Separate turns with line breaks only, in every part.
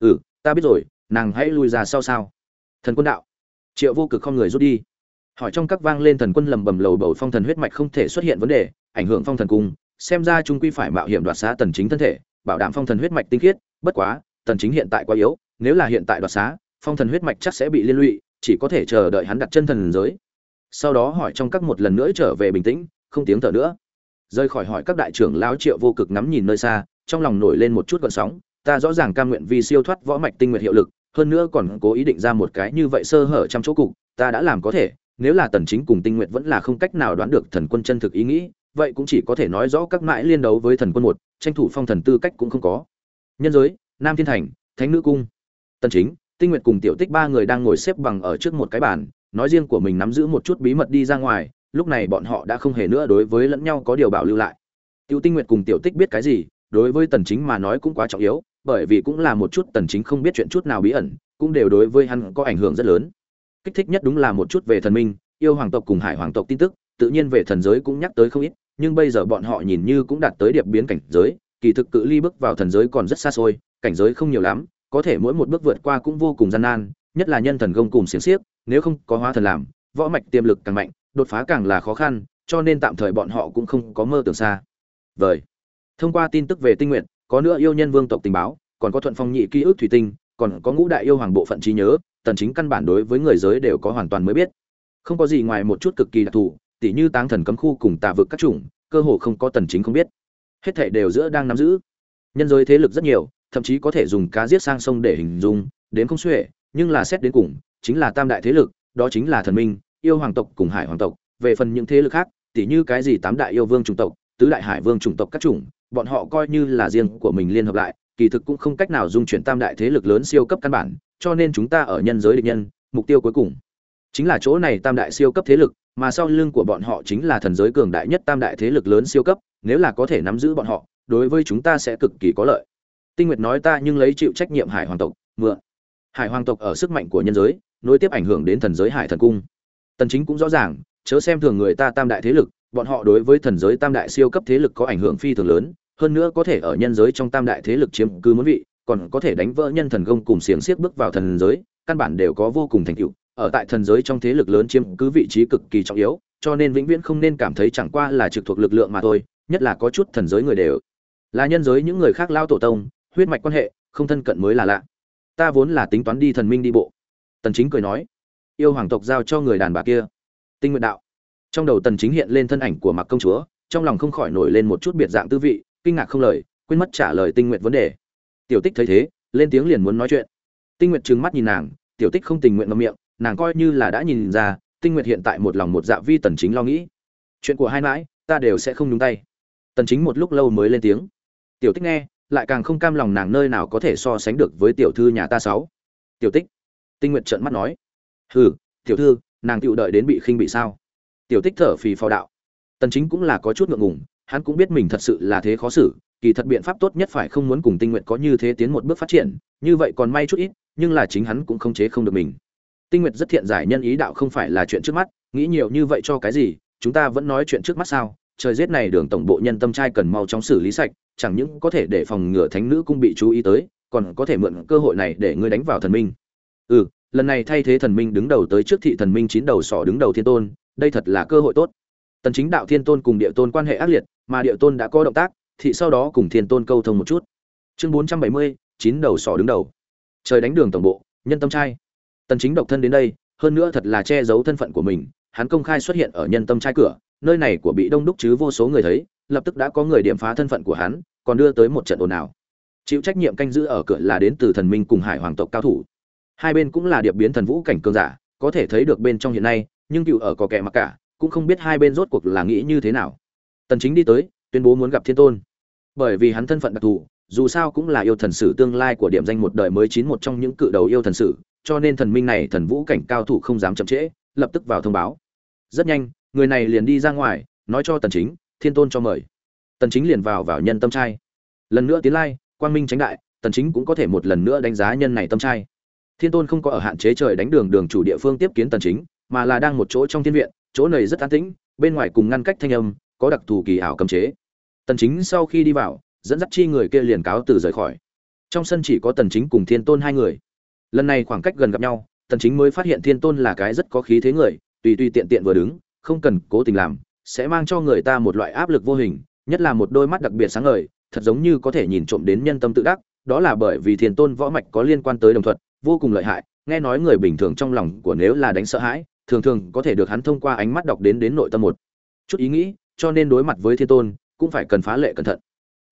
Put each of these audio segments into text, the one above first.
ừ ta biết rồi, nàng hãy lui ra sau sao? Thần quân đạo. Triệu vô cực không người rút đi. Hỏi trong các vang lên thần quân lầm bầm lầu bầu phong thần huyết mạch không thể xuất hiện vấn đề, ảnh hưởng phong thần cung, xem ra trung quy phải mạo hiểm đoạt xá tần chính thân thể, bảo đảm phong thần huyết mạch tinh khiết, bất quá, tần chính hiện tại quá yếu, nếu là hiện tại đoạt xá, phong thần huyết mạch chắc sẽ bị liên lụy, chỉ có thể chờ đợi hắn đặt chân thần giới. Sau đó hỏi trong các một lần nữa trở về bình tĩnh, không tiếng thở nữa. Rời khỏi hỏi các đại trưởng lão triệu vô cực ngắm nhìn nơi xa, trong lòng nổi lên một chút gợn sóng ta rõ ràng cam nguyện vì siêu thoát võ mạch tinh nguyện hiệu lực, hơn nữa còn cố ý định ra một cái như vậy sơ hở trong chỗ cục, ta đã làm có thể, nếu là tần chính cùng tinh nguyện vẫn là không cách nào đoán được thần quân chân thực ý nghĩ, vậy cũng chỉ có thể nói rõ các mãi liên đấu với thần quân một, tranh thủ phong thần tư cách cũng không có. Nhân giới, nam thiên thành, thánh nữ cung. Tần chính, tinh nguyện cùng tiểu tích ba người đang ngồi xếp bằng ở trước một cái bàn, nói riêng của mình nắm giữ một chút bí mật đi ra ngoài, lúc này bọn họ đã không hề nữa đối với lẫn nhau có điều bảo lưu lại. Tiểu tinh nguyện cùng tiểu tích biết cái gì, đối với tần chính mà nói cũng quá trọng yếu bởi vì cũng là một chút tần chính không biết chuyện chút nào bí ẩn, cũng đều đối với hắn có ảnh hưởng rất lớn. Kích thích nhất đúng là một chút về thần minh, yêu hoàng tộc cùng hải hoàng tộc tin tức, tự nhiên về thần giới cũng nhắc tới không ít, nhưng bây giờ bọn họ nhìn như cũng đạt tới điệp biến cảnh giới, kỳ thực cự ly bước vào thần giới còn rất xa xôi, cảnh giới không nhiều lắm, có thể mỗi một bước vượt qua cũng vô cùng gian nan, nhất là nhân thần gông cùng xiềng xiếc, nếu không có hóa thần làm, võ mạch tiềm lực càng mạnh, đột phá càng là khó khăn, cho nên tạm thời bọn họ cũng không có mơ tưởng xa. Vời. Thông qua tin tức về tinh nguyện có nữa yêu nhân vương tộc tình báo, còn có thuận phong nhị ký ức thủy tinh, còn có ngũ đại yêu hoàng bộ phận trí nhớ, tần chính căn bản đối với người giới đều có hoàn toàn mới biết. Không có gì ngoài một chút cực kỳ đặc thù, tỉ như táng thần cấm khu cùng tà vực các chủng, cơ hồ không có tần chính không biết. Hết thảy đều giữa đang nắm giữ. Nhân giới thế lực rất nhiều, thậm chí có thể dùng cá giết sang sông để hình dung, đến không xuể, nhưng là xét đến cùng, chính là tam đại thế lực, đó chính là thần minh, yêu hoàng tộc cùng hải hoàng tộc. Về phần những thế lực khác, tỉ như cái gì tám đại yêu vương chủng tộc, tứ đại hải vương chủng tộc các chủng bọn họ coi như là riêng của mình liên hợp lại, kỳ thực cũng không cách nào dung chuyển tam đại thế lực lớn siêu cấp căn bản, cho nên chúng ta ở nhân giới địch nhân, mục tiêu cuối cùng chính là chỗ này tam đại siêu cấp thế lực, mà sau lưng của bọn họ chính là thần giới cường đại nhất tam đại thế lực lớn siêu cấp, nếu là có thể nắm giữ bọn họ, đối với chúng ta sẽ cực kỳ có lợi. Tinh nguyệt nói ta nhưng lấy chịu trách nhiệm hải hoàng tộc, mượn. Hải hoàng tộc ở sức mạnh của nhân giới, nối tiếp ảnh hưởng đến thần giới hải thần cung. Tần chính cũng rõ ràng, chớ xem thường người ta tam đại thế lực, bọn họ đối với thần giới tam đại siêu cấp thế lực có ảnh hưởng phi thường lớn hơn nữa có thể ở nhân giới trong tam đại thế lực chiếm cứ muốn vị, còn có thể đánh vỡ nhân thần công cùng xiềng xiếc bước vào thần giới, căn bản đều có vô cùng thành tựu. Ở tại thần giới trong thế lực lớn chiếm cứ vị trí cực kỳ trọng yếu, cho nên vĩnh viễn không nên cảm thấy chẳng qua là trực thuộc lực lượng mà thôi, nhất là có chút thần giới người đều. Là nhân giới những người khác lao tổ tông, huyết mạch quan hệ, không thân cận mới là lạ. Ta vốn là tính toán đi thần minh đi bộ. Tần chính cười nói, yêu hoàng tộc giao cho người đàn bà kia. Tinh nguyện đạo. Trong đầu tần chính hiện lên thân ảnh của mặc công chúa, trong lòng không khỏi nổi lên một chút biệt dạng tư vị kinh ngạc không lời, quên mất trả lời tinh nguyện vấn đề. Tiểu tích thấy thế, lên tiếng liền muốn nói chuyện. Tinh nguyện trừng mắt nhìn nàng, tiểu tích không tình nguyện ngậm miệng, nàng coi như là đã nhìn ra, tinh nguyện hiện tại một lòng một dạ vi tần chính lo nghĩ. Chuyện của hai mãi, ta đều sẽ không nhúng tay. Tần chính một lúc lâu mới lên tiếng. Tiểu tích nghe, lại càng không cam lòng nàng nơi nào có thể so sánh được với tiểu thư nhà ta sáu. Tiểu tích, tinh nguyện trợn mắt nói. Hừ, tiểu thư, nàng tiểu đợi đến bị khinh bị sao? Tiểu tích thở phì phò đạo. Tần chính cũng là có chút ngượng ngùng hắn cũng biết mình thật sự là thế khó xử, kỳ thật biện pháp tốt nhất phải không muốn cùng tinh nguyện có như thế tiến một bước phát triển, như vậy còn may chút ít, nhưng là chính hắn cũng không chế không được mình. Tinh nguyện rất thiện giải nhân ý đạo không phải là chuyện trước mắt, nghĩ nhiều như vậy cho cái gì, chúng ta vẫn nói chuyện trước mắt sao, trời giết này đường tổng bộ nhân tâm trai cần mau chóng xử lý sạch, chẳng những có thể để phòng ngừa thánh nữ cung bị chú ý tới, còn có thể mượn cơ hội này để ngươi đánh vào thần minh. Ừ lần này thay thế thần minh đứng đầu tới trước thị thần minh chín đầu sỏ đứng đầu thiên tôn, đây thật là cơ hội tốt. Tần chính đạo thiên tôn cùng địa tôn quan hệ ác liệt mà địa tôn đã có động tác thị sau đó cùng thiên tôn câu thông một chút. Chương 470, chín đầu sỏ đứng đầu. Trời đánh đường tổng bộ nhân tâm trai. Tần chính độc thân đến đây hơn nữa thật là che giấu thân phận của mình hắn công khai xuất hiện ở nhân tâm trai cửa nơi này của bị đông đúc chứ vô số người thấy lập tức đã có người điểm phá thân phận của hắn còn đưa tới một trận ồn ào. Chịu trách nhiệm canh giữ ở cửa là đến từ thần minh cùng hải hoàng tộc cao thủ. Hai bên cũng là điệp biến thần vũ cảnh cường giả có thể thấy được bên trong hiện nay nhưng cựu ở có kẻ mặc cả cũng không biết hai bên rốt cuộc là nghĩ như thế nào tần chính đi tới, tuyên bố muốn gặp thiên tôn. Bởi vì hắn thân phận đặc thù, dù sao cũng là yêu thần sử tương lai của điểm danh một đời mới chín một trong những cự đầu yêu thần sử, cho nên thần minh này thần vũ cảnh cao thủ không dám chậm trễ, lập tức vào thông báo. Rất nhanh, người này liền đi ra ngoài, nói cho tần chính, thiên tôn cho mời. Tần chính liền vào vào nhân tâm trai. Lần nữa tiến lai, quang minh tránh đại, tần chính cũng có thể một lần nữa đánh giá nhân này tâm trai. Thiên tôn không có ở hạn chế trời đánh đường đường chủ địa phương tiếp kiến tần chính, mà là đang một chỗ trong thiên viện, chỗ này rất an tĩnh, bên ngoài cùng ngăn cách thanh âm có đặc thù kỳ ảo cấm chế. Tần chính sau khi đi vào, dẫn dắt chi người kia liền cáo từ rời khỏi. Trong sân chỉ có tần chính cùng thiên tôn hai người. Lần này khoảng cách gần gặp nhau, tần chính mới phát hiện thiên tôn là cái rất có khí thế người, tùy tùy tiện tiện vừa đứng, không cần cố tình làm, sẽ mang cho người ta một loại áp lực vô hình, nhất là một đôi mắt đặc biệt sáng ngời, thật giống như có thể nhìn trộm đến nhân tâm tự đắc, đó là bởi vì thiên tôn võ mạch có liên quan tới đồng thuật, vô cùng lợi hại, nghe nói người bình thường trong lòng của nếu là đánh sợ hãi, thường thường có thể được hắn thông qua ánh mắt đọc đến đến nội tâm một chút ý nghĩ cho nên đối mặt với thiên tôn, cũng phải cần phá lệ cẩn thận.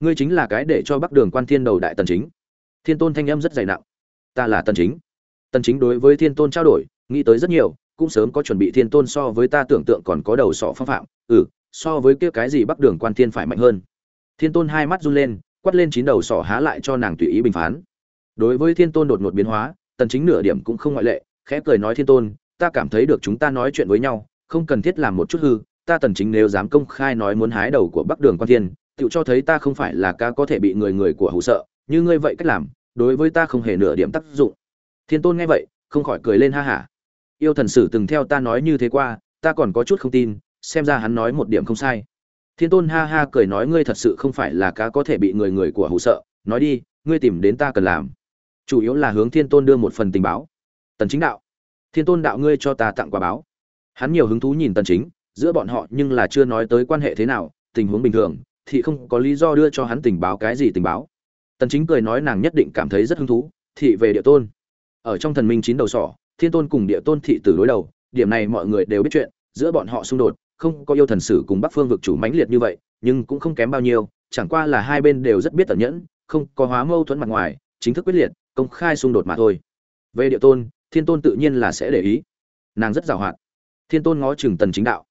Ngươi chính là cái để cho bắc đường quan thiên đầu đại tần chính. Thiên tôn thanh âm rất dày nặng. Ta là tần chính. Tần chính đối với thiên tôn trao đổi, nghĩ tới rất nhiều, cũng sớm có chuẩn bị thiên tôn so với ta tưởng tượng còn có đầu sọ phong phạm. Ừ so với kia cái gì bắc đường quan thiên phải mạnh hơn. Thiên tôn hai mắt run lên, quát lên chín đầu sọ há lại cho nàng tùy ý bình phán. Đối với thiên tôn đột ngột biến hóa, tần chính nửa điểm cũng không ngoại lệ, khẽ cười nói thiên tôn, ta cảm thấy được chúng ta nói chuyện với nhau, không cần thiết làm một chút hư ta tần chính nếu dám công khai nói muốn hái đầu của bắc đường quan thiên tự cho thấy ta không phải là ca có thể bị người người của hù sợ, như ngươi vậy cách làm, đối với ta không hề nửa điểm tác dụng. Thiên tôn nghe vậy, không khỏi cười lên ha hả. Yêu thần sử từng theo ta nói như thế qua, ta còn có chút không tin, xem ra hắn nói một điểm không sai. Thiên tôn ha ha cười nói ngươi thật sự không phải là cá có thể bị người người của hù sợ, nói đi, ngươi tìm đến ta cần làm. Chủ yếu là hướng thiên tôn đưa một phần tình báo. Tần chính đạo. Thiên tôn đạo ngươi cho ta tặng quà báo. Hắn nhiều hứng thú nhìn tần chính giữa bọn họ nhưng là chưa nói tới quan hệ thế nào, tình huống bình thường, thì không có lý do đưa cho hắn tình báo cái gì tình báo. Tần chính cười nói nàng nhất định cảm thấy rất hứng thú, thị về địa tôn. Ở trong thần minh chín đầu sỏ, thiên tôn cùng địa tôn thị tử đối đầu, điểm này mọi người đều biết chuyện, giữa bọn họ xung đột, không có yêu thần sử cùng bắc phương vực chủ mãnh liệt như vậy, nhưng cũng không kém bao nhiêu, chẳng qua là hai bên đều rất biết tẩn nhẫn, không có hóa mâu thuẫn mặt ngoài, chính thức quyết liệt, công khai xung đột mà thôi. Về địa tôn, thiên tôn tự nhiên là sẽ để ý. Nàng rất giàu hoạt. thiên tôn ngó chừng tần chính đạo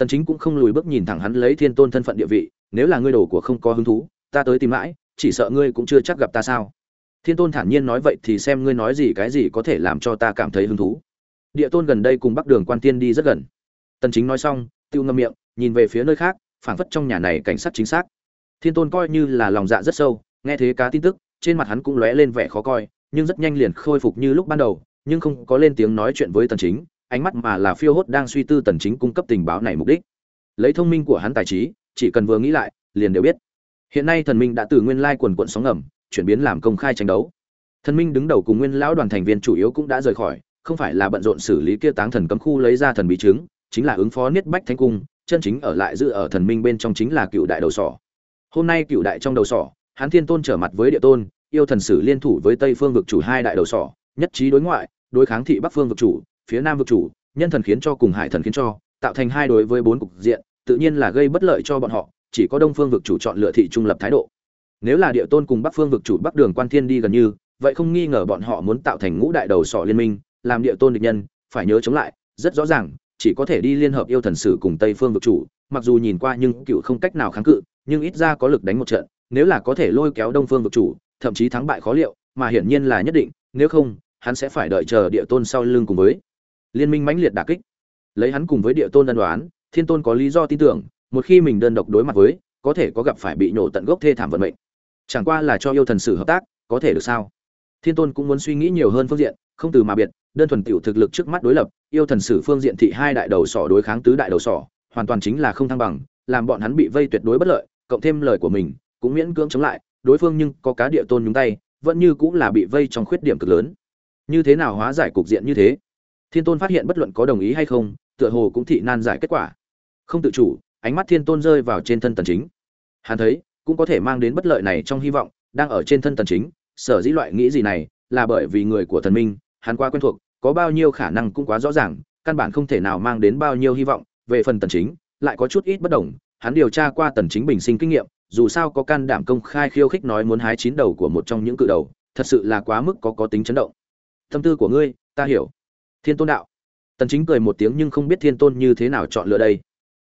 tần chính cũng không lùi bước nhìn thẳng hắn lấy thiên tôn thân phận địa vị, nếu là ngươi đồ của không có hứng thú, ta tới tìm mãi, chỉ sợ ngươi cũng chưa chắc gặp ta sao. Thiên tôn thản nhiên nói vậy thì xem ngươi nói gì cái gì có thể làm cho ta cảm thấy hứng thú. Địa tôn gần đây cùng bắc đường quan tiên đi rất gần. Tần chính nói xong, tiêu ngâm miệng, nhìn về phía nơi khác, phảng phất trong nhà này cảnh sát chính xác. Thiên tôn coi như là lòng dạ rất sâu, nghe thế cá tin tức, trên mặt hắn cũng lóe lên vẻ khó coi, nhưng rất nhanh liền khôi phục như lúc ban đầu, nhưng không có lên tiếng nói chuyện với tần chính ánh mắt mà là phiêu hốt đang suy tư tần chính cung cấp tình báo này mục đích. Lấy thông minh của hắn tài trí, chỉ cần vừa nghĩ lại, liền đều biết. Hiện nay thần minh đã từ nguyên lai quần quận sóng ngầm, chuyển biến làm công khai tranh đấu. Thần minh đứng đầu cùng nguyên lão đoàn thành viên chủ yếu cũng đã rời khỏi, không phải là bận rộn xử lý kia táng thần cấm khu lấy ra thần bí chứng, chính là ứng phó niết bách thánh cung, chân chính ở lại giữ ở thần minh bên trong chính là cựu đại đầu sỏ. Hôm nay cựu đại trong đầu sỏ hán thiên tôn trở mặt với địa tôn, yêu thần sử liên thủ với tây phương vực chủ hai đại đầu sỏ, nhất trí đối ngoại, đối kháng thị bắc phương vực chủ phía nam vực chủ, nhân thần khiến cho cùng hải thần khiến cho, tạo thành hai đối với bốn cục diện, tự nhiên là gây bất lợi cho bọn họ, chỉ có đông phương vực chủ chọn lựa thị trung lập thái độ. Nếu là địa tôn cùng bắc phương vực chủ bắc đường quan thiên đi gần như, vậy không nghi ngờ bọn họ muốn tạo thành ngũ đại đầu sọ liên minh, làm địa tôn địch nhân, phải nhớ chống lại, rất rõ ràng, chỉ có thể đi liên hợp yêu thần sử cùng tây phương vực chủ, mặc dù nhìn qua nhưng cựu không cách nào kháng cự, nhưng ít ra có lực đánh một trận, nếu là có thể lôi kéo đông phương vực chủ, thậm chí thắng bại khó liệu, mà hiển nhiên là nhất định, nếu không, hắn sẽ phải đợi chờ địa tôn sau lưng cùng với liên minh mãnh liệt đả kích. Lấy hắn cùng với địa tôn đơn đoán thiên tôn có lý do tin tưởng, một khi mình đơn độc đối mặt với, có thể có gặp phải bị nổ tận gốc thê thảm vận mệnh. Chẳng qua là cho yêu thần sử hợp tác, có thể được sao? Thiên tôn cũng muốn suy nghĩ nhiều hơn phương diện, không từ mà biệt, đơn thuần tiểu thực lực trước mắt đối lập, yêu thần sử phương diện thị hai đại đầu sỏ đối kháng tứ đại đầu sỏ, hoàn toàn chính là không thăng bằng, làm bọn hắn bị vây tuyệt đối bất lợi, cộng thêm lời của mình, cũng miễn cưỡng chống lại, đối phương nhưng có cá địa tôn nhúng tay, vẫn như cũng là bị vây trong khuyết điểm cực lớn. Như thế nào hóa giải cục diện như thế? Thiên tôn phát hiện bất luận có đồng ý hay không, tựa hồ cũng thị nan giải kết quả. Không tự chủ, ánh mắt thiên tôn rơi vào trên thân tần chính. Hắn thấy, cũng có thể mang đến bất lợi này trong hy vọng, đang ở trên thân tần chính, sở dĩ loại nghĩ gì này, là bởi vì người của thần minh, hắn quá quen thuộc, có bao nhiêu khả năng cũng quá rõ ràng, căn bản không thể nào mang đến bao nhiêu hy vọng. Về phần tần chính, lại có chút ít bất đồng, hắn điều tra qua tần chính bình sinh kinh nghiệm, dù sao có can đảm công khai khiêu khích nói muốn hái chín đầu của một trong những cự đầu, thật sự là quá mức có có tính chấn động. Tâm tư của ngươi, ta hiểu thiên tôn đạo. Tần chính cười một tiếng nhưng không biết thiên tôn như thế nào chọn lựa đây.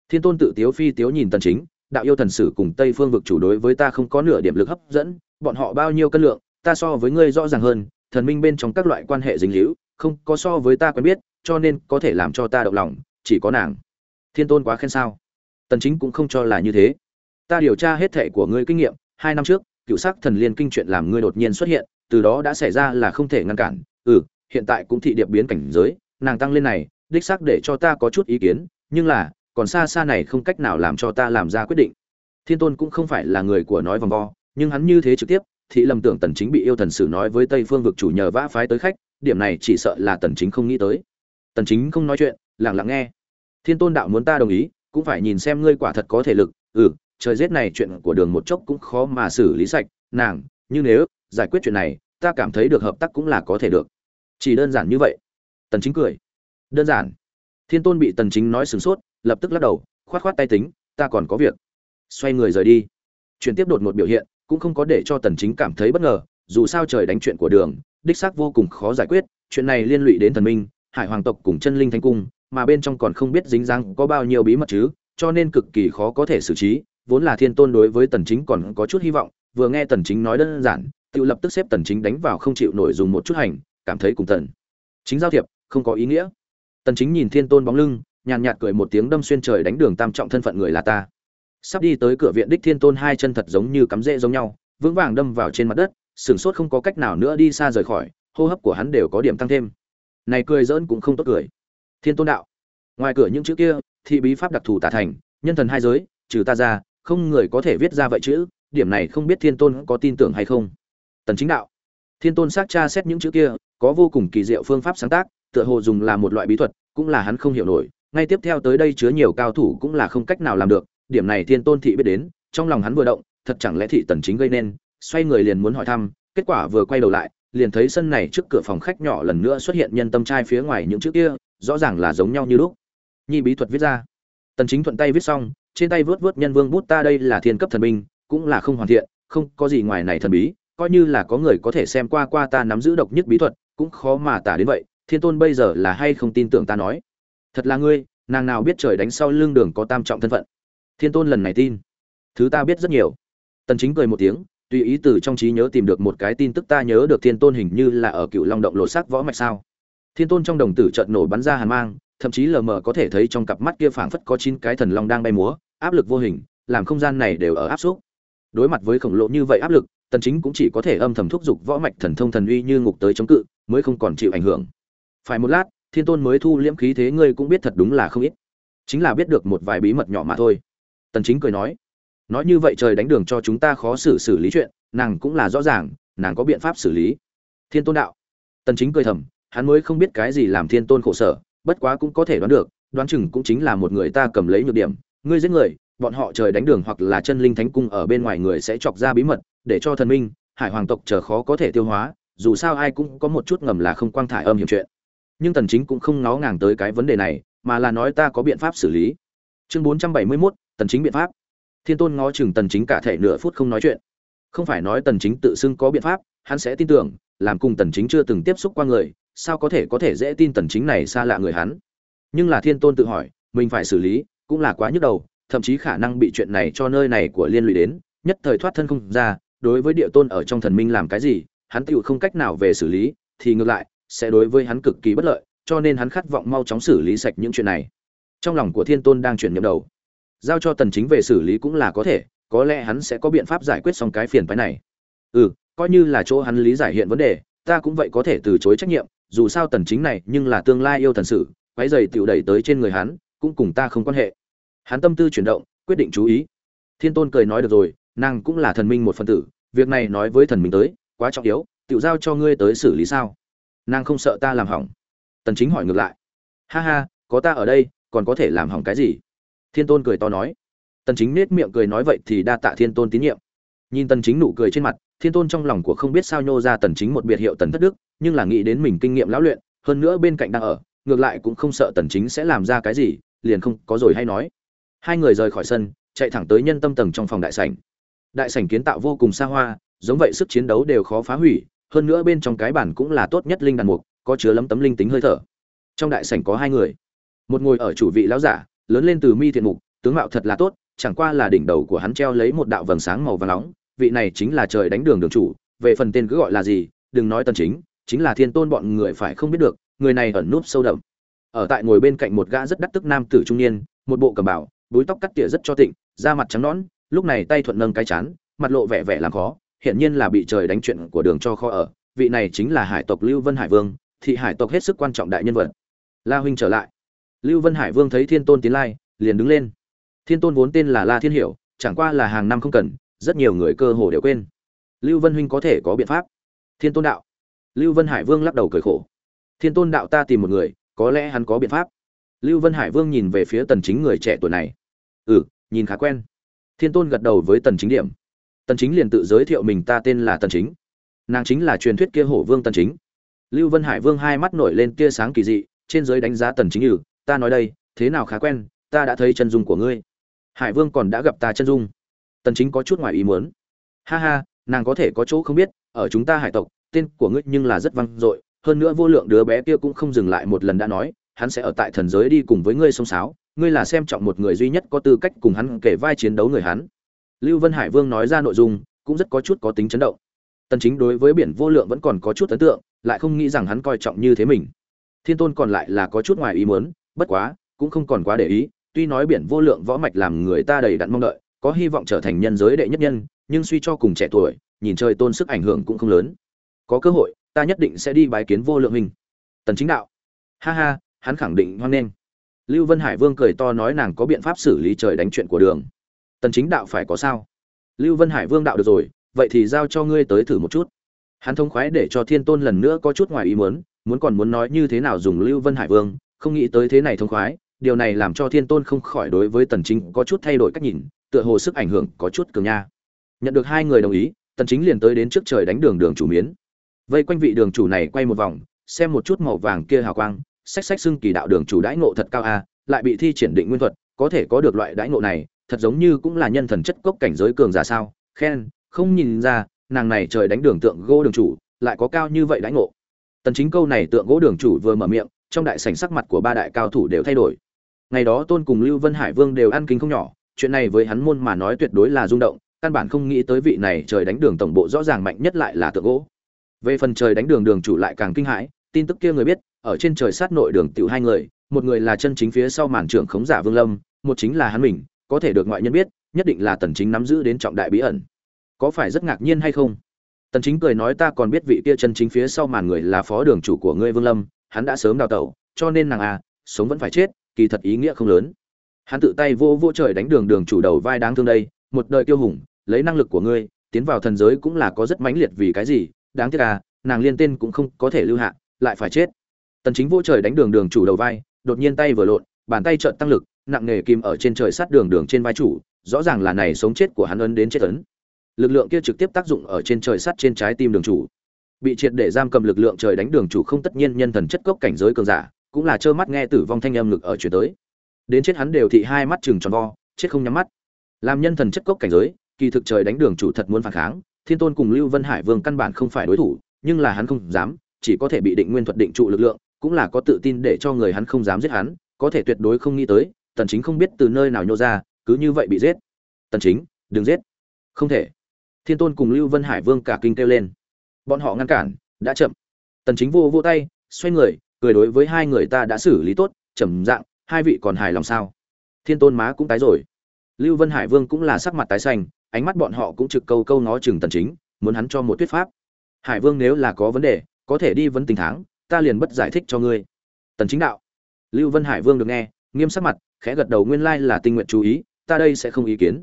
Thiên tôn tự tiếu phi tiếu nhìn tần chính, đạo yêu thần sử cùng tây phương vực chủ đối với ta không có nửa điểm lực hấp dẫn, bọn họ bao nhiêu cân lượng, ta so với ngươi rõ ràng hơn, thần minh bên trong các loại quan hệ dính liễu không có so với ta quen biết, cho nên có thể làm cho ta động lòng, chỉ có nàng. Thiên tôn quá khen sao? Tần chính cũng không cho là như thế. Ta điều tra hết thệ của ngươi kinh nghiệm, hai năm trước, cựu sắc thần liên kinh chuyện làm ngươi đột nhiên xuất hiện, từ đó đã xảy ra là không thể ngăn cản ừ hiện tại cũng thị điệp biến cảnh giới, nàng tăng lên này, đích xác để cho ta có chút ý kiến, nhưng là, còn xa xa này không cách nào làm cho ta làm ra quyết định. Thiên tôn cũng không phải là người của nói vòng vo, nhưng hắn như thế trực tiếp, thị lầm tưởng tần chính bị yêu thần sử nói với tây phương vực chủ nhờ vã phái tới khách, điểm này chỉ sợ là tần chính không nghĩ tới. Tần chính không nói chuyện, lặng lặng nghe. Thiên tôn đạo muốn ta đồng ý, cũng phải nhìn xem ngươi quả thật có thể lực ừ trời giết này chuyện của đường một chốc cũng khó mà xử lý sạch, nàng, như nếu, giải quyết chuyện này, ta cảm thấy được hợp tác cũng là có thể được chỉ đơn giản như vậy. Tần chính cười. Đơn giản. Thiên tôn bị tần chính nói sướng sốt, lập tức lắc đầu, khoát khoát tay tính, ta còn có việc. Xoay người rời đi. Chuyển tiếp đột ngột biểu hiện, cũng không có để cho tần chính cảm thấy bất ngờ, dù sao trời đánh chuyện của đường, đích xác vô cùng khó giải quyết, chuyện này liên lụy đến thần minh, hải hoàng tộc cùng chân linh thánh cung, mà bên trong còn không biết dính dáng có bao nhiêu bí mật chứ, cho nên cực kỳ khó có thể xử trí, vốn là thiên tôn đối với tần chính còn có chút hy vọng, vừa nghe tần chính nói đơn giản, tự lập tức xếp tần chính đánh vào không chịu nổi dùng một chút hành cảm thấy cùng tần. Chính giao thiệp, không có ý nghĩa. Tần chính nhìn thiên tôn bóng lưng, nhàn nhạt cười một tiếng đâm xuyên trời đánh đường tam trọng thân phận người là ta. Sắp đi tới cửa viện đích thiên tôn hai chân thật giống như cắm rễ giống nhau, vững vàng đâm vào trên mặt đất sửng sốt không có cách nào nữa đi xa rời khỏi, hô hấp của hắn đều có điểm tăng thêm. Này cười giỡn cũng không tốt cười. Thiên tôn đạo, ngoài cửa những chữ kia, thị bí pháp đặc thù tả thành, nhân thần hai giới, trừ ta ra, không người có thể viết ra vậy chữ, điểm này không biết thiên tôn có tin tưởng hay không. Tần chính đạo, thiên tôn xác tra xét những chữ kia có vô cùng kỳ diệu phương pháp sáng tác, tựa hồ dùng là một loại bí thuật, cũng là hắn không hiểu nổi. Ngay tiếp theo tới đây chứa nhiều cao thủ cũng là không cách nào làm được. Điểm này thiên tôn thị biết đến, trong lòng hắn vừa động, thật chẳng lẽ thị tần chính gây nên? Xoay người liền muốn hỏi thăm, kết quả vừa quay đầu lại, liền thấy sân này trước cửa phòng khách nhỏ lần nữa xuất hiện nhân tâm trai phía ngoài những chữ kia, rõ ràng là giống nhau như lúc. Nhi bí thuật viết ra. Tần chính thuận tay viết xong, trên tay vớt vớt nhân vương bút ta đây là thiên cấp thần binh, cũng là không hoàn thiện, không có gì ngoài này thần bí, coi như là có người có thể xem qua qua ta nắm giữ độc nhất bí thuật cũng khó mà tả đến vậy, thiên tôn bây giờ là hay không tin tưởng ta nói. Thật là ngươi, nàng nào biết trời đánh sau lưng đường có tam trọng thân phận. Thiên tôn lần này tin. Thứ ta biết rất nhiều. Tần chính cười một tiếng, tùy ý từ trong trí nhớ tìm được một cái tin tức ta nhớ được thiên tôn hình như là ở cựu long động lột xác võ mạch sao. Thiên tôn trong đồng tử chợt nổ bắn ra hàn mang, thậm chí lờ mờ có thể thấy trong cặp mắt kia phảng phất có chín cái thần long đang bay múa, áp lực vô hình, làm không gian này đều ở áp suất đối mặt với khổng lồ như vậy áp lực, tần chính cũng chỉ có thể âm thầm thúc giục võ mạch thần thông thần uy như ngục tới chống cự mới không còn chịu ảnh hưởng. Phải một lát, thiên tôn mới thu liễm khí thế ngươi cũng biết thật đúng là không ít. Chính là biết được một vài bí mật nhỏ mà thôi. Tần chính cười nói nói như vậy trời đánh đường cho chúng ta khó xử xử lý chuyện, nàng cũng là rõ ràng, nàng có biện pháp xử lý. Thiên tôn đạo. Tần chính cười thầm, hắn mới không biết cái gì làm thiên tôn khổ sở, bất quá cũng có thể đoán được, đoán chừng cũng chính là một người ta cầm lấy nhược điểm, ngươi giết người, bọn họ trời đánh đường hoặc là chân linh thánh cung ở bên ngoài người sẽ chọc ra bí mật, để cho thần minh, hải hoàng tộc chờ khó có thể tiêu hóa dù sao ai cũng có một chút ngầm là không quang thải âm hiểm chuyện. Nhưng tần chính cũng không ngó ngàng tới cái vấn đề này mà là nói ta có biện pháp xử lý. Chương 471, tần chính biện pháp. Thiên tôn ngó chừng tần chính cả thể nửa phút không nói chuyện. Không phải nói tần chính tự xưng có biện pháp hắn sẽ tin tưởng làm cùng tần chính chưa từng tiếp xúc qua người sao có thể có thể dễ tin tần chính này xa lạ người hắn? Nhưng là thiên tôn tự hỏi mình phải xử lý cũng là quá nhức đầu thậm chí khả năng bị chuyện này cho nơi này của liên lụy đến nhất thời thoát thân không ra đối với địa tôn ở trong thần minh làm cái gì hắn tựu không cách nào về xử lý, thì ngược lại, sẽ đối với hắn cực kỳ bất lợi, cho nên hắn khát vọng mau chóng xử lý sạch những chuyện này. Trong lòng của thiên tôn đang chuyển nhậm đầu. Giao cho tần chính về xử lý cũng là có thể, có lẽ hắn sẽ có biện pháp giải quyết xong cái phiền phức này. Ừ coi như là chỗ hắn lý giải hiện vấn đề, ta cũng vậy có thể từ chối trách nhiệm, dù sao tần chính này nhưng là tương lai yêu thần sự quấy giày tiểu đẩy tới trên người hắn, cũng cùng ta không quan hệ. Hắn tâm tư chuyển động, quyết định chú ý. Thiên tôn cười nói được rồi, nàng cũng là thần minh một phân tử, việc này nói với thần minh tới quá trọng yếu, tiểu giao cho ngươi tới xử lý sao? Nàng không sợ ta làm hỏng. Tần chính hỏi ngược lại. Ha ha, có ta ở đây, còn có thể làm hỏng cái gì? Thiên tôn cười to nói. Tần chính nết miệng cười nói vậy thì đa tạ thiên tôn tín nhiệm. Nhìn tần chính nụ cười trên mặt, thiên tôn trong lòng của không biết sao nhô ra tần chính một biệt hiệu tần thất đức, nhưng là nghĩ đến mình kinh nghiệm lão luyện, hơn nữa bên cạnh đang ở, ngược lại cũng không sợ tần chính sẽ làm ra cái gì, liền không có rồi hay nói. Hai người rời khỏi sân, chạy thẳng tới nhân tâm tầng trong phòng đại sảnh. Đại sảnh kiến tạo vô cùng xa hoa giống vậy sức chiến đấu đều khó phá hủy, hơn nữa bên trong cái bản cũng là tốt nhất linh đàn mục, có chứa lấm tấm linh tính hơi thở. Trong đại sảnh có hai người. Một ngồi ở chủ vị lão giả, lớn lên từ mi thiện mục, tướng mạo thật là tốt, chẳng qua là đỉnh đầu của hắn treo lấy một đạo vầng sáng màu vàng nóng, vị này chính là trời đánh đường đường chủ, về phần tên cứ gọi là gì, đừng nói tần chính chính là thiên tôn bọn người phải không biết được, người này ẩn núp sâu đậm. Ở tại ngồi bên cạnh một gã rất đắc tức nam tử trung niên, một bộ cầm bảo búi tóc cắt tỉa rất cho tịnh, da mặt trắng nõn, lúc này tay thuận nâng cái chán, mặt lộ vẻ vẻ làm khó hiện nhiên là bị trời đánh chuyện của đường cho kho ở. Vị này chính là hải tộc lưu vân hải vương thị hải tộc hết sức quan trọng đại nhân vật. La huynh trở lại. Lưu vân hải vương thấy thiên tôn tiến lai, liền đứng lên. Thiên tôn vốn tên là la thiên hiểu, chẳng qua là hàng năm không cần, rất nhiều người cơ hồ đều quên. Lưu vân huynh có thể có biện pháp. Thiên tôn đạo. Lưu vân hải vương lắc đầu cười khổ. Thiên tôn đạo ta tìm một người, có lẽ hắn có biện pháp. Lưu vân hải vương nhìn về phía tần chính người trẻ tuổi này. Ừ nhìn khá quen. Thiên tôn gật đầu với tần chính điểm tần chính liền tự giới thiệu mình ta tên là tần chính. Nàng chính là truyền thuyết kia hổ vương tần chính. Lưu vân hải vương hai mắt nổi lên tia sáng kỳ dị, trên giới đánh giá tần chính như, ta nói đây, thế nào khá quen, ta đã thấy chân dung của ngươi. Hải vương còn đã gặp ta chân dung. Tần chính có chút ngoài ý muốn. Ha ha, nàng có thể có chỗ không biết, ở chúng ta hải tộc, tên của ngươi nhưng là rất vang dội, hơn nữa vô lượng đứa bé kia cũng không dừng lại một lần đã nói, hắn sẽ ở tại thần giới đi cùng với ngươi sông sáo, ngươi là xem trọng một người duy nhất có tư cách cùng hắn kể vai chiến đấu người hắn lưu vân hải vương nói ra nội dung, cũng rất có chút có tính chấn động. Tần chính đối với biển vô lượng vẫn còn có chút ấn tượng, lại không nghĩ rằng hắn coi trọng như thế mình. Thiên tôn còn lại là có chút ngoài ý muốn, bất quá, cũng không còn quá để ý, tuy nói biển vô lượng võ mạch làm người ta đầy đặn mong đợi, có hy vọng trở thành nhân giới đệ nhất nhân, nhưng suy cho cùng trẻ tuổi, nhìn trời tôn sức ảnh hưởng cũng không lớn. Có cơ hội, ta nhất định sẽ đi bái kiến vô lượng hình tần chính đạo. Ha ha, hắn khẳng định hoan nghênh. Lưu vân hải vương cười to nói nàng có biện pháp xử lý trời đánh chuyện của đường tần chính đạo phải có sao? Lưu vân hải vương đạo được rồi, vậy thì giao cho ngươi tới thử một chút. Hắn thông khoái để cho thiên tôn lần nữa có chút ngoài ý muốn muốn còn muốn nói như thế nào dùng lưu vân hải vương, không nghĩ tới thế này thông khoái, điều này làm cho thiên tôn không khỏi đối với tần chính có chút thay đổi cách nhìn, tựa hồ sức ảnh hưởng có chút cường nha. Nhận được hai người đồng ý, tần chính liền tới đến trước trời đánh đường đường chủ miến. Vây quanh vị đường chủ này quay một vòng, xem một chút màu vàng kia hào quang sách sách xưng kỳ đạo đường chủ đãi ngộ thật cao a, lại bị thi triển định nguyên thuật, có thể có được loại đãi ngộ này thật giống như cũng là nhân thần chất cốc cảnh giới cường giả sao? Khen, không nhìn ra, nàng này trời đánh đường tượng gỗ đường chủ, lại có cao như vậy đãi ngộ. Tần chính câu này tượng gỗ đường chủ vừa mở miệng, trong đại sảnh sắc mặt của ba đại cao thủ đều thay đổi. Ngày đó tôn cùng lưu vân hải vương đều ăn kinh không nhỏ, chuyện này với hắn môn mà nói tuyệt đối là rung động, căn bản không nghĩ tới vị này trời đánh đường tổng bộ rõ ràng mạnh nhất lại là tượng gỗ. Về phần trời đánh đường đường chủ lại càng kinh hãi, tin tức kia người biết, ở trên trời sát nội đường tiểu hai người, một người là chân chính phía sau màn trưởng khống giả vương lâm, một chính là hắn mình có thể được ngoại nhân biết, nhất định là tần chính nắm giữ đến trọng đại bí ẩn. Có phải rất ngạc nhiên hay không? Tần chính cười nói ta còn biết vị kia chân chính phía sau màn người là phó đường chủ của ngươi vương lâm, hắn đã sớm đào tẩu, cho nên nàng à sống vẫn phải chết, kỳ thật ý nghĩa không lớn. Hắn tự tay vô vô trời đánh đường đường chủ đầu vai đáng thương đây, một đời tiêu hùng, lấy năng lực của ngươi, tiến vào thần giới cũng là có rất mãnh liệt vì cái gì, đáng tiếc à nàng liên tên cũng không có thể lưu hạ, lại phải chết. Tần chính vô trời đánh đường đường chủ đầu vai, đột nhiên tay vừa lộn, bàn tay trợn tăng lực nặng nề kim ở trên trời sát đường đường trên vai chủ, rõ ràng là này sống chết của hắn ấn đến chết ấn. Lực lượng kia trực tiếp tác dụng ở trên trời sắt trên trái tim đường chủ. Bị triệt để giam cầm lực lượng trời đánh đường chủ không tất nhiên nhân thần chất cốc cảnh giới cường giả, cũng là trơ mắt nghe tử vong thanh âm lực ở chuyển tới. Đến chết hắn đều thị hai mắt chừng tròn vo, chết không nhắm mắt. Làm nhân thần chất cốc cảnh giới, kỳ thực trời đánh đường chủ thật muốn phản kháng, thiên tôn cùng lưu vân hải vương căn bản không phải đối thủ, nhưng là hắn không dám, chỉ có thể bị định nguyên thuật định trụ lực lượng, cũng là có tự tin để cho người hắn không dám giết hắn, có thể tuyệt đối không nghĩ tới tần chính không biết từ nơi nào nhô ra, cứ như vậy bị giết. Tần chính, đừng giết. Không thể. Thiên tôn cùng lưu vân hải vương cả kinh kêu lên. Bọn họ ngăn cản, đã chậm. Tần chính vô vô tay, xoay người, cười đối với hai người ta đã xử lý tốt trầm dạng, hai vị còn hài lòng sao? Thiên tôn má cũng tái rồi. Lưu vân hải vương cũng là sắc mặt tái xanh, ánh mắt bọn họ cũng trực câu câu ngó chừng tần chính, muốn hắn cho một thuyết pháp. Hải vương nếu là có vấn đề, có thể đi vấn tình tháng ta liền bất giải thích cho ngươi. Tần chính đạo. Lưu vân hải vương được nghe nghiêm sắc mặt, khẽ gật đầu nguyên lai là tinh nguyện chú ý, ta đây sẽ không ý kiến.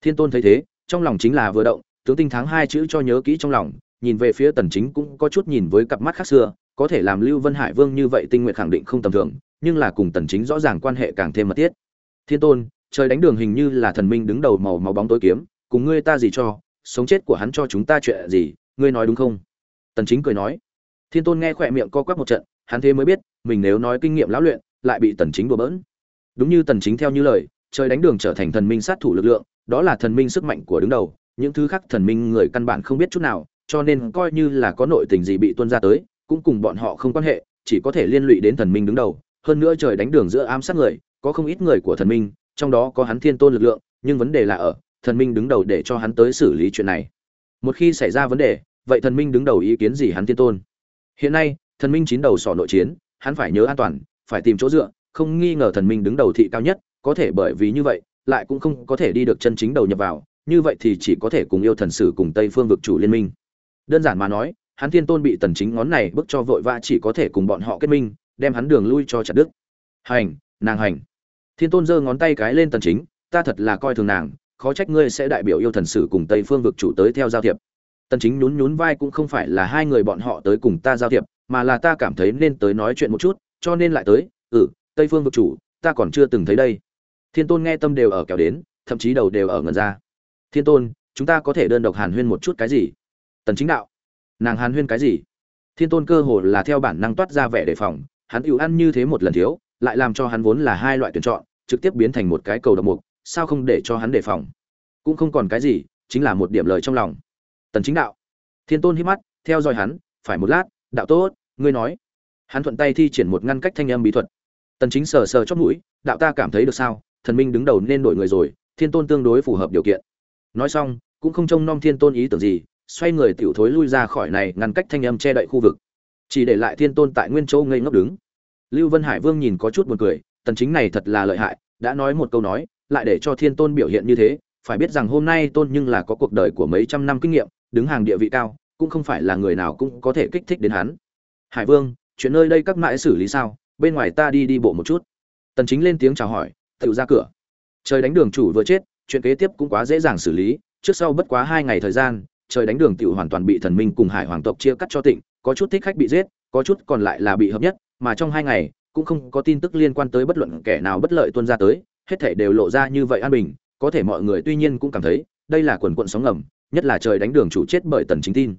Thiên tôn thấy thế, trong lòng chính là vừa động, tướng tinh tháng hai chữ cho nhớ kỹ trong lòng, nhìn về phía tần chính cũng có chút nhìn với cặp mắt khác xưa, có thể làm lưu vân hải vương như vậy tinh nguyện khẳng định không tầm thường, nhưng là cùng tần chính rõ ràng quan hệ càng thêm mật thiết. Thiên tôn, trời đánh đường hình như là thần minh đứng đầu màu màu bóng tối kiếm, cùng ngươi ta gì cho, sống chết của hắn cho chúng ta chuyện gì, ngươi nói đúng không? Tần chính cười nói. Thiên tôn nghe khỏe miệng co quắp một trận, hắn thế mới biết, mình nếu nói kinh nghiệm lão luyện, lại bị tần chính đùa bỡn đúng như tần chính theo như lời, trời đánh đường trở thành thần minh sát thủ lực lượng, đó là thần minh sức mạnh của đứng đầu, những thứ khác thần minh người căn bản không biết chút nào, cho nên coi như là có nội tình gì bị tuôn ra tới, cũng cùng bọn họ không quan hệ, chỉ có thể liên lụy đến thần minh đứng đầu. Hơn nữa trời đánh đường giữa ám sát người, có không ít người của thần minh, trong đó có hắn thiên tôn lực lượng, nhưng vấn đề là ở, thần minh đứng đầu để cho hắn tới xử lý chuyện này. Một khi xảy ra vấn đề, vậy thần minh đứng đầu ý kiến gì hắn thiên tôn? Hiện nay, thần minh chín đầu sỏ nội chiến, hắn phải nhớ an toàn, phải tìm chỗ dựa không nghi ngờ thần minh đứng đầu thị cao nhất, có thể bởi vì như vậy, lại cũng không có thể đi được chân chính đầu nhập vào, như vậy thì chỉ có thể cùng yêu thần sử cùng tây phương vực chủ liên minh. Đơn giản mà nói, hắn thiên tôn bị tần chính ngón này bức cho vội vã chỉ có thể cùng bọn họ kết minh, đem hắn đường lui cho chặt đức hành, nàng hành. Thiên tôn giơ ngón tay cái lên tần chính, ta thật là coi thường nàng, khó trách ngươi sẽ đại biểu yêu thần sử cùng tây phương vực chủ tới theo giao thiệp. Tần chính nhún nhún vai cũng không phải là hai người bọn họ tới cùng ta giao thiệp, mà là ta cảm thấy nên tới nói chuyện một chút, cho nên lại tới ừ tây phương vực chủ, ta còn chưa từng thấy đây. Thiên tôn nghe tâm đều ở kéo đến, thậm chí đầu đều ở ngần ra. Thiên tôn, chúng ta có thể đơn độc hàn huyên một chút cái gì? Tần chính đạo. Nàng hàn huyên cái gì? Thiên tôn cơ hồ là theo bản năng toát ra vẻ đề phòng, hắn ưu ăn như thế một lần thiếu, lại làm cho hắn vốn là hai loại tuyển chọn, trực tiếp biến thành một cái cầu độc mục, sao không để cho hắn đề phòng? Cũng không còn cái gì, chính là một điểm lời trong lòng. Tần chính đạo. Thiên tôn hít mắt, theo dõi hắn, phải một lát, đạo tốt, ngươi nói. Hắn thuận tay thi triển một ngăn cách thanh âm bí thuật tần chính sờ sờ chót mũi, đạo ta cảm thấy được sao? Thần minh đứng đầu nên đổi người rồi, thiên tôn tương đối phù hợp điều kiện. Nói xong, cũng không trông nom thiên tôn ý tưởng gì, xoay người tiểu thối lui ra khỏi này ngăn cách thanh âm che đậy khu vực. Chỉ để lại thiên tôn tại nguyên châu ngây ngốc đứng. Lưu vân hải vương nhìn có chút buồn cười, tần chính này thật là lợi hại, đã nói một câu nói, lại để cho thiên tôn biểu hiện như thế, phải biết rằng hôm nay tôn nhưng là có cuộc đời của mấy trăm năm kinh nghiệm, đứng hàng địa vị cao, cũng không phải là người nào cũng có thể kích thích đến hắn. Hải vương, chuyện nơi đây các mãi xử lý sao? Bên ngoài ta đi đi bộ một chút. Tần chính lên tiếng chào hỏi, tự ra cửa. Trời đánh đường chủ vừa chết, chuyện kế tiếp cũng quá dễ dàng xử lý, trước sau bất quá hai ngày thời gian, trời đánh đường tiểu hoàn toàn bị thần minh cùng hải hoàng tộc chia cắt cho tịnh, có chút thích khách bị giết, có chút còn lại là bị hợp nhất, mà trong hai ngày, cũng không có tin tức liên quan tới bất luận kẻ nào bất lợi tuân ra tới, hết thảy đều lộ ra như vậy an bình, có thể mọi người tuy nhiên cũng cảm thấy, đây là quần quận sóng ngầm, nhất là trời đánh đường chủ chết bởi tần chính tin.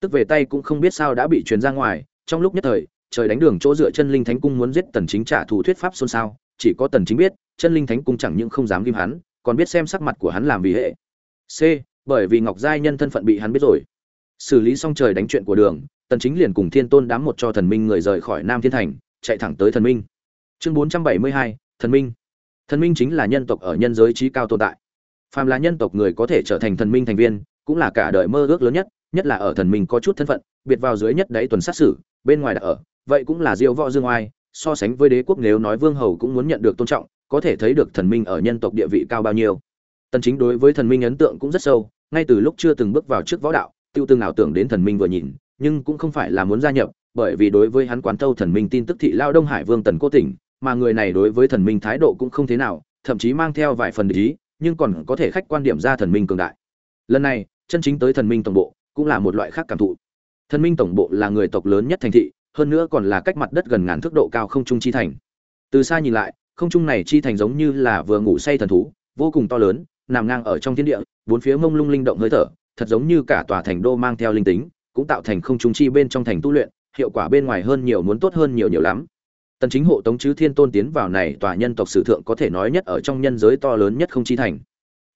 Tức về tay cũng không biết sao đã bị truyền ra ngoài, trong lúc nhất thời trời đánh đường chỗ dựa chân linh thánh cung muốn giết tần chính trả thù thuyết pháp xôn xao chỉ có tần chính biết chân linh thánh cung chẳng những không dám ghim hắn còn biết xem sắc mặt của hắn làm vì hệ. C bởi vì ngọc giai nhân thân phận bị hắn biết rồi. Xử lý xong trời đánh chuyện của đường tần chính liền cùng thiên tôn đám một cho thần minh người rời khỏi nam thiên thành chạy thẳng tới thần minh. Chương 472, thần minh. Thần minh chính là nhân tộc ở nhân giới trí cao tồn tại. Phàm là nhân tộc người có thể trở thành thần minh thành viên cũng là cả đời mơ ước lớn nhất nhất là ở thần minh có chút thân phận biệt vào dưới nhất đấy tuần sát xử bên ngoài đã ở vậy cũng là diêu võ dương oai, so sánh với đế quốc nếu nói vương hầu cũng muốn nhận được tôn trọng, có thể thấy được thần minh ở nhân tộc địa vị cao bao nhiêu. Tần chính đối với thần minh ấn tượng cũng rất sâu, ngay từ lúc chưa từng bước vào trước võ đạo, tiêu tương ảo tưởng đến thần minh vừa nhìn, nhưng cũng không phải là muốn gia nhập, bởi vì đối với hắn quán thâu thần minh tin tức thị lao đông hải vương tần cô tỉnh, mà người này đối với thần minh thái độ cũng không thế nào, thậm chí mang theo vài phần ý, nhưng còn có thể khách quan điểm ra thần minh cường đại. Lần này, chân chính tới thần minh tổng bộ cũng là một loại khác cảm thụ. Thần minh tổng bộ là người tộc lớn nhất thành thị hơn nữa còn là cách mặt đất gần ngàn thước độ cao không trung chi thành. Từ xa nhìn lại, không trung này chi thành giống như là vừa ngủ say thần thú, vô cùng to lớn, nằm ngang ở trong thiên địa, bốn phía mông lung linh động hơi thở, thật giống như cả tòa thành đô mang theo linh tính, cũng tạo thành không trung chi bên trong thành tu luyện, hiệu quả bên ngoài hơn nhiều muốn tốt hơn nhiều nhiều lắm. Tần chính hộ tống chứ thiên tôn tiến vào này tòa nhân tộc sử thượng có thể nói nhất ở trong nhân giới to lớn nhất không chi thành.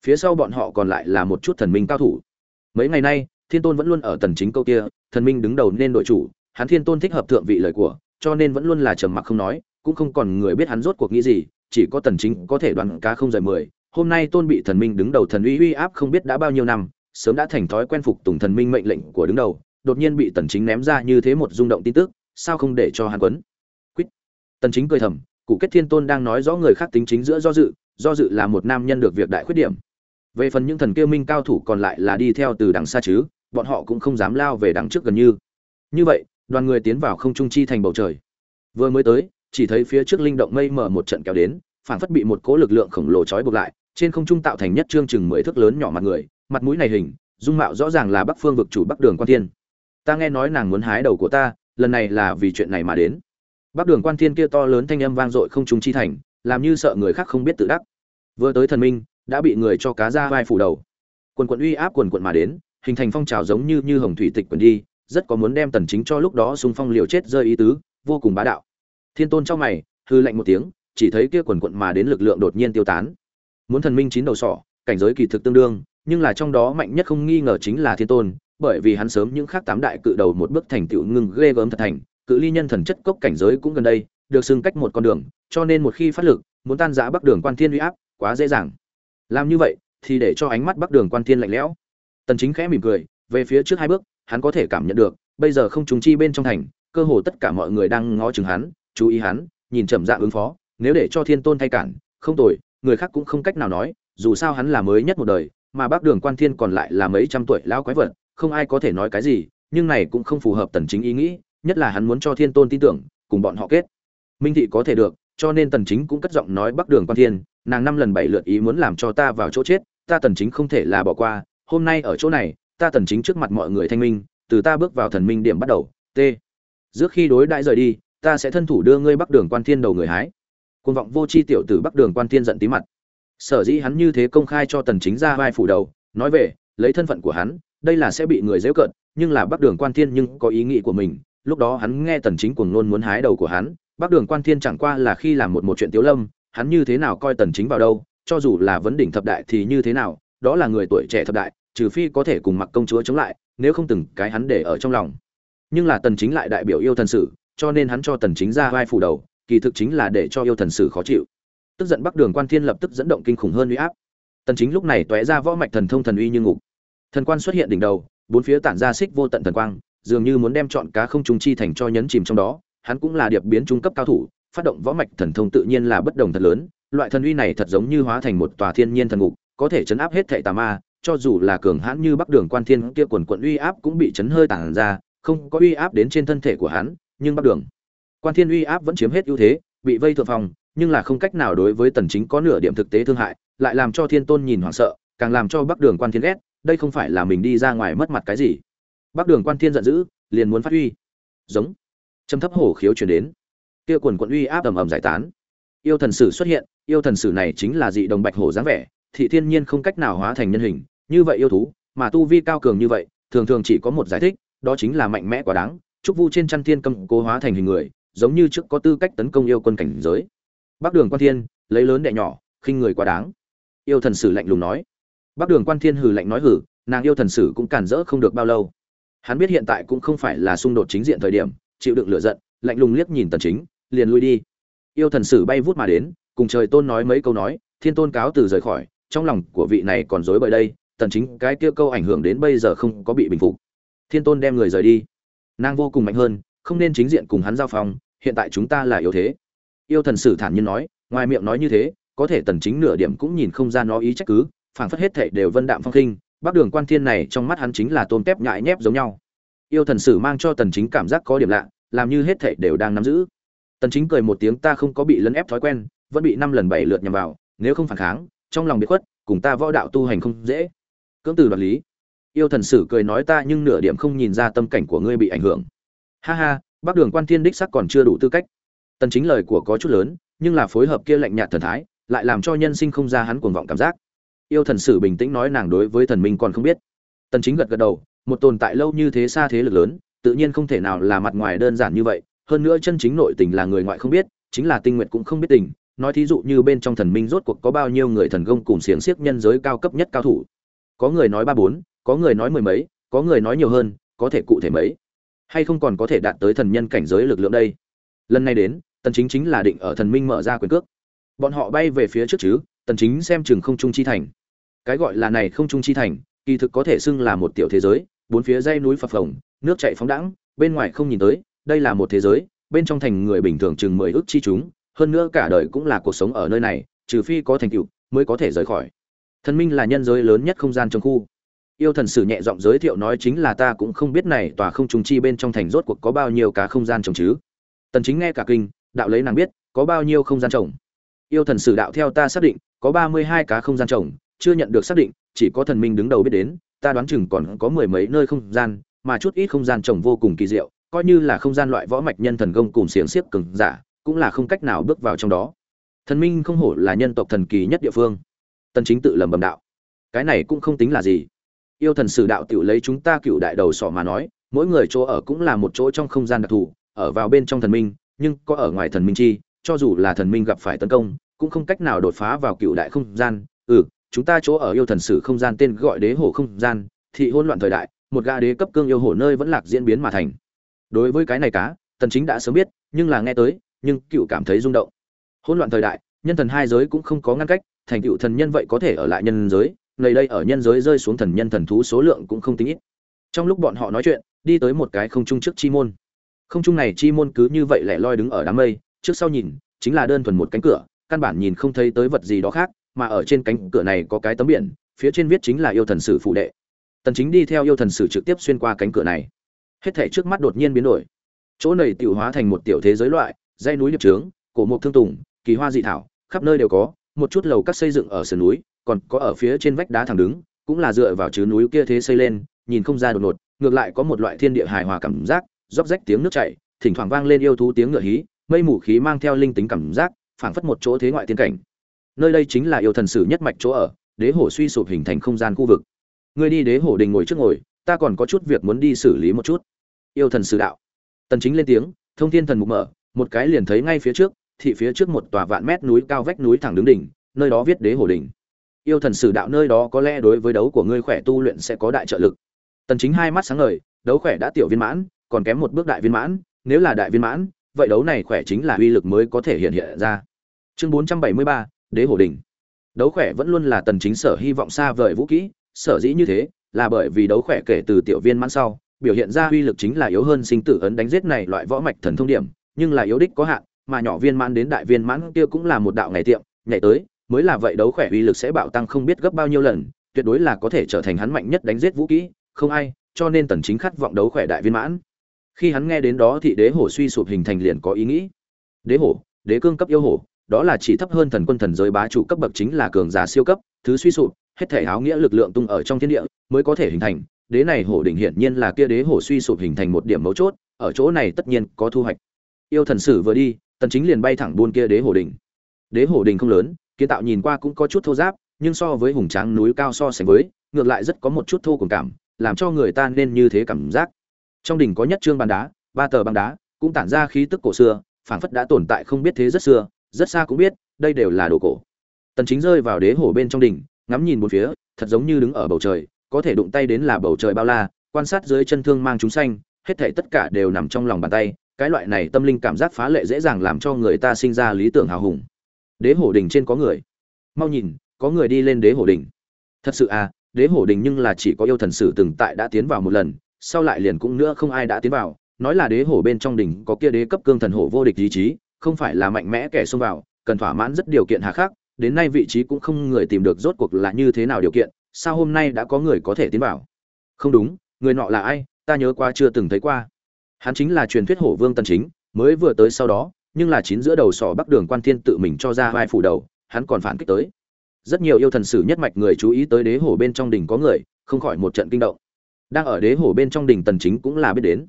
Phía sau bọn họ còn lại là một chút thần minh cao thủ. Mấy ngày nay, thiên tôn vẫn luôn ở tần chính câu kia, thần minh đứng đầu nên đội chủ hắn thiên tôn thích hợp thượng vị lời của, cho nên vẫn luôn là trầm mặc không nói, cũng không còn người biết hắn rốt cuộc nghĩ gì, chỉ có tần chính có thể đoán cá không rời mười. Hôm nay tôn bị thần minh đứng đầu thần uy uy áp không biết đã bao nhiêu năm, sớm đã thành thói quen phục tùng thần minh mệnh lệnh của đứng đầu, đột nhiên bị tần chính ném ra như thế một rung động tin tức, sao không để cho hắn quấn? Quýt. Tần chính cười thầm, cụ kết thiên tôn đang nói rõ người khác tính chính giữa do dự do dự là một nam nhân được việc đại khuyết điểm. Về phần những thần kia minh cao thủ còn lại là đi theo từ đằng xa chứ, bọn họ cũng không dám lao về đằng trước gần như. Như vậy đoàn người tiến vào không trung chi thành bầu trời. Vừa mới tới, chỉ thấy phía trước linh động mây mở một trận kéo đến phản phất bị một cỗ lực lượng khổng lồ trói buộc lại, trên không trung tạo thành nhất trương chừng mười thước lớn nhỏ mặt người, mặt mũi này hình, dung mạo rõ ràng là bắc phương vực chủ bắc đường quan thiên. Ta nghe nói nàng muốn hái đầu của ta, lần này là vì chuyện này mà đến. Bắc đường quan thiên kia to lớn thanh âm vang dội không trung chi thành, làm như sợ người khác không biết tự đắc. Vừa tới thần minh, đã bị người cho cá ra vai phủ đầu. Quần quận uy áp quần quận mà đến, hình thành phong trào giống như như hồng thủy tịch quần đi rất có muốn đem tần chính cho lúc đó xung phong liều chết rơi ý tứ, vô cùng bá đạo. Thiên tôn trong mày, hư lạnh một tiếng, chỉ thấy kia quần quận mà đến lực lượng đột nhiên tiêu tán. Muốn thần minh chín đầu sọ, cảnh giới kỳ thực tương đương, nhưng là trong đó mạnh nhất không nghi ngờ chính là thiên tôn, bởi vì hắn sớm những khác tám đại cự đầu một bước thành tựu ngưng ghê gớm thật thành, cự ly nhân thần chất cốc cảnh giới cũng gần đây, được xưng cách một con đường, cho nên một khi phát lực, muốn tan rã bắc đường quan thiên uy áp, quá dễ dàng. Làm như vậy, thì để cho ánh mắt bắc đường quan thiên lạnh lẽo. Tần chính khẽ mỉm cười, về phía trước hai bước hắn có thể cảm nhận được, bây giờ không trùng chi bên trong thành, cơ hồ tất cả mọi người đang ngó chừng hắn, chú ý hắn, nhìn chậm dạ ứng phó, nếu để cho thiên tôn thay cản, không tồi, người khác cũng không cách nào nói, dù sao hắn là mới nhất một đời, mà bác đường quan thiên còn lại là mấy trăm tuổi lão quái vật, không ai có thể nói cái gì, nhưng này cũng không phù hợp tần chính ý nghĩ, nhất là hắn muốn cho thiên tôn tin tưởng, cùng bọn họ kết. Minh thị có thể được, cho nên tần chính cũng cất giọng nói bắc đường quan thiên, nàng năm lần bảy lượt ý muốn làm cho ta vào chỗ chết, ta tần chính không thể là bỏ qua, hôm nay ở chỗ này ta tần chính trước mặt mọi người thanh minh từ ta bước vào thần minh điểm bắt đầu t. Trước khi đối đãi rời đi ta sẽ thân thủ đưa ngươi bắc đường quan thiên đầu người hái. Côn vọng vô chi tiểu tử bắc đường quan thiên giận tí mặt. Sở dĩ hắn như thế công khai cho tần chính ra vai phủ đầu nói về lấy thân phận của hắn đây là sẽ bị người dễ cợt, nhưng là bắc đường quan thiên nhưng có ý nghĩ của mình lúc đó hắn nghe tần chính cuồng nôn muốn hái đầu của hắn bắc đường quan thiên chẳng qua là khi làm một một chuyện tiếu lâm hắn như thế nào coi tần chính vào đâu cho dù là vấn đỉnh thập đại thì như thế nào đó là người tuổi trẻ thập đại trừ phi có thể cùng mặc công chúa chống lại, nếu không từng cái hắn để ở trong lòng. Nhưng là tần chính lại đại biểu yêu thần sử, cho nên hắn cho tần chính ra vai phủ đầu, kỳ thực chính là để cho yêu thần sử khó chịu. Tức giận bắc đường quan thiên lập tức dẫn động kinh khủng hơn uy áp. Tần chính lúc này tóe ra võ mạch thần thông thần uy như ngục. Thần quan xuất hiện đỉnh đầu, bốn phía tản ra xích vô tận thần quang, dường như muốn đem chọn cá không trùng chi thành cho nhấn chìm trong đó. Hắn cũng là điệp biến trung cấp cao thủ, phát động võ mạch thần thông tự nhiên là bất đồng thật lớn. Loại thần uy này thật giống như hóa thành một tòa thiên nhiên thần ngục, có thể chấn áp hết thệ tà ma cho dù là cường hãn như bắc đường quan thiên kia quần quận uy áp cũng bị chấn hơi tản ra, không có uy áp đến trên thân thể của hắn, nhưng bắc đường quan thiên uy áp vẫn chiếm hết ưu thế, bị vây thượng phòng nhưng là không cách nào đối với tần chính có nửa điểm thực tế thương hại, lại làm cho thiên tôn nhìn hoảng sợ, càng làm cho bắc đường quan thiên ghét, đây không phải là mình đi ra ngoài mất mặt cái gì. Bắc đường quan thiên giận dữ, liền muốn phát uy. giống. Trầm thấp hổ khiếu chuyển đến. Kia quần quận uy áp ầm ầm giải tán. Yêu thần sử xuất hiện, yêu thần sử này chính là dị đồng bạch hổ dáng vẻ, thị thiên nhiên không cách nào hóa thành nhân hình như vậy yêu thú, mà tu vi cao cường như vậy, thường thường chỉ có một giải thích, đó chính là mạnh mẽ quá đáng, trúc vu trên chăn thiên cầm cố hóa thành hình người, giống như trước có tư cách tấn công yêu quân cảnh giới. Bắc đường quan thiên, lấy lớn đệ nhỏ, khinh người quá đáng. Yêu thần sử lạnh lùng nói. Bắc đường quan thiên hừ lạnh nói hử nàng yêu thần sử cũng cản rỡ không được bao lâu. Hắn biết hiện tại cũng không phải là xung đột chính diện thời điểm, chịu đựng lửa giận, lạnh lùng liếc nhìn tần chính, liền lui đi. Yêu thần sử bay vút mà đến, cùng trời tôn nói mấy câu nói, thiên tôn cáo từ rời khỏi, trong lòng của vị này còn dối bời đây tần chính cái kia câu ảnh hưởng đến bây giờ không có bị bình phục. Thiên tôn đem người rời đi. Nàng vô cùng mạnh hơn, không nên chính diện cùng hắn giao phòng hiện tại chúng ta là yếu thế. Yêu thần sử thản nhiên nói, ngoài miệng nói như thế, có thể tần chính nửa điểm cũng nhìn không ra nó ý trách cứ, phảng phất hết thảy đều vân đạm phong khinh bắc đường quan thiên này trong mắt hắn chính là tôn tép nhại nhép giống nhau. Yêu thần sử mang cho tần chính cảm giác có điểm lạ, làm như hết thảy đều đang nắm giữ. Tần chính cười một tiếng, ta không có bị lấn ép thói quen, vẫn bị năm lần bảy lượt nhầm vào, nếu không phản kháng, trong lòng biệt khuất, cùng ta võ đạo tu hành không dễ cưỡng từ đoạt lý. Yêu thần sử cười nói ta nhưng nửa điểm không nhìn ra tâm cảnh của ngươi bị ảnh hưởng. Ha ha, bắc đường quan thiên đích sắc còn chưa đủ tư cách. Tần chính lời của có chút lớn, nhưng là phối hợp kia lạnh nhạt thần thái, lại làm cho nhân sinh không ra hắn cuồng vọng cảm giác. Yêu thần sử bình tĩnh nói nàng đối với thần minh còn không biết. Tần chính gật gật đầu, một tồn tại lâu như thế xa thế lực lớn, tự nhiên không thể nào là mặt ngoài đơn giản như vậy, hơn nữa chân chính nội tình là người ngoại không biết, chính là tinh nguyện cũng không biết tình. Nói thí dụ như bên trong thần minh rốt cuộc có bao nhiêu người thần công cùng xiềng xiếc nhân giới cao cấp nhất cao thủ có người nói ba bốn, có người nói mười mấy, có người nói nhiều hơn, có thể cụ thể mấy? Hay không còn có thể đạt tới thần nhân cảnh giới lực lượng đây? Lần này đến, tần chính chính là định ở thần minh mở ra quyền cước. Bọn họ bay về phía trước chứ, tần chính xem chừng không trung chi thành. Cái gọi là này không trung chi thành, kỳ thực có thể xưng là một tiểu thế giới, bốn phía dây núi phập phồng, nước chảy phóng đãng, bên ngoài không nhìn tới, đây là một thế giới, bên trong thành người bình thường chừng mười ước chi chúng, hơn nữa cả đời cũng là cuộc sống ở nơi này, trừ phi có thành tựu, mới có thể rời khỏi thần minh là nhân giới lớn nhất không gian trong khu. Yêu thần sử nhẹ giọng giới thiệu nói chính là ta cũng không biết này tòa không trùng chi bên trong thành rốt cuộc có bao nhiêu cá không gian trồng chứ. Tần chính nghe cả kinh, đạo lấy nàng biết, có bao nhiêu không gian trồng. Yêu thần sử đạo theo ta xác định, có 32 cá không gian trồng, chưa nhận được xác định, chỉ có thần minh đứng đầu biết đến, ta đoán chừng còn có mười mấy nơi không gian, mà chút ít không gian trồng vô cùng kỳ diệu, coi như là không gian loại võ mạch nhân thần công cùng xiềng xiếc cường giả, cũng là không cách nào bước vào trong đó. Thần minh không hổ là nhân tộc thần kỳ nhất địa phương tần chính tự lầm bầm đạo. Cái này cũng không tính là gì. Yêu thần sử đạo tiểu lấy chúng ta cựu đại đầu sỏ mà nói, mỗi người chỗ ở cũng là một chỗ trong không gian đặc thù, ở vào bên trong thần minh, nhưng có ở ngoài thần minh chi, cho dù là thần minh gặp phải tấn công, cũng không cách nào đột phá vào cựu đại không gian. Ừ chúng ta chỗ ở yêu thần sử không gian tên gọi đế hổ không gian, thị hỗn loạn thời đại, một gã đế cấp cương yêu hổ nơi vẫn lạc diễn biến mà thành. Đối với cái này cá, tần chính đã sớm biết, nhưng là nghe tới, nhưng cựu cảm thấy rung động. Hỗn loạn thời đại, nhân thần hai giới cũng không có ngăn cách thành tựu thần nhân vậy có thể ở lại nhân giới, nơi đây ở nhân giới rơi xuống thần nhân thần thú số lượng cũng không tính ít. Trong lúc bọn họ nói chuyện, đi tới một cái không trung trước chi môn. Không trung này chi môn cứ như vậy lẻ loi đứng ở đám mây, trước sau nhìn, chính là đơn thuần một cánh cửa, căn bản nhìn không thấy tới vật gì đó khác, mà ở trên cánh cửa này có cái tấm biển, phía trên viết chính là yêu thần sử phụ đệ. Tần chính đi theo yêu thần sử trực tiếp xuyên qua cánh cửa này. Hết thảy trước mắt đột nhiên biến đổi. Chỗ này tiểu hóa thành một tiểu thế giới loại, dãy núi liệp trướng, cổ mục thương tùng, kỳ hoa dị thảo, khắp nơi đều có một chút lầu các xây dựng ở sườn núi, còn có ở phía trên vách đá thẳng đứng, cũng là dựa vào chứ núi kia thế xây lên, nhìn không ra đột ngột, ngược lại có một loại thiên địa hài hòa cảm giác, róc rách tiếng nước chảy, thỉnh thoảng vang lên yêu thú tiếng ngựa hí, mây mù khí mang theo linh tính cảm giác, phảng phất một chỗ thế ngoại tiên cảnh. Nơi đây chính là yêu thần sử nhất mạch chỗ ở, đế hổ suy sụp hình thành không gian khu vực. Ngươi đi đế hổ đình ngồi trước ngồi, ta còn có chút việc muốn đi xử lý một chút. Yêu thần sử đạo. Tần chính lên tiếng, thông thiên thần mục mở, một cái liền thấy ngay phía trước thị phía trước một tòa vạn mét núi cao vách núi thẳng đứng đỉnh nơi đó viết đế hồ đỉnh. Yêu thần sử đạo nơi đó có lẽ đối với đấu của ngươi khỏe tu luyện sẽ có đại trợ lực. Tần chính hai mắt sáng ngời đấu khỏe đã tiểu viên mãn còn kém một bước đại viên mãn nếu là đại viên mãn vậy đấu này khỏe chính là uy lực mới có thể hiện hiện ra. Chương 473, đế hổ đỉnh. Đấu khỏe vẫn luôn là tần chính sở hy vọng xa vời vũ kỹ sở dĩ như thế là bởi vì đấu khỏe kể từ tiểu viên mãn sau biểu hiện ra uy lực chính là yếu hơn sinh tử ấn đánh giết này loại võ mạch thần thông điểm nhưng là yếu đích có hạn mà nhỏ viên mãn đến đại viên mãn kia cũng là một đạo ngày tiệm, nhảy tới, mới là vậy đấu khỏe uy lực sẽ bạo tăng không biết gấp bao nhiêu lần, tuyệt đối là có thể trở thành hắn mạnh nhất đánh giết vũ kỹ, không ai, cho nên tần chính khát vọng đấu khỏe đại viên mãn. Khi hắn nghe đến đó thì đế hổ suy sụp hình thành liền có ý nghĩ. Đế hổ, đế cương cấp yêu hổ, đó là chỉ thấp hơn thần quân thần giới bá chủ cấp bậc chính là cường giả siêu cấp, thứ suy sụp, hết thể áo nghĩa lực lượng tung ở trong thiên địa mới có thể hình thành. Đế này hổ đỉnh hiển nhiên là kia đế hổ suy sụp hình thành một điểm mấu chốt, ở chỗ này tất nhiên có thu hoạch. Yêu thần sử vừa đi tần chính liền bay thẳng buôn kia đế hồ đỉnh đế hồ đỉnh không lớn kiến tạo nhìn qua cũng có chút thô giáp, nhưng so với hùng tráng núi cao so sánh với, ngược lại rất có một chút thô cùng cảm, làm cho người ta nên như thế cảm giác. Trong đỉnh có nhất trương bàn đá, ba tờ băng đá, cũng tản ra khí tức cổ xưa, phảng phất đã tồn tại không biết thế rất xưa, rất xa cũng biết, đây đều là đồ cổ. Tần chính rơi vào đế hồ bên trong đỉnh ngắm nhìn bốn phía, thật giống như đứng ở bầu trời, có thể đụng tay đến là bầu trời bao la, quan sát dưới chân thương mang chúng xanh hết thảy tất cả đều nằm trong lòng bàn tay cái loại này tâm linh cảm giác phá lệ dễ dàng làm cho người ta sinh ra lý tưởng hào hùng. Đế hổ đình trên có người. Mau nhìn, có người đi lên đế hổ đình. Thật sự à đế hổ đình nhưng là chỉ có yêu thần sử từng tại đã tiến vào một lần, sau lại liền cũng nữa không ai đã tiến vào. Nói là đế hổ bên trong đỉnh có kia đế cấp cương thần hổ vô địch ý chí, không phải là mạnh mẽ kẻ xông vào, cần thỏa mãn rất điều kiện hà khắc, đến nay vị trí cũng không người tìm được rốt cuộc là như thế nào điều kiện, sao hôm nay đã có người có thể tiến vào? Không đúng, người nọ là ai, ta nhớ qua chưa từng thấy qua hắn chính là truyền thuyết hổ vương tân chính, mới vừa tới sau đó, nhưng là chín giữa đầu sỏ bắc đường quan thiên tự mình cho ra vai phủ đầu, hắn còn phản kích tới. Rất nhiều yêu thần sử nhất mạch người chú ý tới đế hổ bên trong đỉnh có người, không khỏi một trận kinh động. Đang ở đế hổ bên trong đỉnh tần chính cũng là biết đến.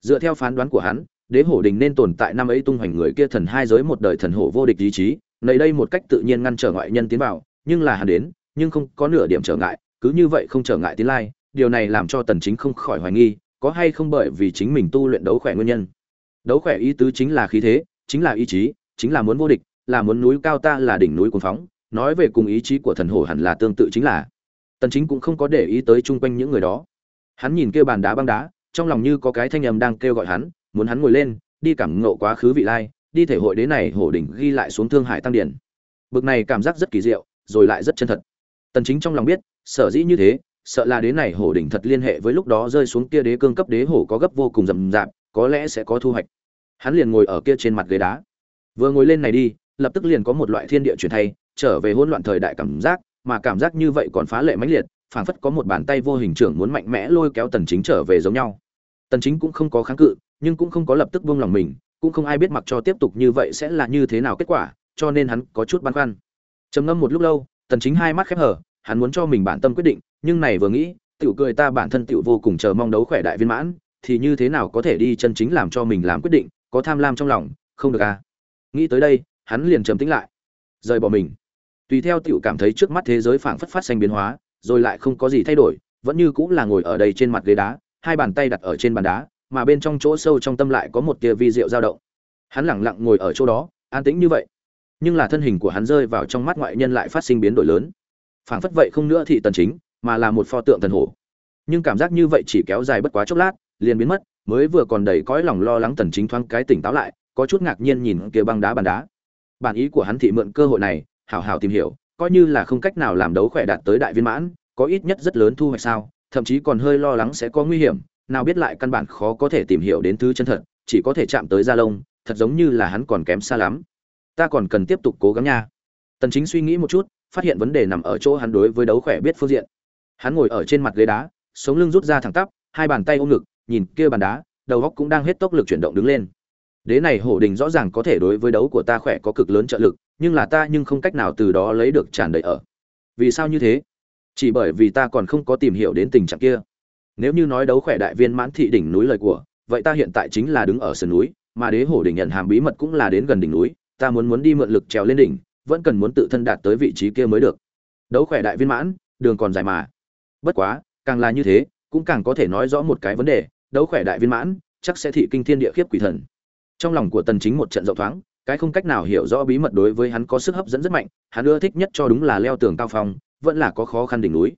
Dựa theo phán đoán của hắn, đế hổ đình nên tồn tại năm ấy tung hoành người kia thần hai giới một đời thần hổ vô địch ý chí nầy đây một cách tự nhiên ngăn trở ngoại nhân tiến vào, nhưng là hắn đến, nhưng không có nửa điểm trở ngại, cứ như vậy không trở ngại tiến lai, điều này làm cho tần chính không khỏi hoài nghi có hay không bởi vì chính mình tu luyện đấu khỏe nguyên nhân? Đấu khỏe ý tứ chính là khí thế, chính là ý chí, chính là muốn vô địch, là muốn núi cao ta là đỉnh núi cuồng phóng. Nói về cùng ý chí của thần hổ hẳn là tương tự chính là. Tần chính cũng không có để ý tới chung quanh những người đó. Hắn nhìn kia bàn đá băng đá, trong lòng như có cái thanh âm đang kêu gọi hắn, muốn hắn ngồi lên, đi cảm ngộ quá khứ vị lai, đi thể hội đế này hổ đỉnh ghi lại xuống thương hải tăng điển. Bực này cảm giác rất kỳ diệu, rồi lại rất chân thật. Tần chính trong lòng biết, sở dĩ như thế sợ là đế này hổ đỉnh thật liên hệ với lúc đó rơi xuống kia đế cương cấp đế hổ có gấp vô cùng rầm rạp, có lẽ sẽ có thu hoạch. Hắn liền ngồi ở kia trên mặt ghế đá. Vừa ngồi lên này đi, lập tức liền có một loại thiên địa chuyển thay, trở về hỗn loạn thời đại cảm giác, mà cảm giác như vậy còn phá lệ mãnh liệt, phảng phất có một bàn tay vô hình trưởng muốn mạnh mẽ lôi kéo tần chính trở về giống nhau. Tần chính cũng không có kháng cự, nhưng cũng không có lập tức buông lòng mình, cũng không ai biết mặc cho tiếp tục như vậy sẽ là như thế nào kết quả, cho nên hắn có chút băn khoăn. Trầm ngâm một lúc lâu, tần chính hai mắt khép hờ, hắn muốn cho mình bản tâm quyết định nhưng này vừa nghĩ, tiểu cười ta bản thân tiểu vô cùng chờ mong đấu khỏe đại viên mãn, thì như thế nào có thể đi chân chính làm cho mình làm quyết định, có tham lam trong lòng, không được à? Nghĩ tới đây, hắn liền trầm tĩnh lại, rời bỏ mình. Tùy theo tiểu cảm thấy trước mắt thế giới phảng phất phát xanh biến hóa, rồi lại không có gì thay đổi, vẫn như cũng là ngồi ở đây trên mặt ghế đá, hai bàn tay đặt ở trên bàn đá, mà bên trong chỗ sâu trong tâm lại có một tia vi diệu dao động. Hắn lẳng lặng ngồi ở chỗ đó, an tĩnh như vậy. Nhưng là thân hình của hắn rơi vào trong mắt ngoại nhân lại phát sinh biến đổi lớn. Phảng phất vậy không nữa thị tần chính mà là một pho tượng thần hổ. Nhưng cảm giác như vậy chỉ kéo dài bất quá chốc lát, liền biến mất, mới vừa còn đầy cõi lòng lo lắng tần chính thoáng cái tỉnh táo lại, có chút ngạc nhiên nhìn kia băng đá bàn đá. Bản ý của hắn thị mượn cơ hội này, hảo hảo tìm hiểu, coi như là không cách nào làm đấu khỏe đạt tới đại viên mãn, có ít nhất rất lớn thu hoạch sao, thậm chí còn hơi lo lắng sẽ có nguy hiểm, nào biết lại căn bản khó có thể tìm hiểu đến thứ chân thật, chỉ có thể chạm tới da lông, thật giống như là hắn còn kém xa lắm. Ta còn cần tiếp tục cố gắng nha. Tần chính suy nghĩ một chút, phát hiện vấn đề nằm ở chỗ hắn đối với đấu khỏe biết phương diện hắn ngồi ở trên mặt ghế đá, sống lưng rút ra thẳng tắp, hai bàn tay ôm ngực, nhìn kia bàn đá, đầu góc cũng đang hết tốc lực chuyển động đứng lên. Đế này hổ đình rõ ràng có thể đối với đấu của ta khỏe có cực lớn trợ lực, nhưng là ta nhưng không cách nào từ đó lấy được tràn đầy ở. Vì sao như thế? Chỉ bởi vì ta còn không có tìm hiểu đến tình trạng kia. Nếu như nói đấu khỏe đại viên mãn thị đỉnh núi lời của, vậy ta hiện tại chính là đứng ở sườn núi, mà đế hổ đỉnh nhận hàm bí mật cũng là đến gần đỉnh núi, ta muốn muốn đi mượn lực trèo lên đỉnh, vẫn cần muốn tự thân đạt tới vị trí kia mới được. Đấu khỏe đại viên mãn, đường còn dài mà bất quá, càng là như thế, cũng càng có thể nói rõ một cái vấn đề, đấu khỏe đại viên mãn, chắc sẽ thị kinh thiên địa khiếp quỷ thần. Trong lòng của tần chính một trận rộng thoáng, cái không cách nào hiểu rõ bí mật đối với hắn có sức hấp dẫn rất mạnh, hắn ưa thích nhất cho đúng là leo tường cao phong, vẫn là có khó khăn đỉnh núi.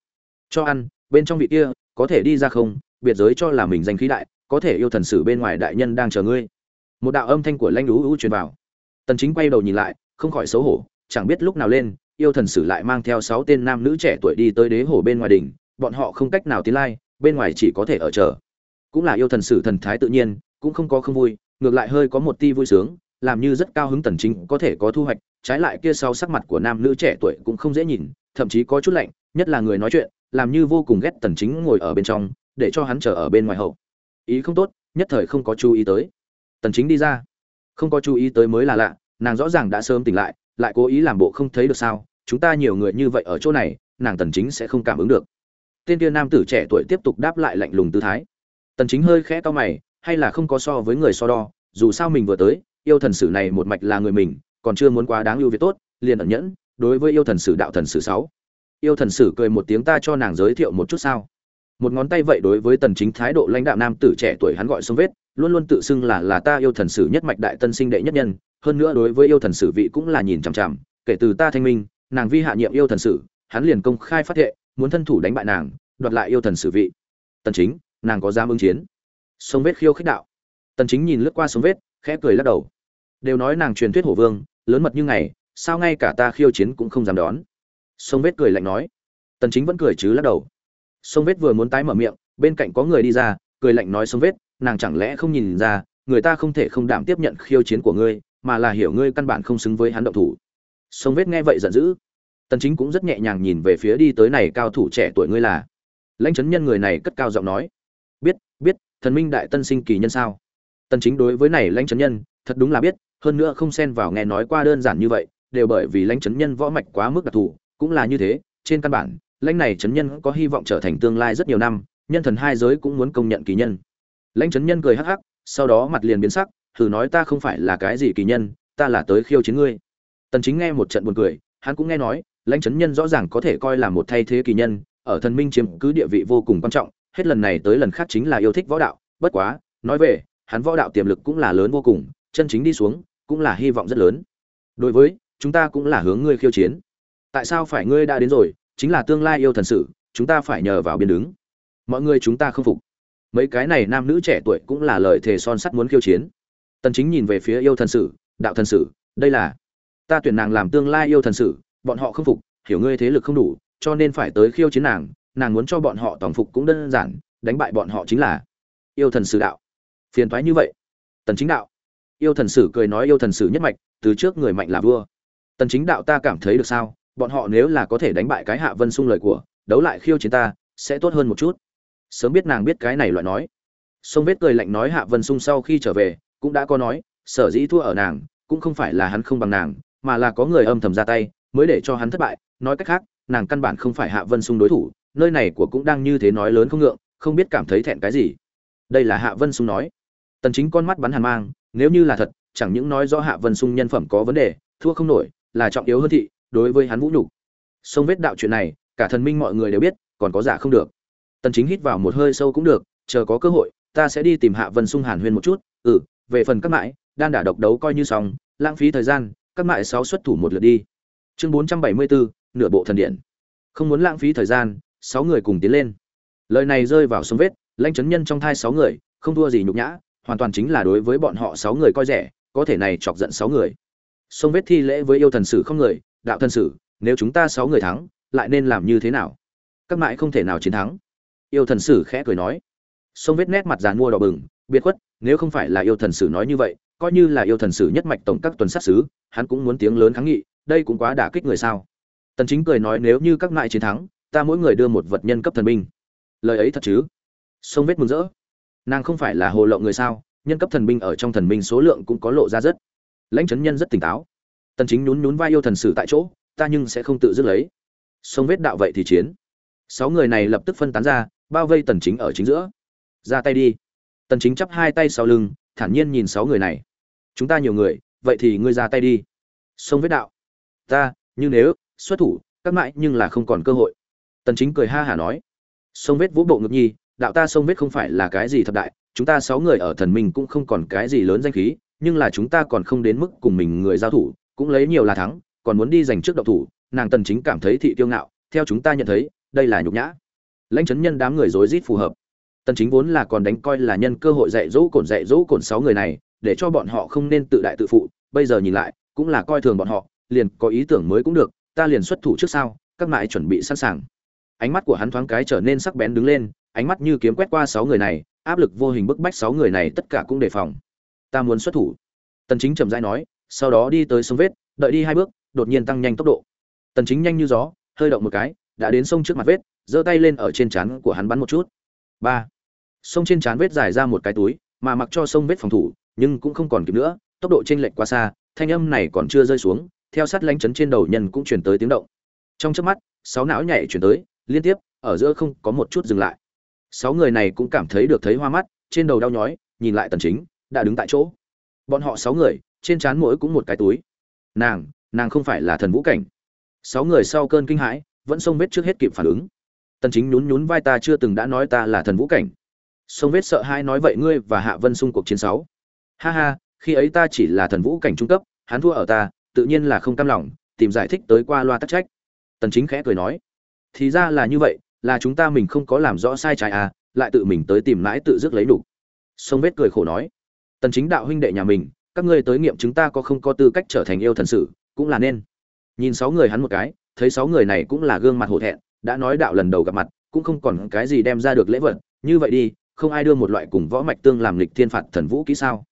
Cho ăn, bên trong vị kia, có thể đi ra không, biệt giới cho là mình danh khí đại, có thể yêu thần sử bên ngoài đại nhân đang chờ ngươi. Một đạo âm thanh của lanh lũ u truyền vào. Tần chính quay đầu nhìn lại, không khỏi xấu hổ, chẳng biết lúc nào lên, yêu thần sử lại mang theo sáu tên nam nữ trẻ tuổi đi tới đế hồ bên ngoài đỉnh bọn họ không cách nào tiến lai, bên ngoài chỉ có thể ở chờ. Cũng là yêu thần sử thần thái tự nhiên, cũng không có không vui, ngược lại hơi có một ti vui sướng, làm như rất cao hứng tần chính có thể có thu hoạch, trái lại kia sau sắc mặt của nam nữ trẻ tuổi cũng không dễ nhìn, thậm chí có chút lạnh, nhất là người nói chuyện, làm như vô cùng ghét tần chính ngồi ở bên trong, để cho hắn chờ ở bên ngoài hậu. Ý không tốt, nhất thời không có chú ý tới. Tần chính đi ra. Không có chú ý tới mới là lạ, nàng rõ ràng đã sớm tỉnh lại lại cố ý làm bộ không thấy được sao, chúng ta nhiều người như vậy ở chỗ này, nàng tần chính sẽ không cảm ứng được tên kia nam tử trẻ tuổi tiếp tục đáp lại lạnh lùng tư thái. Tần chính hơi khẽ to mày, hay là không có so với người so đo, dù sao mình vừa tới, yêu thần sử này một mạch là người mình, còn chưa muốn quá đáng ưu việt tốt, liền ẩn nhẫn, đối với yêu thần sử đạo thần sử sáu. Yêu thần sử cười một tiếng ta cho nàng giới thiệu một chút sao. Một ngón tay vậy đối với tần chính thái độ lãnh đạo nam tử trẻ tuổi hắn gọi xuống vết, luôn luôn tự xưng là là ta yêu thần sử nhất mạch đại tân sinh đệ nhất nhân, hơn nữa đối với yêu thần sử vị cũng là nhìn chằm chằm, kể từ ta thanh minh, nàng vi hạ nhiệm yêu thần sử, hắn liền công khai phát thệ muốn thân thủ đánh bại nàng, đoạt lại yêu thần sử vị. Tần chính, nàng có dám ứng chiến? Sông vết khiêu khích đạo. Tần chính nhìn lướt qua sông vết, khẽ cười lắc đầu. Đều nói nàng truyền thuyết hổ vương, lớn mật như ngày, sao ngay cả ta khiêu chiến cũng không dám đón? Sông vết cười lạnh nói. Tần chính vẫn cười chứ lắc đầu. Sông vết vừa muốn tái mở miệng, bên cạnh có người đi ra, cười lạnh nói sông vết, nàng chẳng lẽ không nhìn ra, người ta không thể không đảm tiếp nhận khiêu chiến của ngươi, mà là hiểu ngươi căn bản không xứng với hắn động thủ. Sông vết nghe vậy giận dữ tần chính cũng rất nhẹ nhàng nhìn về phía đi tới này cao thủ trẻ tuổi ngươi là. Lãnh chấn nhân người này cất cao giọng nói. Biết biết, thần minh đại tân sinh kỳ nhân sao? Tần chính đối với này lãnh chấn nhân, thật đúng là biết, hơn nữa không xen vào nghe nói qua đơn giản như vậy, đều bởi vì lãnh chấn nhân võ mạch quá mức đặc thù, cũng là như thế, trên căn bản, lãnh này chấn nhân có hy vọng trở thành tương lai rất nhiều năm, nhân thần hai giới cũng muốn công nhận kỳ nhân. Lãnh chấn nhân cười hắc hắc, sau đó mặt liền biến sắc, thử nói ta không phải là cái gì kỳ nhân, ta là tới khiêu chiến ngươi. Tần chính nghe một trận buồn cười, hắn cũng nghe nói lãnh chấn nhân rõ ràng có thể coi là một thay thế kỳ nhân ở thần minh chiếm cứ địa vị vô cùng quan trọng hết lần này tới lần khác chính là yêu thích võ đạo. Bất quá nói về hắn võ đạo tiềm lực cũng là lớn vô cùng chân chính đi xuống cũng là hy vọng rất lớn. Đối với chúng ta cũng là hướng ngươi khiêu chiến. Tại sao phải ngươi đã đến rồi chính là tương lai yêu thần sự chúng ta phải nhờ vào biên đứng. Mọi người chúng ta không phục. Mấy cái này nam nữ trẻ tuổi cũng là lời thề son sắt muốn khiêu chiến. Tần chính nhìn về phía yêu thần sử, đạo thần sử, đây là ta tuyển nàng làm tương lai yêu thần sử bọn họ không phục, hiểu ngươi thế lực không đủ, cho nên phải tới khiêu chiến nàng nàng muốn cho bọn họ tổng phục cũng đơn giản, đánh bại bọn họ chính là yêu thần sử đạo. Phiền thoái như vậy. Tần chính đạo. Yêu thần sử cười nói yêu thần sử nhất mạch, từ trước người mạnh là vua. Tần chính đạo ta cảm thấy được sao? Bọn họ nếu là có thể đánh bại cái hạ vân sung lời của, đấu lại khiêu chiến ta, sẽ tốt hơn một chút. Sớm biết nàng biết cái này loại nói. Sông vết cười lạnh nói hạ vân sung sau khi trở về, cũng đã có nói, sở dĩ thua ở nàng, cũng không phải là hắn không bằng nàng, mà là có người âm thầm ra tay mới để cho hắn thất bại, nói cách khác, nàng căn bản không phải hạ vân sung đối thủ, nơi này của cũng đang như thế nói lớn không ngượng, không biết cảm thấy thẹn cái gì. Đây là hạ vân sung nói. Tần chính con mắt bắn hàn mang, nếu như là thật, chẳng những nói rõ hạ vân sung nhân phẩm có vấn đề, thua không nổi, là trọng yếu hơn thị, đối với hắn vũ nhục. Sông vết đạo chuyện này, cả thần minh mọi người đều biết, còn có giả không được. Tần chính hít vào một hơi sâu cũng được, chờ có cơ hội, ta sẽ đi tìm hạ vân sung hàn huyên một chút ừ về phần các mãi, đan đả độc đấu coi như xong, lãng phí thời gian, các mãi sáu xuất thủ một lượt đi chương 474, nửa bộ thần điện. Không muốn lãng phí thời gian sáu người cùng tiến lên. Lời này rơi vào sông vết lãnh chấn nhân trong thai sáu người không thua gì nhục nhã hoàn toàn chính là đối với bọn họ sáu người coi rẻ có thể này chọc giận sáu người. Sông vết thi lễ với yêu thần sử không người đạo thần sử nếu chúng ta sáu người thắng lại nên làm như thế nào? Các mãi không thể nào chiến thắng. Yêu thần sử khẽ cười nói. Sông vết nét mặt dàn mua đỏ bừng biệt khuất nếu không phải là yêu thần sử nói như vậy coi như là yêu thần sử nhất mạch tổng các tuần sát sứ hắn cũng muốn tiếng lớn kháng nghị đây cũng quá đả kích người sao? Tần chính cười nói, nếu như các mãi chiến thắng, ta mỗi người đưa một vật nhân cấp thần binh. Lời ấy thật chứ? Sông vết mừng rỡ. Nàng không phải là hồ lộng người sao? Nhân cấp thần binh ở trong thần binh số lượng cũng có lộ ra rất. Lãnh chấn nhân rất tỉnh táo. Tần chính nhún nhún vai yêu thần sử tại chỗ, ta nhưng sẽ không tự dứt lấy. Sông vết đạo vậy thì chiến. Sáu người này lập tức phân tán ra, bao vây tần chính ở chính giữa. Ra tay đi. Tần chính chắp hai tay sau lưng, thản nhiên nhìn sáu người này. Chúng ta nhiều người, vậy thì ngươi ra tay đi. Sông vết đạo ta, như nếu, xuất thủ, các mãi nhưng là không còn cơ hội. Tần chính cười ha hả nói. Sông vết vũ bộ ngực nhi, đạo ta sông vết không phải là cái gì thập đại, chúng ta sáu người ở thần minh cũng không còn cái gì lớn danh khí, nhưng là chúng ta còn không đến mức cùng mình người giao thủ, cũng lấy nhiều là thắng, còn muốn đi giành trước độc thủ, nàng tần chính cảm thấy thị tiêu ngạo, theo chúng ta nhận thấy, đây là nhục nhã. Lãnh chấn nhân đám người rối rít phù hợp. Tần chính vốn là còn đánh coi là nhân cơ hội dạy dỗ cổn dạy dỗ cổn sáu người này, để cho bọn họ không nên tự đại tự phụ, bây giờ nhìn lại, cũng là coi thường bọn họ liền có ý tưởng mới cũng được, ta liền xuất thủ trước sau, các mại chuẩn bị sẵn sàng. Ánh mắt của hắn thoáng cái trở nên sắc bén đứng lên, ánh mắt như kiếm quét qua sáu người này, áp lực vô hình bức bách sáu người này tất cả cũng đề phòng. Ta muốn xuất thủ. Tần chính chậm rãi nói, sau đó đi tới sông vết, đợi đi hai bước, đột nhiên tăng nhanh tốc độ. Tần chính nhanh như gió, hơi động một cái, đã đến sông trước mặt vết, giơ tay lên ở trên trán của hắn bắn một chút. Ba. Sông trên trán vết dài ra một cái túi, mà mặc cho sông vết phòng thủ, nhưng cũng không còn kịp nữa, tốc độ chênh lệch quá xa, thanh âm này còn chưa rơi xuống theo sát lánh chấn trên đầu nhân cũng truyền tới tiếng động. Trong chớp mắt, sáu não nhảy chuyển tới, liên tiếp, ở giữa không có một chút dừng lại. Sáu người này cũng cảm thấy được thấy hoa mắt, trên đầu đau nhói, nhìn lại tần chính, đã đứng tại chỗ. Bọn họ sáu người, trên trán mỗi cũng một cái túi. Nàng nàng không phải là thần vũ cảnh. Sáu người sau cơn kinh hãi, vẫn xông vết trước hết kịp phản ứng. Tần chính nhún nhún vai ta chưa từng đã nói ta là thần vũ cảnh. Sông vết sợ hai nói vậy ngươi và hạ vân xung cuộc chiến sáu. Ha ha, khi ấy ta chỉ là thần vũ cảnh trung cấp, hắn thua ở ta tự nhiên là không cam lòng, tìm giải thích tới qua loa tắc trách. Tần chính khẽ cười nói, thì ra là như vậy, là chúng ta mình không có làm rõ sai trái à lại tự mình tới tìm mãi tự dứt lấy đủ. Sông vết cười khổ nói, tần chính đạo huynh đệ nhà mình, các ngươi tới nghiệm chúng ta có không có tư cách trở thành yêu thần sử, cũng là nên. Nhìn sáu người hắn một cái, thấy sáu người này cũng là gương mặt hổ thẹn, đã nói đạo lần đầu gặp mặt, cũng không còn cái gì đem ra được lễ vật, như vậy đi, không ai đưa một loại cùng võ mạch tương làm lịch thiên phạt thần vũ kỹ sao?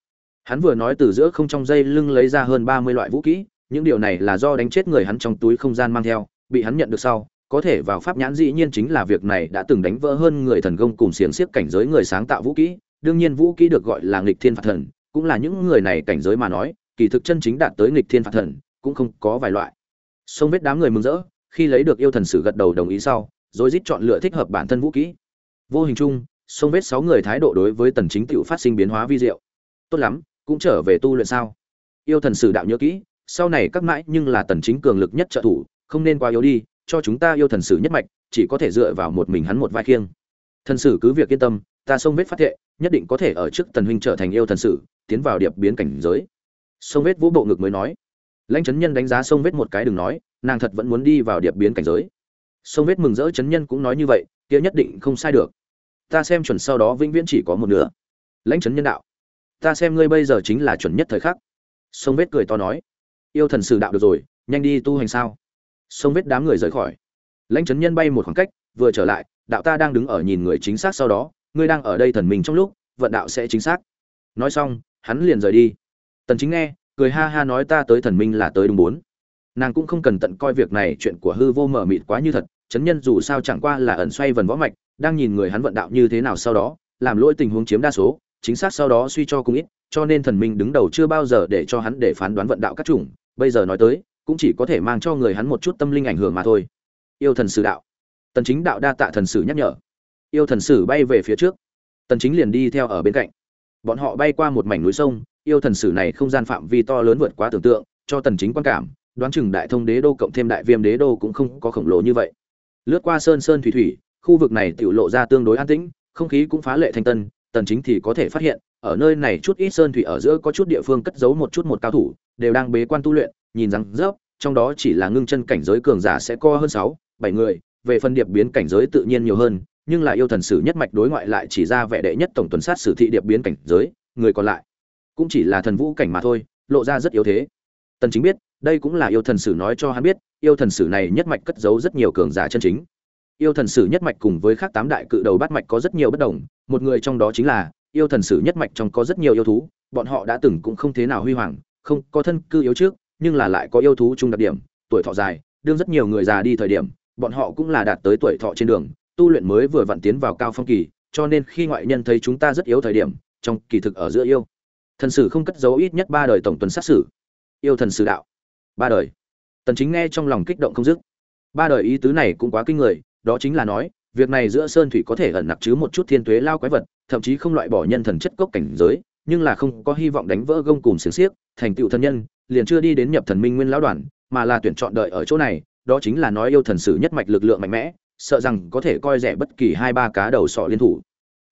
Hắn vừa nói từ giữa không trong dây lưng lấy ra hơn 30 loại vũ kỹ những điều này là do đánh chết người hắn trong túi không gian mang theo, bị hắn nhận được sau, có thể vào pháp nhãn dĩ nhiên chính là việc này đã từng đánh vỡ hơn người thần công cùng xiềng xiếc cảnh giới người sáng tạo vũ kỹ. Đương nhiên vũ kỹ được gọi là nghịch thiên phạt thần, cũng là những người này cảnh giới mà nói, kỳ thực chân chính đạt tới nghịch thiên phạt thần, cũng không có vài loại. Sông vết đám người mừng rỡ, khi lấy được yêu thần sử gật đầu đồng ý sau, rồi rít chọn lựa thích hợp bản thân vũ kỹ. Vô hình chung, sông vết sáu người thái độ đối với tần chính tiểu phát sinh biến hóa vi diệu. Tốt lắm, cũng trở về tu luyện sao? Yêu thần sử đạo nhớ kỹ sau này các mãi nhưng là tần chính cường lực nhất trợ thủ, không nên quá yếu đi, cho chúng ta yêu thần sử nhất mạch, chỉ có thể dựa vào một mình hắn một vai khiêng. Thần sử cứ việc yên tâm, ta sông vết phát thệ, nhất định có thể ở trước tần huynh trở thành yêu thần sử, tiến vào điệp biến cảnh giới. Sông vết vũ bộ ngực mới nói. Lãnh chấn nhân đánh giá sông vết một cái đừng nói, nàng thật vẫn muốn đi vào điệp biến cảnh giới. Sông vết mừng rỡ chấn nhân cũng nói như vậy, kia nhất định không sai được. Ta xem chuẩn sau đó vĩnh viễn chỉ có một nửa. Lãnh chấn nhân đạo. Ta xem ngươi bây giờ chính là chuẩn nhất thời khắc. Sông vết cười to nói yêu thần sử đạo được rồi, nhanh đi tu hành sao? Sông vết đám người rời khỏi. Lãnh chấn nhân bay một khoảng cách, vừa trở lại, đạo ta đang đứng ở nhìn người chính xác sau đó, ngươi đang ở đây thần mình trong lúc, vận đạo sẽ chính xác. Nói xong, hắn liền rời đi. Tần chính nghe, cười ha ha nói ta tới thần minh là tới đúng bốn. Nàng cũng không cần tận coi việc này, chuyện của hư vô mở mịt quá như thật, chấn nhân dù sao chẳng qua là ẩn xoay vần võ mạch, đang nhìn người hắn vận đạo như thế nào sau đó, làm lỗi tình huống chiếm đa số, chính xác sau đó suy cho cùng ít, cho nên thần minh đứng đầu chưa bao giờ để cho hắn để phán đoán vận đạo các chủng bây giờ nói tới, cũng chỉ có thể mang cho người hắn một chút tâm linh ảnh hưởng mà thôi. Yêu thần sử đạo. Tần chính đạo đa tạ thần sử nhắc nhở. Yêu thần sử bay về phía trước. Tần chính liền đi theo ở bên cạnh. Bọn họ bay qua một mảnh núi sông, yêu thần sử này không gian phạm vi to lớn vượt quá tưởng tượng, cho tần chính quan cảm, đoán chừng đại thông đế đô cộng thêm đại viêm đế đô cũng không có khổng lồ như vậy. Lướt qua sơn sơn thủy thủy, khu vực này tiểu lộ ra tương đối an tĩnh, không khí cũng phá lệ thanh tân, tần chính thì có thể phát hiện, ở nơi này chút ít sơn thủy ở giữa có chút địa phương cất giấu một chút một cao thủ đều đang bế quan tu luyện nhìn rằng rớp trong đó chỉ là ngưng chân cảnh giới cường giả sẽ co hơn 6, 7 người về phân điệp biến cảnh giới tự nhiên nhiều hơn nhưng là yêu thần sử nhất mạch đối ngoại lại chỉ ra vẻ đệ nhất tổng tuần sát sử thị điệp biến cảnh giới người còn lại cũng chỉ là thần vũ cảnh mà thôi lộ ra rất yếu thế. Tần chính biết đây cũng là yêu thần sử nói cho hắn biết yêu thần sử này nhất mạch cất giấu rất nhiều cường giả chân chính. Yêu thần sử nhất mạch cùng với khác tám đại cự đầu bát mạch có rất nhiều bất đồng một người trong đó chính là yêu thần sử nhất mạch trong có rất nhiều yêu thú bọn họ đã từng cũng không thế nào huy hoàng không có thân cư yếu trước, nhưng là lại có yêu thú chung đặc điểm, tuổi thọ dài, đương rất nhiều người già đi thời điểm, bọn họ cũng là đạt tới tuổi thọ trên đường, tu luyện mới vừa vặn tiến vào cao phong kỳ, cho nên khi ngoại nhân thấy chúng ta rất yếu thời điểm, trong kỳ thực ở giữa yêu. Thần sử không cất giấu ít nhất ba đời tổng tuần sát sử. Yêu thần sử đạo. Ba đời. Tần chính nghe trong lòng kích động không dứt. Ba đời ý tứ này cũng quá kinh người, đó chính là nói, việc này giữa sơn thủy có thể ẩn nặc chứ một chút thiên tuế lao quái vật, thậm chí không loại bỏ nhân thần chất cốc cảnh giới nhưng là không có hy vọng đánh vỡ gông cùng xiềng xiếc, thành tựu thân nhân, liền chưa đi đến nhập thần minh nguyên lão đoàn, mà là tuyển chọn đợi ở chỗ này, đó chính là nói yêu thần sử nhất mạch lực lượng mạnh mẽ, sợ rằng có thể coi rẻ bất kỳ hai ba cá đầu sọ liên thủ.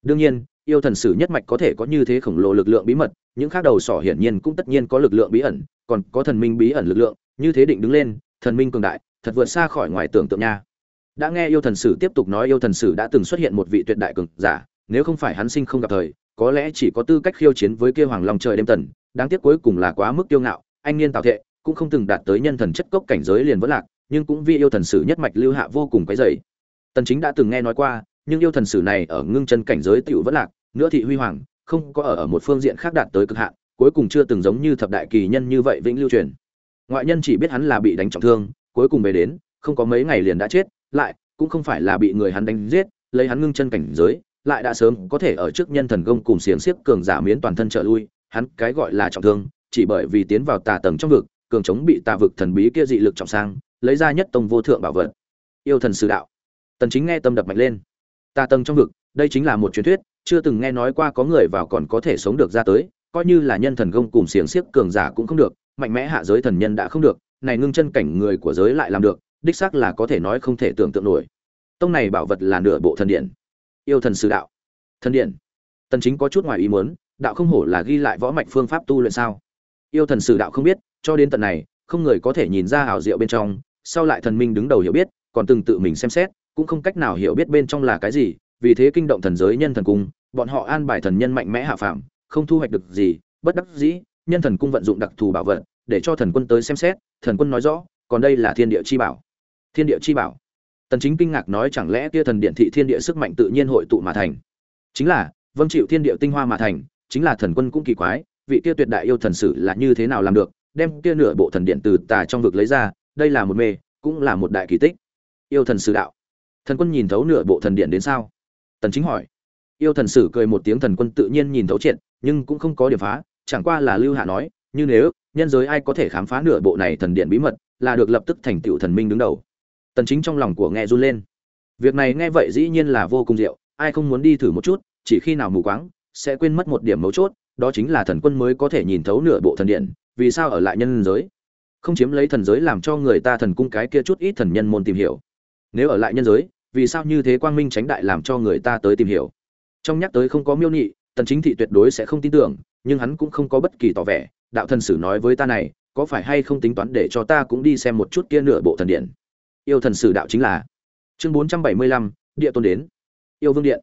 Đương nhiên, yêu thần sử nhất mạch có thể có như thế khổng lồ lực lượng bí mật, những khác đầu sỏ hiển nhiên cũng tất nhiên có lực lượng bí ẩn, còn có thần minh bí ẩn lực lượng, như thế định đứng lên, thần minh cường đại, thật vượt xa khỏi ngoài tưởng tượng nha. Đã nghe yêu thần sử tiếp tục nói yêu thần sử đã từng xuất hiện một vị tuyệt đại cường giả nếu không phải hắn sinh không gặp thời, có lẽ chỉ có tư cách khiêu chiến với kia hoàng long trời đêm tần, đáng tiếc cuối cùng là quá mức kiêu ngạo, anh niên tạo thệ, cũng không từng đạt tới nhân thần chất cốc cảnh giới liền vỡ lạc, nhưng cũng vì yêu thần sử nhất mạch lưu hạ vô cùng cái dày tần chính đã từng nghe nói qua, nhưng yêu thần sử này ở ngưng chân cảnh giới tiểu vỡ lạc, nữa thị huy hoàng, không có ở ở một phương diện khác đạt tới cực hạn, cuối cùng chưa từng giống như thập đại kỳ nhân như vậy vĩnh lưu truyền. Ngoại nhân chỉ biết hắn là bị đánh trọng thương, cuối cùng về đến, không có mấy ngày liền đã chết, lại, cũng không phải là bị người hắn đánh giết, lấy hắn ngưng chân cảnh giới lại đã sớm có thể ở trước nhân thần công cùng xiềng xiếc cường giả miến toàn thân trợ lui, hắn cái gọi là trọng thương, chỉ bởi vì tiến vào tà tầng trong vực, cường chống bị tà vực thần bí kia dị lực trọng sang, lấy ra nhất tông vô thượng bảo vật. Yêu thần sư đạo. Tần chính nghe tâm đập mạnh lên. Tà tầng trong vực, đây chính là một truyền thuyết, chưa từng nghe nói qua có người vào còn có thể sống được ra tới, coi như là nhân thần công cùng xiềng xiếc cường giả cũng không được, mạnh mẽ hạ giới thần nhân đã không được, này ngưng chân cảnh người của giới lại làm được, đích xác là có thể nói không thể tưởng tượng nổi. Tông này bảo vật là nửa bộ thần điện yêu thần sử đạo. Thần điện. Tần chính có chút ngoài ý muốn, đạo không hổ là ghi lại võ mạch phương pháp tu luyện sao? Yêu thần sử đạo không biết, cho đến tận này, không người có thể nhìn ra hảo diệu bên trong, sau lại thần minh đứng đầu hiểu biết, còn từng tự mình xem xét, cũng không cách nào hiểu biết bên trong là cái gì, vì thế kinh động thần giới nhân thần cung, bọn họ an bài thần nhân mạnh mẽ hạ phàm, không thu hoạch được gì, bất đắc dĩ, nhân thần cung vận dụng đặc thù bảo vật, để cho thần quân tới xem xét, thần quân nói rõ, còn đây là thiên địa chi bảo. Thiên địa chi bảo tần chính kinh ngạc nói chẳng lẽ kia thần điện thị thiên địa sức mạnh tự nhiên hội tụ mà thành? Chính là vâng chịu thiên địa tinh hoa mà thành, chính là thần quân cũng kỳ quái, vị kia tuyệt đại yêu thần sử là như thế nào làm được, đem kia nửa bộ thần điện từ tà trong vực lấy ra, đây là một mê, cũng là một đại kỳ tích. Yêu thần sử đạo. Thần quân nhìn thấu nửa bộ thần điện đến sao? Tần chính hỏi. Yêu thần sử cười một tiếng thần quân tự nhiên nhìn thấu triệt, nhưng cũng không có điểm phá, chẳng qua là lưu hạ nói, như nếu, nhân giới ai có thể khám phá nửa bộ này thần điện bí mật, là được lập tức thành tựu thần minh đứng đầu tần chính trong lòng của nghe run lên. Việc này nghe vậy dĩ nhiên là vô cùng diệu, ai không muốn đi thử một chút, chỉ khi nào mù quáng, sẽ quên mất một điểm mấu chốt, đó chính là thần quân mới có thể nhìn thấu nửa bộ thần điện, vì sao ở lại nhân giới? Không chiếm lấy thần giới làm cho người ta thần cung cái kia chút ít thần nhân môn tìm hiểu. Nếu ở lại nhân giới, vì sao như thế quang minh tránh đại làm cho người ta tới tìm hiểu? Trong nhắc tới không có miêu nhị tần chính thị tuyệt đối sẽ không tin tưởng, nhưng hắn cũng không có bất kỳ tỏ vẻ. Đạo thần sử nói với ta này, có phải hay không tính toán để cho ta cũng đi xem một chút kia nửa bộ thần điện? Yêu thần sử đạo chính là chương 475, địa tôn đến. Yêu vương điện.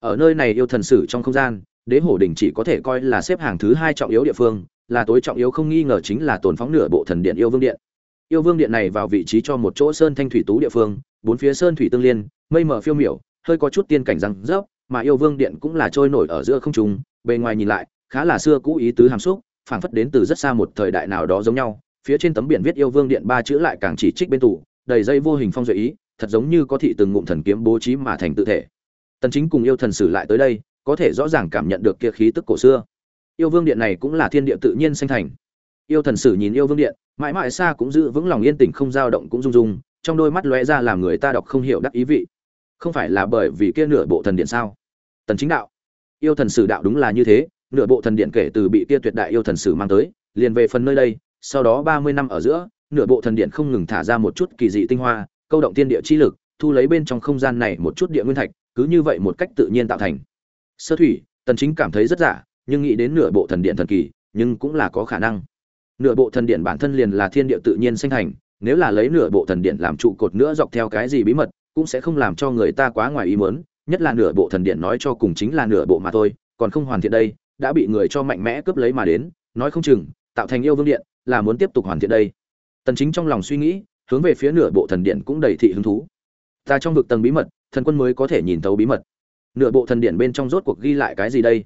Ở nơi này yêu thần sử trong không gian đế hổ đỉnh chỉ có thể coi là xếp hàng thứ hai trọng yếu địa phương là tối trọng yếu không nghi ngờ chính là tồn phóng nửa bộ thần điện yêu vương điện. Yêu vương điện này vào vị trí cho một chỗ sơn thanh thủy tú địa phương bốn phía sơn thủy tương liên mây mờ phiêu miểu hơi có chút tiên cảnh răng rớp mà yêu vương điện cũng là trôi nổi ở giữa không trung bề ngoài nhìn lại khá là xưa cũ ý tứ hàm xúc phảng phất đến từ rất xa một thời đại nào đó giống nhau phía trên tấm biển viết yêu vương điện ba chữ lại càng chỉ trích bên tủ đầy dây vô hình phong duệ ý, thật giống như có thị từng ngụm thần kiếm bố trí mà thành tự thể. Tần chính cùng yêu thần sử lại tới đây, có thể rõ ràng cảm nhận được kia khí tức cổ xưa. Yêu vương điện này cũng là thiên địa tự nhiên sinh thành. Yêu thần sử nhìn yêu vương điện, mãi mãi xa cũng giữ vững lòng yên tĩnh không dao động cũng rung rung, trong đôi mắt lóe ra làm người ta đọc không hiểu đắc ý vị. Không phải là bởi vì kia nửa bộ thần điện sao? Tần chính đạo. Yêu thần sử đạo đúng là như thế, nửa bộ thần điện kể từ bị kia tuyệt đại yêu thần sử mang tới, liền về phần nơi đây, sau đó 30 năm ở giữa nửa bộ thần điện không ngừng thả ra một chút kỳ dị tinh hoa, câu động thiên địa chi lực, thu lấy bên trong không gian này một chút địa nguyên thạch, cứ như vậy một cách tự nhiên tạo thành. Sơ thủy, tần chính cảm thấy rất giả, nhưng nghĩ đến nửa bộ thần điện thần kỳ, nhưng cũng là có khả năng. Nửa bộ thần điện bản thân liền là thiên địa tự nhiên sinh thành, nếu là lấy nửa bộ thần điện làm trụ cột nữa dọc theo cái gì bí mật, cũng sẽ không làm cho người ta quá ngoài ý muốn, nhất là nửa bộ thần điện nói cho cùng chính là nửa bộ mà thôi, còn không hoàn thiện đây, đã bị người cho mạnh mẽ cướp lấy mà đến, nói không chừng, tạo thành yêu vương điện, là muốn tiếp tục hoàn thiện đây tần chính trong lòng suy nghĩ, hướng về phía nửa bộ thần điện cũng đầy thị hứng thú. Ta trong vực tầng bí mật, thần quân mới có thể nhìn thấu bí mật. Nửa bộ thần điện bên trong rốt cuộc ghi lại cái gì đây?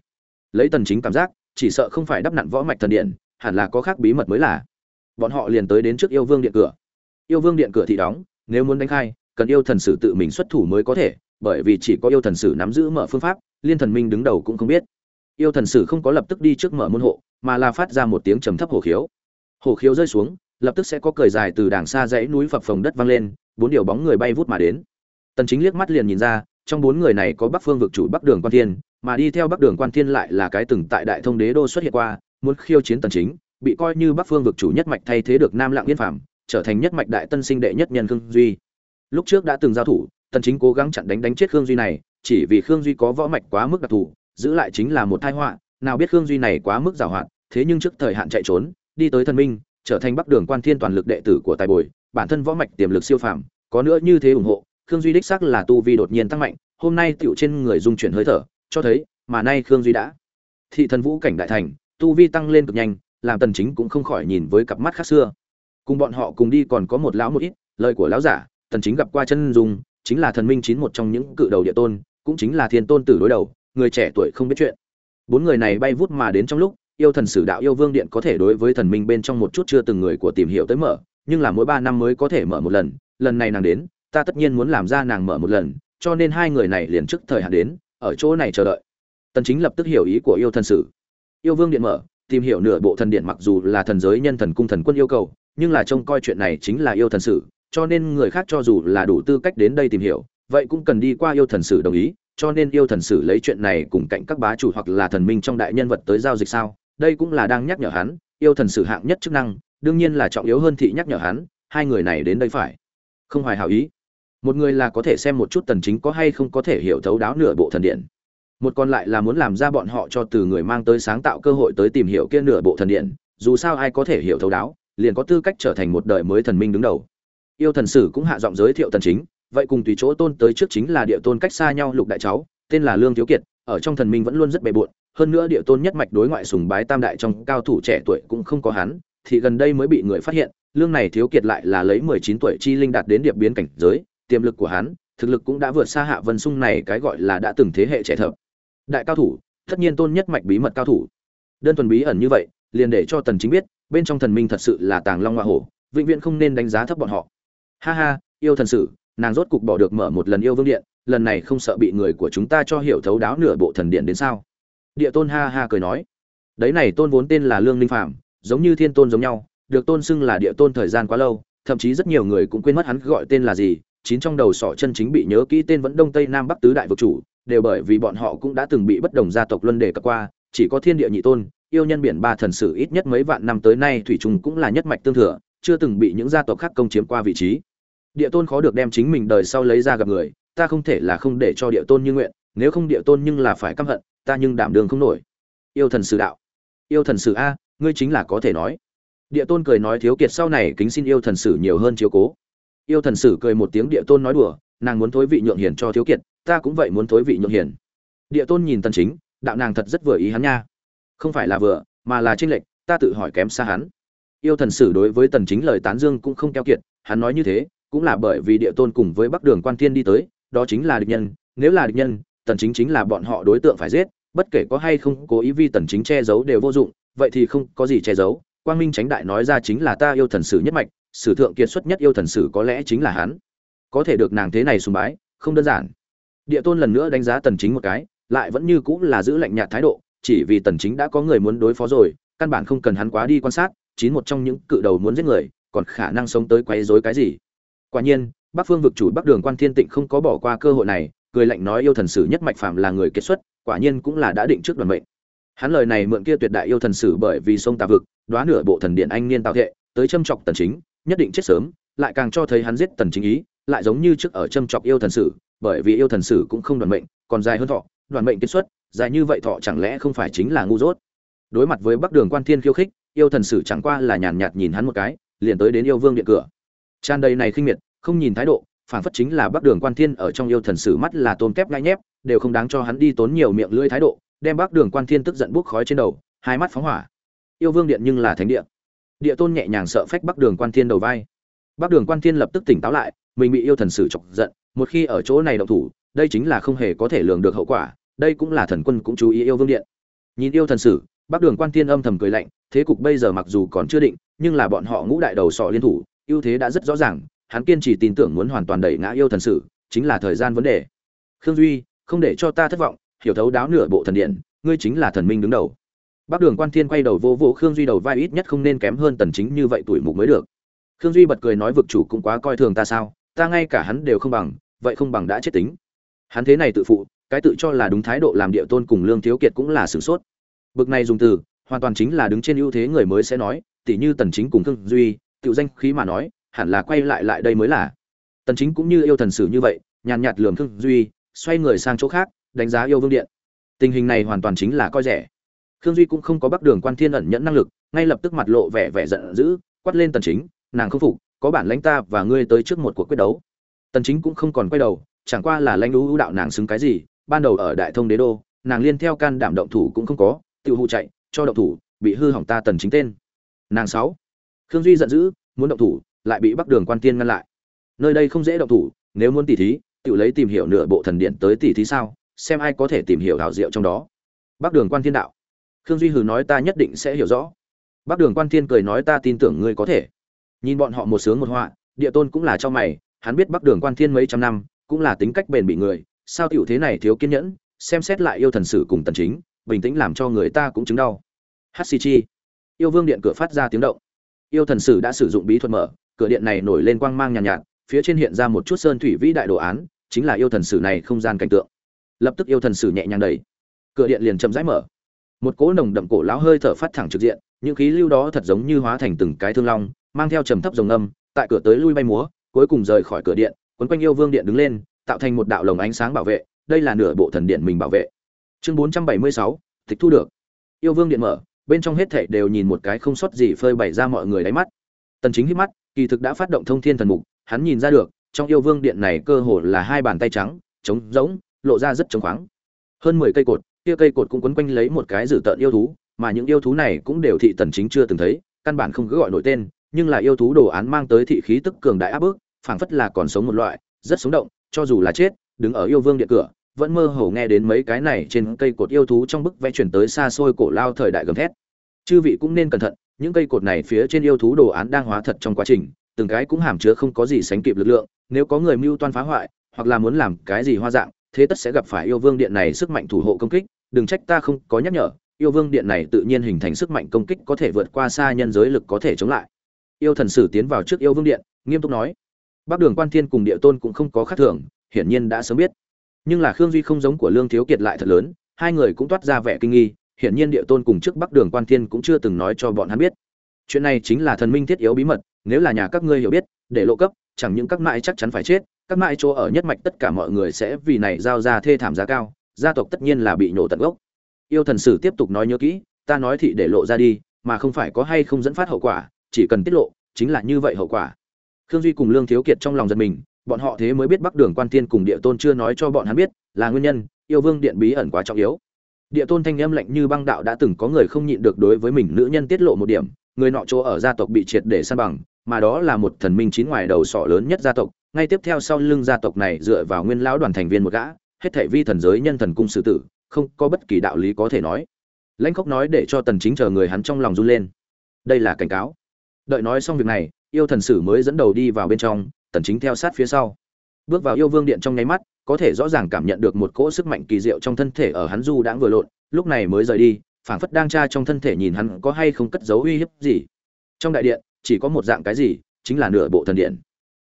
Lấy tần chính cảm giác, chỉ sợ không phải đắp nặn võ mạch thần điện, hẳn là có khác bí mật mới là. Bọn họ liền tới đến trước yêu vương điện cửa. Yêu vương điện cửa thì đóng, nếu muốn đánh khai, cần yêu thần sử tự mình xuất thủ mới có thể, bởi vì chỉ có yêu thần sử nắm giữ mở phương pháp, liên thần minh đứng đầu cũng không biết. Yêu thần sử không có lập tức đi trước mở môn hộ, mà là phát ra một tiếng trầm thấp hổ khiếu. Hổ khiếu rơi xuống lập tức sẽ có cười dài từ đàng xa dãy núi phập phồng đất vang lên, bốn điều bóng người bay vút mà đến. Tần chính liếc mắt liền nhìn ra, trong bốn người này có bắc phương vực chủ bắc đường quan thiên, mà đi theo bắc đường quan thiên lại là cái từng tại đại thông đế đô xuất hiện qua, muốn khiêu chiến tần chính, bị coi như bắc phương vực chủ nhất mạch thay thế được nam lạng yên phạm trở thành nhất mạch đại tân sinh đệ nhất nhân khương duy. Lúc trước đã từng giao thủ, tần chính cố gắng chặn đánh đánh chết khương duy này, chỉ vì khương duy có võ mạch quá mức đặc thù, giữ lại chính là một tai họa, nào biết khương duy này quá mức giàu hoạt thế nhưng trước thời hạn chạy trốn, đi tới thần minh trở thành bắc đường quan thiên toàn lực đệ tử của tài bồi, bản thân võ mạch tiềm lực siêu phàm, có nữa như thế ủng hộ, khương duy đích xác là tu vi đột nhiên tăng mạnh, hôm nay tựu trên người dung chuyển hơi thở, cho thấy, mà nay khương duy đã thị thần vũ cảnh đại thành, tu vi tăng lên cực nhanh, làm tần chính cũng không khỏi nhìn với cặp mắt khác xưa. Cùng bọn họ cùng đi còn có một lão một ít, lời của lão giả, tần chính gặp qua chân dung, chính là thần minh chín một trong những cự đầu địa tôn, cũng chính là thiên tôn tử đối đầu, người trẻ tuổi không biết chuyện. Bốn người này bay vút mà đến trong lúc yêu thần sử đạo yêu vương điện có thể đối với thần minh bên trong một chút chưa từng người của tìm hiểu tới mở, nhưng là mỗi ba năm mới có thể mở một lần lần này nàng đến, ta tất nhiên muốn làm ra nàng mở một lần, cho nên hai người này liền trước thời hạn đến, ở chỗ này chờ đợi. Tần chính lập tức hiểu ý của yêu thần sử. Yêu vương điện mở, tìm hiểu nửa bộ thần điện mặc dù là thần giới nhân thần cung thần quân yêu cầu, nhưng là trông coi chuyện này chính là yêu thần sử, cho nên người khác cho dù là đủ tư cách đến đây tìm hiểu, vậy cũng cần đi qua yêu thần sử đồng ý, cho nên yêu thần sử lấy chuyện này cùng cạnh các bá chủ hoặc là thần minh trong đại nhân vật tới giao dịch sao? Đây cũng là đang nhắc nhở hắn, yêu thần sử hạng nhất chức năng, đương nhiên là trọng yếu hơn thị nhắc nhở hắn, hai người này đến đây phải. Không hoài hảo ý. Một người là có thể xem một chút tần chính có hay không có thể hiểu thấu đáo nửa bộ thần điện. Một còn lại là muốn làm ra bọn họ cho từ người mang tới sáng tạo cơ hội tới tìm hiểu kia nửa bộ thần điện, dù sao ai có thể hiểu thấu đáo, liền có tư cách trở thành một đời mới thần minh đứng đầu. Yêu thần sử cũng hạ giọng giới thiệu tần chính, vậy cùng tùy chỗ tôn tới trước chính là địa tôn cách xa nhau lục đại cháu, tên là lương thiếu kiệt, ở trong thần minh vẫn luôn rất bề bộn hơn nữa địa tôn nhất mạch đối ngoại sùng bái tam đại trong cao thủ trẻ tuổi cũng không có hắn, thì gần đây mới bị người phát hiện, lương này thiếu kiệt lại là lấy 19 tuổi chi linh đạt đến điệp biến cảnh giới, tiềm lực của hắn, thực lực cũng đã vượt xa hạ vân sung này cái gọi là đã từng thế hệ trẻ thập đại cao thủ, tất nhiên tôn nhất mạch bí mật cao thủ. Đơn thuần bí ẩn như vậy, liền để cho tần chính biết, bên trong thần minh thật sự là tàng long hoa hổ, vĩnh viễn không nên đánh giá thấp bọn họ. Ha ha, yêu thần sử, nàng rốt cục bỏ được mở một lần yêu vương điện, lần này không sợ bị người của chúng ta cho hiểu thấu đáo nửa bộ thần điện đến sao? Địa tôn ha ha cười nói. Đấy này tôn vốn tên là lương linh phạm giống như thiên tôn giống nhau, được tôn xưng là địa tôn thời gian quá lâu, thậm chí rất nhiều người cũng quên mất hắn gọi tên là gì, chín trong đầu sọ chân chính bị nhớ kỹ tên vẫn đông tây nam bắc tứ đại vực chủ, đều bởi vì bọn họ cũng đã từng bị bất đồng gia tộc luân đề cập qua, chỉ có thiên địa nhị tôn, yêu nhân biển ba thần sử ít nhất mấy vạn năm tới nay thủy trùng cũng là nhất mạch tương thừa, chưa từng bị những gia tộc khác công chiếm qua vị trí. Địa tôn khó được đem chính mình đời sau lấy ra gặp người, ta không thể là không để cho địa tôn như nguyện nếu không địa tôn nhưng là phải căm hận, ta nhưng đảm đường không nổi. Yêu thần sử đạo. Yêu thần sử a, ngươi chính là có thể nói. Địa tôn cười nói thiếu kiệt sau này kính xin yêu thần sử nhiều hơn chiếu cố. Yêu thần sử cười một tiếng địa tôn nói đùa, nàng muốn thối vị nhượng hiền cho thiếu kiệt, ta cũng vậy muốn thối vị nhượng hiền. Địa tôn nhìn tần chính, đạo nàng thật rất vừa ý hắn nha. Không phải là vừa, mà là tranh lệch, ta tự hỏi kém xa hắn. Yêu thần sử đối với tần chính lời tán dương cũng không keo kiệt, hắn nói như thế, cũng là bởi vì địa tôn cùng với bắc đường quan thiên đi tới, đó chính là địch nhân, nếu là địch nhân tần chính chính là bọn họ đối tượng phải giết, bất kể có hay không cố ý vi tần chính che giấu đều vô dụng, vậy thì không có gì che giấu. Quang minh tránh đại nói ra chính là ta yêu thần sử nhất mạch, sử thượng kiệt xuất nhất yêu thần sử có lẽ chính là hắn. Có thể được nàng thế này sùng bái, không đơn giản. Địa tôn lần nữa đánh giá tần chính một cái, lại vẫn như cũng là giữ lạnh nhạt thái độ, chỉ vì tần chính đã có người muốn đối phó rồi, căn bản không cần hắn quá đi quan sát, chín một trong những cự đầu muốn giết người, còn khả năng sống tới quấy rối cái gì. Quả nhiên, bắc phương vực chủ bắc đường quan thiên tịnh không có bỏ qua cơ hội này cười lạnh nói yêu thần sử nhất mạch phạm là người kết xuất, quả nhiên cũng là đã định trước đoàn mệnh. Hắn lời này mượn kia tuyệt đại yêu thần sử bởi vì sông tà vực đoán nửa bộ thần điện anh niên tạo thệ, tới châm chọc tần chính, nhất định chết sớm, lại càng cho thấy hắn giết tần chính ý, lại giống như trước ở châm chọc yêu thần sử, bởi vì yêu thần sử cũng không đoàn mệnh, còn dài hơn thọ, đoàn mệnh kết xuất, dài như vậy thọ chẳng lẽ không phải chính là ngu dốt? Đối mặt với bắc đường quan thiên khiêu khích, yêu thần sử chẳng qua là nhàn nhạt nhìn hắn một cái, liền tới đến yêu vương điện cửa. Tràn đầy này khinh miệt, không nhìn thái độ phản phất chính là bắc đường quan thiên ở trong yêu thần sử mắt là tôn kép ngay nhép, đều không đáng cho hắn đi tốn nhiều miệng lưỡi thái độ, đem bắc đường quan thiên tức giận bốc khói trên đầu, hai mắt phóng hỏa. Yêu vương điện nhưng là thánh địa. Địa tôn nhẹ nhàng sợ phách bắc đường quan thiên đầu vai. Bắc đường quan thiên lập tức tỉnh táo lại, mình bị yêu thần sử chọc giận, một khi ở chỗ này động thủ, đây chính là không hề có thể lường được hậu quả, đây cũng là thần quân cũng chú ý yêu vương điện. Nhìn yêu thần sử, bắc đường quan thiên âm thầm cười lạnh, thế cục bây giờ mặc dù còn chưa định, nhưng là bọn họ ngũ đại đầu sọ liên thủ, ưu thế đã rất rõ ràng hắn kiên trì tin tưởng muốn hoàn toàn đẩy ngã yêu thần sử chính là thời gian vấn đề khương duy không để cho ta thất vọng hiểu thấu đáo nửa bộ thần điện ngươi chính là thần minh đứng đầu Bác Đường Quan Thiên quay đầu vô vô Khương Duy đầu vai ít nhất không nên kém hơn Tần Chính như vậy tuổi mục mới được. Khương Duy bật cười nói vực chủ cũng quá coi thường ta sao, ta ngay cả hắn đều không bằng, vậy không bằng đã chết tính. hắn thế này tự phụ cái tự cho là đúng thái độ làm địa tôn cùng lương thiếu kiệt cũng là sửng sốt bực này dùng từ hoàn toàn chính là đứng trên ưu thế người mới sẽ nói tỉ như tần chính cùng Khương duy tự danh khí mà nói hẳn là quay lại lại đây mới là. Tần chính cũng như yêu thần sử như vậy, nhàn nhạt lườm thương duy, xoay người sang chỗ khác, đánh giá yêu vương điện. Tình hình này hoàn toàn chính là coi rẻ. Khương duy cũng không có bắc đường quan thiên ẩn nhẫn năng lực, ngay lập tức mặt lộ vẻ vẻ giận dữ, quát lên tần chính, nàng không phục, có bản lãnh ta và ngươi tới trước một cuộc quyết đấu. Tần chính cũng không còn quay đầu, chẳng qua là lãnh ưu đạo nàng xứng cái gì, ban đầu ở đại thông đế đô, nàng liên theo can đảm động thủ cũng không có, tự hụ chạy, cho động thủ, bị hư hỏng ta tần chính tên. Nàng sáu. Khương duy giận dữ, muốn động thủ lại bị bắc đường quan tiên ngăn lại. Nơi đây không dễ động thủ, nếu muốn tỉ thí, tự lấy tìm hiểu nửa bộ thần điện tới tỉ thí sao, xem ai có thể tìm hiểu đạo diệu trong đó. Bắc đường quan thiên đạo. Khương duy hừ nói ta nhất định sẽ hiểu rõ. Bắc đường quan thiên cười nói ta tin tưởng ngươi có thể. Nhìn bọn họ một sướng một họa, địa tôn cũng là cho mày, hắn biết bắc đường quan thiên mấy trăm năm, cũng là tính cách bền bỉ người, sao tiểu thế này thiếu kiên nhẫn, xem xét lại yêu thần sử cùng tần chính, bình tĩnh làm cho người ta cũng chứng đau. Hcg yêu vương điện cửa phát ra tiếng động yêu thần sử đã sử dụng bí thuật mở cửa điện này nổi lên quang mang nhàn nhạt, nhạt phía trên hiện ra một chút sơn thủy vĩ đại đồ án chính là yêu thần sử này không gian cảnh tượng. Lập tức yêu thần sử nhẹ nhàng đẩy. Cửa điện liền chậm rãi mở. Một cỗ nồng đậm cổ lão hơi thở phát thẳng trực diện những khí lưu đó thật giống như hóa thành từng cái thương long mang theo trầm thấp rồng âm tại cửa tới lui bay múa cuối cùng rời khỏi cửa điện quấn quanh yêu vương điện đứng lên tạo thành một đạo lồng ánh sáng bảo vệ đây là nửa bộ thần điện mình bảo vệ. Chương 476, tịch thu được. Yêu vương điện mở bên trong hết thảy đều nhìn một cái không sót gì phơi bày ra mọi người đáy mắt. Tần chính hít mắt, kỳ thực đã phát động thông thiên thần mục, hắn nhìn ra được, trong yêu vương điện này cơ hồ là hai bàn tay trắng, trống rỗng, lộ ra rất trống khoáng. Hơn 10 cây cột, kia cây cột cũng quấn quanh lấy một cái dự tợn yêu thú, mà những yêu thú này cũng đều thị tần chính chưa từng thấy, căn bản không cứ gọi nổi tên, nhưng là yêu thú đồ án mang tới thị khí tức cường đại áp bức, phảng phất là còn sống một loại, rất sống động, cho dù là chết, đứng ở yêu vương điện cửa vẫn mơ hồ nghe đến mấy cái này trên cây cột yêu thú trong bức vẽ chuyển tới xa xôi cổ lao thời đại gầm thét. Chư vị cũng nên cẩn thận, những cây cột này phía trên yêu thú đồ án đang hóa thật trong quá trình, từng cái cũng hàm chứa không có gì sánh kịp lực lượng, nếu có người mưu toan phá hoại, hoặc là muốn làm cái gì hoa dạng, thế tất sẽ gặp phải yêu vương điện này sức mạnh thủ hộ công kích, đừng trách ta không có nhắc nhở, yêu vương điện này tự nhiên hình thành sức mạnh công kích có thể vượt qua xa nhân giới lực có thể chống lại. Yêu thần sử tiến vào trước yêu vương điện, nghiêm túc nói. Bắc đường quan thiên cùng địa tôn cũng không có khác thường, hiển nhiên đã sớm biết nhưng là khương duy không giống của lương thiếu kiệt lại thật lớn, hai người cũng toát ra vẻ kinh nghi, hiển nhiên địa tôn cùng trước bắc đường quan thiên cũng chưa từng nói cho bọn hắn biết. Chuyện này chính là thần minh thiết yếu bí mật, nếu là nhà các ngươi hiểu biết, để lộ cấp, chẳng những các mãi chắc chắn phải chết, các mãi chỗ ở nhất mạch tất cả mọi người sẽ vì này giao ra thê thảm giá cao, gia tộc tất nhiên là bị nổ tận gốc. Yêu thần sử tiếp tục nói nhớ kỹ, ta nói thị để lộ ra đi, mà không phải có hay không dẫn phát hậu quả, chỉ cần tiết lộ, chính là như vậy hậu quả. Khương duy cùng lương thiếu kiệt trong lòng giật mình bọn họ thế mới biết bắc đường quan tiên cùng địa tôn chưa nói cho bọn hắn biết, là nguyên nhân, yêu vương điện bí ẩn quá trọng yếu. Địa tôn thanh âm lạnh như băng đạo đã từng có người không nhịn được đối với mình nữ nhân tiết lộ một điểm, người nọ chỗ ở gia tộc bị triệt để san bằng, mà đó là một thần minh chín ngoài đầu sọ lớn nhất gia tộc, ngay tiếp theo sau lưng gia tộc này dựa vào nguyên lão đoàn thành viên một gã, hết thảy vi thần giới nhân thần cung sử tử, không có bất kỳ đạo lý có thể nói. Lãnh khốc nói để cho tần chính chờ người hắn trong lòng run lên. Đây là cảnh cáo. Đợi nói xong việc này, yêu thần sử mới dẫn đầu đi vào bên trong tần chính theo sát phía sau. Bước vào yêu vương điện trong nháy mắt, có thể rõ ràng cảm nhận được một cỗ sức mạnh kỳ diệu trong thân thể ở hắn du đãng vừa lộn, lúc này mới rời đi, phảng phất đang tra trong thân thể nhìn hắn có hay không cất giấu uy hiếp gì. Trong đại điện, chỉ có một dạng cái gì, chính là nửa bộ thần điện.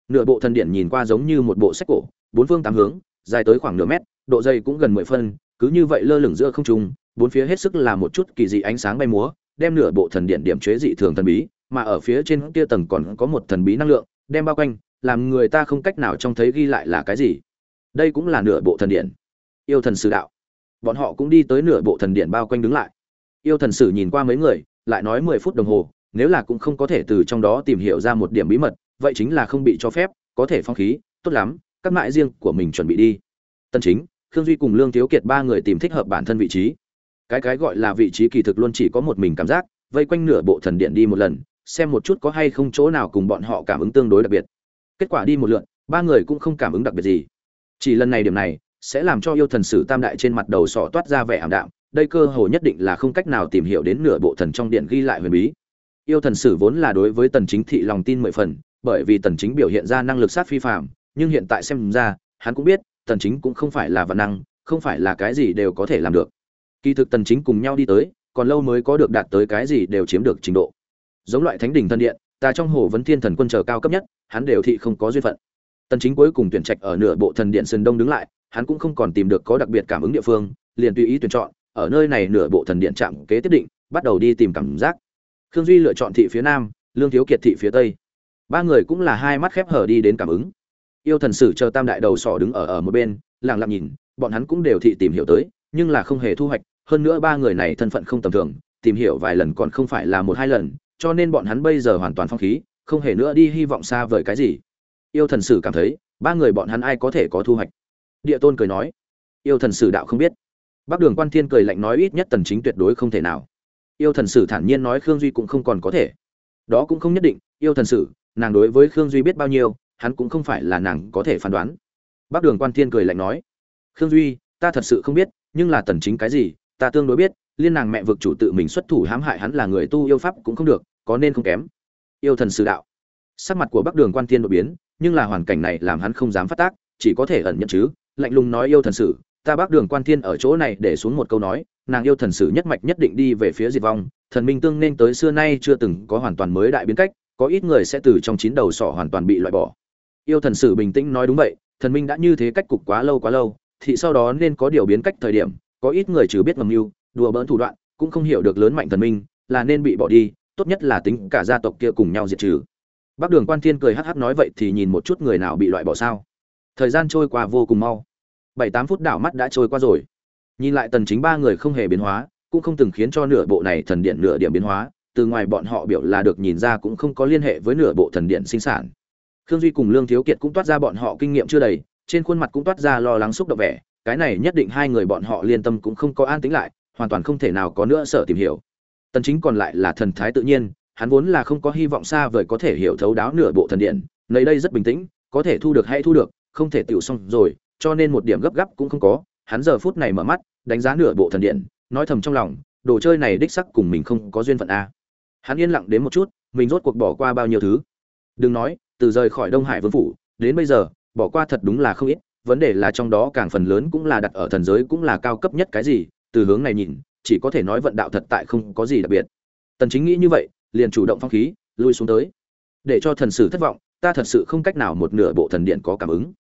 Nửa bộ thần điện nhìn qua giống như một bộ sách cổ, bốn phương tám hướng, dài tới khoảng nửa mét, độ dày cũng gần mười phân, cứ như vậy lơ lửng giữa không trung, bốn phía hết sức là một chút kỳ dị ánh sáng bay múa, đem nửa bộ thần điện điểm chế dị thường thần bí, mà ở phía trên kia tầng còn có một thần bí năng lượng, đem bao quanh làm người ta không cách nào trông thấy ghi lại là cái gì. Đây cũng là nửa bộ thần điện. Yêu thần sử đạo. Bọn họ cũng đi tới nửa bộ thần điện bao quanh đứng lại. Yêu thần sử nhìn qua mấy người, lại nói mười phút đồng hồ, nếu là cũng không có thể từ trong đó tìm hiểu ra một điểm bí mật, vậy chính là không bị cho phép, có thể phong khí, tốt lắm, các mại riêng của mình chuẩn bị đi. Tân chính, khương duy cùng lương thiếu kiệt ba người tìm thích hợp bản thân vị trí. Cái cái gọi là vị trí kỳ thực luôn chỉ có một mình cảm giác, vây quanh nửa bộ thần điện đi một lần, xem một chút có hay không chỗ nào cùng bọn họ cảm ứng tương đối đặc biệt kết quả đi một lượn, ba người cũng không cảm ứng đặc biệt gì. Chỉ lần này điểm này, sẽ làm cho yêu thần sử tam đại trên mặt đầu sọ toát ra vẻ ảm đạm, đây cơ hồ nhất định là không cách nào tìm hiểu đến nửa bộ thần trong điện ghi lại huyền bí. Yêu thần sử vốn là đối với tần chính thị lòng tin mười phần, bởi vì tần chính biểu hiện ra năng lực sát phi phàm, nhưng hiện tại xem ra, hắn cũng biết, tần chính cũng không phải là vạn năng, không phải là cái gì đều có thể làm được. Kỳ thực tần chính cùng nhau đi tới, còn lâu mới có được đạt tới cái gì đều chiếm được trình độ. Giống loại thánh đỉnh thần điện ta trong hồ vấn thiên thần quân chờ cao cấp nhất, hắn đều thị không có duyên phận. Tần chính cuối cùng tuyển trạch ở nửa bộ thần điện sơn đông đứng lại, hắn cũng không còn tìm được có đặc biệt cảm ứng địa phương, liền tùy ý tuyển chọn, ở nơi này nửa bộ thần điện chạm kế tiếp định, bắt đầu đi tìm cảm giác. Khương duy lựa chọn thị phía nam, lương thiếu kiệt thị phía tây. Ba người cũng là hai mắt khép hở đi đến cảm ứng. Yêu thần sử chờ tam đại đầu sỏ đứng ở ở một bên, lặng lặng nhìn, bọn hắn cũng đều thị tìm hiểu tới, nhưng là không hề thu hoạch, hơn nữa ba người này thân phận không tầm thường, tìm hiểu vài lần còn không phải là một hai lần cho nên bọn hắn bây giờ hoàn toàn phong khí, không hề nữa đi hy vọng xa vời cái gì. Yêu thần sử cảm thấy, ba người bọn hắn ai có thể có thu hoạch? Địa tôn cười nói. Yêu thần sử đạo không biết. Bắc đường quan thiên cười lạnh nói ít nhất tần chính tuyệt đối không thể nào. Yêu thần sử thản nhiên nói khương duy cũng không còn có thể. Đó cũng không nhất định, yêu thần sử, nàng đối với khương duy biết bao nhiêu, hắn cũng không phải là nàng có thể phán đoán. Bắc đường quan thiên cười lạnh nói. Khương duy, ta thật sự không biết, nhưng là tần chính cái gì, ta tương đối biết liên nàng mẹ vực chủ tự mình xuất thủ hãm hại hắn là người tu yêu pháp cũng không được, có nên không kém. Yêu thần sử đạo. Sắc mặt của bắc đường quan thiên đột biến, nhưng là hoàn cảnh này làm hắn không dám phát tác, chỉ có thể ẩn nhận chứ, lạnh lùng nói yêu thần sử, ta bắc đường quan thiên ở chỗ này để xuống một câu nói, nàng yêu thần sử nhất mạch nhất định đi về phía diệt vong, thần minh tương nên tới xưa nay chưa từng có hoàn toàn mới đại biến cách, có ít người sẽ từ trong chín đầu sỏ hoàn toàn bị loại bỏ. Yêu thần sử bình tĩnh nói đúng vậy, thần minh đã như thế cách cục quá lâu quá lâu, thì sau đó nên có điều biến cách thời điểm, có ít người trừ biết ngầm mưu đùa bỡn thủ đoạn cũng không hiểu được lớn mạnh thần minh là nên bị bỏ đi tốt nhất là tính cả gia tộc kia cùng nhau diệt trừ Bắc Đường Quan Thiên cười hắc hắc nói vậy thì nhìn một chút người nào bị loại bỏ sao? Thời gian trôi qua vô cùng mau. Bảy tám phút đảo mắt đã trôi qua rồi. Nhìn lại tần chính ba người không hề biến hóa, cũng không từng khiến cho nửa bộ này thần điện nửa điểm biến hóa, từ ngoài bọn họ biểu là được nhìn ra cũng không có liên hệ với nửa bộ thần điện sinh sản. Khương Duy cùng Lương Thiếu Kiệt cũng toát ra bọn họ kinh nghiệm chưa đầy, trên khuôn mặt cũng toát ra lo lắng xúc động vẻ, cái này nhất định hai người bọn họ liên tâm cũng không có an tĩnh lại, hoàn toàn không thể nào có nữa sợ tìm hiểu. Tần Chính còn lại là thần thái tự nhiên, hắn vốn là không có hy vọng xa vời có thể hiểu thấu đáo nửa bộ thần điện, nơi đây rất bình tĩnh, có thể thu được hay thu được, không thể tiểu xong rồi, cho nên một điểm gấp gáp cũng không có, hắn giờ phút này mở mắt, đánh giá nửa bộ thần điện, nói thầm trong lòng, đồ chơi này đích sắc cùng mình không có duyên phận a. Hắn yên lặng đến một chút, mình rốt cuộc bỏ qua bao nhiêu thứ. Đừng nói, từ rời khỏi Đông Hải Vương phủ, đến bây giờ, bỏ qua thật đúng là không ít, vấn đề là trong đó càng phần lớn cũng là đặt ở thần giới cũng là cao cấp nhất cái gì, từ hướng này nhìn, chỉ có thể nói vận đạo thật tại không có gì đặc biệt. Tần Chính nghĩ như vậy, liền chủ động phong khí lui xuống tới. Để cho thần sử thất vọng ta thật sự không cách nào một nửa bộ thần điện có cảm ứng.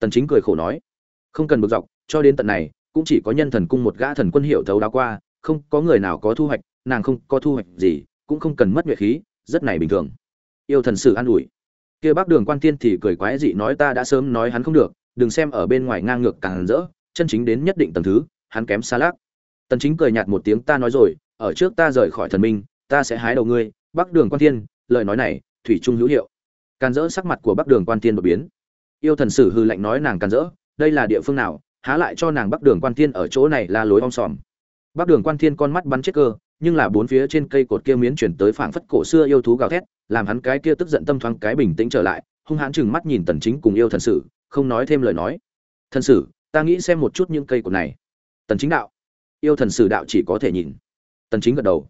Tần chính cười khổ nói không cần bực dọc cho đến tận này cũng chỉ có nhân thần cung một gã thần quân hiệu thấu đáo qua không có người nào có thu hoạch nàng không có thu hoạch gì cũng không cần mất nhuệ khí rất này bình thường. Yêu thần sử an ủi. Kia bác đường quan tiên thì cười quái dị nói ta đã sớm nói hắn không được đừng xem ở bên ngoài ngang ngược càng rỡ chân chính đến nhất định tầng thứ hắn kém xa lác tần chính cười nhạt một tiếng, ta nói rồi, ở trước ta rời khỏi thần minh, ta sẽ hái đầu ngươi, bắc đường quan thiên. Lời nói này, thủy trung hữu hiệu. Càn rỡ sắc mặt của bắc đường quan thiên đột biến. Yêu thần sử hư lệnh nói nàng càn rỡ, đây là địa phương nào? Há lại cho nàng bắc đường quan thiên ở chỗ này là lối om sòm. Bắc đường quan thiên con mắt bắn chết cơ, nhưng là bốn phía trên cây cột kia miến chuyển tới phảng phất cổ xưa yêu thú gào thét, làm hắn cái kia tức giận tâm thoáng cái bình tĩnh trở lại, hung hãn chừng mắt nhìn tần chính cùng yêu thần sử, không nói thêm lời nói. Thần sử, ta nghĩ xem một chút những cây cột này. Tần chính đạo yêu thần sử đạo chỉ có thể nhìn. Tần chính gật đầu.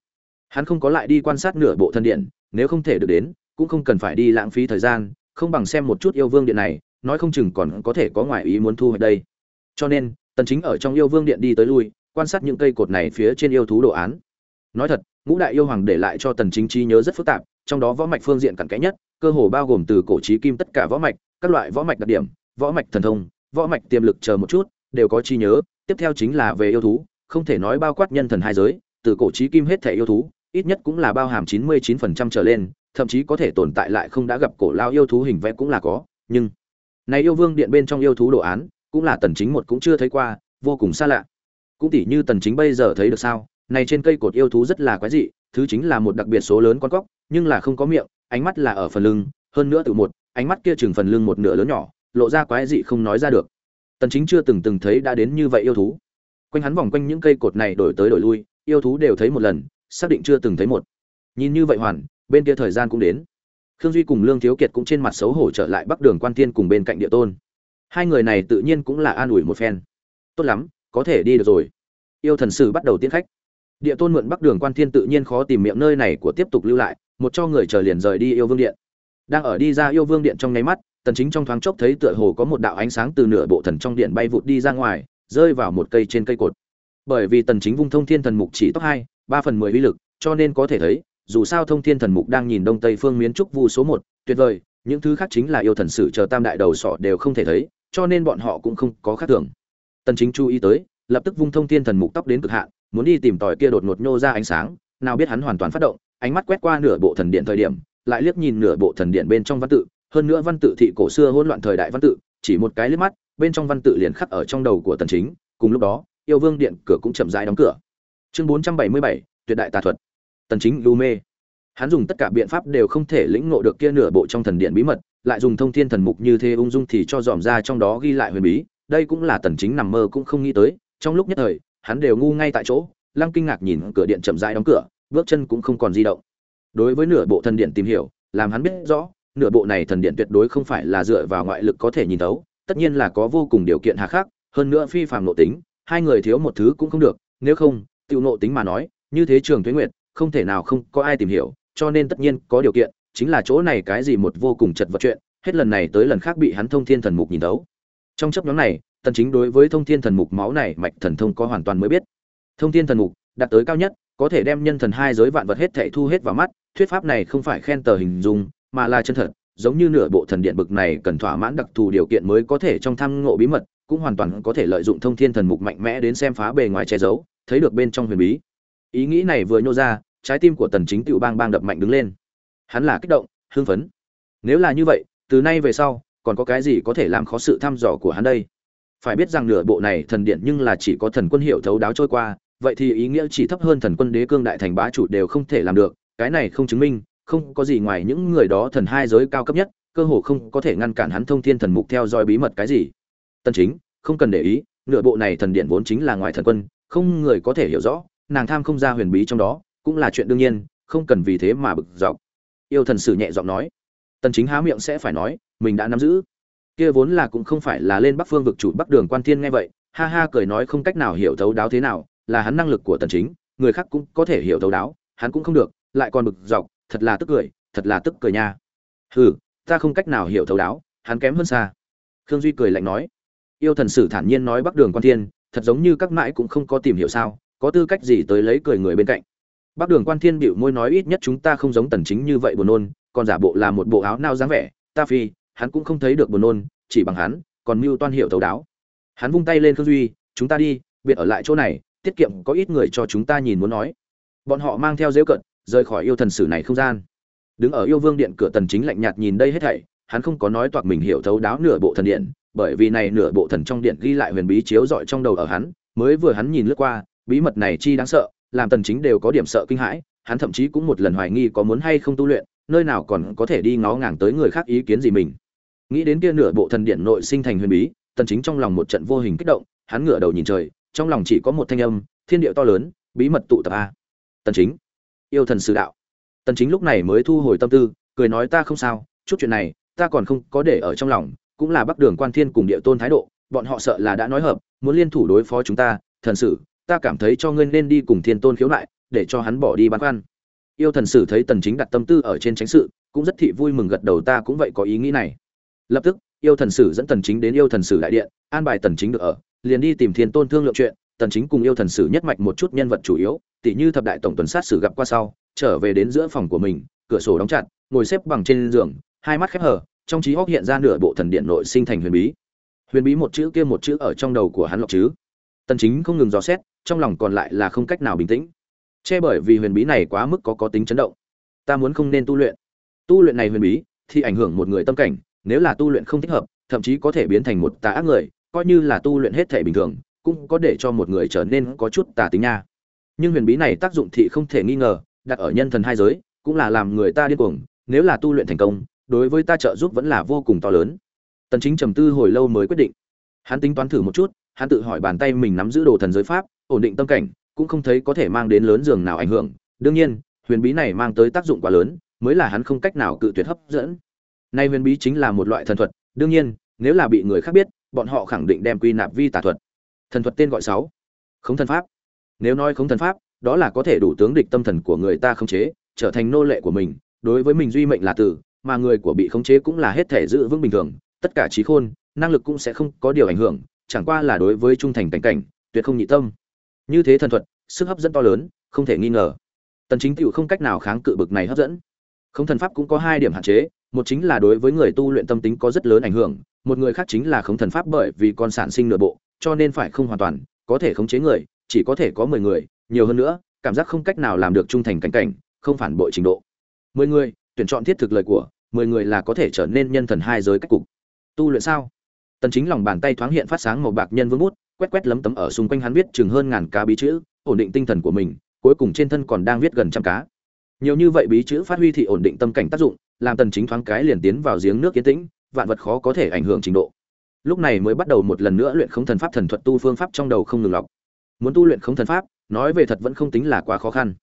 Hắn không có lại đi quan sát nửa bộ thân điện, nếu không thể được đến, cũng không cần phải đi lãng phí thời gian, không bằng xem một chút yêu vương điện này, nói không chừng còn có thể có ngoại ý muốn thu hoạch đây. Cho nên, tần chính ở trong yêu vương điện đi tới lui, quan sát những cây cột này phía trên yêu thú đồ án. Nói thật, ngũ đại yêu hoàng để lại cho tần chính trí nhớ rất phức tạp, trong đó võ mạch phương diện cặn kẽ nhất, cơ hồ bao gồm từ cổ trí kim tất cả võ mạch, các loại võ mạch đặc điểm, võ mạch thần thông, võ mạch tiềm lực chờ một chút, đều có trí nhớ, tiếp theo chính là về yêu thú không thể nói bao quát nhân thần hai giới từ cổ chí kim hết thể yêu thú ít nhất cũng là bao hàm 99% trở lên, thậm chí có thể tồn tại lại không đã gặp cổ lao yêu thú hình vẽ cũng là có, nhưng này yêu vương điện bên trong yêu thú đồ án, cũng là tần chính một cũng chưa thấy qua, vô cùng xa lạ. Cũng tỉ như tần chính bây giờ thấy được sao, này trên cây cột yêu thú rất là quái dị, thứ chính là một đặc biệt số lớn con cóc, nhưng là không có miệng, ánh mắt là ở phần lưng, hơn nữa từ một, ánh mắt kia chừng phần lưng một nửa lớn nhỏ, lộ ra quái dị không nói ra được. Tần chính chưa từng từng thấy đã đến như vậy yêu thú. Quanh hắn vòng quanh những cây cột này đổi tới đổi lui, yêu thú đều thấy một lần, xác định chưa từng thấy một. Nhìn như vậy hoàn bên kia thời gian cũng đến. Khương duy cùng lương thiếu kiệt cũng trên mặt xấu hổ trở lại bắc đường quan tiên cùng bên cạnh địa tôn. Hai người này tự nhiên cũng là an ủi một phen. Tốt lắm có thể đi được rồi. Yêu thần sử bắt đầu tiến khách. Địa tôn mượn bắc đường quan thiên tự nhiên khó tìm miệng nơi này của tiếp tục lưu lại một cho người chờ liền rời đi yêu vương điện. Đang ở đi ra yêu vương điện trong nháy mắt tần chính trong thoáng chốc thấy tựa hồ có một đạo ánh sáng từ nửa bộ thần trong điện bay vụt đi ra ngoài rơi vào một cây trên cây cột. Bởi vì tần chính vung thông thiên thần mục chỉ tốc hai, ba phần mười uy lực, cho nên có thể thấy, dù sao thông thiên thần mục đang nhìn đông tây phương miến trúc vu số một, tuyệt vời, những thứ khác chính là yêu thần sử chờ tam đại đầu sọ đều không thể thấy, cho nên bọn họ cũng không có khác thường. Tần chính chú ý tới, lập tức vung thông thiên thần mục tóc đến cực hạn, muốn đi tìm tòi kia đột ngột nhô ra ánh sáng, nào biết hắn hoàn toàn phát động, ánh mắt quét qua nửa bộ thần điện thời điểm, lại liếc nhìn nửa bộ thần điện bên trong văn tự, hơn nữa văn tự thị cổ xưa hỗn loạn thời đại văn tự, chỉ một cái liếc mắt bên trong văn tự liền khắc ở trong đầu của tần chính cùng lúc đó yêu vương điện cửa cũng chậm rãi đóng cửa. Chương 477, tuyệt đại tà thuật. Tần chính lưu mê. Hắn dùng tất cả biện pháp đều không thể lĩnh ngộ được kia nửa bộ trong thần điện bí mật lại dùng thông thiên thần mục như thế ung dung thì cho dòm ra trong đó ghi lại huyền bí. Đây cũng là tần chính nằm mơ cũng không nghĩ tới trong lúc nhất thời hắn đều ngu ngay tại chỗ lăng kinh ngạc nhìn cửa điện chậm rãi đóng cửa bước chân cũng không còn di động. Đối với nửa bộ thần điện tìm hiểu làm hắn biết rõ nửa bộ này thần điện tuyệt đối không phải là dựa vào ngoại lực có thể nhìn thấu tất nhiên là có vô cùng điều kiện hà khắc, hơn nữa phi phàm nội tính, hai người thiếu một thứ cũng không được, nếu không tự nội tính mà nói, như thế trường thuế nguyệt, không thể nào không có ai tìm hiểu, cho nên tất nhiên có điều kiện, chính là chỗ này cái gì một vô cùng chật vật chuyện, hết lần này tới lần khác bị hắn thông thiên thần mục nhìn thấu. Trong chấp nhóm này, tần chính đối với thông thiên thần mục máu này mạch thần thông có hoàn toàn mới biết. Thông thiên thần mục, đạt tới cao nhất, có thể đem nhân thần hai giới vạn vật hết thảy thu hết vào mắt, thuyết pháp này không phải khen tờ hình dung, mà là chân thật giống như nửa bộ thần điện bực này cần thỏa mãn đặc thù điều kiện mới có thể trong tham ngộ bí mật, cũng hoàn toàn có thể lợi dụng thông thiên thần mục mạnh mẽ đến xem phá bề ngoài che giấu, thấy được bên trong huyền bí. Ý nghĩ này vừa nhô ra, trái tim của tần chính tựu bang bang đập mạnh đứng lên. Hắn là kích động, hưng phấn. Nếu là như vậy, từ nay về sau, còn có cái gì có thể làm khó sự thăm dò của hắn đây? Phải biết rằng nửa bộ này thần điện nhưng là chỉ có thần quân hiểu thấu đáo trôi qua, vậy thì ý nghĩa chỉ thấp hơn thần quân đế cương đại thành bá chủ đều không thể làm được, cái này không chứng minh không có gì ngoài những người đó thần hai giới cao cấp nhất, cơ hồ không có thể ngăn cản hắn thông thiên thần mục theo dõi bí mật cái gì. Tân chính, không cần để ý, nửa bộ này thần điện vốn chính là ngoài thần quân, không người có thể hiểu rõ, nàng tham không ra huyền bí trong đó, cũng là chuyện đương nhiên, không cần vì thế mà bực dọc. Yêu thần sử nhẹ giọng nói. Tần chính há miệng sẽ phải nói, mình đã nắm giữ. Kia vốn là cũng không phải là lên bắc phương vực chủ bắc đường quan thiên nghe vậy, ha ha cười nói không cách nào hiểu thấu đáo thế nào, là hắn năng lực của tần chính, người khác cũng có thể hiểu thấu đáo, hắn cũng không được, lại còn bực dọc thật là tức cười, thật là tức cười nha. Hừ, ta không cách nào hiểu thấu đáo, hắn kém hơn xa. Khương duy cười lạnh nói. Yêu thần sử thản nhiên nói bắc đường quan thiên, thật giống như các mãi cũng không có tìm hiểu sao, có tư cách gì tới lấy cười người bên cạnh. Bắc đường quan thiên bịu môi nói ít nhất chúng ta không giống tần chính như vậy buồn nôn, còn giả bộ là một bộ áo nao dáng vẻ, ta phi, hắn cũng không thấy được buồn nôn, chỉ bằng hắn, còn mưu toan hiểu thấu đáo. Hắn vung tay lên khương duy, chúng ta đi, biệt ở lại chỗ này, tiết kiệm có ít người cho chúng ta nhìn muốn nói. Bọn họ mang theo dễu cận rời khỏi yêu thần sử này không gian. Đứng ở yêu vương điện cửa tần chính lạnh nhạt nhìn đây hết thảy, hắn không có nói toạc mình hiểu thấu đáo nửa bộ thần điện, bởi vì này nửa bộ thần trong điện ghi lại huyền bí chiếu dọi trong đầu ở hắn, mới vừa hắn nhìn lướt qua, bí mật này chi đáng sợ, làm tần chính đều có điểm sợ kinh hãi, hắn thậm chí cũng một lần hoài nghi có muốn hay không tu luyện, nơi nào còn có thể đi ngó ngàng tới người khác ý kiến gì mình. Nghĩ đến kia nửa bộ thần điện nội sinh thành huyền bí, tần chính trong lòng một trận vô hình kích động, hắn ngửa đầu nhìn trời, trong lòng chỉ có một thanh âm, thiên địa to lớn, bí mật tụ tập a. Tần chính yêu thần sử đạo. Tần chính lúc này mới thu hồi tâm tư, cười nói ta không sao, chút chuyện này, ta còn không có để ở trong lòng, cũng là bắc đường quan thiên cùng địa tôn thái độ, bọn họ sợ là đã nói hợp, muốn liên thủ đối phó chúng ta, thần sử, ta cảm thấy cho ngươi nên đi cùng thiên tôn khiếu nại, để cho hắn bỏ đi băn khoăn. Yêu thần sử thấy tần chính đặt tâm tư ở trên tránh sự, cũng rất thị vui mừng gật đầu ta cũng vậy có ý nghĩ này. Lập tức, yêu thần sử dẫn tần chính đến yêu thần sử đại điện, an bài tần chính được ở, liền đi tìm thiên tôn thương lượng chuyện, tần chính cùng yêu thần sử nhất mạch một chút nhân vật chủ yếu Tỉ như thập đại tổng tuần sát sử gặp qua sau, trở về đến giữa phòng của mình, cửa sổ đóng chặt, ngồi xếp bằng trên giường, hai mắt khép hờ, trong trí óc hiện ra nửa bộ thần điện nội sinh thành huyền bí. Huyền bí một chữ kia một chữ ở trong đầu của hắn lọc chứ. Tần chính không ngừng dò xét, trong lòng còn lại là không cách nào bình tĩnh. Che bởi vì huyền bí này quá mức có có tính chấn động. Ta muốn không nên tu luyện. Tu luyện này huyền bí, thì ảnh hưởng một người tâm cảnh, nếu là tu luyện không thích hợp, thậm chí có thể biến thành một tà ác người, coi như là tu luyện hết thể bình thường, cũng có để cho một người trở nên có chút tà tính nha nhưng huyền bí này tác dụng thị không thể nghi ngờ, đặt ở nhân thần hai giới, cũng là làm người ta điên cuồng, nếu là tu luyện thành công, đối với ta trợ giúp vẫn là vô cùng to lớn. Tần chính trầm tư hồi lâu mới quyết định. Hắn tính toán thử một chút, hắn tự hỏi bàn tay mình nắm giữ đồ thần giới pháp, ổn định tâm cảnh, cũng không thấy có thể mang đến lớn giường nào ảnh hưởng. Đương nhiên, huyền bí này mang tới tác dụng quá lớn, mới là hắn không cách nào cự tuyệt hấp dẫn. Nay huyền bí chính là một loại thần thuật, đương nhiên, nếu là bị người khác biết, bọn họ khẳng định đem quy nạp vi tà thuật. Thần thuật tên gọi sáu. Khống thần pháp nếu nói không thần pháp, đó là có thể đủ tướng địch tâm thần của người ta khống chế, trở thành nô lệ của mình, đối với mình duy mệnh là tử, mà người của bị khống chế cũng là hết thể giữ vững bình thường, tất cả trí khôn, năng lực cũng sẽ không có điều ảnh hưởng, chẳng qua là đối với trung thành cảnh cảnh, tuyệt không nhị tâm. Như thế thần thuật, sức hấp dẫn to lớn, không thể nghi ngờ. Tần chính tiểu không cách nào kháng cự bực này hấp dẫn. Không thần pháp cũng có hai điểm hạn chế, một chính là đối với người tu luyện tâm tính có rất lớn ảnh hưởng, một người khác chính là không thần pháp bởi vì con sản sinh nội bộ, cho nên phải không hoàn toàn, có thể khống chế người chỉ có thể có mười người, nhiều hơn nữa, cảm giác không cách nào làm được trung thành cảnh cảnh, không phản bội trình độ. Mười người, tuyển chọn thiết thực lời của, mười người là có thể trở nên nhân thần hai giới cách cục. Tu luyện sao? Tần chính lòng bàn tay thoáng hiện phát sáng màu bạc nhân vương bút, quét quét lấm tấm ở xung quanh hắn viết chừng hơn ngàn cá bí chữ, ổn định tinh thần của mình, cuối cùng trên thân còn đang viết gần trăm cá. Nhiều như vậy bí chữ phát huy thị ổn định tâm cảnh tác dụng, làm tần chính thoáng cái liền tiến vào giếng nước kiến tĩnh, vạn vật khó có thể ảnh hưởng trình độ. Lúc này mới bắt đầu một lần nữa luyện không thần pháp thần thuật tu phương pháp trong đầu không ngừng lọc muốn tu luyện khống thần pháp, nói về thật vẫn không tính là quá khó khăn.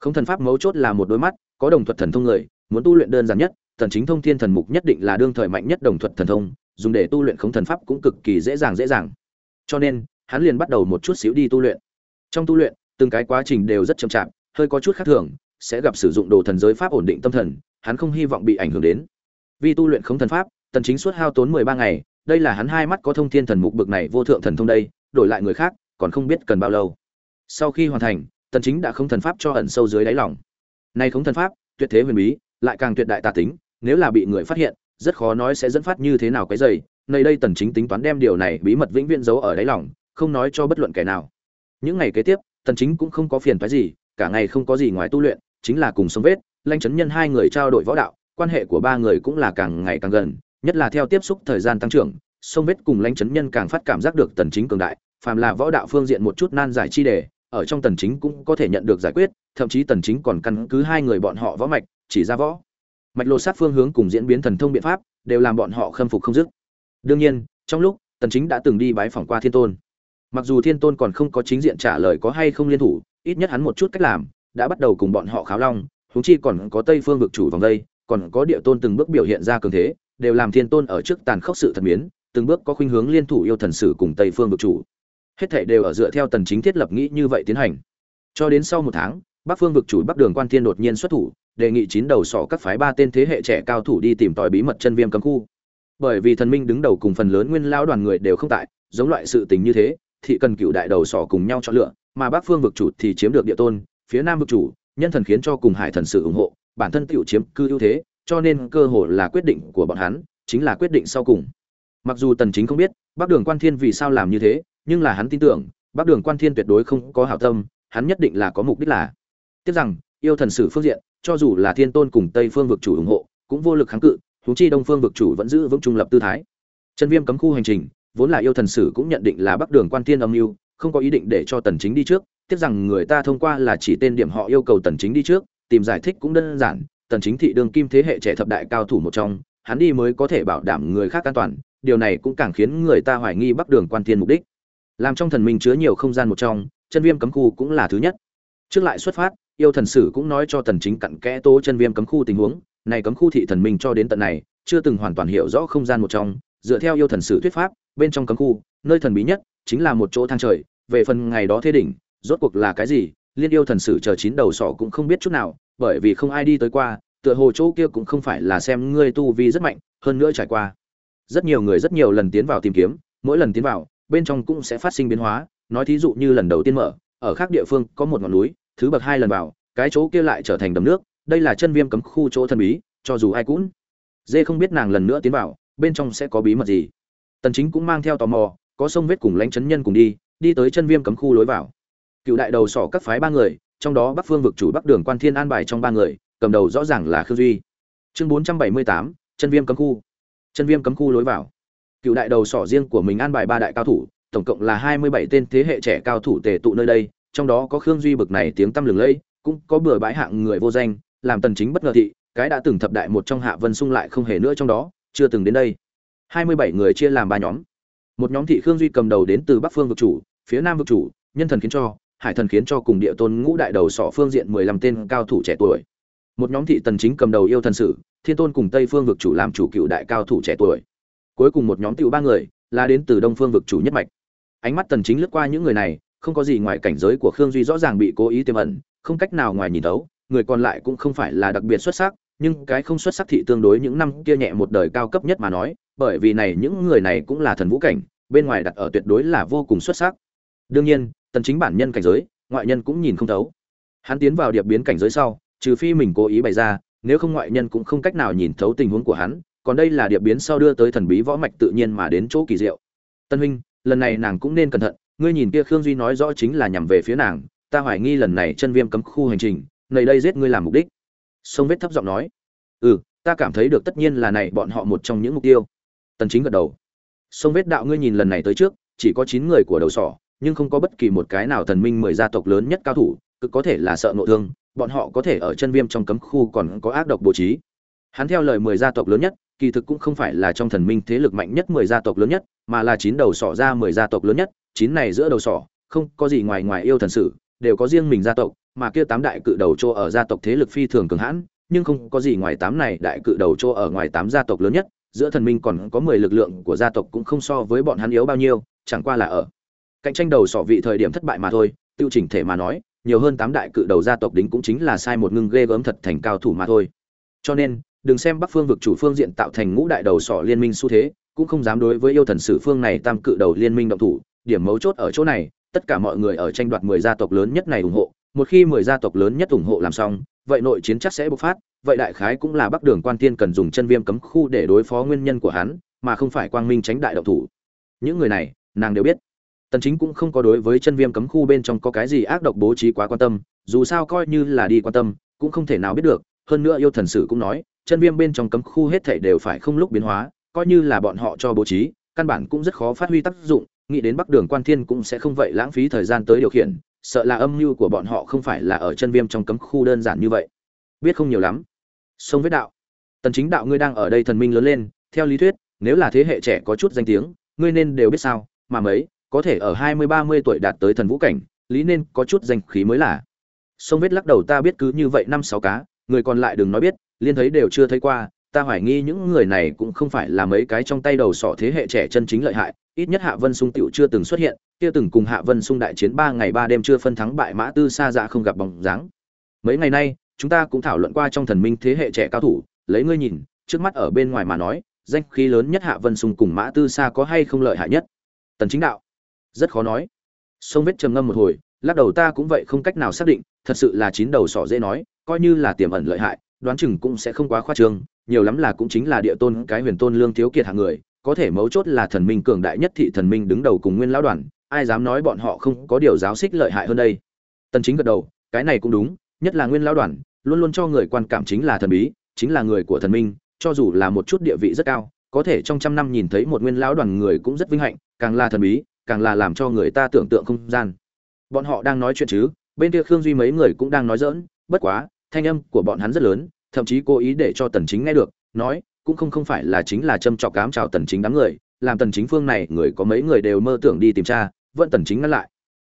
Khống thần pháp mấu chốt là một đôi mắt, có đồng thuật thần thông người, muốn tu luyện đơn giản nhất, thần chính thông thiên thần mục nhất định là đương thời mạnh nhất đồng thuật thần thông, dùng để tu luyện khống thần pháp cũng cực kỳ dễ dàng dễ dàng. Cho nên, hắn liền bắt đầu một chút xíu đi tu luyện. Trong tu luyện, từng cái quá trình đều rất chậm chạp, hơi có chút khác thường, sẽ gặp sử dụng đồ thần giới pháp ổn định tâm thần, hắn không hy vọng bị ảnh hưởng đến. Vì tu luyện khống thần pháp, tần chính suốt hao tốn 13 ngày, đây là hắn hai mắt có thông thiên thần mục bực này vô thượng thần thông đây, đổi lại người khác còn không biết cần bao lâu. Sau khi hoàn thành, tần chính đã không thần pháp cho ẩn sâu dưới đáy lòng. Nay không thần pháp, tuyệt thế huyền bí, lại càng tuyệt đại tà tính, nếu là bị người phát hiện, rất khó nói sẽ dẫn phát như thế nào cái dày. Nơi đây tần chính tính toán đem điều này bí mật vĩnh viễn giấu ở đáy lòng, không nói cho bất luận kẻ nào. Những ngày kế tiếp, tần chính cũng không có phiền phái gì, cả ngày không có gì ngoài tu luyện, chính là cùng sống vết, lanh chấn nhân hai người trao đổi võ đạo, quan hệ của ba người cũng là càng ngày càng gần, nhất là theo tiếp xúc thời gian tăng trưởng sông vết cùng lãnh chấn nhân càng phát cảm giác được tần chính cường đại phàm là võ đạo phương diện một chút nan giải chi đề, ở trong tần chính cũng có thể nhận được giải quyết, thậm chí tần chính còn căn cứ hai người bọn họ võ mạch, chỉ ra võ. Mạch lô sát phương hướng cùng diễn biến thần thông biện pháp, đều làm bọn họ khâm phục không dứt. Đương nhiên, trong lúc, tần chính đã từng đi bái phỏng qua thiên tôn. Mặc dù thiên tôn còn không có chính diện trả lời có hay không liên thủ, ít nhất hắn một chút cách làm, đã bắt đầu cùng bọn họ kháo long, huống chi còn có tây phương vực chủ vòng đây, còn có địa tôn từng bước biểu hiện ra cường thế, đều làm thiên tôn ở trước tàn khốc sự thật miến, từng bước có khuynh hướng liên thủ yêu thần sử cùng tây phương vực chủ hết thảy đều ở dựa theo tần chính thiết lập nghĩ như vậy tiến hành. Cho đến sau một tháng, bắc phương vực chủ bắc đường quan thiên đột nhiên xuất thủ, đề nghị chín đầu sọ các phái ba tên thế hệ trẻ cao thủ đi tìm tòi bí mật chân viêm cấm khu. Bởi vì thần minh đứng đầu cùng phần lớn nguyên lao đoàn người đều không tại, giống loại sự tình như thế thì cần cựu đại đầu sọ cùng nhau chọn lựa, mà bắc phương vực chủ thì chiếm được địa tôn, phía nam vực chủ, nhân thần khiến cho cùng hải thần sự ủng hộ, bản thân tiểu chiếm cư ưu thế, cho nên cơ hội là quyết định của bọn hắn, chính là quyết định sau cùng. Mặc dù tần chính không biết, bắc đường quan thiên vì sao làm như thế nhưng là hắn tin tưởng, bắc đường quan thiên tuyệt đối không có hảo tâm, hắn nhất định là có mục đích là. Tiếp rằng, yêu thần sử phương diện, cho dù là thiên tôn cùng tây phương vực chủ ủng hộ, cũng vô lực kháng cự thú chi đông phương vực chủ vẫn giữ vững trung lập tư thái. Chân viêm cấm khu hành trình, vốn là yêu thần sử cũng nhận định là bắc đường quan thiên âm mưu, không có ý định để cho tần chính đi trước tiếc rằng người ta thông qua là chỉ tên điểm họ yêu cầu tần chính đi trước, tìm giải thích cũng đơn giản, tần chính thị đường kim thế hệ trẻ thập đại cao thủ một trong, hắn đi mới có thể bảo đảm người khác an toàn, điều này cũng càng khiến người ta hoài nghi bắc đường quan thiên mục đích làm trong thần minh chứa nhiều không gian một trong, chân viêm cấm khu cũng là thứ nhất. Trước lại xuất phát, yêu thần sử cũng nói cho tần chính cặn kẽ tố chân viêm cấm khu tình huống, này cấm khu thị thần minh cho đến tận này, chưa từng hoàn toàn hiểu rõ không gian một trong, dựa theo yêu thần sử thuyết pháp, bên trong cấm khu, nơi thần bí nhất chính là một chỗ thang trời, về phần ngày đó thế đỉnh, rốt cuộc là cái gì, liên yêu thần sử chờ chín đầu sọ cũng không biết chút nào, bởi vì không ai đi tới qua, tựa hồ chỗ kia cũng không phải là xem ngươi tu vi rất mạnh, hơn nữa trải qua. Rất nhiều người rất nhiều lần tiến vào tìm kiếm, mỗi lần tiến vào bên trong cũng sẽ phát sinh biến hóa. Nói thí dụ như lần đầu tiên mở ở khác địa phương có một ngọn núi thứ bậc hai lần vào cái chỗ kia lại trở thành đầm nước. Đây là chân viêm cấm khu chỗ thần bí cho dù ai cũng dê không biết nàng lần nữa tiến vào bên trong sẽ có bí mật gì. Tần chính cũng mang theo tò mò có sông vết cùng lãnh chấn nhân cùng đi đi tới chân viêm cấm khu lối vào. Cựu đại đầu sỏ các phái ba người trong đó bắc phương vực chủ bắc đường quan thiên an bài trong ba người cầm đầu rõ ràng là khương duy. Chương 478, chân viêm cấm khu. Chân viêm cấm khu lối vào cựu đại đầu sỏ riêng của mình an bài ba đại cao thủ, tổng cộng là 27 tên thế hệ trẻ cao thủ tề tụ nơi đây, trong đó có khương duy bực này tiếng tăm lừng lẫy, cũng có bừa bãi hạng người vô danh, làm tần chính bất ngờ thị, cái đã từng thập đại một trong hạ vân sung lại không hề nữa trong đó, chưa từng đến đây. 27 người chia làm ba nhóm. Một nhóm thị khương duy cầm đầu đến từ bắc phương vực chủ, phía nam vực chủ, nhân thần khiến cho, hải thần khiến cho cùng địa tôn ngũ đại đầu sọ phương diện 15 tên cao thủ trẻ tuổi. Một nhóm thị tần chính cầm đầu yêu thần sử, thiên tôn cùng tây phương vực chủ làm chủ cựu đại cao thủ trẻ tuổi cuối cùng một nhóm tiểu ba người, là đến từ đông phương vực chủ nhất mạch. Ánh mắt tần chính lướt qua những người này, không có gì ngoài cảnh giới của khương duy rõ ràng bị cố ý tiềm ẩn, không cách nào ngoài nhìn thấu, người còn lại cũng không phải là đặc biệt xuất sắc, nhưng cái không xuất sắc thị tương đối những năm kia nhẹ một đời cao cấp nhất mà nói, bởi vì này những người này cũng là thần vũ cảnh, bên ngoài đặt ở tuyệt đối là vô cùng xuất sắc. Đương nhiên, tần chính bản nhân cảnh giới, ngoại nhân cũng nhìn không thấu. Hắn tiến vào điệp biến cảnh giới sau, trừ phi mình cố ý bày ra, nếu không ngoại nhân cũng không cách nào nhìn thấu tình huống của hắn còn đây là điệp biến sau đưa tới thần bí võ mạch tự nhiên mà đến chỗ kỳ diệu. Tân huynh, lần này nàng cũng nên cẩn thận, ngươi nhìn kia khương duy nói rõ chính là nhằm về phía nàng, ta hoài nghi lần này chân viêm cấm khu hành trình nầy đây giết ngươi làm mục đích. Sông vết thấp giọng nói ừ ta cảm thấy được tất nhiên là này bọn họ một trong những mục tiêu. Tần chính gật đầu, sông vết đạo ngươi nhìn lần này tới trước, chỉ có 9 người của đầu sỏ, nhưng không có bất kỳ một cái nào thần minh mười gia tộc lớn nhất cao thủ cực có thể là sợ nội thương, bọn họ có thể ở chân viêm trong cấm khu còn có ác độc bố trí hắn theo lời mười gia tộc lớn nhất, kỳ thực cũng không phải là trong thần minh thế lực mạnh nhất mười gia tộc lớn nhất, mà là chín đầu sỏ ra mười gia tộc lớn nhất, chín này giữa đầu sỏ, không có gì ngoài ngoài yêu thần sử, đều có riêng mình gia tộc, mà kia tám đại cự đầu chỗ ở gia tộc thế lực phi thường cường hãn, nhưng không có gì ngoài tám này đại cự đầu chỗ ở ngoài tám gia tộc lớn nhất, giữa thần minh còn có mười lực lượng của gia tộc cũng không so với bọn hắn yếu bao nhiêu, chẳng qua là ở cạnh tranh đầu sỏ vị thời điểm thất bại mà thôi, tiêu chỉnh thể mà nói, nhiều hơn tám đại cự đầu gia tộc đính cũng chính là sai một ngưng ghê gớm thật thành cao thủ mà thôi. Cho nên đừng xem bắc phương vực chủ phương diện tạo thành ngũ đại đầu sỏ liên minh xu thế, cũng không dám đối với yêu thần sử phương này tam cự đầu liên minh động thủ. Điểm mấu chốt ở chỗ này, tất cả mọi người ở tranh đoạt mười gia tộc lớn nhất này ủng hộ. Một khi mười gia tộc lớn nhất ủng hộ làm xong, vậy nội chiến chắc sẽ bộc phát, vậy đại khái cũng là bắc đường quan tiên cần dùng chân viêm cấm khu để đối phó nguyên nhân của hắn, mà không phải quang minh tránh đại động thủ. Những người này, nàng đều biết. Tần chính cũng không có đối với chân viêm cấm khu bên trong có cái gì ác độc bố trí quá quan tâm, dù sao coi như là đi quan tâm, cũng không thể nào biết được hơn nữa yêu thần sử cũng nói, chân viêm bên trong cấm khu hết thảy đều phải không lúc biến hóa, coi như là bọn họ cho bố trí, căn bản cũng rất khó phát huy tác dụng, nghĩ đến bắc đường quan thiên cũng sẽ không vậy lãng phí thời gian tới điều khiển, sợ là âm mưu của bọn họ không phải là ở chân viêm trong cấm khu đơn giản như vậy. Biết không nhiều lắm. Sông vết đạo. Tần chính đạo ngươi đang ở đây thần minh lớn lên, theo lý thuyết, nếu là thế hệ trẻ có chút danh tiếng, ngươi nên đều biết sao, mà mấy, có thể ở hai mươi, ba mươi tuổi đạt tới thần vũ cảnh, lý nên có chút danh khí mới là. Sông vết lắc đầu ta biết cứ như vậy năm sáu cá người còn lại đừng nói biết, liên thấy đều chưa thấy qua, ta hoài nghi những người này cũng không phải là mấy cái trong tay đầu sỏ thế hệ trẻ chân chính lợi hại, ít nhất hạ vân sung tiểu chưa từng xuất hiện, kia từng cùng hạ vân sung đại chiến ba ngày ba đêm chưa phân thắng bại mã tư xa dạ không gặp bóng dáng. Mấy ngày nay, chúng ta cũng thảo luận qua trong thần minh thế hệ trẻ cao thủ, lấy ngươi nhìn, trước mắt ở bên ngoài mà nói, danh khí lớn nhất hạ vân sung cùng mã tư xa có hay không lợi hại nhất? Tần chính đạo. Rất khó nói. Sông vết trầm ngâm một hồi, lắc đầu ta cũng vậy không cách nào xác định, thật sự là chín đầu sỏ dễ nói coi như là tiềm ẩn lợi hại, đoán chừng cũng sẽ không quá khoa trương, nhiều lắm là cũng chính là địa tôn, cái huyền tôn lương thiếu kiệt hạng người, có thể mấu chốt là thần minh cường đại nhất thị thần minh đứng đầu cùng nguyên lão đoàn, ai dám nói bọn họ không có điều giáo xích lợi hại hơn đây. Tần chính gật đầu, cái này cũng đúng, nhất là nguyên lão đoàn, luôn luôn cho người quan cảm chính là thần bí, chính là người của thần minh, cho dù là một chút địa vị rất cao, có thể trong trăm năm nhìn thấy một nguyên lão đoàn người cũng rất vinh hạnh, càng là thần bí, càng là làm cho người ta tưởng tượng không gian. Bọn họ đang nói chuyện chứ, bên kia khương duy mấy người cũng đang nói dỡn bất quá thanh âm của bọn hắn rất lớn, thậm chí cố ý để cho tần chính nghe được, nói, cũng không không phải là chính là châm trọc cám chào tần chính đám người, làm tần chính phương này người có mấy người đều mơ tưởng đi tìm tra vẫn tần chính ngăn lại.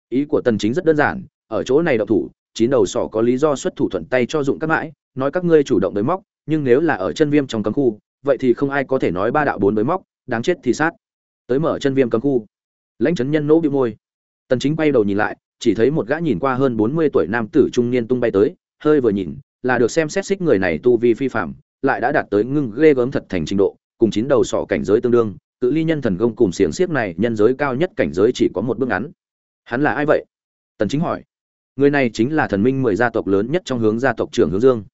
Ý của tần chính rất đơn giản, ở chỗ này động thủ, chín đầu sỏ có lý do xuất thủ thuận tay cho dụng các mãi, nói các ngươi chủ động đối móc, nhưng nếu là ở chân viêm trong cấm khu, vậy thì không ai có thể nói ba đạo bốn đối móc, đáng chết thì sát. Tới mở chân viêm cấm khu. Lãnh chấn nhân nỗ bị môi. Tần chính quay đầu nhìn lại, chỉ thấy một gã nhìn qua hơn 40 tuổi nam tử trung niên tung bay tới hơi vừa nhìn, là được xem xét xích người này tu vi phi phạm lại đã đạt tới ngưng ghê gớm thật thành trình độ, cùng chín đầu sọ cảnh giới tương đương, cự ly nhân thần công cùng xiềng xiếc này nhân giới cao nhất cảnh giới chỉ có một bước ngắn. Hắn là ai vậy? Tần chính hỏi. Người này chính là thần minh mười gia tộc lớn nhất trong hướng gia tộc trưởng hướng dương.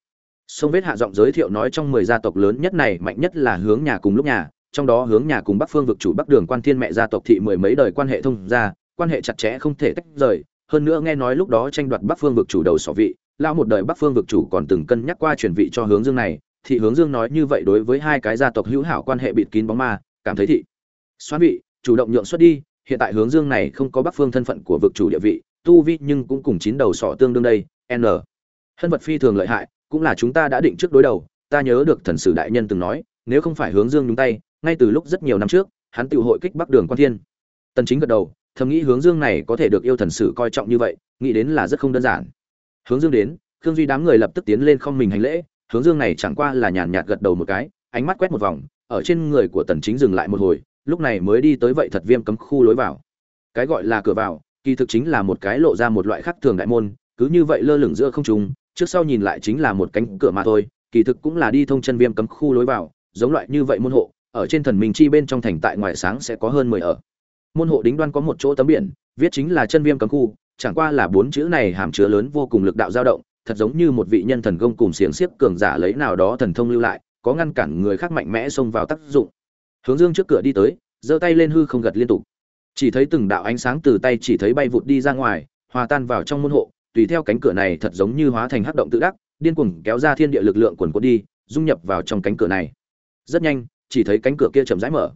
Sông vết hạ giọng giới thiệu nói trong mười gia tộc lớn nhất này mạnh nhất là hướng nhà cùng lúc nhà, trong đó hướng nhà cùng bắc phương vực chủ bắc đường quan thiên mẹ gia tộc thị mười mấy đời quan hệ thông gia, quan hệ chặt chẽ không thể tách rời, hơn nữa nghe nói lúc đó tranh đoạt bắc phương vực chủ đầu sỏ vị lão một đời bắc phương vực chủ còn từng cân nhắc qua chuyển vị cho hướng dương này, thị hướng dương nói như vậy đối với hai cái gia tộc hữu hảo quan hệ bịt kín bóng ma, cảm thấy thị xoan vị, chủ động nhượng xuất đi, hiện tại hướng dương này không có bắc phương thân phận của vực chủ địa vị, tu vi nhưng cũng cùng chín đầu sọ tương đương đây, n. Hân vật phi thường lợi hại, cũng là chúng ta đã định trước đối đầu, ta nhớ được thần sử đại nhân từng nói, nếu không phải hướng dương nhúng tay, ngay từ lúc rất nhiều năm trước, hắn tự hội kích bắc đường quan thiên. Tần chính gật đầu, thầm nghĩ hướng dương này có thể được yêu thần sử coi trọng như vậy, nghĩ đến là rất không đơn giản hướng dương đến, khương duy đám người lập tức tiến lên không mình hành lễ, hướng dương này chẳng qua là nhàn nhạt gật đầu một cái, ánh mắt quét một vòng, ở trên người của tần chính dừng lại một hồi, lúc này mới đi tới vậy thật viêm cấm khu lối vào. Cái gọi là cửa vào, kỳ thực chính là một cái lộ ra một loại khác thường đại môn, cứ như vậy lơ lửng giữa không trung, trước sau nhìn lại chính là một cánh cửa mà thôi, kỳ thực cũng là đi thông chân viêm cấm khu lối vào, giống loại như vậy môn hộ, ở trên thần minh chi bên trong thành tại ngoài sáng sẽ có hơn mười ở. Môn hộ đính đoan có một chỗ tấm biển, viết chính là chân viêm cấm khu chẳng qua là bốn chữ này hàm chứa lớn vô cùng lực đạo dao động, thật giống như một vị nhân thần công cùng xiềng xiếp cường giả lấy nào đó thần thông lưu lại, có ngăn cản người khác mạnh mẽ xông vào tác dụng. Hướng dương trước cửa đi tới, giơ tay lên hư không gật liên tục. Chỉ thấy từng đạo ánh sáng từ tay chỉ thấy bay vụt đi ra ngoài, hòa tan vào trong môn hộ, tùy theo cánh cửa này thật giống như hóa thành hắc động tự đắc, điên cuồng kéo ra thiên địa lực lượng quần cuộn đi, dung nhập vào trong cánh cửa này. Rất nhanh, chỉ thấy cánh cửa kia chậm rãi mở.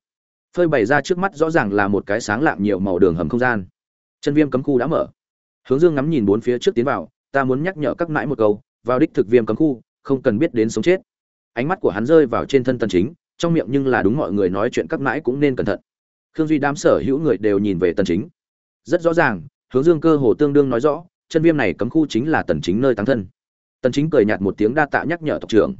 Phơi bày ra trước mắt rõ ràng là một cái sáng lạng nhiều màu đường hầm không gian. Chân viêm cấm khu đã mở hướng dương ngắm nhìn bốn phía trước tiến vào, ta muốn nhắc nhở các mãi một câu, vào đích thực viêm cấm khu, không cần biết đến sống chết. Ánh mắt của hắn rơi vào trên thân tần chính, trong miệng nhưng là đúng mọi người nói chuyện các mãi cũng nên cẩn thận. Khương duy đám sở hữu người đều nhìn về tần chính. Rất rõ ràng, hướng dương cơ hồ tương đương nói rõ, chân viêm này cấm khu chính là tần chính nơi tăng thân. Tần chính cười nhạt một tiếng đa tạ nhắc nhở tộc trưởng.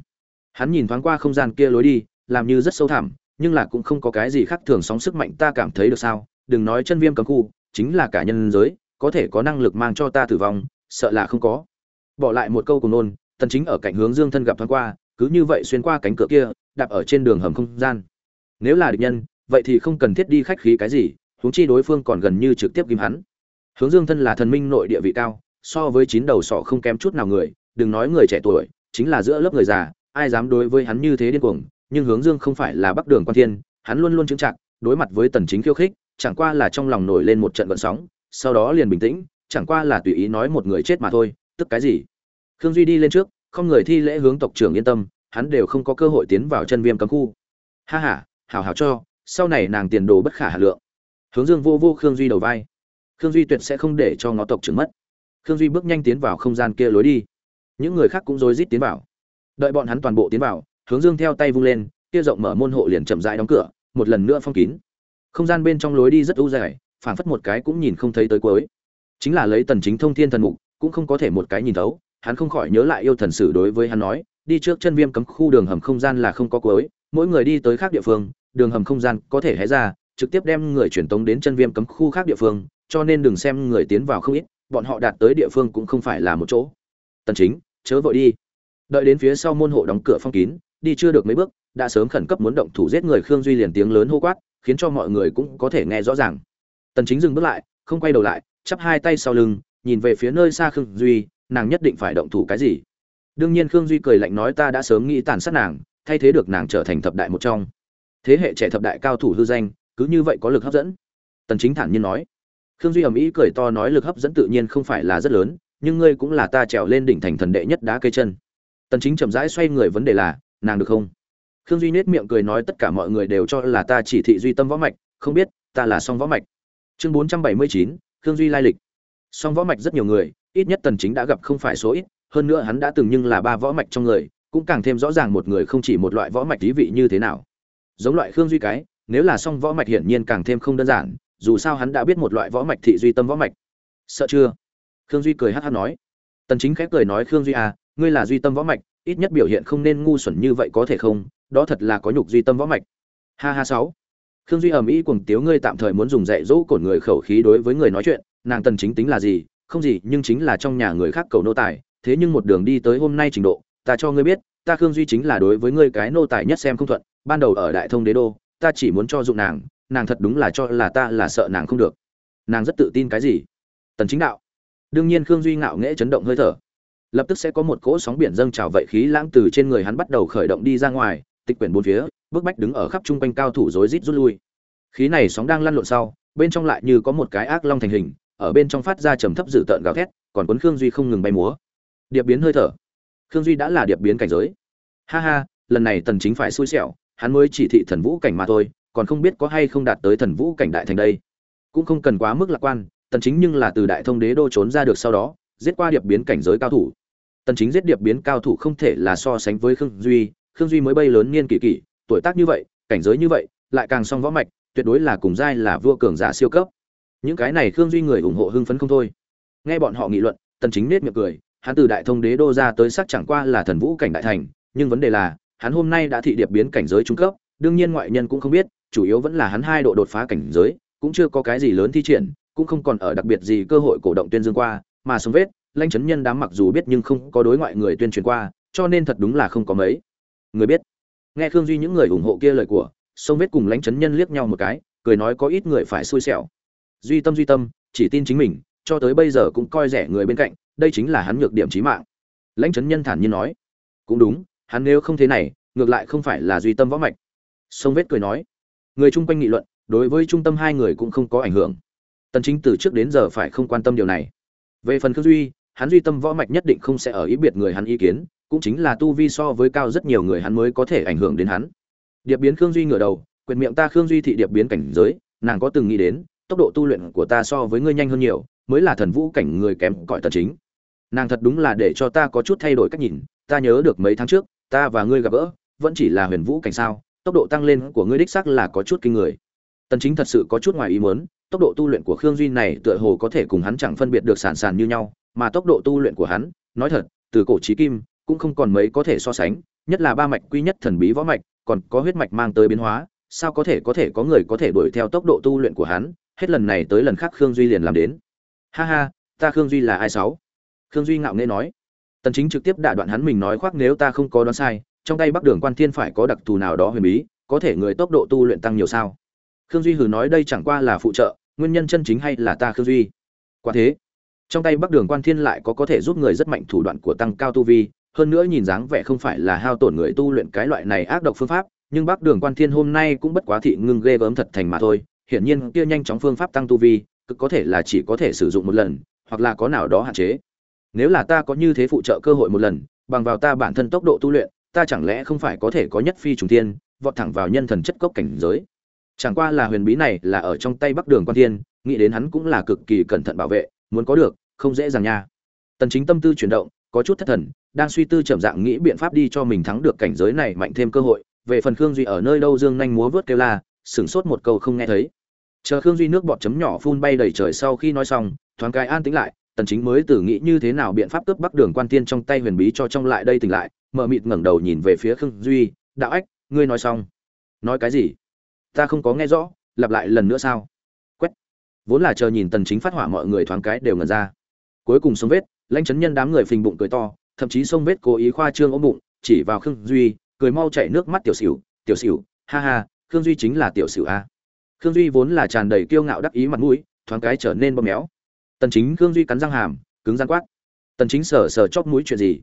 Hắn nhìn thoáng qua không gian kia lối đi, làm như rất sâu thẳm, nhưng là cũng không có cái gì khác thường sóng sức mạnh ta cảm thấy được sao? Đừng nói chân viêm cấm khu, chính là cả nhân giới có thể có năng lực mang cho ta tử vong, sợ là không có. Bỏ lại một câu cùng nôn, tần chính ở cạnh hướng dương thân gặp thoáng qua, cứ như vậy xuyên qua cánh cửa kia, đạp ở trên đường hầm không gian. Nếu là địch nhân, vậy thì không cần thiết đi khách khí cái gì, huống chi đối phương còn gần như trực tiếp ghim hắn. Hướng dương thân là thần minh nội địa vị cao, so với chín đầu sọ không kém chút nào người, đừng nói người trẻ tuổi, chính là giữa lớp người già, ai dám đối với hắn như thế điên cuồng, nhưng hướng dương không phải là bắc đường quan thiên, hắn luôn luôn chứng trạng đối mặt với tần chính khiêu khích, chẳng qua là trong lòng nổi lên một trận gợn sóng sau đó liền bình tĩnh, chẳng qua là tùy ý nói một người chết mà thôi, tức cái gì? Khương duy đi lên trước, không người thi lễ hướng tộc trưởng yên tâm, hắn đều không có cơ hội tiến vào chân viêm cấm khu. Ha ha, hảo hảo cho, sau này nàng tiền đồ bất khả hà lượng. Hướng dương vô vô khương duy đầu vai. Khương duy tuyệt sẽ không để cho ngõ tộc trưởng mất. Khương duy bước nhanh tiến vào không gian kia lối đi. Những người khác cũng rối rít tiến vào. Đợi bọn hắn toàn bộ tiến vào, hướng dương theo tay vung lên, kia rộng mở môn hộ liền chậm rãi đóng cửa, một lần nữa phong kín. Không gian bên trong lối đi rất u dài phảng phất một cái cũng nhìn không thấy tới cuối. Chính là lấy tần chính thông thiên thần mục, cũng không có thể một cái nhìn thấu, hắn không khỏi nhớ lại yêu thần sử đối với hắn nói, đi trước chân viêm cấm khu đường hầm không gian là không có cuối, mỗi người đi tới khác địa phương, đường hầm không gian có thể hé ra, trực tiếp đem người truyền tống đến chân viêm cấm khu khác địa phương, cho nên đừng xem người tiến vào không ít, bọn họ đạt tới địa phương cũng không phải là một chỗ. Tần chính, chớ vội đi. Đợi đến phía sau môn hộ đóng cửa phong kín, đi chưa được mấy bước, đã sớm khẩn cấp muốn động thủ giết người khương duy liền tiếng lớn hô quát, khiến cho mọi người cũng có thể nghe rõ ràng tần chính dừng bước lại, không quay đầu lại, chắp hai tay sau lưng, nhìn về phía nơi xa khương duy, nàng nhất định phải động thủ cái gì? Đương nhiên khương duy cười lạnh nói ta đã sớm nghĩ tàn sát nàng, thay thế được nàng trở thành thập đại một trong. Thế hệ trẻ thập đại cao thủ hư danh, cứ như vậy có lực hấp dẫn? Tần chính thản nhiên nói. Khương duy ầm ĩ cười to nói lực hấp dẫn tự nhiên không phải là rất lớn, nhưng ngươi cũng là ta trèo lên đỉnh thành thần đệ nhất đá cây chân. Tần chính chậm rãi xoay người vấn đề là, nàng được không? Khương duy nết miệng cười nói tất cả mọi người đều cho là ta chỉ thị duy tâm võ mạch, không biết ta là song võ mạch chương 479, khương duy lai lịch. Song võ mạch rất nhiều người ít nhất tần chính đã gặp không phải số ít hơn nữa hắn đã từng nhưng là ba võ mạch trong người cũng càng thêm rõ ràng một người không chỉ một loại võ mạch tí vị như thế nào. Giống loại khương duy cái nếu là song võ mạch hiển nhiên càng thêm không đơn giản dù sao hắn đã biết một loại võ mạch thị duy tâm võ mạch. Sợ chưa? Khương duy cười hát hát nói. Tần chính khép cười nói khương duy à ngươi là duy tâm võ mạch ít nhất biểu hiện không nên ngu xuẩn như vậy có thể không? Đó thật là có nhục duy tâm võ mạch. Ha ha sáu khương duy ầm ĩ cuồng tiếu ngươi tạm thời muốn dùng dạy dỗ cổn người khẩu khí đối với người nói chuyện, nàng tần chính tính là gì, không gì, nhưng chính là trong nhà người khác cầu nô tài, thế nhưng một đường đi tới hôm nay trình độ, ta cho ngươi biết, ta khương duy chính là đối với ngươi cái nô tài nhất xem không thuận, ban đầu ở đại thông đế đô, ta chỉ muốn cho dụng nàng nàng thật đúng là cho là ta là sợ nàng không được. Nàng rất tự tin cái gì? Tần chính đạo. Đương nhiên khương duy ngạo nghễ chấn động hơi thở. Lập tức sẽ có một cỗ sóng biển dâng trào vậy khí lãng từ trên người hắn bắt đầu khởi động đi ra ngoài, tịch quyển bốn phía bước bách đứng ở khắp trung quanh cao thủ rối rít rút lui. Khí này sóng đang lăn lộn sau, bên trong lại như có một cái ác long thành hình, ở bên trong phát ra trầm thấp dữ tợn gào thét, còn cuốn khương duy không ngừng bay múa. Điệp biến hơi thở. Khương duy đã là điệp biến cảnh giới. Ha ha, lần này tần chính phải xui xẻo, hắn mới chỉ thị thần vũ cảnh mà thôi, còn không biết có hay không đạt tới thần vũ cảnh đại thành đây. Cũng không cần quá mức lạc quan, tần chính nhưng là từ đại thông đế đô trốn ra được sau đó, giết qua điệp biến cảnh giới cao thủ. Tần chính giết điệp biến cao thủ không thể là so sánh với khương duy khương duy mới bay lớn niên kỳ kỳ tuổi tác như vậy, cảnh giới như vậy, lại càng song võ mạch, tuyệt đối là cùng giai là vua cường giả siêu cấp. Những cái này khương duy người ủng hộ hưng phấn không thôi. Nghe bọn họ nghị luận, tần chính nết miệng cười, hắn từ đại thông đế đô ra tới sắc chẳng qua là thần vũ cảnh đại thành, nhưng vấn đề là, hắn hôm nay đã thị điệp biến cảnh giới trung cấp, đương nhiên ngoại nhân cũng không biết, chủ yếu vẫn là hắn hai độ đột phá cảnh giới, cũng chưa có cái gì lớn thi triển, cũng không còn ở đặc biệt gì cơ hội cổ động tuyên dương qua, mà sống vết, lãnh chấn nhân đám mặc dù biết nhưng không có đối ngoại người tuyên truyền qua, cho nên thật đúng là không có mấy. Người biết nghe khương duy những người ủng hộ kia lời của, sông vết cùng lãnh chấn nhân liếc nhau một cái, cười nói có ít người phải xui xẻo. Duy tâm duy tâm, chỉ tin chính mình, cho tới bây giờ cũng coi rẻ người bên cạnh, đây chính là hắn nhược điểm trí mạng. Lãnh chấn nhân thản nhiên nói, cũng đúng, hắn nếu không thế này, ngược lại không phải là duy tâm võ mạch. Sông vết cười nói, người chung quanh nghị luận, đối với trung tâm hai người cũng không có ảnh hưởng. Tần chính từ trước đến giờ phải không quan tâm điều này. Về phần khương duy hắn duy tâm võ mạch nhất định không sẽ ở ý biệt người hắn ý kiến, cũng chính là tu vi so với cao rất nhiều người hắn mới có thể ảnh hưởng đến hắn. Điệp biến khương duy ngửa đầu quyền miệng ta khương duy thị điệp biến cảnh giới, nàng có từng nghĩ đến, tốc độ tu luyện của ta so với ngươi nhanh hơn nhiều, mới là thần vũ cảnh người kém cỏi tần chính. Nàng thật đúng là để cho ta có chút thay đổi cách nhìn, ta nhớ được mấy tháng trước, ta và ngươi gặp gỡ, vẫn chỉ là huyền vũ cảnh sao, tốc độ tăng lên của ngươi đích xác là có chút kinh người. Tần chính thật sự có chút ngoài ý muốn, tốc độ tu luyện của khương duy này tựa hồ có thể cùng hắn chẳng phân biệt được sản sản như nhau mà tốc độ tu luyện của hắn, nói thật, từ cổ chí kim, cũng không còn mấy có thể so sánh, nhất là ba mạch quy nhất thần bí võ mạch, còn có huyết mạch mang tới biến hóa, sao có thể có thể có người có thể đuổi theo tốc độ tu luyện của hắn? Hết lần này tới lần khác khương duy liền làm đến. Ha ha, ta khương duy là ai sáu? Khương duy ngạo nghễ nói. Tần chính trực tiếp đả đoạn hắn mình nói khoác nếu ta không có đoán sai, trong tay bắc đường quan thiên phải có đặc thù nào đó huyền bí, có thể người tốc độ tu luyện tăng nhiều sao? Khương duy hừ nói đây chẳng qua là phụ trợ, nguyên nhân chân chính hay là ta khương duy? Quả thế trong tay bắc đường quan thiên lại có có thể giúp người rất mạnh thủ đoạn của tăng cao tu vi, hơn nữa nhìn dáng vẻ không phải là hao tổn người tu luyện cái loại này ác độc phương pháp, nhưng bắc đường quan thiên hôm nay cũng bất quá thị ngưng ghê gớm thật thành mà thôi, hiển nhiên kia nhanh chóng phương pháp tăng tu vi, cực có thể là chỉ có thể sử dụng một lần, hoặc là có nào đó hạn chế. Nếu là ta có như thế phụ trợ cơ hội một lần, bằng vào ta bản thân tốc độ tu luyện, ta chẳng lẽ không phải có thể có nhất phi trùng tiên vọt thẳng vào nhân thần chất cốc cảnh giới? Chẳng qua là huyền bí này là ở trong tay bắc đường quan thiên, nghĩ đến hắn cũng là cực kỳ cẩn thận bảo vệ muốn có được, không dễ dàng nha. Tần chính tâm tư chuyển động, có chút thất thần, đang suy tư chậm dạng nghĩ biện pháp đi cho mình thắng được cảnh giới này mạnh thêm cơ hội. Về phần khương duy ở nơi đâu dương nhanh múa vớt kêu la, sửng sốt một câu không nghe thấy. Chờ khương duy nước bọt chấm nhỏ phun bay đầy trời sau khi nói xong, thoáng cái an tĩnh lại, tần chính mới tự nghĩ như thế nào biện pháp cướp bắc đường quan tiên trong tay huyền bí cho trong lại đây tỉnh lại, mở mịt ngẩng đầu nhìn về phía khương duy, đạo ách, ngươi nói xong. Nói cái gì? Ta không có nghe rõ, lặp lại lần nữa sao? Vốn là chờ nhìn tần chính phát hỏa mọi người thoáng cái đều ngẩn ra. Cuối cùng sông vết, lãnh chấn nhân đám người phình bụng cười to, thậm chí sông vết cố ý khoa trương ôm bụng, chỉ vào khương duy, cười mau chảy nước mắt tiểu xỉu tiểu xỉu, ha ha, khương duy chính là tiểu xỉu a. Khương duy vốn là tràn đầy kiêu ngạo đắc ý mặt mũi, thoáng cái trở nên bơm méo. Tần chính khương duy cắn răng hàm, cứng răng quát. Tần chính sờ sờ chóp mũi chuyện gì?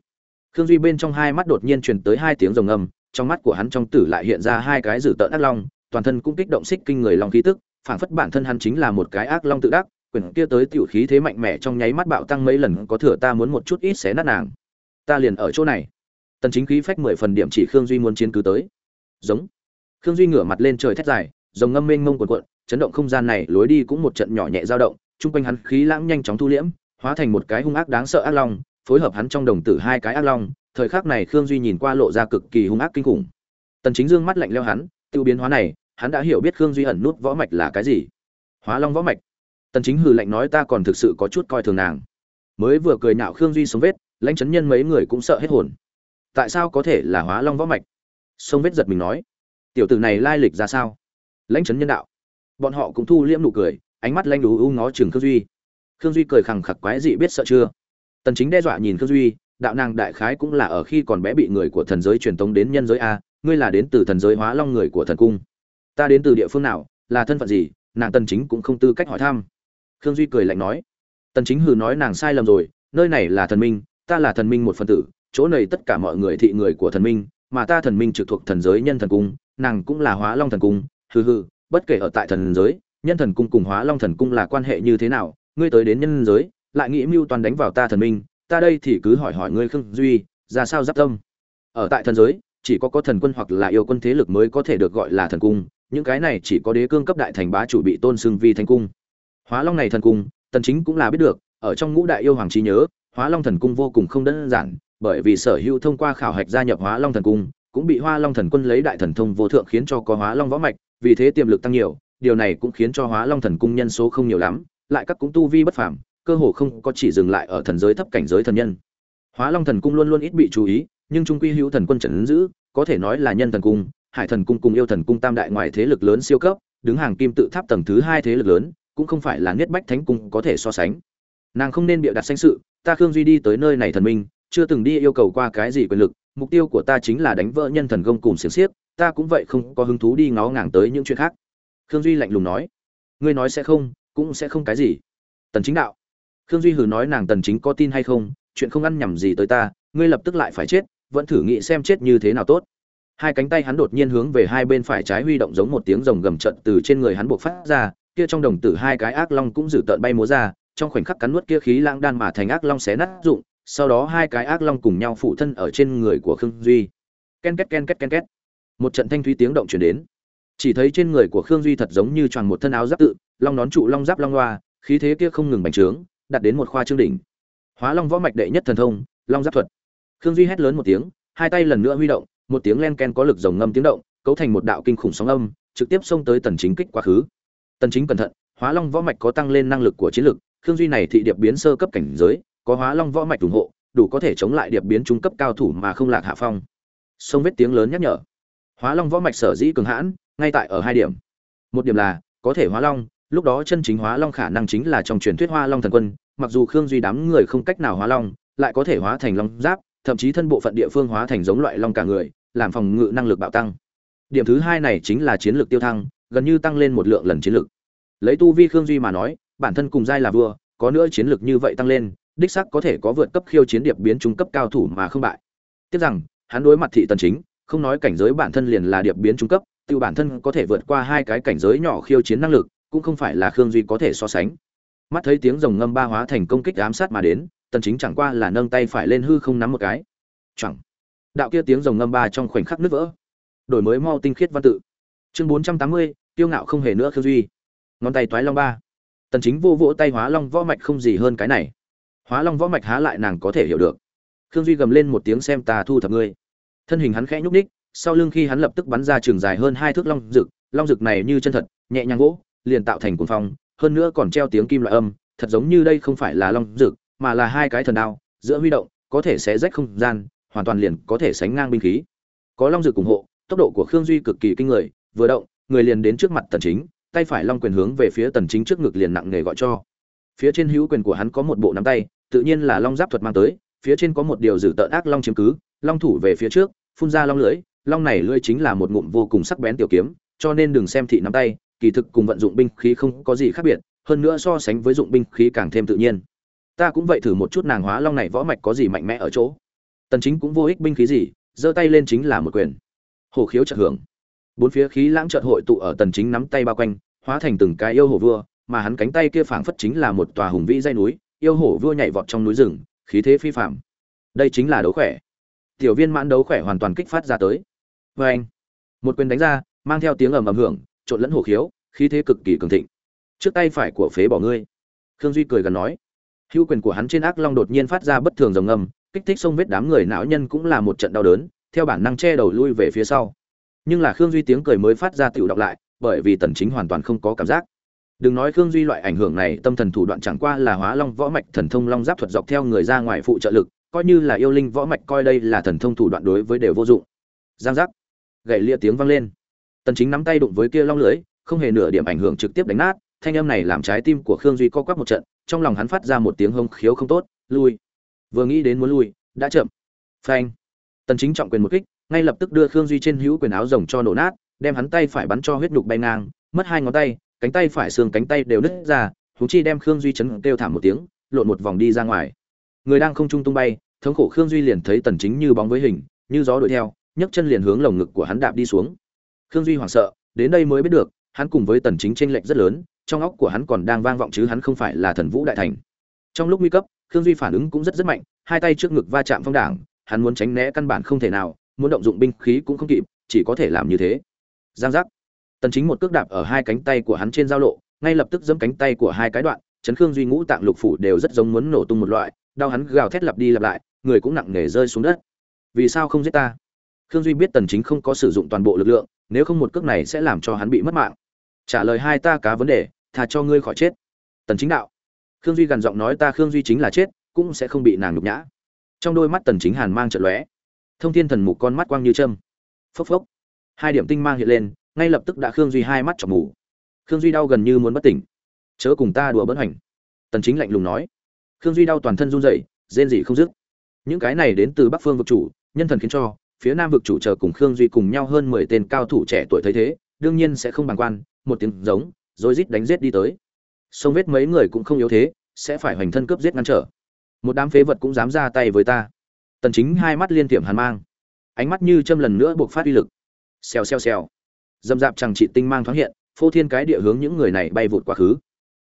Khương duy bên trong hai mắt đột nhiên truyền tới hai tiếng rồng ngầm trong mắt của hắn trong tử lại hiện ra hai cái dữ tợn ác long, toàn thân cũng kích động xích kinh người long khí tức phảng phất bản thân hắn chính là một cái ác long tự đắc quyền kia tới tiểu khí thế mạnh mẽ trong nháy mắt bạo tăng mấy lần, có thừa ta muốn một chút ít xé nát nàng. Ta liền ở chỗ này. Tần chính khí phách mười phần điểm chỉ khương duy muốn chiến cứ tới. Giống. Khương duy ngửa mặt lên trời thét dài rồng ngâm mênh mông cuộn cuộn, chấn động không gian này, lối đi cũng một trận nhỏ nhẹ dao động, chung quanh hắn khí lãng nhanh chóng thu liễm, hóa thành một cái hung ác đáng sợ ác long, phối hợp hắn trong đồng tử hai cái ác long. Thời khắc này khương duy nhìn qua lộ ra cực kỳ hung ác kinh khủng. Tần chính dương mắt lạnh leo hắn, tiêu biến hóa này hắn đã hiểu biết khương duy ẩn nút võ mạch là cái gì. Hóa long võ mạch. Tần chính hừ lạnh nói ta còn thực sự có chút coi thường nàng. Mới vừa cười nhạo khương duy sống vết, lãnh chấn nhân mấy người cũng sợ hết hồn. Tại sao có thể là hóa long võ mạch? Sông vết giật mình nói. Tiểu tử này lai lịch ra sao? Lãnh chấn nhân đạo. Bọn họ cũng thu liễm nụ cười, ánh mắt lanh đủ u ngó chừng khương duy. Khương duy cười khẳng khặc quái dị biết sợ chưa? Tần chính đe dọa nhìn khương duy, đạo nàng đại khái cũng là ở khi còn bé bị người của thần giới truyền tống đến nhân giới a, ngươi là đến từ thần giới hóa long người của thần cung ta đến từ địa phương nào, là thân phận gì, nàng tần chính cũng không tư cách hỏi thăm. Khương duy cười lạnh nói, tần chính hừ nói nàng sai lầm rồi, nơi này là thần minh, ta là thần minh một phần tử, chỗ này tất cả mọi người thị người của thần minh, mà ta thần minh trực thuộc thần giới nhân thần cung, nàng cũng là hóa long thần cung, hừ hừ, bất kể ở tại thần giới, nhân thần cung cùng hóa long thần cung là quan hệ như thế nào, ngươi tới đến nhân giới, lại nghĩ mưu toàn đánh vào ta thần minh, ta đây thì cứ hỏi hỏi ngươi khương duy, ra sao giáp tâm. Ở tại thần giới, chỉ có có thần quân hoặc là yêu quân thế lực mới có thể được gọi là thần cung những cái này chỉ có đế cương cấp đại thành bá chủ bị tôn xưng vi thành cung. Hóa long này thần cung, tần chính cũng là biết được, ở trong ngũ đại yêu hoàng trí nhớ, hóa long thần cung vô cùng không đơn giản, bởi vì sở hữu thông qua khảo hạch gia nhập hóa long thần cung, cũng bị hoa long thần quân lấy đại thần thông vô thượng khiến cho có hóa long võ mạch, vì thế tiềm lực tăng nhiều, điều này cũng khiến cho hóa long thần cung nhân số không nhiều lắm, lại các cũng tu vi bất phàm, cơ hồ không có chỉ dừng lại ở thần giới thấp cảnh giới thần nhân. Hóa long thần cung luôn luôn ít bị chú ý, nhưng trung quy hữu thần quân trần giữ, có thể nói là nhân thần cung hải thần cung cùng yêu thần cung tam đại ngoài thế lực lớn siêu cấp, đứng hàng kim tự tháp tầng thứ hai thế lực lớn, cũng không phải là niết bách thánh cung có thể so sánh. Nàng không nên bịa đặt danh sự, ta khương duy đi tới nơi này thần minh, chưa từng đi yêu cầu qua cái gì quyền lực, mục tiêu của ta chính là đánh vỡ nhân thần công cùng xiềng xiếc, ta cũng vậy không có hứng thú đi ngó ngàng tới những chuyện khác. Khương duy lạnh lùng nói, ngươi nói sẽ không, cũng sẽ không cái gì. Tần chính đạo, khương duy hừ nói nàng tần chính có tin hay không, chuyện không ăn nhầm gì tới ta, ngươi lập tức lại phải chết, vẫn thử nghĩ xem chết như thế nào tốt hai cánh tay hắn đột nhiên hướng về hai bên phải trái huy động giống một tiếng rồng gầm trận từ trên người hắn buộc phát ra, kia trong đồng tử hai cái ác long cũng dử tợn bay múa ra, trong khoảnh khắc cắn nuốt kia khí lãng đan mà thành ác long xé nát dụng, sau đó hai cái ác long cùng nhau phụ thân ở trên người của khương duy. Ken két ken két ken két. Một trận thanh thúy tiếng động chuyển đến. Chỉ thấy trên người của khương duy thật giống như tròn một thân áo giáp tự, long nón trụ long giáp long loa khí thế kia không ngừng bành trướng đặt đến một khoa trương đỉnh. Hóa long võ mạch đệ nhất thần thông, long giáp thuật. Khương duy hét lớn một tiếng, hai tay lần nữa huy động một tiếng len ken có lực rồng ngâm tiếng động, cấu thành một đạo kinh khủng sóng âm, trực tiếp xông tới tần chính kích quá khứ. Tần chính cẩn thận, hóa long võ mạch có tăng lên năng lực của chiến lực, khương duy này thị điệp biến sơ cấp cảnh giới, có hóa long võ mạch ủng hộ, đủ có thể chống lại điệp biến trung cấp cao thủ mà không lạc hạ phong. Sông vết tiếng lớn nhắc nhở. Hóa long võ mạch sở dĩ cường hãn, ngay tại ở hai điểm. Một điểm là, có thể hóa long, lúc đó chân chính hóa long khả năng chính là trong truyền thuyết hoa long thần quân, mặc dù khương duy đám người không cách nào hóa long, lại có thể hóa thành long giáp thậm chí thân bộ phận địa phương hóa thành giống loại long cả người, làm phòng ngự năng lực bạo tăng. Điểm thứ hai này chính là chiến lược tiêu thăng, gần như tăng lên một lượng lần chiến lược. Lấy tu vi khương duy mà nói, bản thân cùng giai là vua, có nữa chiến lược như vậy tăng lên, đích sắc có thể có vượt cấp khiêu chiến điệp biến trung cấp cao thủ mà không bại. Tiếc rằng, hắn đối mặt thị tần chính, không nói cảnh giới bản thân liền là điệp biến trung cấp, tự bản thân có thể vượt qua hai cái cảnh giới nhỏ khiêu chiến năng lực, cũng không phải là khương duy có thể so sánh. Mắt thấy tiếng rồng ngâm ba hóa thành công kích ám sát mà đến tần chính chẳng qua là nâng tay phải lên hư không nắm một cái. Chẳng đạo kia tiếng rồng ngâm ba trong khoảnh khắc nứt vỡ. Đổi mới mau tinh khiết văn tự. Chương 480, tiêu ngạo không hề nữa khương duy. Ngón tay toái long ba. Tần chính vô vỗ tay hóa long võ mạch không gì hơn cái này. Hóa long võ mạch há lại nàng có thể hiểu được. Khương duy gầm lên một tiếng xem ta thu thập ngươi. Thân hình hắn khẽ nhúc ních sau lưng khi hắn lập tức bắn ra trường dài hơn hai thước long rực long rực này như chân thật nhẹ nhàng gỗ liền tạo thành cuồng phong hơn nữa còn treo tiếng kim loại âm thật giống như đây không phải là long rực mà là hai cái thần đao, giữa huy động, có thể sẽ rách không gian, hoàn toàn liền có thể sánh ngang binh khí. Có long dự ủng hộ, tốc độ của khương duy cực kỳ kinh người, vừa động, người liền đến trước mặt tần chính, tay phải long quyền hướng về phía tần chính trước ngực liền nặng nề gọi cho. Phía trên hữu quyền của hắn có một bộ nắm tay, tự nhiên là long giáp thuật mang tới, phía trên có một điều dự tợn ác long chiếm cứ, long thủ về phía trước, phun ra long lưỡi, long này lưỡi chính là một ngụm vô cùng sắc bén tiểu kiếm, cho nên đừng xem thị nắm tay, kỳ thực cùng vận dụng binh khí không có gì khác biệt, hơn nữa so sánh với dụng binh khí càng thêm tự nhiên ta cũng vậy thử một chút nàng hóa long này võ mạch có gì mạnh mẽ ở chỗ. Tần chính cũng vô ích binh khí gì, giơ tay lên chính là một quyền. Hổ khiếu chợt hưởng. Bốn phía khí lãng chợt hội tụ ở tần chính nắm tay bao quanh, hóa thành từng cái yêu hổ vua, mà hắn cánh tay kia phảng phất chính là một tòa hùng vĩ dây núi, yêu hổ vua nhảy vọt trong núi rừng, khí thế phi phàm. Đây chính là đấu khỏe. Tiểu viên mãn đấu khỏe hoàn toàn kích phát ra tới. Với anh, một quyền đánh ra, mang theo tiếng ầm ầm hưởng, trộn lẫn hổ khiếu, khí thế cực kỳ cường thịnh. Trước tay phải của phế bỏ ngươi. Khương duy cười gần nói hữu quyền của hắn trên ác long đột nhiên phát ra bất thường rồng âm kích thích sông vết đám người não nhân cũng là một trận đau đớn, theo bản năng che đầu lui về phía sau. Nhưng là khương duy tiếng cười mới phát ra tựu đọc lại, bởi vì tần chính hoàn toàn không có cảm giác. Đừng nói khương duy loại ảnh hưởng này, tâm thần thủ đoạn chẳng qua là hóa long võ mạch thần thông long giáp thuật dọc theo người ra ngoài phụ trợ lực, coi như là yêu linh võ mạch coi đây là thần thông thủ đoạn đối với đều vô dụng. Giang giác. Gậy lia tiếng vang lên. Tần chính nắm tay đụng với kia long lưới, không hề nửa điểm ảnh hưởng trực tiếp đánh nát, thanh âm này làm trái tim của khương duy co quắp một trận trong lòng hắn phát ra một tiếng hông khiếu không tốt, lui. Vừa nghĩ đến muốn lui, đã chậm. Phanh. Tần chính trọng quyền một kích, ngay lập tức đưa khương duy trên hữu quyền áo rồng cho nổ nát, đem hắn tay phải bắn cho huyết nhục bay ngang, mất hai ngón tay, cánh tay phải xương cánh tay đều nứt ra, huống chi đem khương duy chấn kêu thảm một tiếng, lộn một vòng đi ra ngoài. Người đang không trung tung bay, thống khổ khương duy liền thấy tần chính như bóng với hình, như gió đuổi theo, nhấc chân liền hướng lồng ngực của hắn đạp đi xuống. Khương duy hoảng sợ, đến đây mới biết được, hắn cùng với tần chính tranh lệch rất lớn trong óc của hắn còn đang vang vọng chứ hắn không phải là thần vũ đại thành. Trong lúc nguy cấp, khương duy phản ứng cũng rất rất mạnh, hai tay trước ngực va chạm phong đảng, hắn muốn tránh né căn bản không thể nào, muốn động dụng binh khí cũng không kịp, chỉ có thể làm như thế. Giang giác. Tần chính một cước đạp ở hai cánh tay của hắn trên giao lộ, ngay lập tức giẫm cánh tay của hai cái đoạn, chấn khương duy ngũ tạng lục phủ đều rất giống muốn nổ tung một loại, đau hắn gào thét lặp đi lặp lại, người cũng nặng nề rơi xuống đất. Vì sao không giết ta? Khương duy biết tần chính không có sử dụng toàn bộ lực lượng, nếu không một cước này sẽ làm cho hắn bị mất mạng. Trả lời hai ta cá vấn đề thà cho ngươi khỏi chết. Tần chính đạo. Khương duy gần giọng nói ta khương duy chính là chết, cũng sẽ không bị nàng nhục nhã. Trong đôi mắt tần chính hàn mang trợn lóe. Thông thiên thần mục con mắt quang như châm. Phốc phốc. Hai điểm tinh mang hiện lên, ngay lập tức đã khương duy hai mắt chọc mù. Khương duy đau gần như muốn bất tỉnh. Chớ cùng ta đùa bỡn hành tần chính lạnh lùng nói. Khương duy đau toàn thân run rẩy, rên rỉ không dứt. Những cái này đến từ bắc phương vực chủ, nhân thần khiến cho, phía nam vực chủ chờ cùng khương duy cùng nhau hơn 10 tên cao thủ trẻ tuổi thấy thế, đương nhiên sẽ không bằng quan, một tiếng giống rồi rít đánh giết đi tới. Sông vết mấy người cũng không yếu thế, sẽ phải hoành thân cướp giết ngăn trở. Một đám phế vật cũng dám ra tay với ta. Tần chính hai mắt liên tiệm hàn mang. Ánh mắt như châm lần nữa buộc phát uy lực. Xèo xèo xèo. Dâm dạp chẳng trị tinh mang thoáng hiện, phô thiên cái địa hướng những người này bay vụt quá khứ.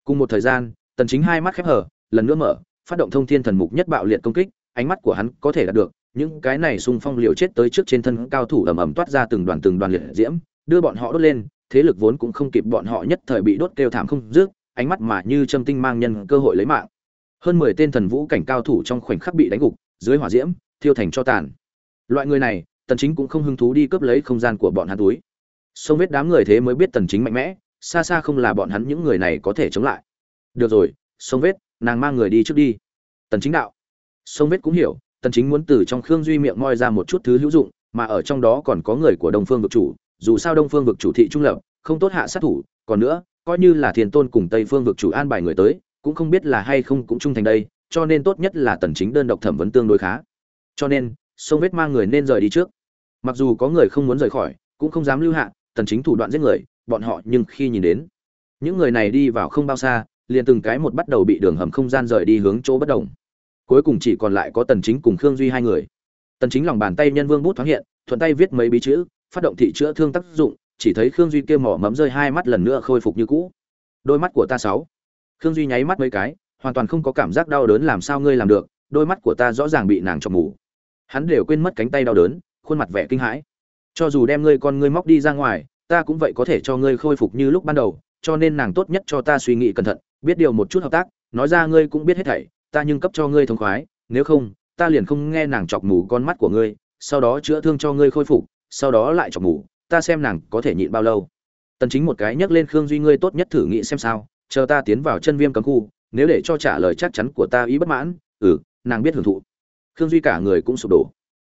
Cùng một thời gian, tần chính hai mắt khép hờ, lần nữa mở, phát động thông thiên thần mục nhất bạo liệt công kích, ánh mắt của hắn có thể đạt được, những cái này xung phong liều chết tới trước trên thân cao thủ ầm ầm toát ra từng đoàn từng đoàn liệt diễm, đưa bọn họ đốt lên thế lực vốn cũng không kịp bọn họ nhất thời bị đốt kêu thảm không dứt, ánh mắt mà như châm tinh mang nhân cơ hội lấy mạng. Hơn 10 tên thần vũ cảnh cao thủ trong khoảnh khắc bị đánh gục, dưới hỏa diễm, thiêu thành cho tàn. Loại người này, tần chính cũng không hứng thú đi cướp lấy không gian của bọn hắn túi. Song vết đám người thế mới biết tần chính mạnh mẽ, xa xa không là bọn hắn những người này có thể chống lại. Được rồi, Song vết, nàng mang người đi trước đi. Tần chính đạo. Song vết cũng hiểu, tần chính muốn từ trong khương duy miệng moi ra một chút thứ hữu dụng, mà ở trong đó còn có người của đông phương vực chủ dù sao đông phương vực chủ thị trung lập, không tốt hạ sát thủ, còn nữa, coi như là thiền tôn cùng tây phương vực chủ an bài người tới, cũng không biết là hay không cũng trung thành đây, cho nên tốt nhất là tần chính đơn độc thẩm vấn tương đối khá. Cho nên, sông vết mang người nên rời đi trước. Mặc dù có người không muốn rời khỏi, cũng không dám lưu hạ, tần chính thủ đoạn giết người, bọn họ nhưng khi nhìn đến những người này đi vào không bao xa, liền từng cái một bắt đầu bị đường hầm không gian rời đi hướng chỗ bất động cuối cùng chỉ còn lại có tần chính cùng khương duy hai người. Tần chính lòng bàn tay nhân vương bút thoáng hiện, thuận tay viết mấy bí chữ phát động thị chữa thương tác dụng, chỉ thấy khương duy kia mỏ mẫm rơi hai mắt lần nữa khôi phục như cũ. Đôi mắt của ta sáu. Khương duy nháy mắt mấy cái, hoàn toàn không có cảm giác đau đớn làm sao ngươi làm được, đôi mắt của ta rõ ràng bị nàng chọc mù. Hắn đều quên mất cánh tay đau đớn, khuôn mặt vẻ kinh hãi. Cho dù đem ngươi con ngươi móc đi ra ngoài, ta cũng vậy có thể cho ngươi khôi phục như lúc ban đầu, cho nên nàng tốt nhất cho ta suy nghĩ cẩn thận, biết điều một chút hợp tác, nói ra ngươi cũng biết hết thảy, ta nhưng cấp cho ngươi thông khoái, nếu không, ta liền không nghe nàng chọc mù con mắt của ngươi, sau đó chữa thương cho ngươi khôi phục sau đó lại chọc ngủ, ta xem nàng có thể nhịn bao lâu. Tần chính một cái nhắc lên khương duy ngươi tốt nhất thử nghĩ xem sao chờ ta tiến vào chân viêm cấm khu nếu để cho trả lời chắc chắn của ta ý bất mãn ừ nàng biết hưởng thụ. Khương duy cả người cũng sụp đổ.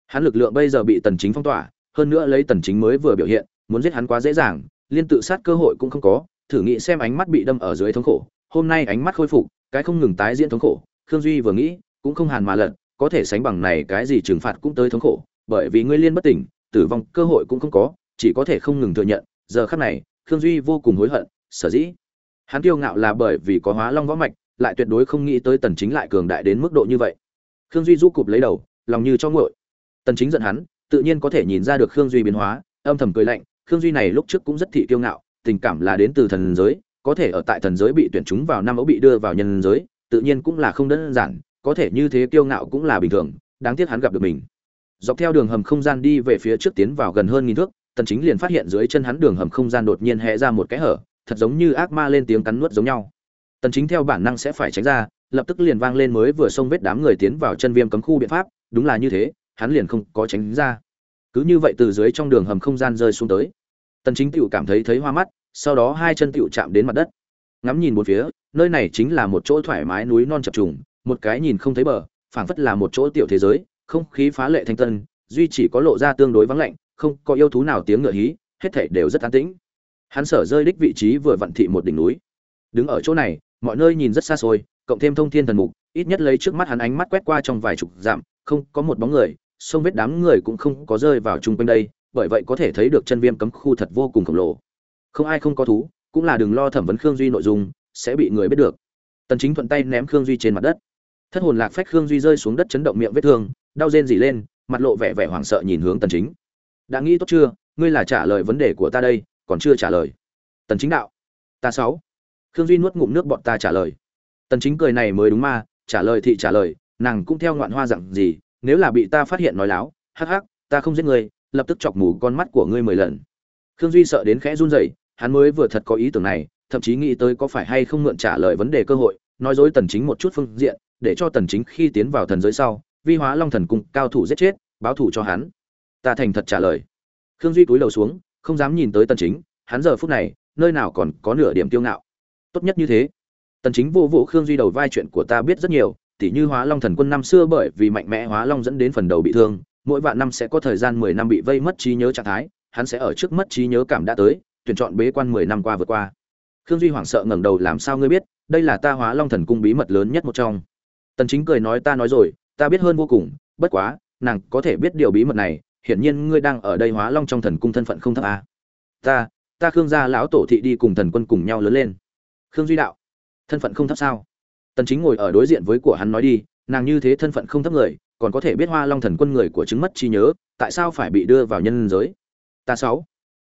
Hắn lực lượng bây giờ bị tần chính phong tỏa hơn nữa lấy tần chính mới vừa biểu hiện muốn giết hắn quá dễ dàng liên tự sát cơ hội cũng không có thử nghĩ xem ánh mắt bị đâm ở dưới thống khổ hôm nay ánh mắt khôi phục cái không ngừng tái diễn thống khổ khương duy vừa nghĩ cũng không hàn mà lận có thể sánh bằng này cái gì trừng phạt cũng tới thống khổ bởi vì ngươi liên bất tỉnh tử vong cơ hội cũng không có, chỉ có thể không ngừng thừa nhận, giờ khắc này, khương duy vô cùng hối hận, sở dĩ. Hắn kiêu ngạo là bởi vì có hóa long võ mạch, lại tuyệt đối không nghĩ tới tần chính lại cường đại đến mức độ như vậy. Khương duy rũ cụp lấy đầu, lòng như cho nguội. Tần chính giận hắn, tự nhiên có thể nhìn ra được khương duy biến hóa, âm thầm cười lạnh, khương duy này lúc trước cũng rất thị kiêu ngạo, tình cảm là đến từ thần giới, có thể ở tại thần giới bị tuyển chúng vào năm ấu bị đưa vào nhân giới, tự nhiên cũng là không đơn giản, có thể như thế kiêu ngạo cũng là bình thường, đáng tiếc hắn gặp được mình dọc theo đường hầm không gian đi về phía trước tiến vào gần hơn nghìn thước, tần chính liền phát hiện dưới chân hắn đường hầm không gian đột nhiên hé ra một cái hở, thật giống như ác ma lên tiếng cắn nuốt giống nhau. Tần chính theo bản năng sẽ phải tránh ra, lập tức liền vang lên mới vừa xông vết đám người tiến vào chân viêm cấm khu biện pháp, đúng là như thế, hắn liền không có tránh ra. Cứ như vậy từ dưới trong đường hầm không gian rơi xuống tới. Tần chính tiểu cảm thấy thấy hoa mắt, sau đó hai chân tiểu chạm đến mặt đất. Ngắm nhìn một phía, nơi này chính là một chỗ thoải mái núi non chập trùng, một cái nhìn không thấy bờ, phảng phất là một chỗ tiểu thế giới không khí phá lệ thanh tân, duy chỉ có lộ ra tương đối vắng lạnh, không có yêu thú nào tiếng ngựa hí, hết thảy đều rất an tĩnh. Hắn sở rơi đích vị trí vừa vặn thị một đỉnh núi. Đứng ở chỗ này, mọi nơi nhìn rất xa xôi, cộng thêm thông thiên thần mục, ít nhất lấy trước mắt hắn ánh mắt quét qua trong vài chục dặm, không có một bóng người, sông vết đám người cũng không có rơi vào chung quanh đây, bởi vậy có thể thấy được chân viêm cấm khu thật vô cùng khổng lồ. Không ai không có thú, cũng là đừng lo thẩm vấn khương duy nội dung, sẽ bị người biết được. Tần chính thuận tay ném khương duy trên mặt đất. Thất hồn lạc phách khương duy rơi xuống đất chấn động miệng vết thương đau rên rỉ lên, mặt lộ vẻ vẻ hoảng sợ nhìn hướng tần chính. Đã nghĩ tốt chưa? Ngươi là trả lời vấn đề của ta đây, còn chưa trả lời. Tần chính đạo. Ta sáu. Khương duy nuốt ngụm nước bọn ta trả lời. Tần chính cười này mới đúng ma trả lời thị trả lời, nàng cũng theo ngoạn hoa dặn gì, nếu là bị ta phát hiện nói láo, hắc hắc, ta không giết ngươi, lập tức chọc mù con mắt của ngươi mười lần. Khương duy sợ đến khẽ run rẩy, hắn mới vừa thật có ý tưởng này, thậm chí nghĩ tới có phải hay không mượn trả lời vấn đề cơ hội, nói dối tần chính một chút phương diện, để cho tần chính khi tiến vào thần giới sau vi hóa long thần cung cao thủ giết chết, báo thủ cho hắn. Ta thành thật trả lời. Khương duy cúi đầu xuống, không dám nhìn tới tần chính, hắn giờ phút này, nơi nào còn có nửa điểm tiêu ngạo. Tốt nhất như thế. Tần chính vô vũ khương duy đầu vai chuyện của ta biết rất nhiều, tỉ như hóa long thần quân năm xưa bởi vì mạnh mẽ hóa long dẫn đến phần đầu bị thương, mỗi vạn năm sẽ có thời gian 10 năm bị vây mất trí nhớ trạng thái, hắn sẽ ở trước mất trí nhớ cảm đã tới, tuyển chọn bế quan 10 năm qua vượt qua. Khương duy hoảng sợ ngẩng đầu, làm sao ngươi biết? Đây là ta hóa long thần cung bí mật lớn nhất một trong. Tần chính cười nói, ta nói rồi ta biết hơn vô cùng, bất quá, nàng có thể biết điều bí mật này, hiển nhiên ngươi đang ở đây hóa long trong thần cung thân phận không thấp à. ta ta khương gia lão tổ thị đi cùng thần quân cùng nhau lớn lên. Khương duy đạo, thân phận không thấp sao? Tần chính ngồi ở đối diện với của hắn nói đi, nàng như thế thân phận không thấp người, còn có thể biết hoa long thần quân người của chứng mất trí nhớ, tại sao phải bị đưa vào nhân giới? Ta sáu.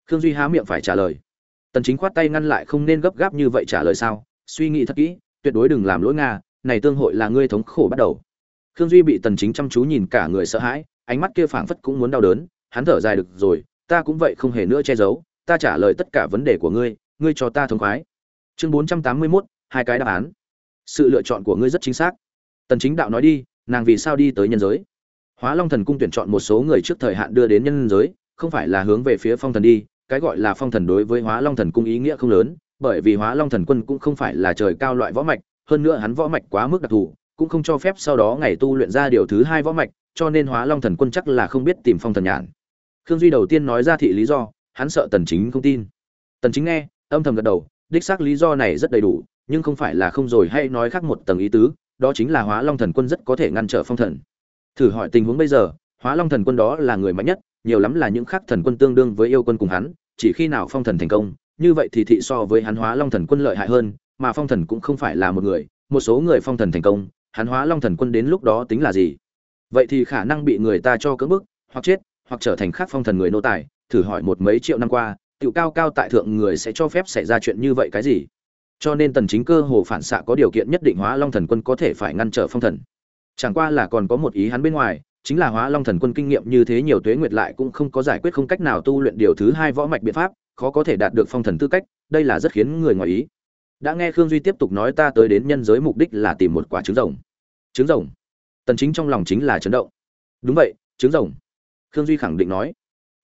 Khương duy há miệng phải trả lời. Tần chính khoát tay ngăn lại không nên gấp gáp như vậy trả lời sao? Suy nghĩ thật kỹ, tuyệt đối đừng làm lỗi nga, này tương hội là ngươi thống khổ bắt đầu khương duy bị tần chính chăm chú nhìn cả người sợ hãi ánh mắt kia phảng phất cũng muốn đau đớn hắn thở dài được rồi ta cũng vậy không hề nữa che giấu ta trả lời tất cả vấn đề của ngươi ngươi cho ta thông khoái. Chương 481, hai cái đáp án. Sự lựa chọn của ngươi rất chính xác. Tần chính đạo nói đi nàng vì sao đi tới nhân giới? Hóa long thần cung tuyển chọn một số người trước thời hạn đưa đến nhân giới không phải là hướng về phía phong thần đi cái gọi là phong thần đối với hóa long thần cung ý nghĩa không lớn bởi vì hóa long thần quân cũng không phải là trời cao loại võ mạch hơn nữa hắn võ mạch quá mức đặc thù cũng không cho phép sau đó ngày tu luyện ra điều thứ hai võ mạch, cho nên hóa long thần quân chắc là không biết tìm phong thần nhàn khương duy đầu tiên nói ra thị lý do, hắn sợ tần chính không tin. Tần chính nghe, âm thầm gật đầu, đích xác lý do này rất đầy đủ, nhưng không phải là không rồi hay nói khác một tầng ý tứ, đó chính là hóa long thần quân rất có thể ngăn trở phong thần. Thử hỏi tình huống bây giờ, hóa long thần quân đó là người mạnh nhất, nhiều lắm là những khác thần quân tương đương với yêu quân cùng hắn, chỉ khi nào phong thần thành công, như vậy thì thị so với hắn hóa long thần quân lợi hại hơn, mà phong thần cũng không phải là một người, một số người phong thần thành công hắn hóa long thần quân đến lúc đó tính là gì? Vậy thì khả năng bị người ta cho cưỡng bức, hoặc chết, hoặc trở thành khác phong thần người nô tài, thử hỏi một mấy triệu năm qua, tiểu cao cao tại thượng người sẽ cho phép xảy ra chuyện như vậy cái gì? Cho nên tần chính cơ hồ phản xạ có điều kiện nhất định hóa long thần quân có thể phải ngăn trở phong thần. Chẳng qua là còn có một ý hắn bên ngoài, chính là hóa long thần quân kinh nghiệm như thế nhiều tuế nguyệt lại cũng không có giải quyết không cách nào tu luyện điều thứ hai võ mạch biện pháp, khó có thể đạt được phong thần tư cách, đây là rất khiến người ngoài ý đã nghe khương duy tiếp tục nói ta tới đến nhân giới mục đích là tìm một quả trứng rồng. Trứng rồng? Tần chính trong lòng chính là chấn động. Đúng vậy, trứng rồng. Khương duy khẳng định nói.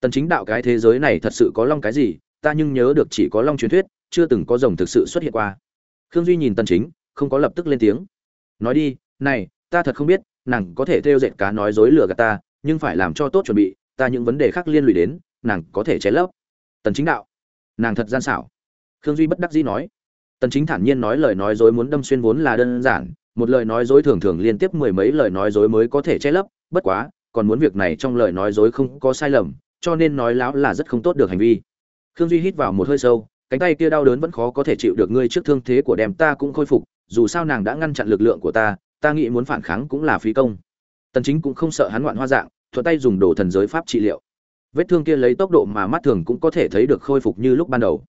Tần chính đạo cái thế giới này thật sự có long cái gì, ta nhưng nhớ được chỉ có long truyền thuyết, chưa từng có rồng thực sự xuất hiện qua. Khương duy nhìn tần chính, không có lập tức lên tiếng. Nói đi, này, ta thật không biết, nàng có thể theo dệt cá nói dối lừa gạt ta, nhưng phải làm cho tốt chuẩn bị, ta những vấn đề khác liên lụy đến, nàng có thể che lấp. Tần chính đạo. Nàng thật gian xảo. Khương duy bất đắc dĩ nói tần chính thản nhiên nói lời nói dối muốn đâm xuyên vốn là đơn giản, một lời nói dối thường thường liên tiếp mười mấy lời nói dối mới có thể che lấp, bất quá, còn muốn việc này trong lời nói dối không có sai lầm, cho nên nói láo là rất không tốt được hành vi. Khương duy hít vào một hơi sâu, cánh tay kia đau đớn vẫn khó có thể chịu được ngươi trước thương thế của đem ta cũng khôi phục, dù sao nàng đã ngăn chặn lực lượng của ta ta nghĩ muốn phản kháng cũng là phí công. Tần chính cũng không sợ hắn ngoạn hoa dạng, thuận tay dùng đồ thần giới pháp trị liệu. Vết thương kia lấy tốc độ mà mắt thường cũng có thể thấy được khôi phục như lúc ban đầu.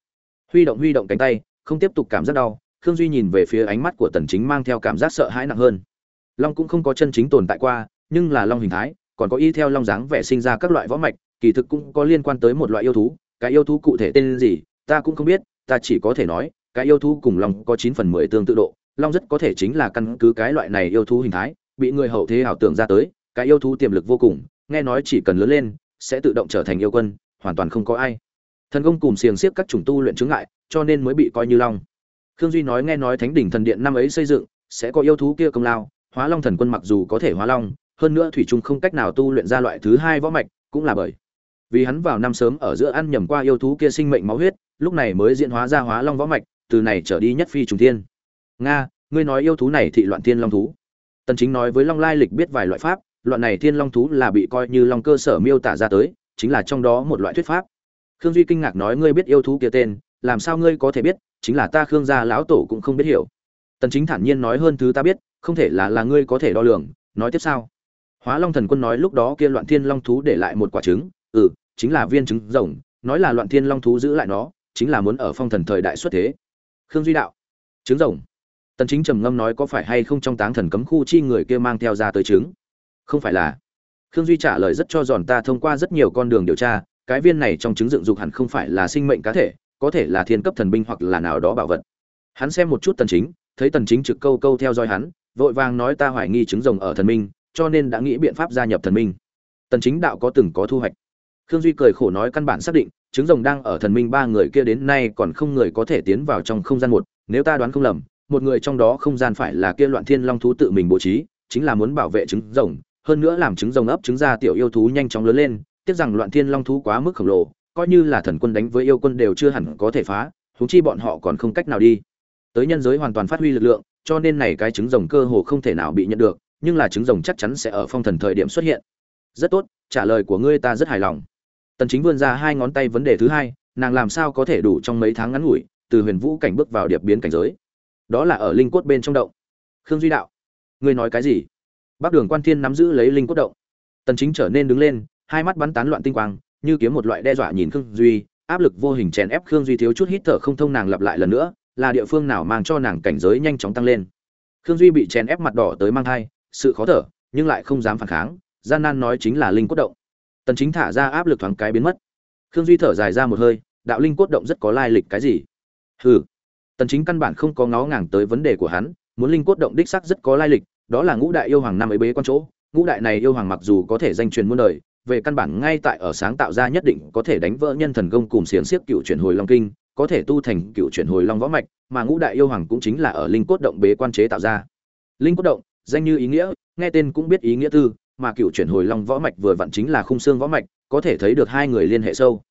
Huy động huy động cánh tay không tiếp tục cảm giác đau, khương duy nhìn về phía ánh mắt của tần chính mang theo cảm giác sợ hãi nặng hơn. Long cũng không có chân chính tồn tại qua, nhưng là long hình thái, còn có y theo long dáng vẻ sinh ra các loại võ mạch, kỳ thực cũng có liên quan tới một loại yêu thú, cái yêu thú cụ thể tên gì, ta cũng không biết, ta chỉ có thể nói, cái yêu thú cùng long có 9 phần 10 tương tự độ, long rất có thể chính là căn cứ cái loại này yêu thú hình thái, bị người hậu thế ảo tưởng ra tới, cái yêu thú tiềm lực vô cùng, nghe nói chỉ cần lớn lên, sẽ tự động trở thành yêu quân, hoàn toàn không có ai thần công cùng xiềng xiếc các chủng tu luyện chứng ngại, cho nên mới bị coi như long. Khương duy nói nghe nói thánh đỉnh thần điện năm ấy xây dựng, sẽ có yêu thú kia công lao, hóa long thần quân mặc dù có thể hóa long, hơn nữa thủy trung không cách nào tu luyện ra loại thứ hai võ mạch, cũng là bởi vì hắn vào năm sớm ở giữa ăn nhầm qua yêu thú kia sinh mệnh máu huyết, lúc này mới diễn hóa ra hóa long võ mạch, từ này trở đi nhất phi trùng thiên. Nga, ngươi nói yêu thú này thị loạn thiên long thú. Tần chính nói với long lai lịch biết vài loại pháp, loạn này thiên long thú là bị coi như long cơ sở miêu tả ra tới, chính là trong đó một loại thuyết pháp khương duy kinh ngạc nói, ngươi biết yêu thú kia tên, làm sao ngươi có thể biết? Chính là ta khương gia lão tổ cũng không biết hiểu. Tần chính thản nhiên nói, hơn thứ ta biết, không thể là là ngươi có thể đo lường. Nói tiếp sao? Hóa long thần quân nói, lúc đó kia loạn thiên long thú để lại một quả trứng. Ừ chính là viên trứng rồng. Nói là loạn thiên long thú giữ lại nó, chính là muốn ở phong thần thời đại xuất thế. Khương duy đạo, trứng rồng? Tần chính trầm ngâm nói, có phải hay không trong táng thần cấm khu chi người kia mang theo ra tới trứng? Không phải là. Khương duy trả lời, rất cho giòn, ta thông qua rất nhiều con đường điều tra cái viên này trong trứng dựng dục hẳn không phải là sinh mệnh cá thể, có thể là thiên cấp thần binh hoặc là nào đó bảo vật. Hắn xem một chút tần chính, thấy tần chính trực câu câu theo dõi hắn, vội vàng nói ta hoài nghi trứng rồng ở thần minh, cho nên đã nghĩ biện pháp gia nhập thần minh. Tần chính đạo có từng có thu hoạch. Khương duy cười khổ nói căn bản xác định, trứng rồng đang ở thần minh ba người kia đến nay còn không người có thể tiến vào trong không gian một, nếu ta đoán không lầm, một người trong đó không gian phải là kia loạn thiên long thú tự mình bố trí, chính là muốn bảo vệ trứng rồng, hơn nữa làm trứng rồng ấp trứng ra tiểu yêu thú nhanh chóng lớn lên tiếc rằng loạn thiên long thú quá mức khổng lồ, coi như là thần quân đánh với yêu quân đều chưa hẳn có thể phá, huống chi bọn họ còn không cách nào đi. Tới nhân giới hoàn toàn phát huy lực lượng, cho nên này cái trứng rồng cơ hồ không thể nào bị nhận được, nhưng là trứng rồng chắc chắn sẽ ở phong thần thời điểm xuất hiện. Rất tốt, trả lời của ngươi ta rất hài lòng. Tần chính vươn ra hai ngón tay vấn đề thứ hai, nàng làm sao có thể đủ trong mấy tháng ngắn ngủi, từ huyền vũ cảnh bước vào điệp biến cảnh giới. Đó là ở linh cốt bên trong động. Khương duy đạo, ngươi nói cái gì? Bác đường quan thiên nắm giữ lấy linh cốt động. Tần chính trở nên đứng lên hai mắt bắn tán loạn tinh quang, như kiếm một loại đe dọa nhìn khương duy, áp lực vô hình chèn ép khương duy thiếu chút hít thở không thông nàng lặp lại lần nữa, là địa phương nào mang cho nàng cảnh giới nhanh chóng tăng lên. Khương duy bị chèn ép mặt đỏ tới mang thai, sự khó thở, nhưng lại không dám phản kháng, gian nan nói chính là linh cốt động. Tần chính thả ra áp lực thoáng cái biến mất. Khương duy thở dài ra một hơi, đạo linh cốt động rất có lai lịch cái gì? Hừ. Tần chính căn bản không có ngó ngàng tới vấn đề của hắn, muốn linh cốt động đích xác rất có lai lịch, đó là ngũ đại yêu hoàng năm ấy bế quan chỗ. Ngũ đại này yêu hoàng mặc dù có thể danh truyền muôn đời về căn bản ngay tại ở sáng tạo ra nhất định có thể đánh vỡ nhân thần công cùng xiềng xiếc cựu chuyển hồi long kinh, có thể tu thành cựu chuyển hồi long võ mạch, mà ngũ đại yêu hoàng cũng chính là ở linh cốt động bế quan chế tạo ra. Linh cốt động, danh như ý nghĩa, nghe tên cũng biết ý nghĩa tư, mà cựu chuyển hồi long võ mạch vừa vặn chính là khung xương võ mạch, có thể thấy được hai người liên hệ sâu.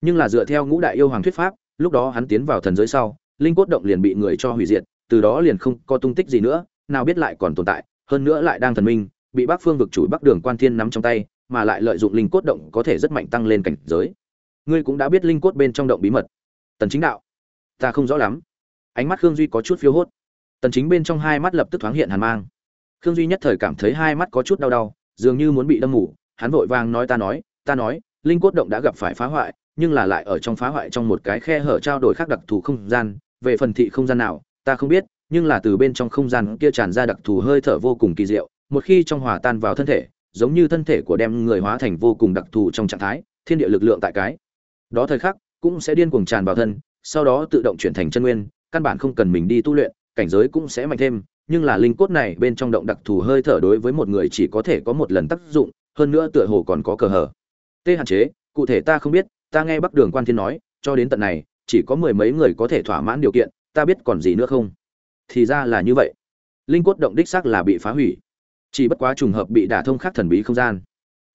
Nhưng là dựa theo ngũ đại yêu hoàng thuyết pháp, lúc đó hắn tiến vào thần giới sau, linh cốt động liền bị người cho hủy diệt, từ đó liền không có tung tích gì nữa, nào biết lại còn tồn tại, hơn nữa lại đang thần minh, bị bắc phương vực chủ bắc đường quan thiên nắm trong tay mà lại lợi dụng linh cốt động có thể rất mạnh tăng lên cảnh giới. Ngươi cũng đã biết linh cốt bên trong động bí mật. Tần chính đạo, ta không rõ lắm. Ánh mắt khương duy có chút phiêu hốt. Tần chính bên trong hai mắt lập tức thoáng hiện hàn mang. Khương duy nhất thời cảm thấy hai mắt có chút đau đau, dường như muốn bị đâm mù. Hắn vội vàng nói ta nói ta nói, linh cốt động đã gặp phải phá hoại, nhưng là lại ở trong phá hoại trong một cái khe hở trao đổi khác đặc thù không gian. Về phần thị không gian nào, ta không biết, nhưng là từ bên trong không gian kia tràn ra đặc thù hơi thở vô cùng kỳ diệu. Một khi trong hòa tan vào thân thể giống như thân thể của đem người hóa thành vô cùng đặc thù trong trạng thái, thiên địa lực lượng tại cái. Đó thời khắc, cũng sẽ điên cuồng tràn vào thân, sau đó tự động chuyển thành chân nguyên, căn bản không cần mình đi tu luyện, cảnh giới cũng sẽ mạnh thêm, nhưng là linh cốt này bên trong động đặc thù hơi thở đối với một người chỉ có thể có một lần tác dụng, hơn nữa tựa hồ còn có cờ hở tê hạn chế, cụ thể ta không biết, ta nghe bắc đường quan thiên nói, cho đến tận này, chỉ có mười mấy người có thể thỏa mãn điều kiện, ta biết còn gì nữa không? Thì ra là như vậy. Linh cốt động đích xác là bị phá hủy chỉ bất quá trùng hợp bị đả thông khác thần bí không gian.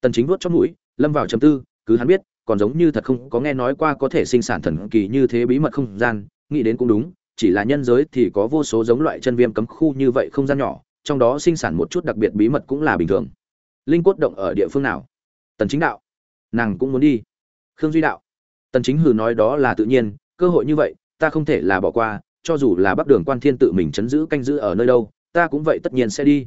Tần chính vuốt trong mũi, lâm vào trầm tư, cứ hắn biết, còn giống như thật không có nghe nói qua có thể sinh sản thần kỳ như thế bí mật không gian, nghĩ đến cũng đúng, chỉ là nhân giới thì có vô số giống loại chân viêm cấm khu như vậy không gian nhỏ, trong đó sinh sản một chút đặc biệt bí mật cũng là bình thường. Linh cốt động ở địa phương nào? Tần chính đạo. Nàng cũng muốn đi. Khương duy đạo. Tần chính hừ nói đó là tự nhiên, cơ hội như vậy, ta không thể là bỏ qua, cho dù là bắc đường quan thiên tự mình chấn giữ canh giữ ở nơi đâu, ta cũng vậy tất nhiên sẽ đi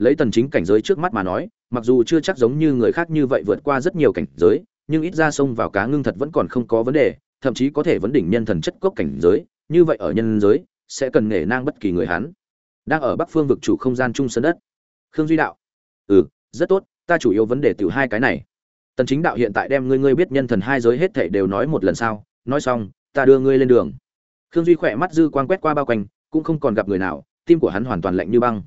lấy tần chính cảnh giới trước mắt mà nói, mặc dù chưa chắc giống như người khác như vậy vượt qua rất nhiều cảnh giới, nhưng ít ra xông vào cá ngưng thật vẫn còn không có vấn đề, thậm chí có thể vấn đỉnh nhân thần chất cốc cảnh giới, như vậy ở nhân giới, sẽ cần nghề nang bất kỳ người hắn. Đang ở bắc phương vực chủ không gian trung sơn đất. Khương duy đạo. Ừ rất tốt, ta chủ yếu vấn đề tiểu hai cái này. Tần chính đạo hiện tại đem ngươi ngươi biết nhân thần hai giới hết thảy đều nói một lần sao? nói xong, ta đưa ngươi lên đường. Khương duy khỏe mắt dư quang quét qua bao quanh, cũng không còn gặp người nào, tim của hắn hoàn toàn lạnh như băng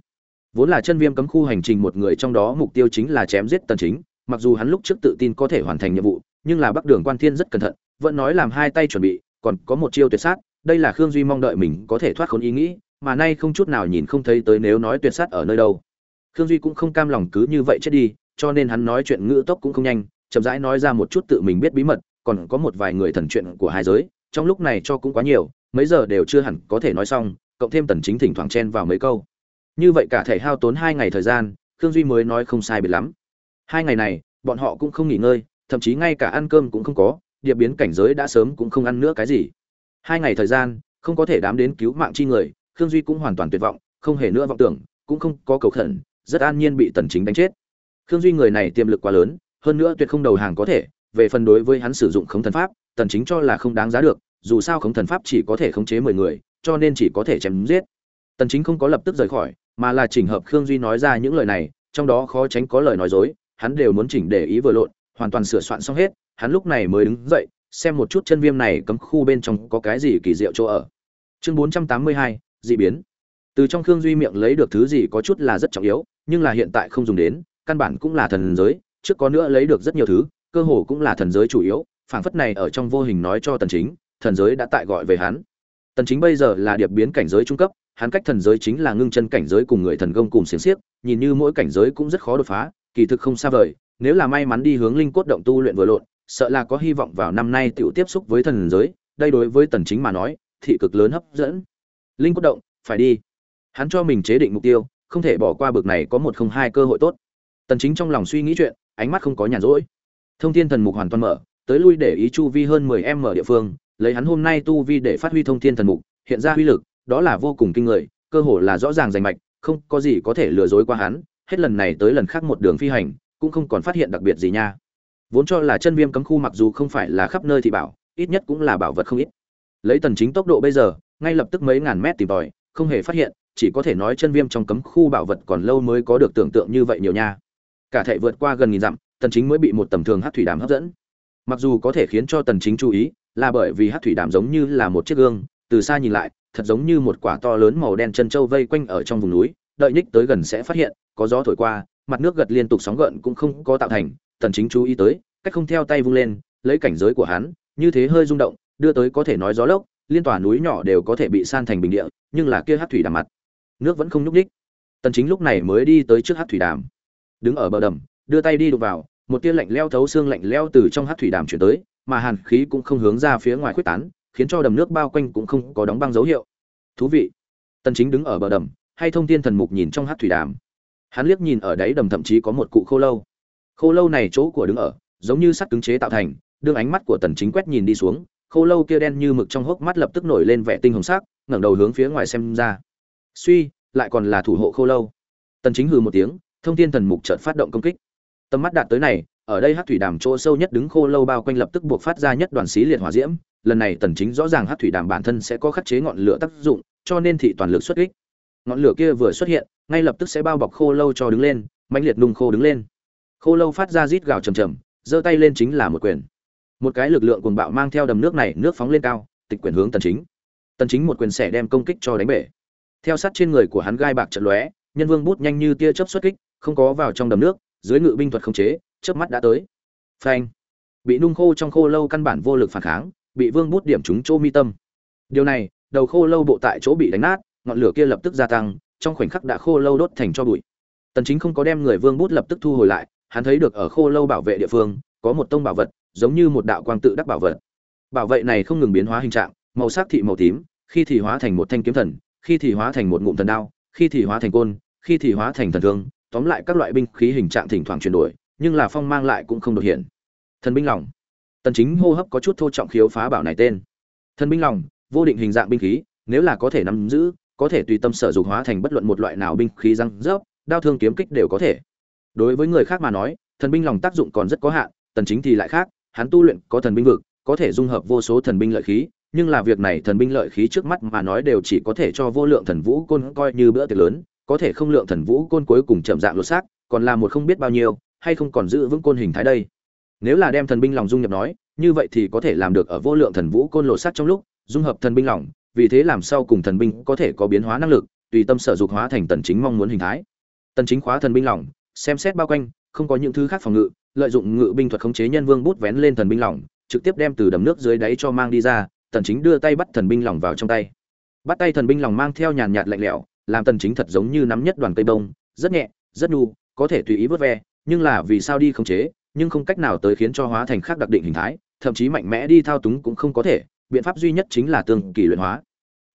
vốn là chân viêm cấm khu hành trình một người trong đó mục tiêu chính là chém giết tần chính, mặc dù hắn lúc trước tự tin có thể hoàn thành nhiệm vụ, nhưng là bắc đường quan thiên rất cẩn thận, vẫn nói làm hai tay chuẩn bị, còn có một chiêu tuyệt sát, đây là khương duy mong đợi mình có thể thoát khốn ý nghĩ, mà nay không chút nào nhìn không thấy tới nếu nói tuyệt sát ở nơi đâu. Khương duy cũng không cam lòng cứ như vậy chết đi, cho nên hắn nói chuyện ngữ tốc cũng không nhanh, chậm rãi nói ra một chút tự mình biết bí mật, còn có một vài người thần chuyện của hai giới, trong lúc này cho cũng quá nhiều, mấy giờ đều chưa hẳn có thể nói xong, cộng thêm tần chính thỉnh thoảng chen vào mấy câu như vậy cả thể hao tốn hai ngày thời gian, khương duy mới nói không sai biệt lắm. Hai ngày này, bọn họ cũng không nghỉ ngơi, thậm chí ngay cả ăn cơm cũng không có địa biến cảnh giới đã sớm cũng không ăn nữa cái gì. Hai ngày thời gian, không có thể đám đến cứu mạng chi người, khương duy cũng hoàn toàn tuyệt vọng, không hề nữa vọng tưởng, cũng không có cầu khẩn, rất an nhiên bị tần chính đánh chết. Khương duy người này tiềm lực quá lớn, hơn nữa tuyệt không đầu hàng có thể, về phần đối với hắn sử dụng khống thần pháp, tần chính cho là không đáng giá được, dù sao khống thần pháp chỉ có thể khống chế 10 người, cho nên chỉ có thể chém giết. Tần chính không có lập tức rời khỏi mà là chỉnh hợp khương duy nói ra những lời này trong đó khó tránh có lời nói dối hắn đều muốn chỉnh để ý vừa lộn hoàn toàn sửa soạn xong hết hắn lúc này mới đứng dậy xem một chút chân viêm này cấm khu bên trong có cái gì kỳ diệu chỗ ở. Chương 482, dị biến. Từ trong khương duy miệng lấy được thứ gì có chút là rất trọng yếu nhưng là hiện tại không dùng đến căn bản cũng là thần giới trước có nữa lấy được rất nhiều thứ cơ hồ cũng là thần giới chủ yếu phảng phất này ở trong vô hình nói cho tần chính thần giới đã tại gọi về hắn. Tần chính bây giờ là điệp biến cảnh giới trung cấp hắn cách thần giới chính là ngưng chân cảnh giới cùng người thần công cùng xiển xiếc, nhìn như mỗi cảnh giới cũng rất khó đột phá, kỳ thực không xa vời, nếu là may mắn đi hướng linh cốt động tu luyện vừa lộn, sợ là có hy vọng vào năm nay tiểu tiếp xúc với thần giới, đây đối với tần chính mà nói, thị cực lớn hấp dẫn. Linh cốt động, phải đi. Hắn cho mình chế định mục tiêu, không thể bỏ qua bực này có một không hai cơ hội tốt. Tần chính trong lòng suy nghĩ chuyện, ánh mắt không có nhàn rỗi. Thông thiên thần mục hoàn toàn mở, tới lui để ý chu vi hơn 10 em mở địa phương, lấy hắn hôm nay tu vi để phát huy thông thiên thần mục, hiện ra huy lực đó là vô cùng kinh người, cơ hồ là rõ ràng rành mạch, không có gì có thể lừa dối qua hắn, hết lần này tới lần khác một đường phi hành, cũng không còn phát hiện đặc biệt gì nha. Vốn cho là chân viêm cấm khu mặc dù không phải là khắp nơi thì bảo, ít nhất cũng là bảo vật không ít. Lấy tần chính tốc độ bây giờ, ngay lập tức mấy ngàn mét tìm tòi, không hề phát hiện, chỉ có thể nói chân viêm trong cấm khu bảo vật còn lâu mới có được tưởng tượng như vậy nhiều nha. Cả thể vượt qua gần nghìn dặm, tần chính mới bị một tầm thường hắc thủy đàm hấp dẫn. Mặc dù có thể khiến cho tần chính chú ý, là bởi vì hắc thủy đàm giống như là một chiếc gương, từ xa nhìn lại thật giống như một quả to lớn màu đen chân châu vây quanh ở trong vùng núi, đợi nhích tới gần sẽ phát hiện, có gió thổi qua, mặt nước gật liên tục sóng gợn cũng không có tạo thành tần chính chú ý tới, cách không theo tay vung lên, lấy cảnh giới của hắn, như thế hơi rung động, đưa tới có thể nói gió lốc, liên tòa núi nhỏ đều có thể bị san thành bình địa, nhưng là kia hắc thủy đàm mặt, nước vẫn không nhúc ních tần chính lúc này mới đi tới trước hắc thủy đàm. Đứng ở bờ đầm, đưa tay đi đụng vào, một tia lạnh leo thấu xương lạnh leo từ trong hắc thủy đàm chuyển tới, mà hàn khí cũng không hướng ra phía ngoài khuếch tán khiến cho đầm nước bao quanh cũng không có đóng băng dấu hiệu. Thú vị. Tần chính đứng ở bờ đầm, hay thông thiên thần mục nhìn trong hát thủy đàm. Hắn liếc nhìn ở đáy đầm thậm chí có một cụ khô lâu. Khô lâu này chỗ của đứng ở, giống như sắt cứng chế tạo thành, đương ánh mắt của tần chính quét nhìn đi xuống, khô lâu kia đen như mực trong hốc mắt lập tức nổi lên vẻ tinh hồng sắc, ngẩng đầu hướng phía ngoài xem ra. Suy, lại còn là thủ hộ khô lâu. Tần chính hừ một tiếng, thông thiên thần mục chợt phát động công kích. Tầm mắt đạt tới này ở đây hát thủy đàm chỗ sâu nhất đứng khô lâu bao quanh lập tức buộc phát ra nhất đoàn xí liệt hỏa diễm, lần này tần chính rõ ràng hát thủy đàm bản thân sẽ có khắc chế ngọn lửa tác dụng, cho nên thị toàn lực xuất kích. Ngọn lửa kia vừa xuất hiện, ngay lập tức sẽ bao bọc khô lâu cho đứng lên, mãnh liệt nung khô đứng lên. Khô lâu phát ra rít gào trầm trầm giơ tay lên chính là một quyền. Một cái lực lượng cuồng bạo mang theo đầm nước này, nước phóng lên cao, tịch quyền hướng tần chính. Tần chính một quyền sẽ đem công kích cho đánh bể. Theo sát trên người của hắn gai bạc trận lóe, nhân vương bút nhanh như tia chớp xuất kích, không có vào trong đầm nước, dưới ngự binh thuật không chế chớp mắt đã tới. Phanh. Bị nung khô trong khô lâu căn bản vô lực phản kháng, bị vương bút điểm trúng chỗ mi tâm. Điều này, đầu khô lâu bộ tại chỗ bị đánh nát, ngọn lửa kia lập tức gia tăng, trong khoảnh khắc đã khô lâu đốt thành cho bụi. Tần chính không có đem người vương bút lập tức thu hồi lại, hắn thấy được ở khô lâu bảo vệ địa phương, có một tông bảo vật, giống như một đạo quang tự đắc bảo vật. Bảo vệ này không ngừng biến hóa hình trạng, màu sắc thị màu tím, khi thì hóa thành một thanh kiếm thần, khi thì hóa thành một ngụm thần đao, khi thì hóa thành côn, khi thì hóa thành thần thương, tóm lại các loại binh khí hình trạng thỉnh thoảng chuyển đổi nhưng là phong mang lại cũng không đột hiện. Thần binh lòng. Tần chính hô hấp có chút thô trọng khiếu phá bảo này tên. Thần binh lòng vô định hình dạng binh khí nếu là có thể nắm giữ có thể tùy tâm sở dục hóa thành bất luận một loại nào binh khí răng rớp đao thương kiếm kích đều có thể. Đối với người khác mà nói thần binh lòng tác dụng còn rất có hạn tần chính thì lại khác hắn tu luyện có thần binh vực, có thể dung hợp vô số thần binh lợi khí, nhưng là việc này thần binh lợi khí trước mắt mà nói đều chỉ có thể cho vô lượng thần vũ côn coi như bữa tiệc lớn, có thể không lượng thần vũ côn cuối cùng chậm dạng lột xác, còn là một không biết bao nhiêu, hay không còn giữ vững côn hình thái đây. Nếu là đem thần binh lòng dung nhập nói, như vậy thì có thể làm được ở vô lượng thần vũ côn lộ sắt trong lúc dung hợp thần binh lòng, vì thế làm sao cùng thần binh có thể có biến hóa năng lực, tùy tâm sở dục hóa thành tần chính mong muốn hình thái. Tần chính khóa thần binh lòng, xem xét bao quanh, không có những thứ khác phòng ngự, lợi dụng ngự binh thuật khống chế nhân vương bút vén lên thần binh lòng, trực tiếp đem từ đầm nước dưới đáy cho mang đi ra tần chính đưa tay bắt thần binh lòng vào trong tay bắt tay thần binh lòng mang theo nhàn nhạt lạnh lẽo làm tần chính thật giống như nắm nhất đoàn cây bông rất nhẹ rất nhu có thể tùy ý vớt ve nhưng là vì sao đi khống chế nhưng không cách nào tới khiến cho hóa thành khác đặc định hình thái thậm chí mạnh mẽ đi thao túng cũng không có thể biện pháp duy nhất chính là tương kỳ luyện hóa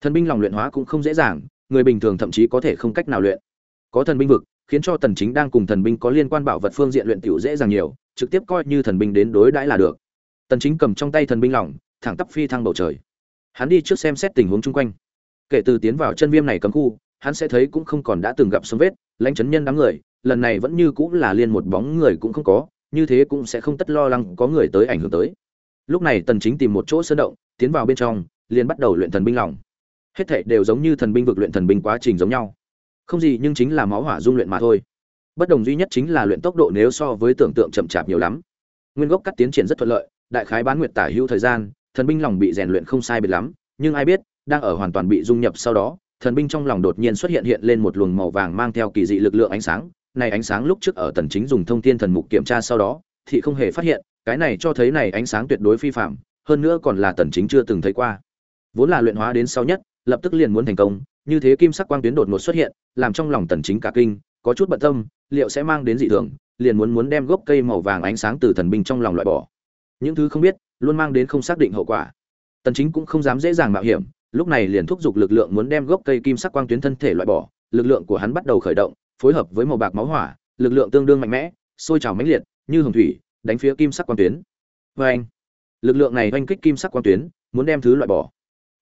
thần binh lòng luyện hóa cũng không dễ dàng người bình thường thậm chí có thể không cách nào luyện có thần binh vực khiến cho tần chính đang cùng thần binh có liên quan bảo vật phương diện luyện tiểu dễ dàng nhiều, trực tiếp coi như thần binh đến đối đãi là được. Tần chính cầm trong tay thần binh lỏng, thẳng tắp phi thăng bầu trời. Hắn đi trước xem xét tình huống chung quanh. Kể từ tiến vào chân viêm này cấm khu, hắn sẽ thấy cũng không còn đã từng gặp sống vết, lãnh chấn nhân đám người, lần này vẫn như cũng là liên một bóng người cũng không có, như thế cũng sẽ không tất lo lắng có người tới ảnh hưởng tới. Lúc này Tần Chính tìm một chỗ sơn động, tiến vào bên trong, liền bắt đầu luyện thần binh lòng. Hết thảy đều giống như thần binh vực luyện thần binh quá trình giống nhau. Không gì nhưng chính là máu hỏa dung luyện mà thôi. Bất đồng duy nhất chính là luyện tốc độ nếu so với tưởng tượng chậm chạp nhiều lắm. Nguyên gốc cắt tiến triển rất thuận lợi đại khái bán nguyệt tả hữu thời gian thần binh lòng bị rèn luyện không sai biệt lắm nhưng ai biết đang ở hoàn toàn bị dung nhập sau đó thần binh trong lòng đột nhiên xuất hiện hiện lên một luồng màu vàng mang theo kỳ dị lực lượng ánh sáng này ánh sáng lúc trước ở tần chính dùng thông thiên thần mục kiểm tra sau đó, thì không hề phát hiện, cái này cho thấy này ánh sáng tuyệt đối phi phạm, hơn nữa còn là tần chính chưa từng thấy qua. Vốn là luyện hóa đến sau nhất, lập tức liền muốn thành công, như thế kim sắc quang tuyến đột ngột xuất hiện, làm trong lòng tần chính cả kinh, có chút bận tâm, liệu sẽ mang đến dị thường, liền muốn muốn đem gốc cây màu vàng ánh sáng từ thần binh trong lòng loại bỏ. Những thứ không biết, luôn mang đến không xác định hậu quả. Tần chính cũng không dám dễ dàng mạo hiểm, lúc này liền thúc giục lực lượng muốn đem gốc cây kim sắc quang tuyến thân thể loại bỏ, lực lượng của hắn bắt đầu khởi động phối hợp với màu bạc máu hỏa lực lượng tương đương mạnh mẽ sôi trào mãnh liệt như hồng thủy đánh phía kim sắc quang tuyến. Với anh lực lượng này oanh kích kim sắc quang tuyến muốn đem thứ loại bỏ.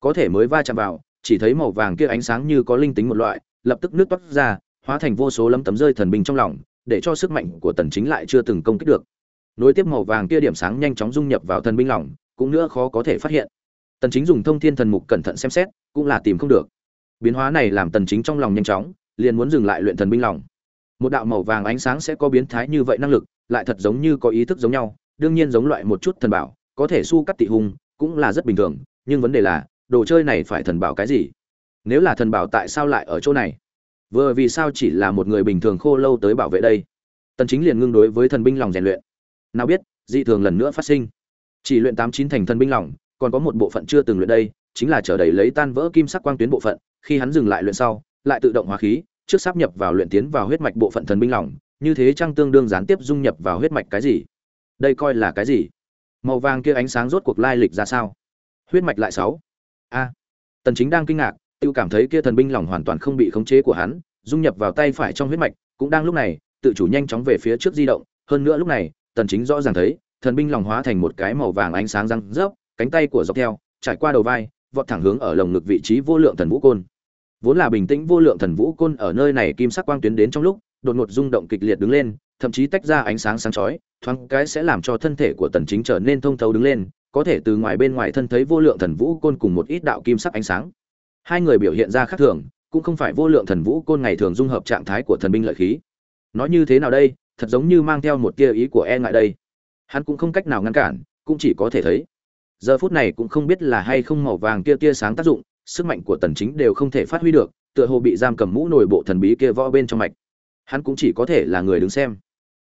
Có thể mới va chạm vào chỉ thấy màu vàng kia ánh sáng như có linh tính một loại, lập tức nước toát ra, hóa thành vô số lấm tấm rơi thần binh trong lòng, để cho sức mạnh của tần chính lại chưa từng công kích được. nối tiếp màu vàng kia điểm sáng nhanh chóng dung nhập vào thần binh lòng cũng nữa khó có thể phát hiện. Tần chính dùng thông thiên thần mục cẩn thận xem xét cũng là tìm không được. Biến hóa này làm tần chính trong lòng nhanh chóng liền muốn dừng lại luyện thần binh lòng. Một đạo màu vàng ánh sáng sẽ có biến thái như vậy năng lực, lại thật giống như có ý thức giống nhau, đương nhiên giống loại một chút thần bảo, có thể su cắt tị hung, cũng là rất bình thường, nhưng vấn đề là, đồ chơi này phải thần bảo cái gì? Nếu là thần bảo tại sao lại ở chỗ này? Vừa vì sao chỉ là một người bình thường khô lâu tới bảo vệ đây? Tần chính liền ngưng đối với thần binh lòng rèn luyện. Nào biết, dị thường lần nữa phát sinh. Chỉ luyện tám chín thành thần binh lòng, còn có một bộ phận chưa từng luyện đây, chính là trở đầy lấy tan vỡ kim sắc quang tuyến bộ phận, khi hắn dừng lại luyện sau lại tự động hóa khí, trước sắp nhập vào luyện tiến vào huyết mạch bộ phận thần binh lòng như thế trang tương đương gián tiếp dung nhập vào huyết mạch cái gì? Đây coi là cái gì? Màu vàng kia ánh sáng rốt cuộc lai lịch ra sao? Huyết mạch lại sáu. A. Tần chính đang kinh ngạc tự cảm thấy kia thần binh lòng hoàn toàn không bị khống chế của hắn, dung nhập vào tay phải trong huyết mạch, cũng đang lúc này, tự chủ nhanh chóng về phía trước di động. Hơn nữa lúc này, tần chính rõ ràng thấy, thần binh lòng hóa thành một cái màu vàng ánh sáng răng rớp, cánh tay của dọc theo, trải qua đầu vai, vọt thẳng hướng ở lồng ngực vị trí vô lượng thần vũ côn vốn là bình tĩnh vô lượng thần vũ côn ở nơi này kim sắc quang tuyến đến trong lúc, đột ngột rung động kịch liệt đứng lên, thậm chí tách ra ánh sáng sáng chói, thoáng cái sẽ làm cho thân thể của tần chính trở nên thông thấu đứng lên, có thể từ ngoài bên ngoài thân thấy vô lượng thần vũ côn cùng một ít đạo kim sắc ánh sáng. Hai người biểu hiện ra khác thường, cũng không phải vô lượng thần vũ côn ngày thường dung hợp trạng thái của thần binh lợi khí. Nói như thế nào đây, thật giống như mang theo một tia ý của e ngại đây. Hắn cũng không cách nào ngăn cản, cũng chỉ có thể thấy. Giờ phút này cũng không biết là hay không màu vàng kia tia sáng tác dụng sức mạnh của tần chính đều không thể phát huy được, tựa hồ bị giam cầm mũ nổi bộ thần bí kia võ bên trong mạch. Hắn cũng chỉ có thể là người đứng xem.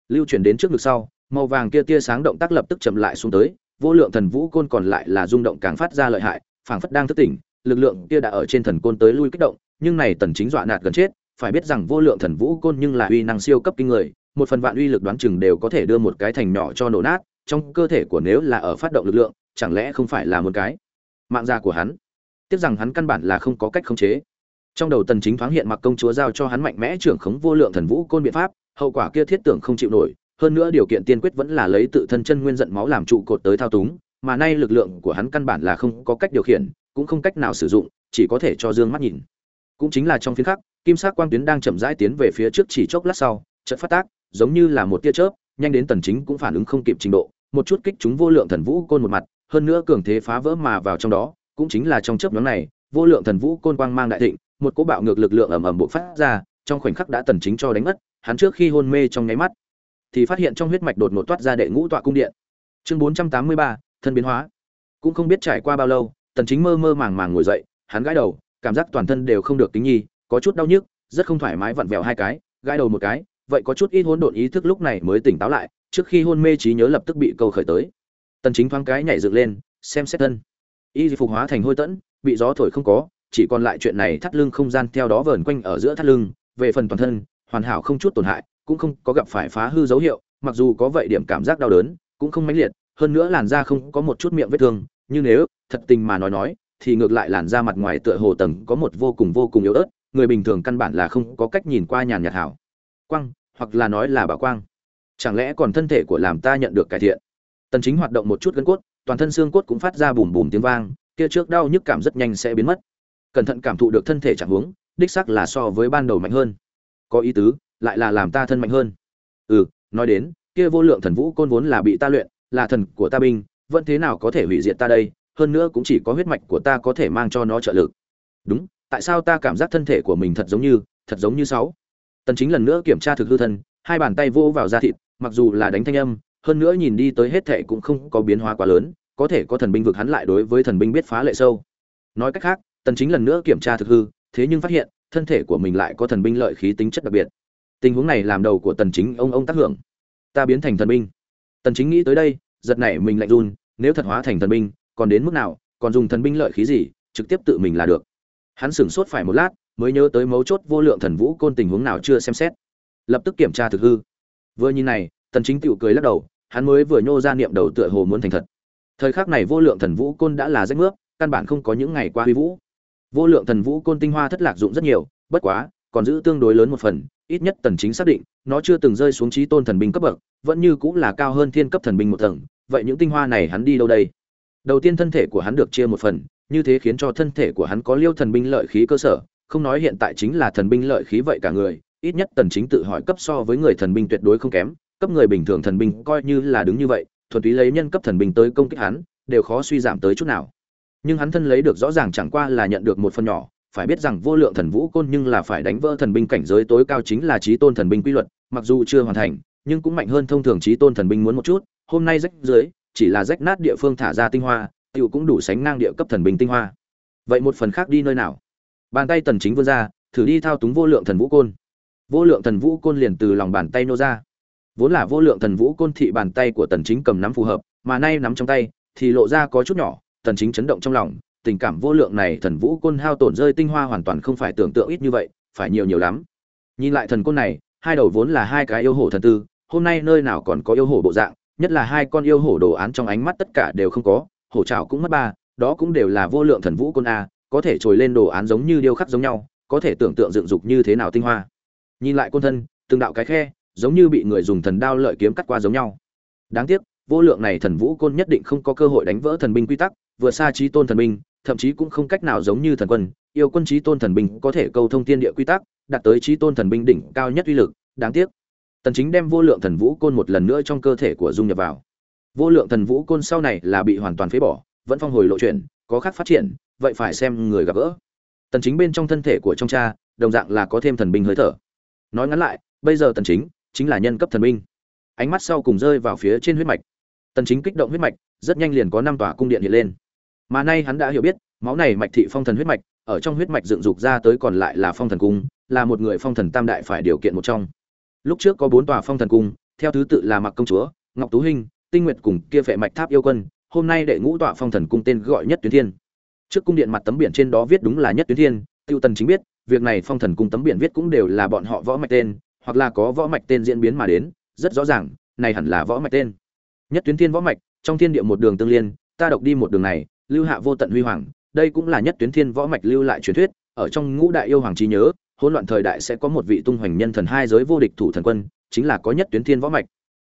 Lưu chuyển đến trước ngực sau, màu vàng kia tia sáng động tác lập tức chậm lại xuống tới, vô lượng thần vũ côn còn lại là rung động càng phát ra lợi hại, phảng phất đang thức tỉnh, lực lượng kia đã ở trên thần côn tới lui kích động, nhưng này tần chính dọa nạt gần chết, phải biết rằng vô lượng thần vũ côn nhưng là uy năng siêu cấp kinh người, một phần vạn uy lực đoán chừng đều có thể đưa một cái thành nhỏ cho nổ nát, trong cơ thể của nếu là ở phát động lực lượng, chẳng lẽ không phải là một cái mạng già của hắn? Tiếc rằng hắn căn bản là không có cách khống chế. Trong đầu tần chính thoáng hiện mặc công chúa giao cho hắn mạnh mẽ trưởng khống vô lượng thần vũ côn biện pháp, hậu quả kia thiết tưởng không chịu nổi, hơn nữa điều kiện tiên quyết vẫn là lấy tự thân chân nguyên giận máu làm trụ cột tới thao túng, mà nay lực lượng của hắn căn bản là không có cách điều khiển, cũng không cách nào sử dụng, chỉ có thể cho dương mắt nhìn. Cũng chính là trong phiên khắc, kim sắc quang tuyến đang chậm rãi tiến về phía trước chỉ chốc lát sau, chợt phát tác, giống như là một tia chớp, nhanh đến tần chính cũng phản ứng không kịp trình độ, một chút kích chúng vô lượng thần vũ côn một mặt, hơn nữa cường thế phá vỡ mà vào trong đó cũng chính là trong chớp nhoáng này vô lượng thần vũ côn quang mang đại thịnh một cỗ bạo ngược lực lượng ầm ầm bộc phát ra trong khoảnh khắc đã tần chính cho đánh mất hắn trước khi hôn mê trong nháy mắt thì phát hiện trong huyết mạch đột ngột toát ra đệ ngũ tọa cung điện. Chương 483, thân biến hóa. Cũng không biết trải qua bao lâu tần chính mơ mơ màng màng ngồi dậy hắn gãi đầu cảm giác toàn thân đều không được tính nhi có chút đau nhức rất không thoải mái vặn vẹo hai cái gãi đầu một cái vậy có chút ít hỗn độn ý thức lúc này mới tỉnh táo lại trước khi hôn mê trí nhớ lập tức bị câu khởi tới. Tần chính thoáng cái nhảy dựng lên xem xét thân y phục hóa thành hôi tẫn, bị gió thổi không có, chỉ còn lại chuyện này thắt lưng không gian theo đó vờn quanh ở giữa thắt lưng, về phần toàn thân, hoàn hảo không chút tổn hại, cũng không có gặp phải phá hư dấu hiệu, mặc dù có vậy điểm cảm giác đau đớn, cũng không mãnh liệt, hơn nữa làn da không có một chút miệng vết thương, Nhưng nếu, thật tình mà nói nói, thì ngược lại làn da mặt ngoài tựa hồ tầng có một vô cùng vô cùng yếu ớt, người bình thường căn bản là không có cách nhìn qua nhàn nhạt hảo. Quang, hoặc là nói là bảo quang. Chẳng lẽ còn thân thể của làm ta nhận được cải thiện? Tần chính hoạt động một chút gân cốt toàn thân xương cốt cũng phát ra bùm bùm tiếng vang, kia trước đau nhức cảm rất nhanh sẽ biến mất. Cẩn thận cảm thụ được thân thể trạng huống đích xác là so với ban đầu mạnh hơn. Có ý tứ, lại là làm ta thân mạnh hơn. Ừ nói đến, kia vô lượng thần vũ côn vốn là bị ta luyện, là thần của ta binh, vẫn thế nào có thể hủy diệt ta đây, hơn nữa cũng chỉ có huyết mạch của ta có thể mang cho nó trợ lực. Đúng, tại sao ta cảm giác thân thể của mình thật giống như, thật giống như sáu? Tần chính lần nữa kiểm tra thực hư thân, hai bàn tay vô vào da thịt, mặc dù là đánh thanh âm hơn nữa nhìn đi tới hết thệ cũng không có biến hóa quá lớn, có thể có thần binh vực hắn lại đối với thần binh biết phá lệ sâu. Nói cách khác, tần chính lần nữa kiểm tra thực hư, thế nhưng phát hiện, thân thể của mình lại có thần binh lợi khí tính chất đặc biệt. Tình huống này làm đầu của tần chính ông ông tác hưởng. Ta biến thành thần binh. Tần chính nghĩ tới đây, giật nảy mình lạnh run, nếu thật hóa thành thần binh, còn đến mức nào, còn dùng thần binh lợi khí gì, trực tiếp tự mình là được. Hắn sửng sốt phải một lát, mới nhớ tới mấu chốt vô lượng thần vũ côn tình huống nào chưa xem xét. Lập tức kiểm tra thực hư. Vừa nhìn này, tần chính tiểu cười lắc đầu hắn mới vừa nhô ra niệm đầu tựa hồ muốn thành thật. Thời khắc này vô lượng thần vũ côn đã là rách nước, căn bản không có những ngày qua huy vũ. Vô lượng thần vũ côn tinh hoa thất lạc dụng rất nhiều, bất quá, còn giữ tương đối lớn một phần, ít nhất tần chính xác định, nó chưa từng rơi xuống trí tôn thần binh cấp bậc, vẫn như cũng là cao hơn thiên cấp thần binh một tầng, vậy những tinh hoa này hắn đi đâu đây? Đầu tiên thân thể của hắn được chia một phần, như thế khiến cho thân thể của hắn có liêu thần binh lợi khí cơ sở, không nói hiện tại chính là thần binh lợi khí vậy cả người, ít nhất tần chính tự hỏi cấp so với người thần binh tuyệt đối không kém cấp người bình thường thần binh coi như là đứng như vậy, thuần túy lấy nhân cấp thần binh tới công kích hắn, đều khó suy giảm tới chút nào. Nhưng hắn thân lấy được rõ ràng chẳng qua là nhận được một phần nhỏ, phải biết rằng vô lượng thần vũ côn nhưng là phải đánh vỡ thần binh cảnh giới tối cao chính là trí tôn thần binh quy luật, mặc dù chưa hoàn thành, nhưng cũng mạnh hơn thông thường trí tôn thần binh muốn một chút, hôm nay rách dưới, chỉ là rách nát địa phương thả ra tinh hoa tựu cũng đủ sánh ngang địa cấp thần binh tinh hoa. Vậy một phần khác đi nơi nào? Bàn tay tần chính vươn ra, thử đi thao túng vô lượng thần vũ côn. Vô lượng thần vũ côn liền từ lòng bàn tay nô ra vốn là vô lượng thần vũ côn thị bàn tay của tần chính cầm nắm phù hợp, mà nay nắm trong tay, thì lộ ra có chút nhỏ, tần chính chấn động trong lòng, tình cảm vô lượng này thần vũ côn hao tổn rơi tinh hoa hoàn toàn không phải tưởng tượng ít như vậy, phải nhiều nhiều lắm. Nhìn lại thần côn này, hai đầu vốn là hai cái yêu hổ thần tư, hôm nay nơi nào còn có yêu hổ bộ dạng, nhất là hai con yêu hổ đồ án trong ánh mắt tất cả đều không có, hổ trảo cũng mất ba, đó cũng đều là vô lượng thần vũ côn a, có thể trồi lên đồ án giống như điêu khắc giống nhau, có thể tưởng tượng dựng dục như thế nào tinh hoa. Nhìn lại côn thân, từng đạo cái khe giống như bị người dùng thần đao lợi kiếm cắt qua giống nhau. Đáng tiếc, vô lượng này thần vũ côn nhất định không có cơ hội đánh vỡ thần binh quy tắc, vừa xa trí tôn thần binh, thậm chí cũng không cách nào giống như thần quân, yêu quân trí tôn thần binh có thể câu thông tiên địa quy tắc, đạt tới trí tôn thần binh đỉnh cao nhất uy lực, đáng tiếc. Tần chính đem vô lượng thần vũ côn một lần nữa trong cơ thể của dung nhập vào. Vô lượng thần vũ côn sau này là bị hoàn toàn phế bỏ, vẫn phong hồi lộ chuyển, có khác phát triển, vậy phải xem người gặp gỡ. Tần chính bên trong thân thể của trong cha, đồng dạng là có thêm thần binh hơi thở. Nói ngắn lại, bây giờ tần chính chính là nhân cấp thần binh. Ánh mắt sau cùng rơi vào phía trên huyết mạch. Tần chính kích động huyết mạch, rất nhanh liền có năm tòa cung điện hiện lên. Mà nay hắn đã hiểu biết, máu này mạch thị phong thần huyết mạch, ở trong huyết mạch dựng dục ra tới còn lại là phong thần cung, là một người phong thần tam đại phải điều kiện một trong. Lúc trước có bốn tòa phong thần cung, theo thứ tự là mặc công chúa, ngọc tú hinh, tinh nguyệt cùng kia phệ mạch tháp yêu quân, hôm nay đệ ngũ tọa phong thần cung tên gọi nhất tuyến thiên. Trước cung điện mặt tấm biển trên đó viết đúng là nhất tuyến thiên, tiêu tần chính biết, việc này phong thần cung tấm biển viết cũng đều là bọn họ võ mạch tên hoặc là có võ mạch tên diễn biến mà đến, rất rõ ràng, này hẳn là võ mạch tên. Nhất tuyến thiên võ mạch, trong thiên địa một đường tương liên, ta độc đi một đường này, lưu hạ vô tận huy hoàng, đây cũng là nhất tuyến thiên võ mạch lưu lại truyền thuyết, ở trong ngũ đại yêu hoàng trí nhớ, hỗn loạn thời đại sẽ có một vị tung hoành nhân thần hai giới vô địch thủ thần quân, chính là có nhất tuyến thiên võ mạch.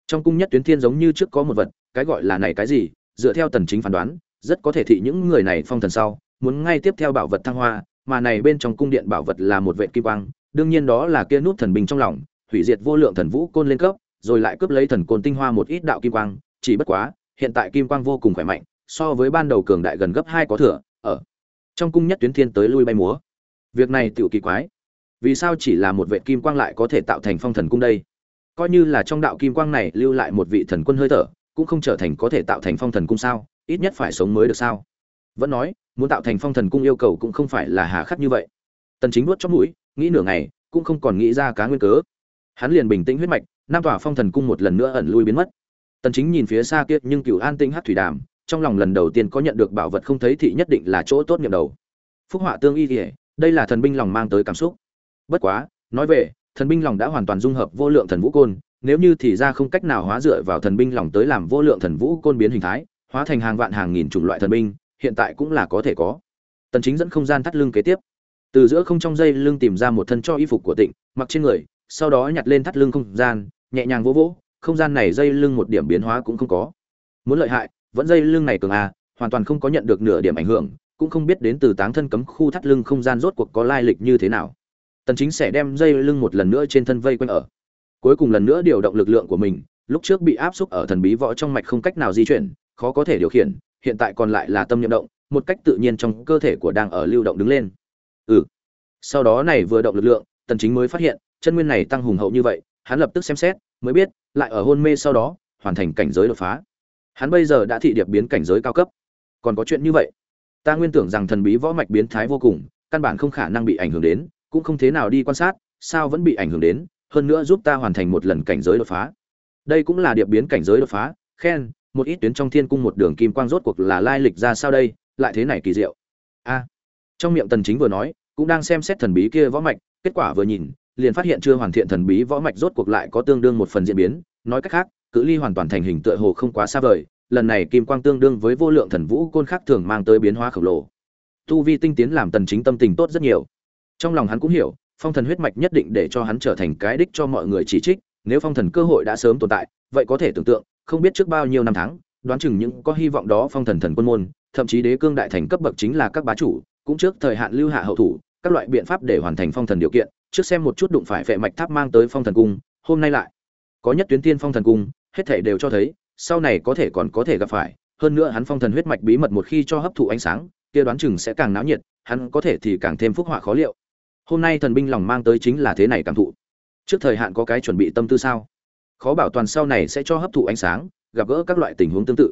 Trong cung nhất tuyến thiên giống như trước có một vật, cái gọi là này cái gì, dựa theo tần chính phán đoán, rất có thể thị những người này phong thần sau, muốn ngay tiếp theo bảo vật thăng hoa, mà này bên trong cung điện bảo vật là một vệ kim quang đương nhiên đó là kia nút thần binh trong lòng, hủy diệt vô lượng thần vũ côn lên cấp, rồi lại cướp lấy thần côn tinh hoa một ít đạo kim quang, chỉ bất quá, hiện tại kim quang vô cùng khỏe mạnh, so với ban đầu cường đại gần gấp hai có thừa, ở trong cung nhất tuyến thiên tới lui bay múa. Việc này tiểu kỳ quái. Vì sao chỉ là một vệt kim quang lại có thể tạo thành phong thần cung đây? Coi như là trong đạo kim quang này lưu lại một vị thần quân hơi thở, cũng không trở thành có thể tạo thành phong thần cung sao? Ít nhất phải sống mới được sao? Vẫn nói, muốn tạo thành phong thần cung yêu cầu cũng không phải là hà khắc như vậy. Tần chính nuốt trong mũi nghĩ nửa ngày, cũng không còn nghĩ ra cá nguyên cớ. Hắn liền bình tĩnh huyết mạch nam tỏa phong thần cung một lần nữa ẩn lui biến mất. Tần chính nhìn phía xa kia nhưng cửu an tinh hát thủy đàm, trong lòng lần đầu tiên có nhận được bảo vật không thấy thì nhất định là chỗ tốt nghiệp đầu. Phúc họa tương y kể đây là thần binh lòng mang tới cảm xúc. Bất quá, nói về, thần binh lòng đã hoàn toàn dung hợp vô lượng thần vũ côn, nếu như thì ra không cách nào hóa dựa vào thần binh lòng tới làm vô lượng thần vũ côn biến hình thái, hóa thành hàng vạn hàng nghìn chủng loại thần binh, hiện tại cũng là có thể có. Tần chính dẫn không gian thắt lưng kế tiếp từ giữa không trong dây lưng tìm ra một thân cho y phục của tịnh, mặc trên người, sau đó nhặt lên thắt lưng không gian, nhẹ nhàng vỗ vỗ, không gian này dây lưng một điểm biến hóa cũng không có. Muốn lợi hại, vẫn dây lưng này cường à hoàn toàn không có nhận được nửa điểm ảnh hưởng, cũng không biết đến từ táng thân cấm khu thắt lưng không gian rốt cuộc có lai lịch như thế nào. Tần chính sẽ đem dây lưng một lần nữa trên thân vây quanh ở. Cuối cùng lần nữa điều động lực lượng của mình, lúc trước bị áp xúc ở thần bí võ trong mạch không cách nào di chuyển, khó có thể điều khiển, hiện tại còn lại là tâm niệm động, một cách tự nhiên trong cơ thể của đang ở lưu động đứng lên ừ. Sau đó này vừa động lực lượng, tần chính mới phát hiện, chân nguyên này tăng hùng hậu như vậy, hắn lập tức xem xét, mới biết, lại ở hôn mê sau đó, hoàn thành cảnh giới đột phá. Hắn bây giờ đã thị điệp biến cảnh giới cao cấp. Còn có chuyện như vậy? Ta nguyên tưởng rằng thần bí võ mạch biến thái vô cùng, căn bản không khả năng bị ảnh hưởng đến, cũng không thế nào đi quan sát, sao vẫn bị ảnh hưởng đến, hơn nữa giúp ta hoàn thành một lần cảnh giới đột phá. Đây cũng là điệp biến cảnh giới đột phá, khen, một ít tuyến trong thiên cung một đường kim quang rốt cuộc là lai lịch ra sao đây, lại thế này kỳ diệu. A. Trong miệng tần chính vừa nói cũng đang xem xét thần bí kia võ mạch, kết quả vừa nhìn, liền phát hiện chưa hoàn thiện thần bí võ mạch rốt cuộc lại có tương đương một phần diễn biến. Nói cách khác, cự ly hoàn toàn thành hình tựa hồ không quá xa vời, lần này kim quang tương đương với vô lượng thần vũ côn khác thường mang tới biến hóa khổng lồ. Tu vi tinh tiến làm tần chính tâm tình tốt rất nhiều. Trong lòng hắn cũng hiểu, phong thần huyết mạch nhất định để cho hắn trở thành cái đích cho mọi người chỉ trích, nếu phong thần cơ hội đã sớm tồn tại, vậy có thể tưởng tượng, không biết trước bao nhiêu năm tháng, đoán chừng những có hy vọng đó phong thần thần quân môn, thậm chí đế cương đại thành cấp bậc chính là các bá chủ, cũng trước thời hạn lưu hạ hậu thủ các loại biện pháp để hoàn thành phong thần điều kiện, trước xem một chút đụng phải vệ mạch tháp mang tới phong thần cung, hôm nay lại. Có nhất tuyến tiên phong thần cung, hết thể đều cho thấy, sau này có thể còn có thể gặp phải, hơn nữa hắn phong thần huyết mạch bí mật một khi cho hấp thụ ánh sáng, kia đoán chừng sẽ càng náo nhiệt, hắn có thể thì càng thêm phúc họa khó liệu. Hôm nay thần binh lòng mang tới chính là thế này cảm thụ. Trước thời hạn có cái chuẩn bị tâm tư sao? Khó bảo toàn sau này sẽ cho hấp thụ ánh sáng, gặp gỡ các loại tình huống tương tự.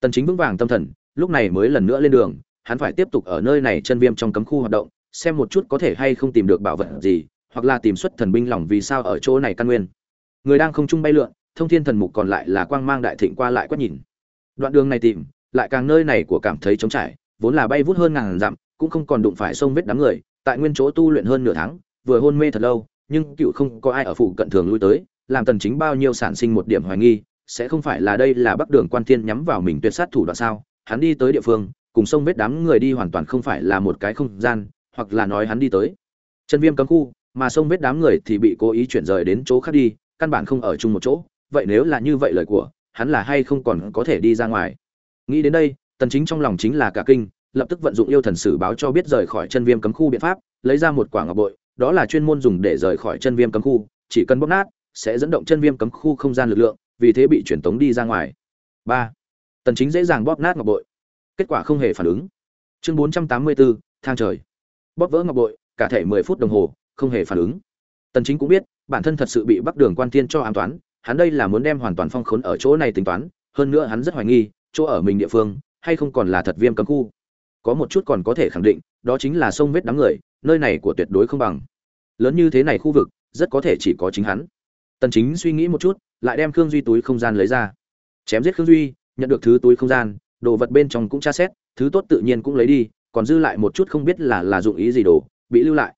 Tần chính vững vàng tâm thần, lúc này mới lần nữa lên đường, hắn phải tiếp tục ở nơi này chân viêm trong cấm khu hoạt động xem một chút có thể hay không tìm được bảo vật gì, hoặc là tìm xuất thần binh lòng vì sao ở chỗ này căn nguyên. Người đang không trung bay lượn, thông thiên thần mục còn lại là quang mang đại thịnh qua lại quét nhìn. Đoạn đường này tìm, lại càng nơi này của cảm thấy trống trải, vốn là bay vút hơn ngàn dặm, cũng không còn đụng phải sông vết đám người, tại nguyên chỗ tu luyện hơn nửa tháng, vừa hôn mê thật lâu, nhưng cựu không có ai ở phụ cận thường lui tới, làm tần chính bao nhiêu sản sinh một điểm hoài nghi, sẽ không phải là đây là bắc đường quan thiên nhắm vào mình tuyệt sát thủ đoạn sao, hắn đi tới địa phương, cùng sông vết đám người đi hoàn toàn không phải là một cái không gian hoặc là nói hắn đi tới. Chân viêm cấm khu mà sông vết đám người thì bị cố ý chuyển rời đến chỗ khác đi căn bản không ở chung một chỗ. Vậy nếu là như vậy lời của hắn là hay không còn có thể đi ra ngoài? Nghĩ đến đây tần chính trong lòng chính là cả kinh lập tức vận dụng yêu thần sử báo cho biết rời khỏi chân viêm cấm khu biện pháp lấy ra một quả ngọc bội đó là chuyên môn dùng để rời khỏi chân viêm cấm khu chỉ cần bóp nát sẽ dẫn động chân viêm cấm khu không gian lực lượng vì thế bị chuyển tống đi ra ngoài. Ba. Tần chính dễ dàng bóp nát ngọc bội. Kết quả không hề phản ứng. Chương 484, thang trời bóp vỡ ngọc bội, cả thể 10 phút đồng hồ, không hề phản ứng. Tần chính cũng biết, bản thân thật sự bị bắc đường quan tiên cho an toán, hắn đây là muốn đem hoàn toàn phong khốn ở chỗ này tính toán, hơn nữa hắn rất hoài nghi, chỗ ở mình địa phương, hay không còn là thật viêm cấm khu. Có một chút còn có thể khẳng định, đó chính là sông vết đám người, nơi này của tuyệt đối không bằng. Lớn như thế này khu vực, rất có thể chỉ có chính hắn. Tần chính suy nghĩ một chút, lại đem khương duy túi không gian lấy ra. Chém giết khương duy, nhận được thứ túi không gian, đồ vật bên trong cũng tra xét, thứ tốt tự nhiên cũng lấy đi còn dư lại một chút không biết là là dụng ý gì đồ, bị lưu lại.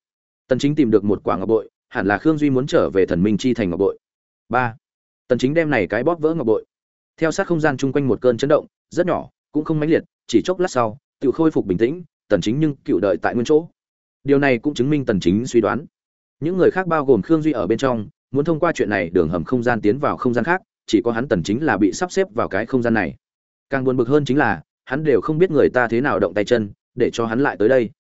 Tần chính tìm được một quả ngọc bội, hẳn là khương duy muốn trở về thần minh chi thành ngọc bội. Ba. Tần chính đem này cái bóp vỡ ngọc bội. Theo sát không gian chung quanh một cơn chấn động, rất nhỏ, cũng không mãnh liệt, chỉ chốc lát sau, tự khôi phục bình tĩnh, tần chính nhưng cựu đợi tại nguyên chỗ. Điều này cũng chứng minh tần chính suy đoán. Những người khác bao gồm khương duy ở bên trong, muốn thông qua chuyện này đường hầm không gian tiến vào không gian khác, chỉ có hắn tần chính là bị sắp xếp vào cái không gian này. Càng buồn bực hơn chính là, hắn đều không biết người ta thế nào động tay chân để cho hắn lại tới đây.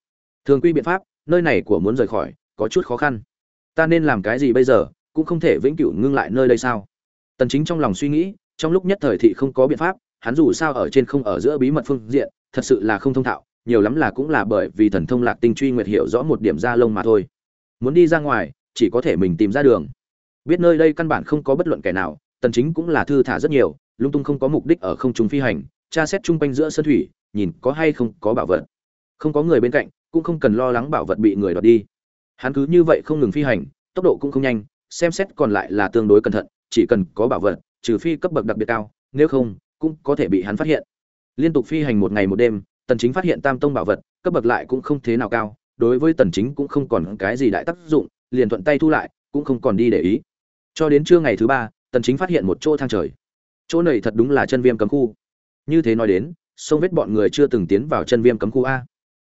Thường quy biện pháp, nơi này của muốn rời khỏi, có chút khó khăn. Ta nên làm cái gì bây giờ, cũng không thể vĩnh cửu ngưng lại nơi đây sao? Tần chính trong lòng suy nghĩ, trong lúc nhất thời thị không có biện pháp, hắn dù sao ở trên không ở giữa bí mật phương diện, thật sự là không thông thạo, nhiều lắm là cũng là bởi vì thần thông lạc tinh truy nguyệt hiểu rõ một điểm da lông mà thôi. Muốn đi ra ngoài, chỉ có thể mình tìm ra đường. Biết nơi đây căn bản không có bất luận kẻ nào, tần chính cũng là thư thả rất nhiều, lung tung không có mục đích ở không trung phi hành, tra xét trung quanh giữa sơn thủy, nhìn có hay không có bảo vật không có người bên cạnh, cũng không cần lo lắng bảo vật bị người đoạt đi. Hắn cứ như vậy không ngừng phi hành, tốc độ cũng không nhanh, xem xét còn lại là tương đối cẩn thận, chỉ cần có bảo vật, trừ phi cấp bậc đặc biệt cao, nếu không, cũng có thể bị hắn phát hiện. Liên tục phi hành một ngày một đêm, tần chính phát hiện tam tông bảo vật, cấp bậc lại cũng không thế nào cao, đối với tần chính cũng không còn cái gì đại tác dụng, liền thuận tay thu lại, cũng không còn đi để ý. Cho đến trưa ngày thứ ba, tần chính phát hiện một chỗ thang trời. Chỗ này thật đúng là chân viêm cấm khu. Như thế nói đến, sông vết bọn người chưa từng tiến vào chân viêm cấm khu a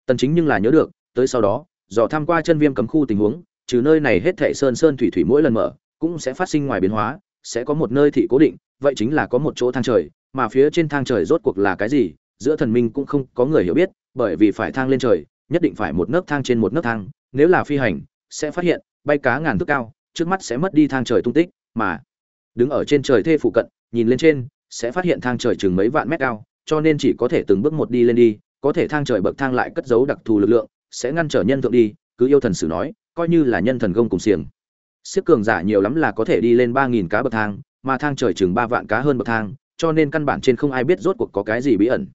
tần chính nhưng là nhớ được, tới sau đó, dò tham qua chân viêm cấm khu tình huống, trừ nơi này hết thảy sơn sơn thủy thủy mỗi lần mở, cũng sẽ phát sinh ngoài biến hóa, sẽ có một nơi thị cố định, vậy chính là có một chỗ thang trời, mà phía trên thang trời rốt cuộc là cái gì, giữa thần minh cũng không có người hiểu biết, bởi vì phải thang lên trời, nhất định phải một nấc thang trên một nấc thang, nếu là phi hành, sẽ phát hiện, bay cá ngàn thước cao, trước mắt sẽ mất đi thang trời tung tích, mà đứng ở trên trời thê phụ cận, nhìn lên trên, sẽ phát hiện thang trời chừng mấy vạn mét cao, cho nên chỉ có thể từng bước một đi lên đi có thể thang trời bậc thang lại cất giấu đặc thù lực lượng, sẽ ngăn trở nhân thượng đi, cứ yêu thần sử nói, coi như là nhân thần gông cùng xiềng. Siết cường giả nhiều lắm là có thể đi lên ba nghìn cá bậc thang, mà thang trời chừng ba vạn cá hơn bậc thang, cho nên căn bản trên không ai biết rốt cuộc có cái gì bí ẩn.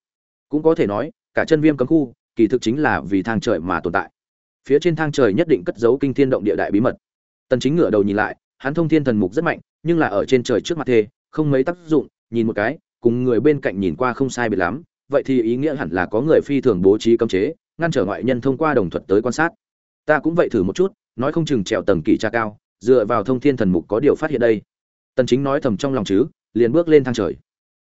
Cũng có thể nói, cả chân viêm cấm khu, kỳ thực chính là vì thang trời mà tồn tại. Phía trên thang trời nhất định cất giấu kinh thiên động địa đại bí mật. Tần chính ngửa đầu nhìn lại, hắn thông thiên thần mục rất mạnh, nhưng là ở trên trời trước mặt thê, không mấy tác dụng, nhìn một cái, cùng người bên cạnh nhìn qua không sai biệt lắm vậy thì ý nghĩa hẳn là có người phi thường bố trí cấm chế, ngăn trở ngoại nhân thông qua đồng thuật tới quan sát. Ta cũng vậy thử một chút, nói không chừng trèo tầng kỳ tra cao, dựa vào thông thiên thần mục có điều phát hiện đây. Tần chính nói thầm trong lòng chứ, liền bước lên thang trời.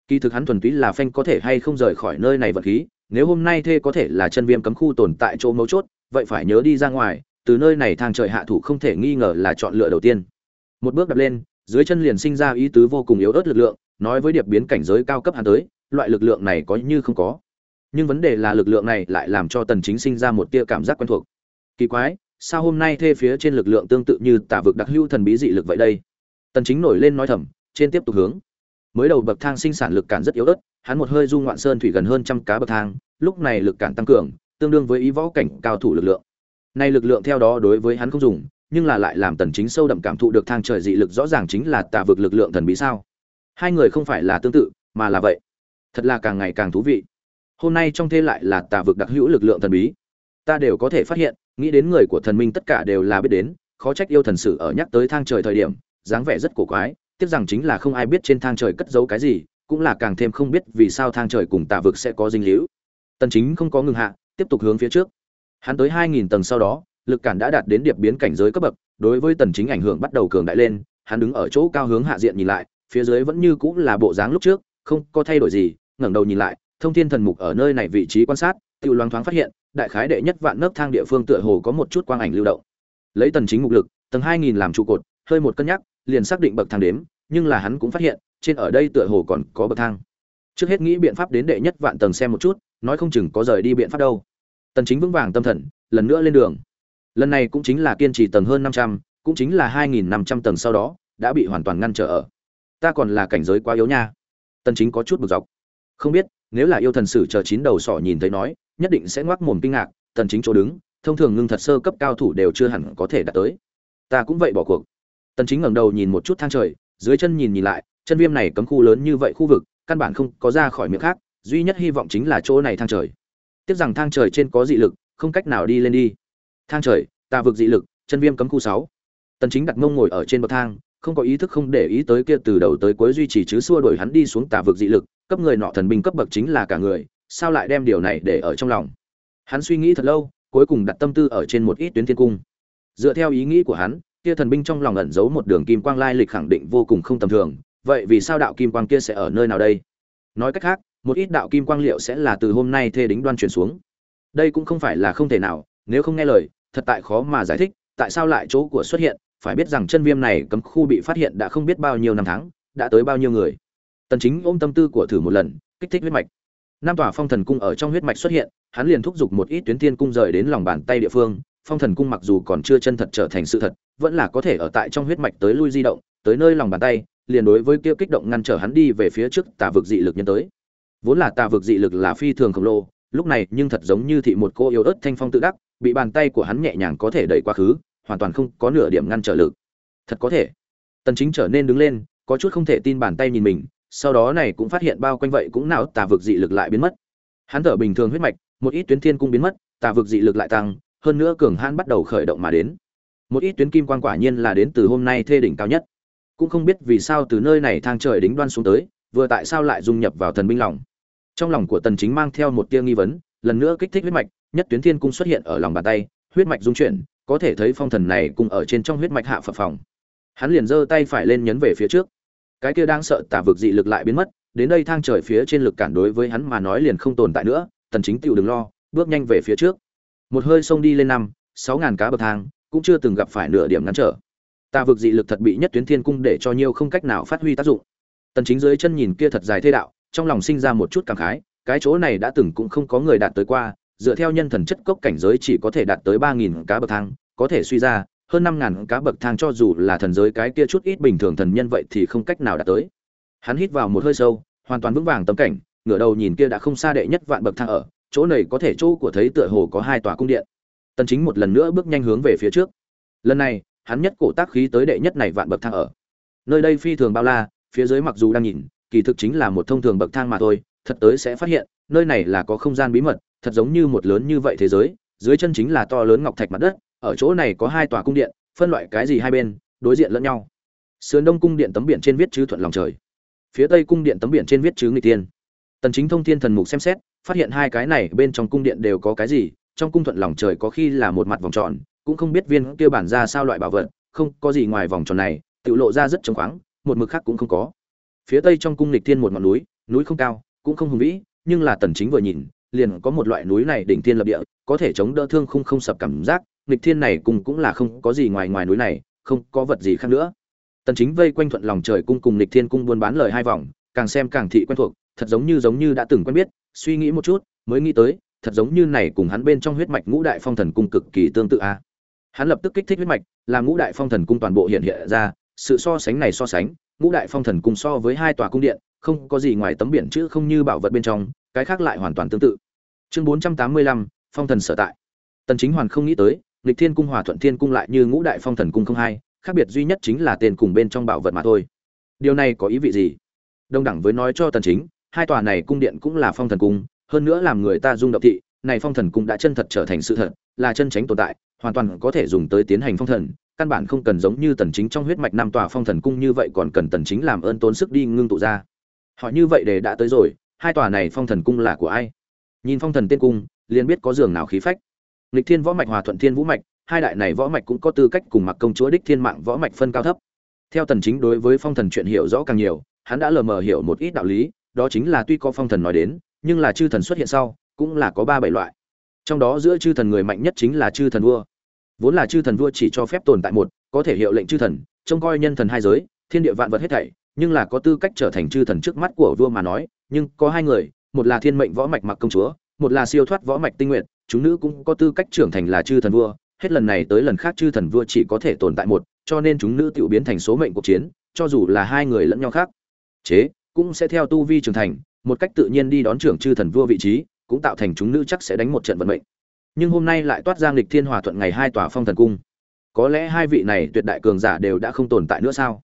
Kỳ thực hắn thuần túy là phanh có thể hay không rời khỏi nơi này vật khí, nếu hôm nay thê có thể là chân viêm cấm khu tồn tại chỗ mấu chốt, vậy phải nhớ đi ra ngoài, từ nơi này thang trời hạ thủ không thể nghi ngờ là chọn lựa đầu tiên. Một bước đập lên, dưới chân liền sinh ra ý tứ vô cùng yếu ớt lực lượng, nói với điệp biến cảnh giới cao cấp hắn tới loại lực lượng này có như không có. Nhưng vấn đề là lực lượng này lại làm cho tần chính sinh ra một tia cảm giác quen thuộc. Kỳ quái, sao hôm nay thê phía trên lực lượng tương tự như tả vực đặc hữu thần bí dị lực vậy đây? Tần chính nổi lên nói thầm, trên tiếp tục hướng. Mới đầu bậc thang sinh sản lực cản rất yếu ớt, hắn một hơi du ngoạn sơn thủy gần hơn trăm cá bậc thang, lúc này lực cản tăng cường, tương đương với ý võ cảnh cao thủ lực lượng. Nay lực lượng theo đó đối với hắn không dùng, nhưng là lại làm tần chính sâu đậm cảm thụ được thang trời dị lực rõ ràng chính là tà vực lực lượng thần bí sao? Hai người không phải là tương tự, mà là vậy thật là càng ngày càng thú vị. Hôm nay trong thế lại là tà vực đặc hữu lực lượng thần bí. Ta đều có thể phát hiện, nghĩ đến người của thần minh tất cả đều là biết đến, khó trách yêu thần sử ở nhắc tới thang trời thời điểm, dáng vẻ rất cổ quái, tiếc rằng chính là không ai biết trên thang trời cất giấu cái gì, cũng là càng thêm không biết vì sao thang trời cùng tà vực sẽ có dinh hữu. Tần chính không có ngừng hạ, tiếp tục hướng phía trước. Hắn tới 2.000 tầng sau đó, lực cản đã đạt đến điệp biến cảnh giới cấp bậc, đối với tần chính ảnh hưởng bắt đầu cường đại lên, hắn đứng ở chỗ cao hướng hạ diện nhìn lại, phía dưới vẫn như cũ là bộ dáng lúc trước, không có thay đổi gì ngẩng đầu nhìn lại thông thiên thần mục ở nơi này vị trí quan sát tiêu loáng thoáng phát hiện đại khái đệ nhất vạn nấc thang địa phương tựa hồ có một chút quang ảnh lưu động. Lấy tần chính mục lực tầng 2000 làm trụ cột hơi một cân nhắc liền xác định bậc thang đếm nhưng là hắn cũng phát hiện trên ở đây tựa hồ còn có bậc thang. Trước hết nghĩ biện pháp đến đệ nhất vạn tầng xem một chút nói không chừng có rời đi biện pháp đâu. Tần chính vững vàng tâm thần lần nữa lên đường. Lần này cũng chính là kiên trì tầng hơn 500, cũng chính là 2.500 tầng sau đó đã bị hoàn toàn ngăn trở ở. Ta còn là cảnh giới quá yếu nha. Tần chính có chút bực dọc không biết, nếu là yêu thần sử chờ chín đầu sỏ nhìn thấy nói, nhất định sẽ ngoác mồm kinh ngạc tần chính chỗ đứng, thông thường ngưng thật sơ cấp cao thủ đều chưa hẳn có thể đạt tới. Ta cũng vậy bỏ cuộc. Tần chính ngẩng đầu nhìn một chút thang trời, dưới chân nhìn nhìn lại, chân viêm này cấm khu lớn như vậy khu vực, căn bản không có ra khỏi miệng khác, duy nhất hy vọng chính là chỗ này thang trời. Tiếc rằng thang trời trên có dị lực, không cách nào đi lên đi. Thang trời, ta vực dị lực, chân viêm cấm khu 6. tần chính đặt mông ngồi ở trên bậc thang, không có ý thức không để ý tới kia từ đầu tới cuối duy trì chứ xua đuổi hắn đi xuống tà vực dị lực cấp người nọ thần binh cấp bậc chính là cả người, sao lại đem điều này để ở trong lòng? Hắn suy nghĩ thật lâu, cuối cùng đặt tâm tư ở trên một ít tuyến thiên cung. Dựa theo ý nghĩ của hắn, kia thần binh trong lòng ẩn giấu một đường kim quang lai lịch khẳng định vô cùng không tầm thường, vậy vì sao đạo kim quang kia sẽ ở nơi nào đây? Nói cách khác, một ít đạo kim quang liệu sẽ là từ hôm nay thê đính đoan chuyển xuống. Đây cũng không phải là không thể nào, nếu không nghe lời, thật tại khó mà giải thích, tại sao lại chỗ của xuất hiện, phải biết rằng chân viêm này cấm khu bị phát hiện đã không biết bao nhiêu năm tháng, đã tới bao nhiêu người tần chính ôm tâm tư của thử một lần, kích thích huyết mạch. Nam tòa phong thần cung ở trong huyết mạch xuất hiện, hắn liền thúc giục một ít tuyến tiên cung rời đến lòng bàn tay địa phương. Phong thần cung mặc dù còn chưa chân thật trở thành sự thật, vẫn là có thể ở tại trong huyết mạch tới lui di động, tới nơi lòng bàn tay, liền đối với kia kích động ngăn trở hắn đi về phía trước tà vực dị lực nhân tới. Vốn là tà vực dị lực là phi thường khổng lồ, lúc này nhưng thật giống như thị một cô yếu ớt thanh phong tự đắc, bị bàn tay của hắn nhẹ nhàng có thể đẩy quá khứ, hoàn toàn không có nửa điểm ngăn trở lực. Thật có thể. Tần chính trở nên đứng lên, có chút không thể tin bàn tay nhìn mình sau đó này cũng phát hiện bao quanh vậy cũng nào tà vực dị lực lại biến mất. Hắn thở bình thường huyết mạch, một ít tuyến thiên cung biến mất, tà vực dị lực lại tăng, hơn nữa cường hãn bắt đầu khởi động mà đến. Một ít tuyến kim quang quả nhiên là đến từ hôm nay thê đỉnh cao nhất. Cũng không biết vì sao từ nơi này thang trời đính đoan xuống tới, vừa tại sao lại dung nhập vào thần binh lòng. Trong lòng của tần chính mang theo một tia nghi vấn, lần nữa kích thích huyết mạch, nhất tuyến thiên cung xuất hiện ở lòng bàn tay, huyết mạch dung chuyển, có thể thấy phong thần này cùng ở trên trong huyết mạch hạ phập phòng. Hắn liền giơ tay phải lên nhấn về phía trước cái kia đang sợ tả vực dị lực lại biến mất, đến đây thang trời phía trên lực cản đối với hắn mà nói liền không tồn tại nữa, tần chính tiểu đừng lo, bước nhanh về phía trước. Một hơi xông đi lên năm, sáu ngàn cá bậc thang, cũng chưa từng gặp phải nửa điểm ngăn trở. Tà vực dị lực thật bị nhất tuyến thiên cung để cho nhiều không cách nào phát huy tác dụng. Tần chính dưới chân nhìn kia thật dài thế đạo, trong lòng sinh ra một chút cảm khái, cái chỗ này đã từng cũng không có người đạt tới qua, dựa theo nhân thần chất cốc cảnh giới chỉ có thể đạt tới 3.000 cá bậc thang, có thể suy ra hơn năm ngàn cá bậc thang cho dù là thần giới cái kia chút ít bình thường thần nhân vậy thì không cách nào đạt tới. Hắn hít vào một hơi sâu, hoàn toàn vững vàng tâm cảnh, ngửa đầu nhìn kia đã không xa đệ nhất vạn bậc thang ở, chỗ này có thể chỗ của thấy tựa hồ có hai tòa cung điện. Tần chính một lần nữa bước nhanh hướng về phía trước. Lần này, hắn nhất cổ tác khí tới đệ nhất này vạn bậc thang ở. Nơi đây phi thường bao la, phía dưới mặc dù đang nhìn, kỳ thực chính là một thông thường bậc thang mà thôi, thật tới sẽ phát hiện, nơi này là có không gian bí mật, thật giống như một lớn như vậy thế giới, dưới chân chính là to lớn ngọc thạch mặt đất ở chỗ này có hai tòa cung điện, phân loại cái gì hai bên, đối diện lẫn nhau. Sườn đông cung điện tấm biển trên viết chữ thuận lòng trời. Phía tây cung điện tấm biển trên viết chữ nghịch tiên tần chính thông thiên thần mục xem xét, phát hiện hai cái này bên trong cung điện đều có cái gì, trong cung thuận lòng trời có khi là một mặt vòng tròn, cũng không biết viên kia bản ra sao loại bảo vật, không có gì ngoài vòng tròn này, tự lộ ra rất trống khoáng, một mực khác cũng không có. Phía tây trong cung lịch thiên một ngọn núi núi không cao, cũng không hùng vĩ, nhưng là tần chính vừa nhìn, liền có một loại núi này đỉnh thiên lập địa, có thể chống đỡ thương khung không sập cảm giác nghịch thiên này cùng cũng là không có gì ngoài ngoài núi này, không có vật gì khác nữa. Tần chính vây quanh thuận lòng trời cung cùng nghịch thiên cung buôn bán lời hai vòng, càng xem càng thị quen thuộc, thật giống như giống như đã từng quen biết, suy nghĩ một chút, mới nghĩ tới, thật giống như này cùng hắn bên trong huyết mạch ngũ đại phong thần cung cực kỳ tương tự a. Hắn lập tức kích thích huyết mạch, làm ngũ đại phong thần cung toàn bộ hiện hiện ra, sự so sánh này so sánh, ngũ đại phong thần cung so với hai tòa cung điện, không có gì ngoài tấm biển chữ không như bảo vật bên trong, cái khác lại hoàn toàn tương tự. Chương bốn trăm tám mươi lăm, phong thần sở tại. Tần chính hoàn không nghĩ tới lịch thiên cung, hòa thuận thiên cung lại như ngũ đại phong thần cung không hai, khác biệt duy nhất chính là tên cùng bên trong bảo vật mà thôi. Điều này có ý vị gì? Đồng đẳng với nói cho tần chính, hai tòa này cung điện cũng là phong thần cung, hơn nữa làm người ta rung động thị, này phong thần cung đã chân thật trở thành sự thật, là chân chính tồn tại, hoàn toàn có thể dùng tới tiến hành phong thần, căn bản không cần giống như tần chính trong huyết mạch năm tòa phong thần cung như vậy còn cần tần chính làm ơn tốn sức đi ngưng tụ ra. Họ như vậy để đã tới rồi, hai tòa này phong thần cung là của ai? Nhìn phong thần tiên cung, liền biết có giường nào khí phách nghịch thiên võ mạch, hòa thuận thiên vũ mạch, hai đại này võ mạch cũng có tư cách cùng mặc công chúa đích thiên mạng võ mạch phân cao thấp. Theo tần chính đối với phong thần chuyện hiểu rõ càng nhiều, hắn đã lờ mờ hiểu một ít đạo lý, đó chính là tuy có phong thần nói đến, nhưng là chư thần xuất hiện sau, cũng là có ba bảy loại. Trong đó giữa chư thần người mạnh nhất chính là chư thần vua. Vốn là chư thần vua chỉ cho phép tồn tại một, có thể hiệu lệnh chư thần, trông coi nhân thần hai giới, thiên địa vạn vật hết thảy, nhưng là có tư cách trở thành chư thần trước mắt của vua mà nói, nhưng có hai người, một là thiên mệnh võ mạch mặc công chúa, một là siêu thoát võ mạch tinh nguyện chúng nữ cũng có tư cách trưởng thành là chư thần vua, hết lần này tới lần khác chư thần vua chỉ có thể tồn tại một, cho nên chúng nữ tự biến thành số mệnh cuộc chiến, cho dù là hai người lẫn nhau khác. Chế, cũng sẽ theo tu vi trưởng thành, một cách tự nhiên đi đón trưởng chư thần vua vị trí, cũng tạo thành chúng nữ chắc sẽ đánh một trận vận mệnh. Nhưng hôm nay lại toát ra nghịch thiên hòa thuận ngày hai tòa phong thần cung. Có lẽ hai vị này tuyệt đại cường giả đều đã không tồn tại nữa sao?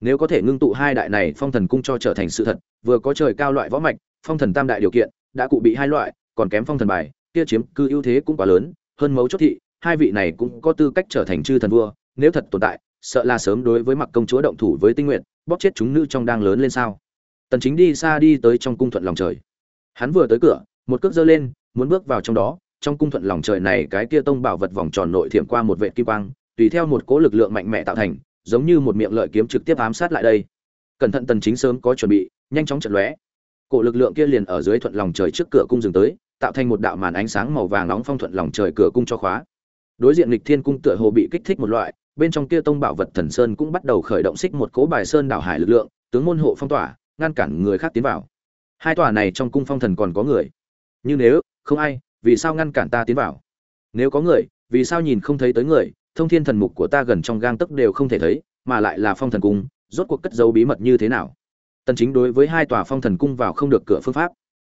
Nếu có thể ngưng tụ hai đại này phong thần cung cho trở thành sự thật, vừa có trời cao loại võ mạch, phong thần tam đại điều kiện, đã cụ bị hai loại, còn kém phong thần bài kia chiếm cư ưu thế cũng quá lớn, hơn mấu chốt thị, hai vị này cũng có tư cách trở thành chư thần vua, nếu thật tồn tại, sợ là sớm đối với mặc công chúa động thủ với tinh nguyện bóp chết chúng nữ trong đang lớn lên sao? Tần chính đi xa đi tới trong cung thuận lòng trời. Hắn vừa tới cửa, một cước giơ lên, muốn bước vào trong đó, trong cung thuận lòng trời này cái kia tông bảo vật vòng tròn nội thiểm qua một vệ kim quang, tùy theo một cỗ lực lượng mạnh mẽ tạo thành, giống như một miệng lợi kiếm trực tiếp ám sát lại đây. Cẩn thận tần chính sớm có chuẩn bị, nhanh chóng chợt lóe. Cổ lực lượng kia liền ở dưới thuận lòng trời trước cửa cung dừng tới tạo thành một đạo màn ánh sáng màu vàng nóng phong thuận lòng trời cửa cung cho khóa. Đối diện lịch thiên cung tựa hồ bị kích thích một loại, bên trong kia tông bảo vật thần sơn cũng bắt đầu khởi động xích một cỗ bài sơn đảo hải lực lượng, tướng môn hộ phong tỏa, ngăn cản người khác tiến vào. Hai tòa này trong cung phong thần còn có người. Nhưng nếu, không ai, vì sao ngăn cản ta tiến vào? Nếu có người, vì sao nhìn không thấy tới người? Thông thiên thần mục của ta gần trong gang tấc đều không thể thấy, mà lại là phong thần cung, rốt cuộc cất giấu bí mật như thế nào? Tần chính đối với hai tòa phong thần cung vào không được cửa phương pháp.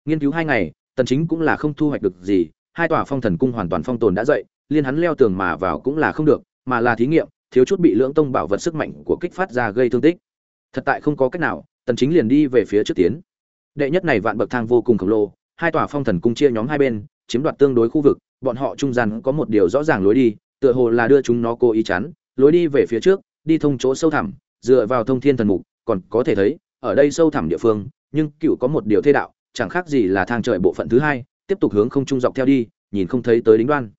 Nghiên cứu hai ngày tần chính cũng là không thu hoạch được gì, hai tòa phong thần cung hoàn toàn phong tồn đã dậy, liên hắn leo tường mà vào cũng là không được, mà là thí nghiệm, thiếu chút bị lưỡng tông bảo vật sức mạnh của kích phát ra gây thương tích. Thật tại không có cách nào, tần chính liền đi về phía trước tiến. Đệ nhất này vạn bậc thang vô cùng khổng lồ, hai tòa phong thần cung chia nhóm hai bên, chiếm đoạt tương đối khu vực, bọn họ trung gian có một điều rõ ràng lối đi, tựa hồ là đưa chúng nó cố ý chắn, lối đi về phía trước, đi thông chỗ sâu thẳm, dựa vào thông thiên thần mục, còn có thể thấy, ở đây sâu thẳm địa phương, nhưng cựu có một điều thế đạo chẳng khác gì là thang trời bộ phận thứ hai, tiếp tục hướng không trung dọc theo đi, nhìn không thấy tới đính đoan.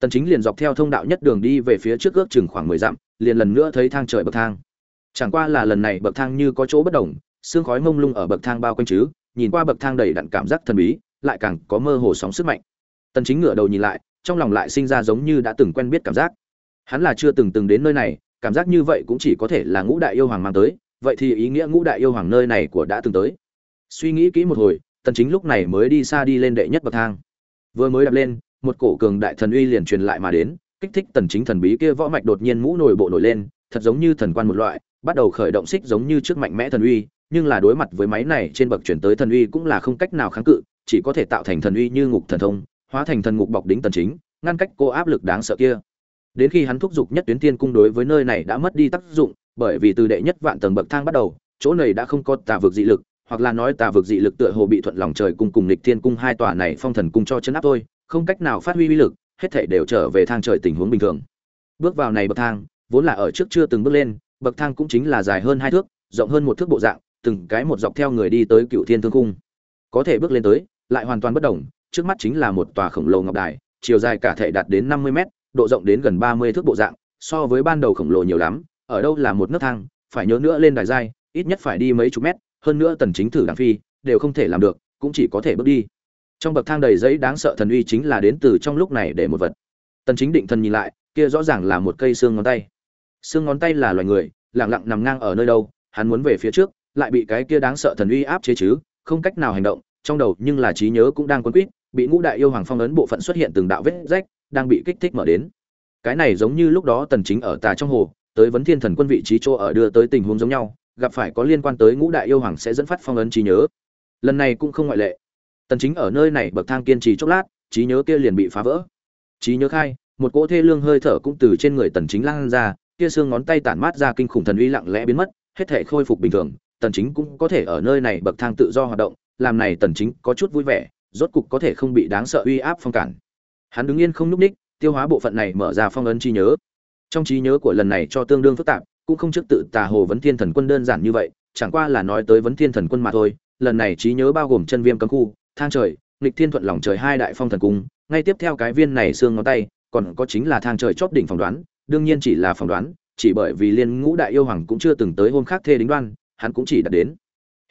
Tần chính liền dọc theo thông đạo nhất đường đi về phía trước ước chừng khoảng 10 dặm, liền lần nữa thấy thang trời bậc thang. Chẳng qua là lần này bậc thang như có chỗ bất đồng, xương khói mông lung ở bậc thang bao quanh chứ, nhìn qua bậc thang đầy đặn cảm giác thần bí, lại càng có mơ hồ sóng sức mạnh. Tần chính ngửa đầu nhìn lại, trong lòng lại sinh ra giống như đã từng quen biết cảm giác. Hắn là chưa từng từng đến nơi này, cảm giác như vậy cũng chỉ có thể là ngũ đại yêu hoàng mang tới, vậy thì ý nghĩa ngũ đại yêu hoàng nơi này của đã từng tới. Suy nghĩ kỹ một hồi tần chính lúc này mới đi xa đi lên đệ nhất bậc thang. Vừa mới đạp lên, một cổ cường đại thần uy liền truyền lại mà đến, kích thích tần chính thần bí kia võ mạch đột nhiên mũ nổi bộ nổi lên, thật giống như thần quan một loại, bắt đầu khởi động xích giống như trước mạnh mẽ thần uy, nhưng là đối mặt với máy này trên bậc chuyển tới thần uy cũng là không cách nào kháng cự, chỉ có thể tạo thành thần uy như ngục thần thông, hóa thành thần ngục bọc đính tần chính, ngăn cách cô áp lực đáng sợ kia. Đến khi hắn thúc giục nhất tuyến tiên cung đối với nơi này đã mất đi tác dụng, bởi vì từ đệ nhất vạn tầng bậc thang bắt đầu, chỗ này đã không có tà vực dị lực hoặc là nói tà vực dị lực tựa hồ bị thuận lòng trời cung cùng lịch thiên cung hai tòa này phong thần cung cho chấn áp thôi không cách nào phát huy uy lực hết thảy đều trở về thang trời tình huống bình thường. Bước vào này bậc thang vốn là ở trước chưa từng bước lên bậc thang cũng chính là dài hơn hai thước rộng hơn một thước bộ dạng từng cái một dọc theo người đi tới cựu thiên thương cung. Có thể bước lên tới lại hoàn toàn bất động trước mắt chính là một tòa khổng lồ ngọc đài chiều dài cả thể đạt đến năm mươi mét độ rộng đến gần ba mươi thước bộ dạng so với ban đầu khổng lồ nhiều lắm ở đâu là một nấc thang phải nhớ nữa lên đài dài, ít nhất phải đi mấy chục mét hơn nữa tần chính thử đảng phi, đều không thể làm được, cũng chỉ có thể bước đi. Trong bậc thang đầy giấy đáng sợ thần uy chính là đến từ trong lúc này để một vật. Tần chính định thần nhìn lại, kia rõ ràng là một cây xương ngón tay. Xương ngón tay là loài người, lặng lặng nằm ngang ở nơi đâu, hắn muốn về phía trước, lại bị cái kia đáng sợ thần uy áp chế chứ, không cách nào hành động, trong đầu nhưng là trí nhớ cũng đang quấn quýt, bị ngũ đại yêu hoàng phong ấn bộ phận xuất hiện từng đạo vết rách, đang bị kích thích mở đến. Cái này giống như lúc đó tần chính ở tà trong hồ, tới vấn thiên thần quân vị trí chỗ ở đưa tới tình huống giống nhau gặp phải có liên quan tới ngũ đại yêu hoàng sẽ dẫn phát phong ấn trí nhớ. Lần này cũng không ngoại lệ. Tần chính ở nơi này bậc thang kiên trì chốc lát, trí nhớ kia liền bị phá vỡ. Trí nhớ khai, một cỗ thê lương hơi thở cũng từ trên người tần chính lan ra, kia xương ngón tay tản mát ra kinh khủng thần uy lặng lẽ biến mất, hết thể khôi phục bình thường. Tần chính cũng có thể ở nơi này bậc thang tự do hoạt động, làm này tần chính có chút vui vẻ, rốt cục có thể không bị đáng sợ uy áp phong cản. Hắn đứng yên không nhúc ních tiêu hóa bộ phận này mở ra phong ấn trí nhớ. Trong trí nhớ của lần này cho tương đương phức tạp cũng không trước tự tà hồ vấn thiên thần quân đơn giản như vậy, chẳng qua là nói tới vấn thiên thần quân mà thôi. Lần này trí nhớ bao gồm chân viêm cấm khu, thang trời, nghịch thiên thuận lòng trời hai đại phong thần cung, ngay tiếp theo cái viên này xương ngón tay, còn có chính là thang trời chóp đỉnh phỏng đoán, đương nhiên chỉ là phỏng đoán, chỉ bởi vì liên ngũ đại yêu hoàng cũng chưa từng tới hôm khác thê đính đoan, hắn cũng chỉ đạt đến.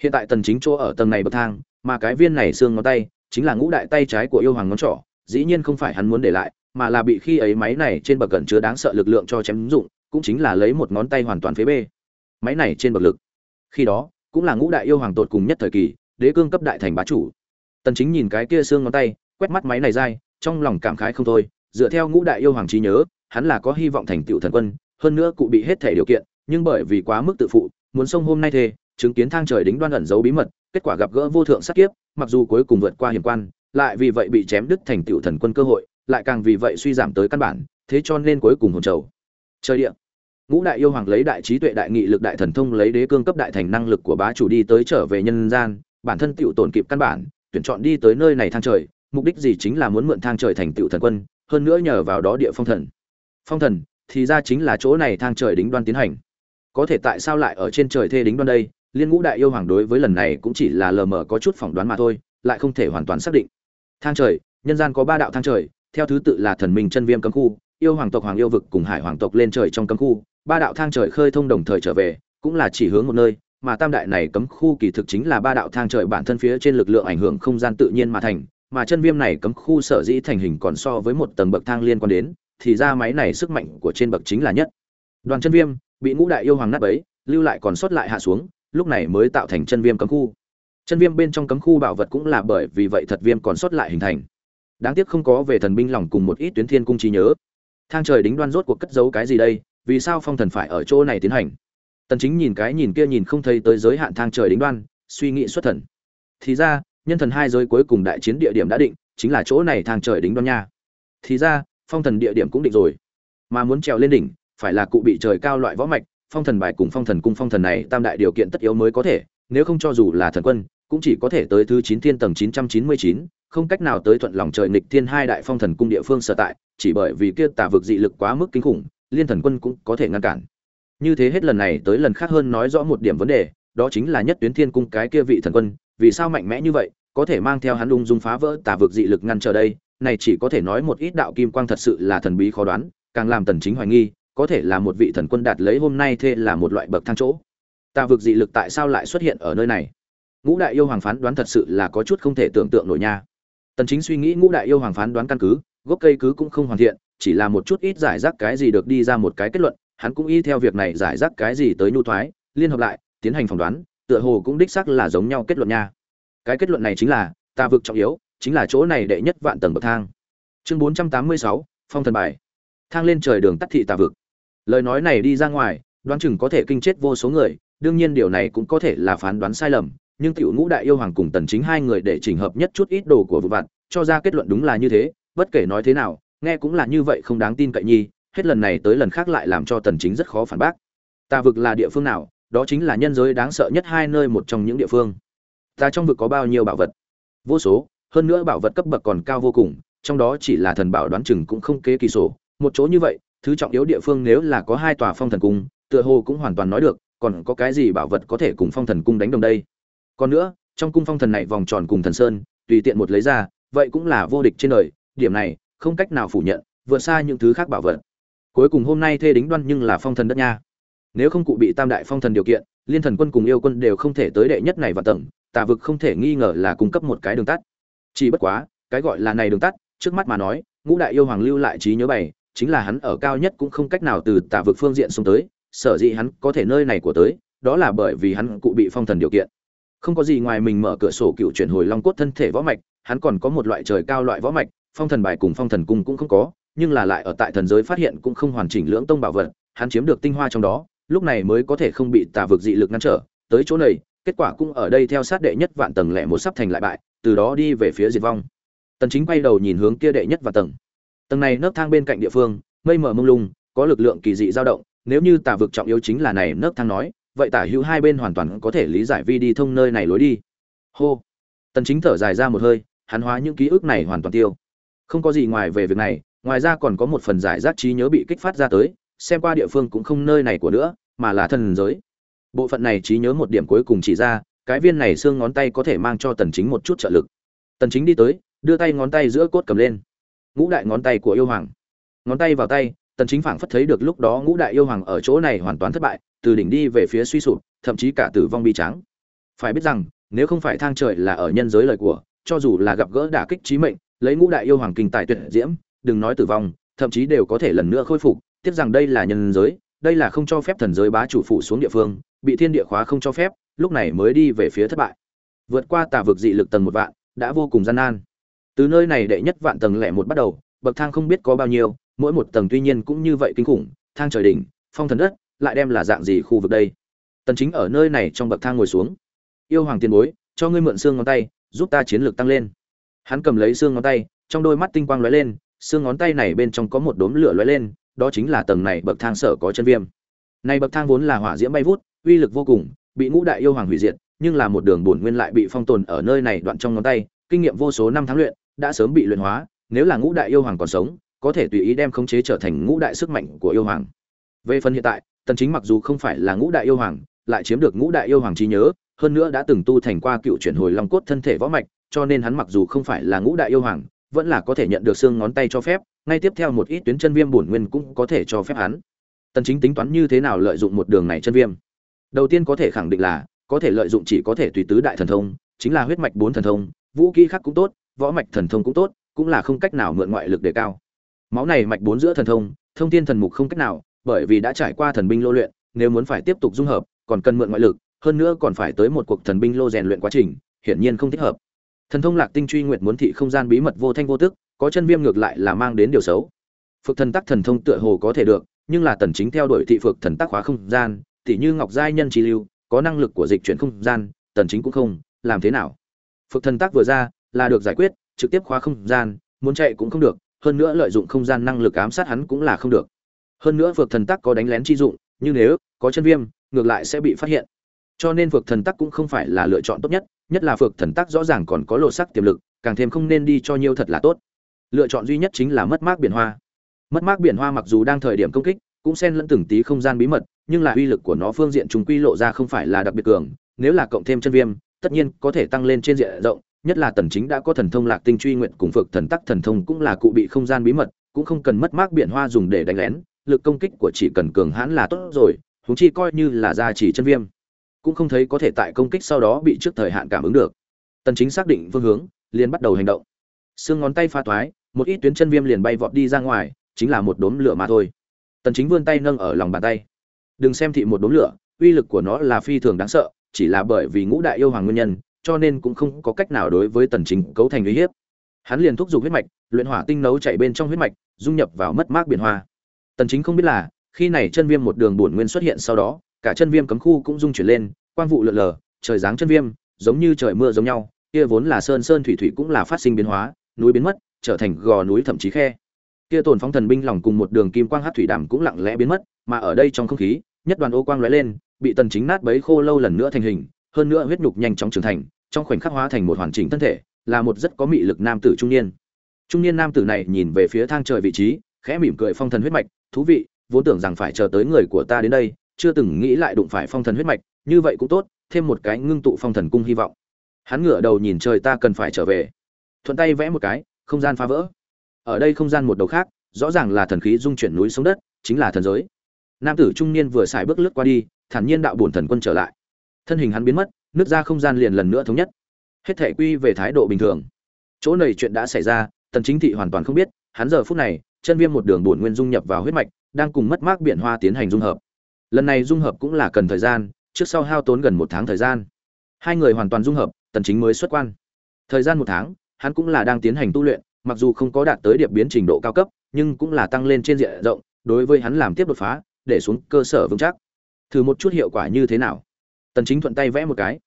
Hiện tại tần chính chỗ ở tầng này bậc thang, mà cái viên này xương ngón tay, chính là ngũ đại tay trái của yêu hoàng ngón trỏ, dĩ nhiên không phải hắn muốn để lại, mà là bị khi ấy máy này trên bậc gần chứa đáng sợ lực lượng cho chém dụng cũng chính là lấy một ngón tay hoàn toàn phế bê. Máy này trên bậc lực. Khi đó, cũng là ngũ đại yêu hoàng tột cùng nhất thời kỳ, đế cương cấp đại thành bá chủ. Tần chính nhìn cái kia xương ngón tay, quét mắt máy này dai, trong lòng cảm khái không thôi, dựa theo ngũ đại yêu hoàng trí nhớ, hắn là có hy vọng thành tựu thần quân, hơn nữa cụ bị hết thể điều kiện, nhưng bởi vì quá mức tự phụ, muốn sông hôm nay thề, chứng kiến thang trời đính đoan ẩn giấu bí mật, kết quả gặp gỡ vô thượng sát kiếp, mặc dù cuối cùng vượt qua hiểm quan, lại vì vậy bị chém đứt thành tựu thần quân cơ hội, lại càng vì vậy suy giảm tới căn bản, thế cho nên cuối cùng hồn trầu trời địa ngũ đại yêu hoàng lấy đại trí tuệ đại nghị lực đại thần thông lấy đế cương cấp đại thành năng lực của bá chủ đi tới trở về nhân gian, bản thân tựu tổn kịp căn bản, tuyển chọn đi tới nơi này thang trời, mục đích gì chính là muốn mượn thang trời thành tựu thần quân, hơn nữa nhờ vào đó địa phong thần. Phong thần, thì ra chính là chỗ này thang trời đính đoan tiến hành. Có thể tại sao lại ở trên trời thê đính đoan đây? Liên ngũ đại yêu hoàng đối với lần này cũng chỉ là lờ mờ có chút phỏng đoán mà thôi, lại không thể hoàn toàn xác định. Thang trời, nhân gian có ba đạo thang trời, theo thứ tự là thần minh chân viêm cấm khu, yêu hoàng tộc hoàng yêu vực cùng hải hoàng tộc lên trời trong cấm khu ba đạo thang trời khơi thông đồng thời trở về cũng là chỉ hướng một nơi mà tam đại này cấm khu kỳ thực chính là ba đạo thang trời bản thân phía trên lực lượng ảnh hưởng không gian tự nhiên mà thành mà chân viêm này cấm khu sở dĩ thành hình còn so với một tầng bậc thang liên quan đến thì ra máy này sức mạnh của trên bậc chính là nhất. Đoàn chân viêm bị ngũ đại yêu hoàng nát bấy, lưu lại còn sót lại hạ xuống lúc này mới tạo thành chân viêm cấm khu. Chân viêm bên trong cấm khu bảo vật cũng là bởi vì vậy thật viêm còn sót lại hình thành. Đáng tiếc không có về thần binh lòng cùng một ít tuyến thiên cung trí nhớ. Thang trời đính đoan rốt cuộc cất giấu cái gì đây? Vì sao phong thần phải ở chỗ này tiến hành? Tần chính nhìn cái nhìn kia nhìn không thấy tới giới hạn thang trời đính đoan, suy nghĩ xuất thần. Thì ra, nhân thần hai giới cuối cùng đại chiến địa điểm đã định, chính là chỗ này thang trời đính đoan nha. Thì ra, phong thần địa điểm cũng định rồi. Mà muốn trèo lên đỉnh, phải là cụ bị trời cao loại võ mạch, phong thần bài cùng phong thần cung phong thần này tam đại điều kiện tất yếu mới có thể, nếu không cho dù là thần quân, cũng chỉ có thể tới thứ chín thiên tầng chín trăm chín mươi chín, không cách nào tới thuận lòng trời nghịch thiên hai đại phong thần cung địa phương sở tại, chỉ bởi vì kia tà vực dị lực quá mức kinh khủng liên thần quân cũng có thể ngăn cản. Như thế hết lần này tới lần khác hơn nói rõ một điểm vấn đề, đó chính là nhất tuyến thiên cung cái kia vị thần quân, vì sao mạnh mẽ như vậy, có thể mang theo hắn ung dung phá vỡ tà vực dị lực ngăn trở đây, này chỉ có thể nói một ít đạo kim quang thật sự là thần bí khó đoán, càng làm tần chính hoài nghi, có thể là một vị thần quân đạt lấy hôm nay thế là một loại bậc thang chỗ. Tà vực dị lực tại sao lại xuất hiện ở nơi này? Ngũ đại yêu hoàng phán đoán thật sự là có chút không thể tưởng tượng nổi nha. Tần chính suy nghĩ ngũ đại yêu hoàng phán đoán căn cứ, gốc cây cứ cũng không hoàn thiện chỉ là một chút ít giải rác cái gì được đi ra một cái kết luận hắn cũng y theo việc này giải rác cái gì tới nhu thoái liên hợp lại tiến hành phỏng đoán tựa hồ cũng đích xác là giống nhau kết luận nha. Cái kết luận này chính là ta vực trọng yếu chính là chỗ này đệ nhất vạn tầng bậc thang. Chương 486, phong thần bài. Thang lên trời đường tắt thị tà vực. Lời nói này đi ra ngoài đoán chừng có thể kinh chết vô số người đương nhiên điều này cũng có thể là phán đoán sai lầm nhưng tiểu ngũ đại yêu hoàng cùng tần chính hai người để chỉnh hợp nhất chút ít đồ của vụ vặt cho ra kết luận đúng là như thế bất kể nói thế nào nghe cũng là như vậy không đáng tin cậy nhi, hết lần này tới lần khác lại làm cho tần chính rất khó phản bác. Tà vực là địa phương nào, đó chính là nhân giới đáng sợ nhất hai nơi một trong những địa phương. Ta trong vực có bao nhiêu bảo vật? Vô số, hơn nữa bảo vật cấp bậc còn cao vô cùng, trong đó chỉ là thần bảo đoán chừng cũng không kế kỳ sổ. Một chỗ như vậy, thứ trọng yếu địa phương nếu là có hai tòa phong thần cung, tựa hồ cũng hoàn toàn nói được, còn có cái gì bảo vật có thể cùng phong thần cung đánh đồng đây? Còn nữa, trong cung phong thần này vòng tròn cùng thần sơn, tùy tiện một lấy ra, vậy cũng là vô địch trên đời, điểm này không cách nào phủ nhận, vượt xa những thứ khác bảo vật. Cuối cùng hôm nay thê đính đoan nhưng là phong thần đất nha. Nếu không cụ bị tam đại phong thần điều kiện, liên thần quân cùng yêu quân đều không thể tới đệ nhất này và tầng, tà vực không thể nghi ngờ là cung cấp một cái đường tắt. Chỉ bất quá, cái gọi là này đường tắt, trước mắt mà nói, ngũ đại yêu hoàng lưu lại trí nhớ bày, chính là hắn ở cao nhất cũng không cách nào từ tà vực phương diện xuống tới, sở dĩ hắn có thể nơi này của tới, đó là bởi vì hắn cụ bị phong thần điều kiện. Không có gì ngoài mình mở cửa sổ cựu chuyển hồi long cốt thân thể võ mạch, hắn còn có một loại trời cao loại võ mạch phong thần bài cùng phong thần cung cũng không có, nhưng là lại ở tại thần giới phát hiện cũng không hoàn chỉnh lưỡng tông bảo vật, hắn chiếm được tinh hoa trong đó, lúc này mới có thể không bị tà vực dị lực ngăn trở, tới chỗ này, kết quả cũng ở đây theo sát đệ nhất vạn tầng lẻ một sắp thành lại bại, từ đó đi về phía diệt vong. Tần chính quay đầu nhìn hướng kia đệ nhất và tầng. Tầng này nấc thang bên cạnh địa phương, mây mờ mông lung, có lực lượng kỳ dị dao động, nếu như tà vực trọng yếu chính là này nấc thang nói, vậy tả hữu hai bên hoàn toàn có thể lý giải vi đi thông nơi này lối đi. Hô. Tần chính thở dài ra một hơi, hắn hóa những ký ức này hoàn toàn tiêu không có gì ngoài về việc này, ngoài ra còn có một phần giải rác trí nhớ bị kích phát ra tới, xem qua địa phương cũng không nơi này của nữa, mà là thần giới. Bộ phận này trí nhớ một điểm cuối cùng chỉ ra, cái viên này xương ngón tay có thể mang cho tần chính một chút trợ lực. Tần chính đi tới, đưa tay ngón tay giữa cốt cầm lên. Ngũ đại ngón tay của yêu hoàng. Ngón tay vào tay, tần chính phảng phất thấy được lúc đó ngũ đại yêu hoàng ở chỗ này hoàn toàn thất bại, từ đỉnh đi về phía suy sụp, thậm chí cả tử vong bi trắng phải biết rằng, nếu không phải thang trời là ở nhân giới lời của, cho dù là gặp gỡ đả kích chí mệnh lấy ngũ đại yêu hoàng kinh tài tuyệt diễm, đừng nói tử vong, thậm chí đều có thể lần nữa khôi phục tiếc rằng đây là nhân giới, đây là không cho phép thần giới bá chủ phụ xuống địa phương, bị thiên địa khóa không cho phép, lúc này mới đi về phía thất bại. Vượt qua tà vực dị lực tầng một vạn, đã vô cùng gian nan. Từ nơi này đệ nhất vạn tầng lẻ một bắt đầu, bậc thang không biết có bao nhiêu, mỗi một tầng tuy nhiên cũng như vậy kinh khủng, thang trời đỉnh, phong thần đất, lại đem là dạng gì khu vực đây? Tần chính ở nơi này trong bậc thang ngồi xuống. Yêu hoàng tiền bối, cho ngươi mượn xương ngón tay, giúp ta chiến lược tăng lên hắn cầm lấy xương ngón tay, trong đôi mắt tinh quang lóe lên, xương ngón tay này bên trong có một đốm lửa lóe lên, đó chính là tầng này bậc thang sở có chân viêm. Này bậc thang vốn là hỏa diễm bay vút, uy lực vô cùng, bị ngũ đại yêu hoàng hủy diệt, nhưng là một đường bổn nguyên lại bị phong tồn ở nơi này đoạn trong ngón tay, kinh nghiệm vô số năm tháng luyện, đã sớm bị luyện hóa, nếu là ngũ đại yêu hoàng còn sống, có thể tùy ý đem khống chế trở thành ngũ đại sức mạnh của yêu hoàng. Về phần hiện tại, tần chính mặc dù không phải là ngũ đại yêu hoàng, lại chiếm được ngũ đại yêu hoàng trí nhớ, hơn nữa đã từng tu thành qua cựu chuyển hồi long cốt thân thể võ mạch cho nên hắn mặc dù không phải là ngũ đại yêu hoàng, vẫn là có thể nhận được xương ngón tay cho phép, ngay tiếp theo một ít tuyến chân viêm bổn nguyên cũng có thể cho phép hắn. Tần chính tính toán như thế nào lợi dụng một đường này chân viêm? Đầu tiên có thể khẳng định là, có thể lợi dụng chỉ có thể tùy tứ đại thần thông, chính là huyết mạch bốn thần thông, vũ khí khác cũng tốt, võ mạch thần thông cũng tốt, cũng là không cách nào mượn ngoại lực để cao. Máu này mạch bốn giữa thần thông thông thiên thần mục không cách nào, bởi vì đã trải qua thần binh lô luyện, nếu muốn phải tiếp tục dung hợp, còn cần mượn ngoại lực, hơn nữa còn phải tới một cuộc thần binh lô rèn luyện quá trình, hiển nhiên không thích hợp thần thông lạc tinh truy nguyệt muốn thị không gian bí mật vô thanh vô tức, có chân viêm ngược lại là mang đến điều xấu. Phược thần tắc thần thông tựa hồ có thể được, nhưng là tần chính theo đuổi thị phược thần tắc khóa không gian tỷ như ngọc giai nhân trí lưu, có năng lực của dịch chuyển không gian, tần chính cũng không, làm thế nào? Phược thần tắc vừa ra, là được giải quyết, trực tiếp khóa không gian, muốn chạy cũng không được, hơn nữa lợi dụng không gian năng lực ám sát hắn cũng là không được. Hơn nữa phược thần tắc có đánh lén chi dụng, nhưng nếu có chân viêm, ngược lại sẽ bị phát hiện. Cho nên phược thần tắc cũng không phải là lựa chọn tốt nhất nhất là phược thần tắc rõ ràng còn có lộ sắc tiềm lực, càng thêm không nên đi cho nhiều thật là tốt. Lựa chọn duy nhất chính là mất mát biển hoa. Mất mát biển hoa mặc dù đang thời điểm công kích, cũng xen lẫn từng tí không gian bí mật, nhưng là uy lực của nó phương diện chúng quy lộ ra không phải là đặc biệt cường, nếu là cộng thêm chân viêm, tất nhiên có thể tăng lên trên diện rộng, nhất là tần chính đã có thần thông lạc tinh truy nguyện cùng phược thần tắc thần thông cũng là cụ bị không gian bí mật, cũng không cần mất mát biển hoa dùng để đánh lén, lực công kích của chỉ cần cường hãn là tốt rồi, huống chi coi như là gia chỉ chân viêm cũng không thấy có thể tại công kích sau đó bị trước thời hạn cảm ứng được. Tần chính xác định phương hướng, liền bắt đầu hành động. Xương ngón tay pha toái một ít tuyến chân viêm liền bay vọt đi ra ngoài, chính là một đốm lửa mà thôi. Tần chính vươn tay nâng ở lòng bàn tay. Đừng xem thị một đốm lửa, uy lực của nó là phi thường đáng sợ, chỉ là bởi vì ngũ đại yêu hoàng nguyên nhân, cho nên cũng không có cách nào đối với tần chính cấu thành uy hiếp. Hắn liền thúc giục huyết mạch, luyện hỏa tinh nấu chảy bên trong huyết mạch, dung nhập vào mất mát biển hoa. Tần chính không biết là, khi này chân viêm một đường buồn nguyên xuất hiện sau đó cả chân viêm cấm khu cũng dung chuyển lên, quang vụ lượn lờ, trời giáng chân viêm, giống như trời mưa giống nhau, kia vốn là sơn sơn thủy thủy cũng là phát sinh biến hóa, núi biến mất, trở thành gò núi thậm chí khe. Kia tồn phóng thần binh lòng cùng một đường kim quang hát thủy đàm cũng lặng lẽ biến mất, mà ở đây trong không khí, nhất đoàn ô quang lóe lên, bị tần chính nát bấy khô lâu lần nữa thành hình, hơn nữa huyết nhục nhanh chóng trưởng thành, trong khoảnh khắc hóa thành một hoàn chỉnh thân thể, là một rất có mị lực nam tử trung niên. Trung niên nam tử này nhìn về phía thang trời vị trí, khẽ mỉm cười phong thần huyết mạch, thú vị, vốn tưởng rằng phải chờ tới người của ta đến đây chưa từng nghĩ lại đụng phải phong thần huyết mạch, như vậy cũng tốt, thêm một cái ngưng tụ phong thần cung hy vọng. Hắn ngửa đầu nhìn trời ta cần phải trở về. Thuận tay vẽ một cái, không gian phá vỡ. Ở đây không gian một đầu khác, rõ ràng là thần khí dung chuyển núi xuống đất, chính là thần giới. Nam tử trung niên vừa xài bước lướt qua đi, thản nhiên đạo bổn thần quân trở lại. Thân hình hắn biến mất, nước ra không gian liền lần nữa thống nhất. Hết thể quy về thái độ bình thường. Chỗ này chuyện đã xảy ra, tần chính thị hoàn toàn không biết, hắn giờ phút này, chân viêm một đường bổn nguyên dung nhập vào huyết mạch, đang cùng mất mát biển hoa tiến hành dung hợp lần này dung hợp cũng là cần thời gian, trước sau hao tốn gần một tháng thời gian. Hai người hoàn toàn dung hợp, tần chính mới xuất quan. Thời gian một tháng, hắn cũng là đang tiến hành tu luyện, mặc dù không có đạt tới điệp biến trình độ cao cấp, nhưng cũng là tăng lên trên diện rộng, đối với hắn làm tiếp đột phá, để xuống cơ sở vững chắc. Thử một chút hiệu quả như thế nào? Tần chính thuận tay vẽ một cái.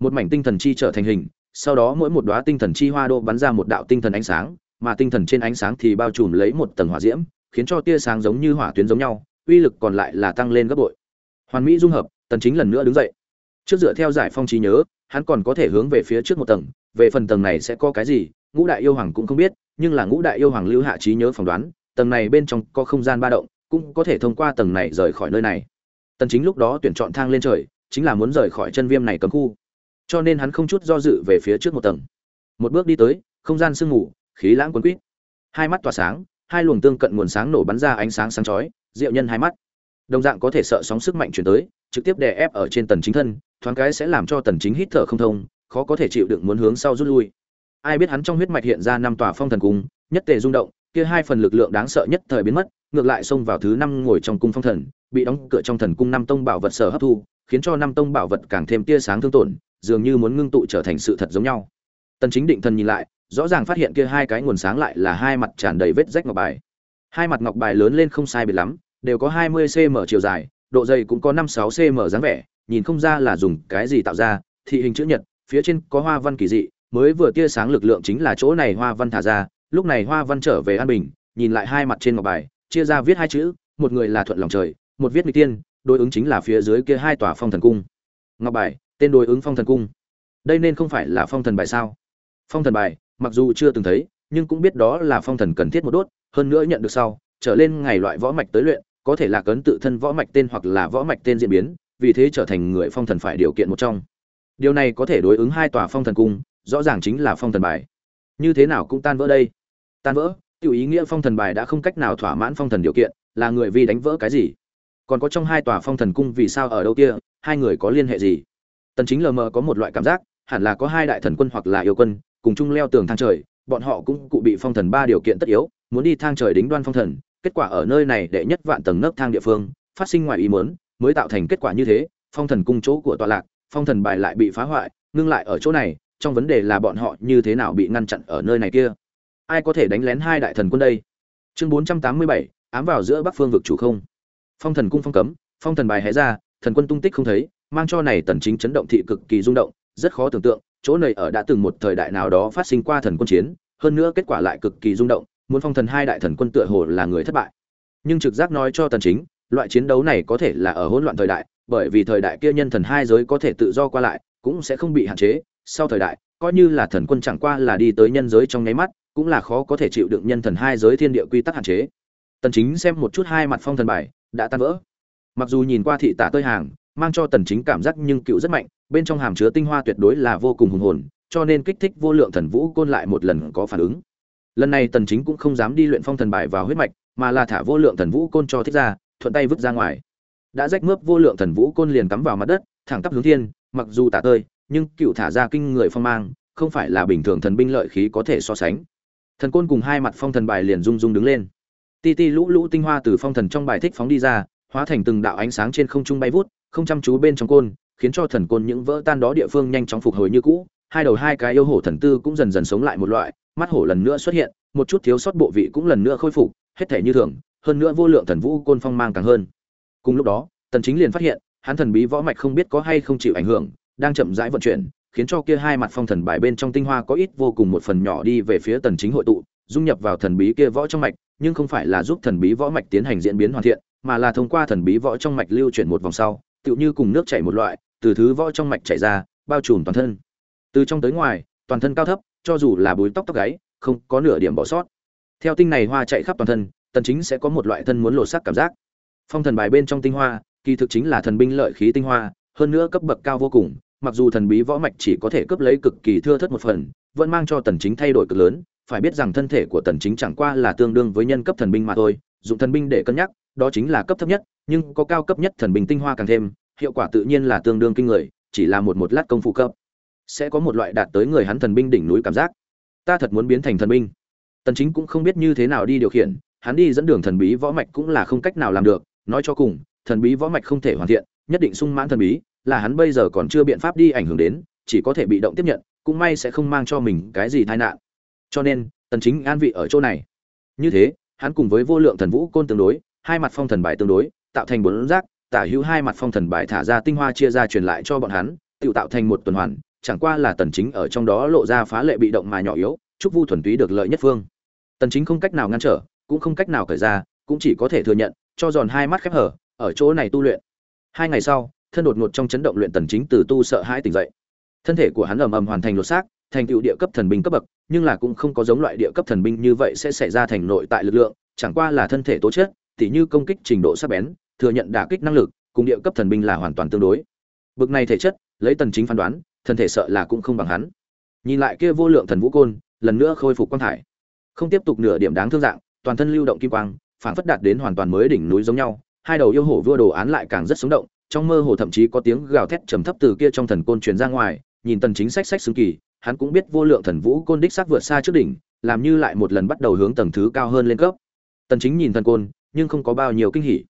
Một mảnh tinh thần chi trở thành hình, sau đó mỗi một đóa tinh thần chi hoa đô bắn ra một đạo tinh thần ánh sáng, mà tinh thần trên ánh sáng thì bao trùm lấy một tầng hỏa diễm, khiến cho tia sáng giống như hỏa tuyến giống nhau uy lực còn lại là tăng lên gấp bội. Hoàn mỹ dung hợp, tần chính lần nữa đứng dậy. Trước dựa theo giải phong trí nhớ, hắn còn có thể hướng về phía trước một tầng, về phần tầng này sẽ có cái gì, ngũ đại yêu hoàng cũng không biết, nhưng là ngũ đại yêu hoàng lưu hạ trí nhớ phỏng đoán, tầng này bên trong có không gian ba động, cũng có thể thông qua tầng này rời khỏi nơi này. Tần chính lúc đó tuyển chọn thang lên trời, chính là muốn rời khỏi chân viêm này cấm khu. Cho nên hắn không chút do dự về phía trước một tầng. Một bước đi tới, không gian sương mù, khí lãng cuốn quýt hai mắt tỏa sáng hai luồng tương cận nguồn sáng nổ bắn ra ánh sáng sáng chói diệu nhân hai mắt. Đồng dạng có thể sợ sóng sức mạnh chuyển tới, trực tiếp đè ép ở trên tần chính thân, thoáng cái sẽ làm cho tần chính hít thở không thông, khó có thể chịu đựng muốn hướng sau rút lui. Ai biết hắn trong huyết mạch hiện ra năm tòa phong thần cung, nhất tề rung động, kia hai phần lực lượng đáng sợ nhất thời biến mất, ngược lại xông vào thứ năm ngồi trong cung phong thần, bị đóng cửa trong thần cung năm tông bảo vật sở hấp thu, khiến cho năm tông bảo vật càng thêm tia sáng thương tổn, dường như muốn ngưng tụ trở thành sự thật giống nhau. Tần chính định thần nhìn lại rõ ràng phát hiện kia hai cái nguồn sáng lại là hai mặt tràn đầy vết rách ngọc bài. Hai mặt ngọc bài lớn lên không sai biệt lắm, đều có 20 cm chiều dài, độ dày cũng có 5-6 cm dáng vẻ, nhìn không ra là dùng cái gì tạo ra, thị hình chữ nhật, phía trên có hoa văn kỳ dị, mới vừa tia sáng lực lượng chính là chỗ này hoa văn thả ra, lúc này hoa văn trở về an bình, nhìn lại hai mặt trên ngọc bài, chia ra viết hai chữ, một người là thuận lòng trời, một viết người tiên, đối ứng chính là phía dưới kia hai tòa phong thần cung. Ngọc bài, tên đối ứng phong thần cung. Đây nên không phải là phong thần bài sao? Phong thần bài mặc dù chưa từng thấy, nhưng cũng biết đó là phong thần cần thiết một đốt, hơn nữa nhận được sau, trở lên ngày loại võ mạch tới luyện, có thể là cấn tự thân võ mạch tên hoặc là võ mạch tên diễn biến, vì thế trở thành người phong thần phải điều kiện một trong. Điều này có thể đối ứng hai tòa phong thần cung, rõ ràng chính là phong thần bài. Như thế nào cũng tan vỡ đây. Tan vỡ, tiểu ý nghĩa phong thần bài đã không cách nào thỏa mãn phong thần điều kiện, là người vì đánh vỡ cái gì? Còn có trong hai tòa phong thần cung vì sao ở đâu kia, hai người có liên hệ gì? Tần chính lờ mờ có một loại cảm giác, hẳn là có hai đại thần quân hoặc là yêu quân cùng chung leo tường thang trời, bọn họ cũng cụ bị phong thần ba điều kiện tất yếu, muốn đi thang trời đính đoan phong thần, kết quả ở nơi này đệ nhất vạn tầng nấc thang địa phương, phát sinh ngoài ý muốn, mới tạo thành kết quả như thế, phong thần cung chỗ của tọa lạc, phong thần bài lại bị phá hoại, ngưng lại ở chỗ này, trong vấn đề là bọn họ như thế nào bị ngăn chặn ở nơi này kia. Ai có thể đánh lén hai đại thần quân đây? Chương bốn trăm tám mươi bảy, ám vào giữa bắc phương vực chủ không. Phong thần cung phong cấm, phong thần bài hé ra, thần quân tung tích không thấy, mang cho này tần chính chấn động thị cực kỳ rung động, rất khó tưởng tượng chỗ này ở đã từng một thời đại nào đó phát sinh qua thần quân chiến, hơn nữa kết quả lại cực kỳ rung động, muốn phong thần hai đại thần quân tựa hồ là người thất bại. Nhưng trực giác nói cho tần chính, loại chiến đấu này có thể là ở hỗn loạn thời đại, bởi vì thời đại kia nhân thần hai giới có thể tự do qua lại, cũng sẽ không bị hạn chế. Sau thời đại, coi như là thần quân chẳng qua là đi tới nhân giới trong nháy mắt, cũng là khó có thể chịu đựng nhân thần hai giới thiên địa quy tắc hạn chế. Tần chính xem một chút hai mặt phong thần bài, đã tan vỡ. Mặc dù nhìn qua thị tả tơi hàng, mang cho tần chính cảm giác nhưng cựu rất mạnh bên trong hàm chứa tinh hoa tuyệt đối là vô cùng hùng hồn, cho nên kích thích vô lượng thần vũ côn lại một lần có phản ứng. Lần này tần chính cũng không dám đi luyện phong thần bài vào huyết mạch, mà là thả vô lượng thần vũ côn cho thích ra, thuận tay vứt ra ngoài. Đã rách mướp vô lượng thần vũ côn liền cắm vào mặt đất, thẳng tắp hướng thiên, mặc dù tả tơi, nhưng cựu thả ra kinh người phong mang, không phải là bình thường thần binh lợi khí có thể so sánh. Thần côn cùng hai mặt phong thần bài liền rung rung đứng lên. Ti ti lũ lũ tinh hoa từ phong thần trong bài thích phóng đi ra, hóa thành từng đạo ánh sáng trên không trung bay vút, không chăm chú bên trong côn khiến cho thần côn những vỡ tan đó địa phương nhanh chóng phục hồi như cũ, hai đầu hai cái yêu hổ thần tư cũng dần dần sống lại một loại, mắt hổ lần nữa xuất hiện, một chút thiếu sót bộ vị cũng lần nữa khôi phục, hết thể như thường, hơn nữa vô lượng thần vũ côn phong mang càng hơn. Cùng lúc đó, tần chính liền phát hiện, hắn thần bí võ mạch không biết có hay không chịu ảnh hưởng, đang chậm rãi vận chuyển, khiến cho kia hai mặt phong thần bài bên trong tinh hoa có ít vô cùng một phần nhỏ đi về phía tần chính hội tụ, dung nhập vào thần bí kia võ trong mạch, nhưng không phải là giúp thần bí võ mạch tiến hành diễn biến hoàn thiện, mà là thông qua thần bí võ trong mạch lưu chuyển một vòng sau tựu như cùng nước chảy một loại, từ thứ võ trong mạch chảy ra, bao trùm toàn thân. Từ trong tới ngoài, toàn thân cao thấp, cho dù là búi tóc tóc gáy, không có nửa điểm bỏ sót. Theo tinh này hoa chạy khắp toàn thân, tần chính sẽ có một loại thân muốn lộ sắc cảm giác. Phong thần bài bên trong tinh hoa, kỳ thực chính là thần binh lợi khí tinh hoa, hơn nữa cấp bậc cao vô cùng, mặc dù thần bí võ mạch chỉ có thể cấp lấy cực kỳ thưa thớt một phần, vẫn mang cho tần chính thay đổi cực lớn. Phải biết rằng thân thể của tần chính chẳng qua là tương đương với nhân cấp thần binh mà thôi dùng thần binh để cân nhắc đó chính là cấp thấp nhất, nhưng có cao cấp nhất thần binh tinh hoa càng thêm, hiệu quả tự nhiên là tương đương kinh người, chỉ là một một lát công phu cấp. Sẽ có một loại đạt tới người hắn thần binh đỉnh núi cảm giác. Ta thật muốn biến thành thần binh. Tần chính cũng không biết như thế nào đi điều khiển, hắn đi dẫn đường thần bí võ mạch cũng là không cách nào làm được, nói cho cùng, thần bí võ mạch không thể hoàn thiện, nhất định sung mãn thần bí, là hắn bây giờ còn chưa biện pháp đi ảnh hưởng đến, chỉ có thể bị động tiếp nhận, cũng may sẽ không mang cho mình cái gì tai nạn. Cho nên, tần chính an vị ở chỗ này. Như thế, hắn cùng với vô lượng thần vũ côn tương đối hai mặt phong thần bài tương đối, tạo thành bốn giác tả hữu hai mặt phong thần bài thả ra tinh hoa chia ra truyền lại cho bọn hắn tự tạo thành một tuần hoàn, chẳng qua là tần chính ở trong đó lộ ra phá lệ bị động mà nhỏ yếu, chúc vu thuần túy được lợi nhất phương. Tần chính không cách nào ngăn trở, cũng không cách nào cởi ra, cũng chỉ có thể thừa nhận, cho giòn hai mắt khép hở, ở chỗ này tu luyện. Hai ngày sau, thân đột ngột trong chấn động luyện tần chính từ tu sợ hãi tỉnh dậy. Thân thể của hắn ầm ầm hoàn thành lột xác, thành tựu địa cấp thần binh cấp bậc, nhưng là cũng không có giống loại địa cấp thần binh như vậy sẽ xảy ra thành nội tại lực lượng, chẳng qua là thân thể tố chất tỉ như công kích trình độ sắc bén, thừa nhận đả kích năng lực, cùng địa cấp thần binh là hoàn toàn tương đối. Bực này thể chất, lấy tần chính phán đoán, thân thể sợ là cũng không bằng hắn. Nhìn lại kia vô lượng thần vũ côn, lần nữa khôi phục quang thải. Không tiếp tục nửa điểm đáng thương dạng, toàn thân lưu động kim quang phản phất đạt đến hoàn toàn mới đỉnh núi giống nhau, hai đầu yêu hổ vua đồ án lại càng rất sống động, trong mơ hồ thậm chí có tiếng gào thét trầm thấp từ kia trong thần côn truyền ra ngoài, nhìn tần chính sách sách xứng kỳ, hắn cũng biết vô lượng thần vũ côn đích xác vượt xa trước đỉnh, làm như lại một lần bắt đầu hướng tầng thứ cao hơn lên cấp. Tần chính nhìn thần côn nhưng không có bao nhiêu kinh hỉ.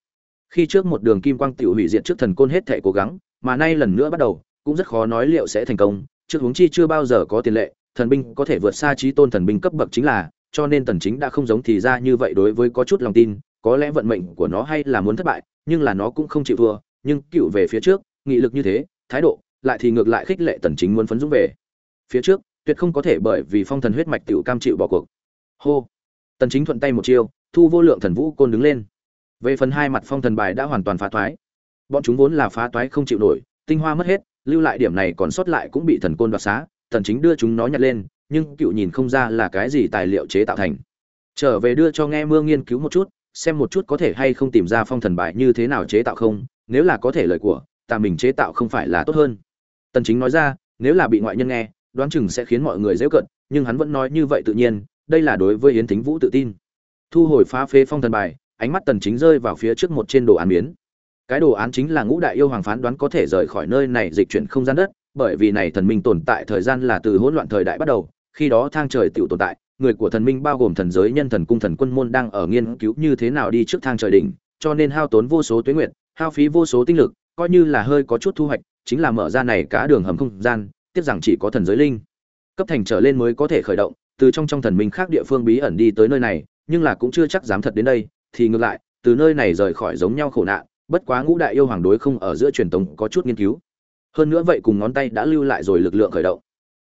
Khi trước một đường kim quang tiểu hủy diệt trước thần côn hết thảy cố gắng, mà nay lần nữa bắt đầu, cũng rất khó nói liệu sẽ thành công. Trước huống chi chưa bao giờ có tiền lệ, thần binh có thể vượt xa trí tôn thần binh cấp bậc chính là, cho nên tần chính đã không giống thì ra như vậy đối với có chút lòng tin, có lẽ vận mệnh của nó hay là muốn thất bại, nhưng là nó cũng không chịu thua. Nhưng cựu về phía trước, nghị lực như thế, thái độ, lại thì ngược lại khích lệ tần chính muốn phấn dũng về. Phía trước, tuyệt không có thể bởi vì phong thần huyết mạch tiểu cam chịu bỏ cuộc. Hô. Tần chính thuận tay một chiêu thu vô lượng thần vũ côn đứng lên. Về phần hai mặt phong thần bài đã hoàn toàn phá toái bọn chúng vốn là phá toái không chịu nổi, tinh hoa mất hết, lưu lại điểm này còn sót lại cũng bị thần côn đoạt xá, Thần chính đưa chúng nó nhặt lên, nhưng cựu nhìn không ra là cái gì tài liệu chế tạo thành. Trở về đưa cho nghe mưa nghiên cứu một chút, xem một chút có thể hay không tìm ra phong thần bài như thế nào chế tạo không, nếu là có thể lời của ta mình chế tạo không phải là tốt hơn. Tần chính nói ra, nếu là bị ngoại nhân nghe, đoán chừng sẽ khiến mọi người dễ cận, nhưng hắn vẫn nói như vậy tự nhiên, đây là đối với yến thính vũ tự tin thu hồi phá phế phong thần bài, ánh mắt tần chính rơi vào phía trước một trên đồ án biến cái đồ án chính là ngũ đại yêu hoàng phán đoán có thể rời khỏi nơi này dịch chuyển không gian đất, bởi vì này thần minh tồn tại thời gian là từ hỗn loạn thời đại bắt đầu, khi đó thang trời tiểu tồn tại, người của thần minh bao gồm thần giới nhân thần cung thần quân môn đang ở nghiên cứu như thế nào đi trước thang trời đỉnh, cho nên hao tốn vô số tuế nguyện hao phí vô số tinh lực, coi như là hơi có chút thu hoạch, chính là mở ra này cả đường hầm không gian, tiếc rằng chỉ có thần giới linh. Cấp thành trở lên mới có thể khởi động, từ trong trong thần minh khác địa phương bí ẩn đi tới nơi này nhưng là cũng chưa chắc dám thật đến đây, thì ngược lại, từ nơi này rời khỏi giống nhau khổ nạn, bất quá ngũ đại yêu hoàng đối không ở giữa truyền tống có chút nghiên cứu. Hơn nữa vậy cùng ngón tay đã lưu lại rồi lực lượng khởi động.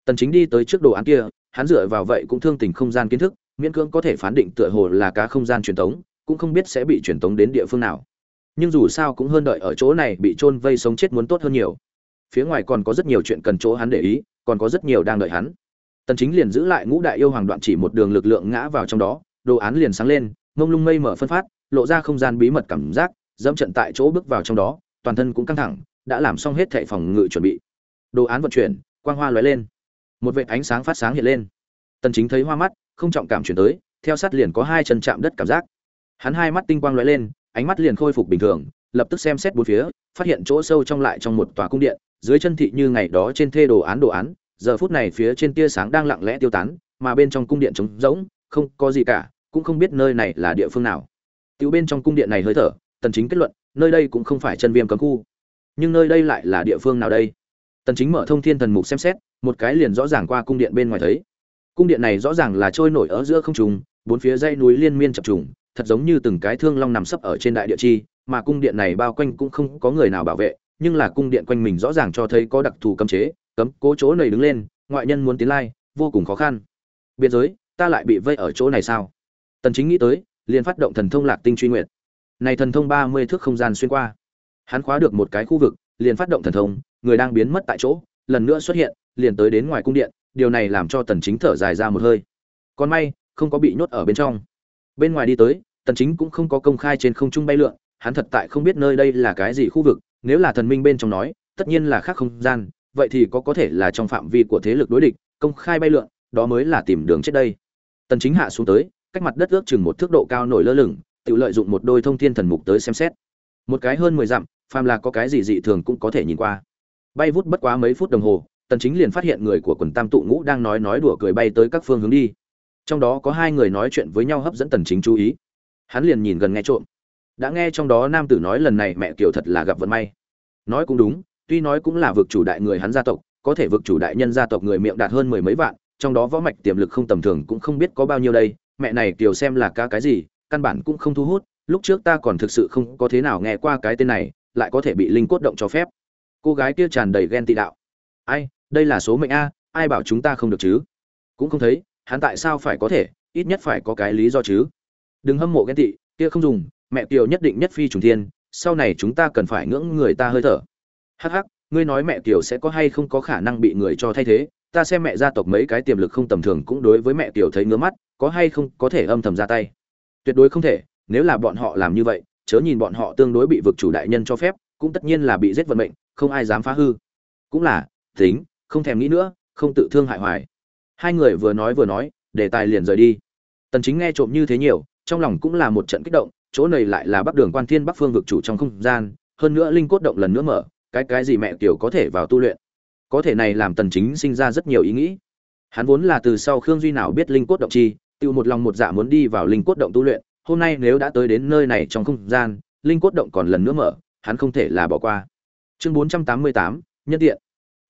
Tần chính đi tới trước đồ án kia, hắn dựa vào vậy cũng thương tình không gian kiến thức, miễn cưỡng có thể phán định tựa hồ là cá không gian truyền tống, cũng không biết sẽ bị truyền tống đến địa phương nào. Nhưng dù sao cũng hơn đợi ở chỗ này bị chôn vây sống chết muốn tốt hơn nhiều. Phía ngoài còn có rất nhiều chuyện cần chỗ hắn để ý, còn có rất nhiều đang đợi hắn. Tần chính liền giữ lại ngũ đại yêu hoàng đoạn chỉ một đường lực lượng ngã vào trong đó đồ án liền sáng lên, mông lung mây mở phân phát, lộ ra không gian bí mật cảm giác, dẫm trận tại chỗ bước vào trong đó, toàn thân cũng căng thẳng, đã làm xong hết thệ phòng ngự chuẩn bị. Đồ án vận chuyển, quang hoa lóe lên. Một vệt ánh sáng phát sáng hiện lên. Tần chính thấy hoa mắt, không trọng cảm chuyển tới, theo sát liền có hai chân chạm đất cảm giác. Hắn hai mắt tinh quang lóe lên, ánh mắt liền khôi phục bình thường, lập tức xem xét bốn phía, phát hiện chỗ sâu trong lại trong một tòa cung điện, dưới chân thị như ngày đó trên thê đồ án đồ án, giờ phút này phía trên tia sáng đang lặng lẽ tiêu tán, mà bên trong cung điện trống rỗng, không có gì cả cũng không biết nơi này là địa phương nào. Tiểu bên trong cung điện này hơi thở, tần chính kết luận, nơi đây cũng không phải chân viêm cấm khu. Nhưng nơi đây lại là địa phương nào đây? Tần chính mở thông thiên thần mục xem xét, một cái liền rõ ràng qua cung điện bên ngoài thấy. Cung điện này rõ ràng là trôi nổi ở giữa không trung, bốn phía dãy núi liên miên chập trùng, thật giống như từng cái thương long nằm sấp ở trên đại địa chi, mà cung điện này bao quanh cũng không có người nào bảo vệ, nhưng là cung điện quanh mình rõ ràng cho thấy có đặc thù cấm chế, cấm cố chỗ này đứng lên, ngoại nhân muốn tiến lai, vô cùng khó khăn. Biên giới, ta lại bị vây ở chỗ này sao? Tần chính nghĩ tới, liền phát động thần thông lạc tinh truy nguyệt. này thần thông 30 thước không gian xuyên qua. Hắn khóa được một cái khu vực, liền phát động thần thông, người đang biến mất tại chỗ, lần nữa xuất hiện, liền tới đến ngoài cung điện, điều này làm cho tần chính thở dài ra một hơi. Còn may, không có bị nhốt ở bên trong. Bên ngoài đi tới, tần chính cũng không có công khai trên không trung bay lượn, hắn thật tại không biết nơi đây là cái gì khu vực, nếu là thần minh bên trong nói, tất nhiên là khác không gian, vậy thì có có thể là trong phạm vi của thế lực đối địch, công khai bay lượn, đó mới là tìm đường chết đây. Tần chính hạ xuống tới cách mặt đất ước chừng một thước độ cao nổi lơ lửng, tự lợi dụng một đôi thông thiên thần mục tới xem xét. Một cái hơn 10 dặm, phàm là có cái gì dị thường cũng có thể nhìn qua. Bay vút bất quá mấy phút đồng hồ, tần chính liền phát hiện người của quần tam tụ ngũ đang nói nói đùa cười bay tới các phương hướng đi. Trong đó có hai người nói chuyện với nhau hấp dẫn tần chính chú ý. Hắn liền nhìn gần nghe trộm. Đã nghe trong đó nam tử nói lần này mẹ kiều thật là gặp vận may. Nói cũng đúng, tuy nói cũng là vực chủ đại người hắn gia tộc, có thể vực chủ đại nhân gia tộc người miệng đạt hơn mười mấy vạn, trong đó võ mạch tiềm lực không tầm thường cũng không biết có bao nhiêu đây mẹ này kiều xem là ca cái gì, căn bản cũng không thu hút, lúc trước ta còn thực sự không có thế nào nghe qua cái tên này, lại có thể bị linh cốt động cho phép. Cô gái kia tràn đầy ghen tị đạo. Ai, đây là số mệnh a, ai bảo chúng ta không được chứ? Cũng không thấy, hắn tại sao phải có thể, ít nhất phải có cái lý do chứ? Đừng hâm mộ ghen tị, kia không dùng, mẹ kiều nhất định nhất phi trùng thiên, sau này chúng ta cần phải ngưỡng người ta hơi thở. Hắc hắc, ngươi nói mẹ kiều sẽ có hay không có khả năng bị người cho thay thế? Ta xem mẹ gia tộc mấy cái tiềm lực không tầm thường cũng đối với mẹ tiểu thấy ngứa mắt, có hay không có thể âm thầm ra tay. Tuyệt đối không thể, nếu là bọn họ làm như vậy, chớ nhìn bọn họ tương đối bị vực chủ đại nhân cho phép, cũng tất nhiên là bị giết vận mệnh, không ai dám phá hư. Cũng là, tính, không thèm nghĩ nữa, không tự thương hại hoài. Hai người vừa nói vừa nói, đề tài liền rời đi. Tần chính nghe trộm như thế nhiều, trong lòng cũng là một trận kích động, chỗ này lại là bắc đường quan thiên bắc phương vực chủ trong không gian, hơn nữa linh cốt động lần nữa mở, cái cái gì mẹ tiểu có thể vào tu luyện có thể này làm tần chính sinh ra rất nhiều ý nghĩ. Hắn vốn là từ sau khương duy nào biết linh cốt động chi tiêu một lòng một dạ muốn đi vào linh cốt động tu luyện hôm nay nếu đã tới đến nơi này trong không gian linh cốt động còn lần nữa mở hắn không thể là bỏ qua. Chương 488, nhân tiện.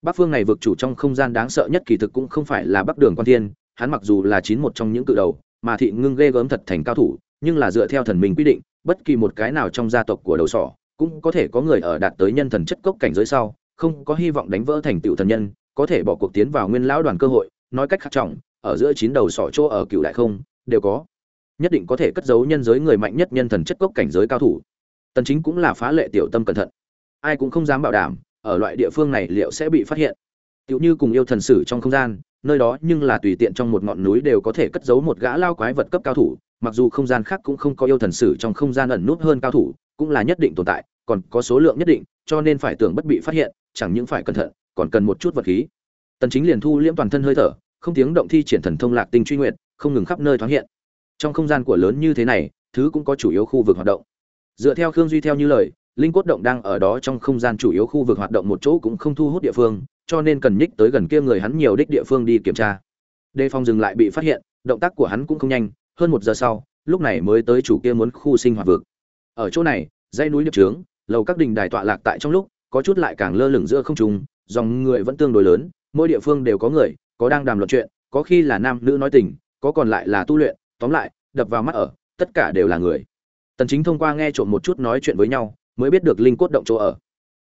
Bắc phương này vực chủ trong không gian đáng sợ nhất kỳ thực cũng không phải là bắc đường quan thiên hắn mặc dù là chín một trong những cự đầu mà thị ngưng ghê gớm thật thành cao thủ nhưng là dựa theo thần minh quy định bất kỳ một cái nào trong gia tộc của đầu sỏ cũng có thể có người ở đạt tới nhân thần chất cốc cảnh giới sau không có hy vọng đánh vỡ thành tựu thần nhân, có thể bỏ cuộc tiến vào nguyên lão đoàn cơ hội, nói cách khác trọng, ở giữa chín đầu sỏ chỗ ở cựu đại không, đều có. Nhất định có thể cất giấu nhân giới người mạnh nhất nhân thần chất cốc cảnh giới cao thủ. Tần chính cũng là phá lệ tiểu tâm cẩn thận. Ai cũng không dám bảo đảm, ở loại địa phương này liệu sẽ bị phát hiện. Tiểu như cùng yêu thần sử trong không gian, nơi đó nhưng là tùy tiện trong một ngọn núi đều có thể cất giấu một gã lao quái vật cấp cao thủ, mặc dù không gian khác cũng không có yêu thần sử trong không gian ẩn nút hơn cao thủ, cũng là nhất định tồn tại, còn có số lượng nhất định, cho nên phải tưởng bất bị phát hiện chẳng những phải cẩn thận, còn cần một chút vật khí. Tần chính liền thu liễm toàn thân hơi thở, không tiếng động thi triển thần thông lạc tinh truy nguyện không ngừng khắp nơi thoáng hiện. Trong không gian của lớn như thế này, thứ cũng có chủ yếu khu vực hoạt động. Dựa theo khương duy theo như lời, linh cốt động đang ở đó trong không gian chủ yếu khu vực hoạt động một chỗ cũng không thu hút địa phương, cho nên cần nhích tới gần kia người hắn nhiều đích địa phương đi kiểm tra. Đề phòng dừng lại bị phát hiện, động tác của hắn cũng không nhanh, hơn một giờ sau, lúc này mới tới chủ kia muốn khu sinh hoạt vực. Ở chỗ này, dãy núi điệp trướng, lầu các đình đài tọa lạc tại trong lúc có chút lại càng lơ lửng giữa không trung, dòng người vẫn tương đối lớn, mỗi địa phương đều có người, có đang đàm luận chuyện, có khi là nam nữ nói tình, có còn lại là tu luyện, tóm lại, đập vào mắt ở, tất cả đều là người. Tần chính thông qua nghe trộm một chút nói chuyện với nhau, mới biết được linh cốt động chỗ ở.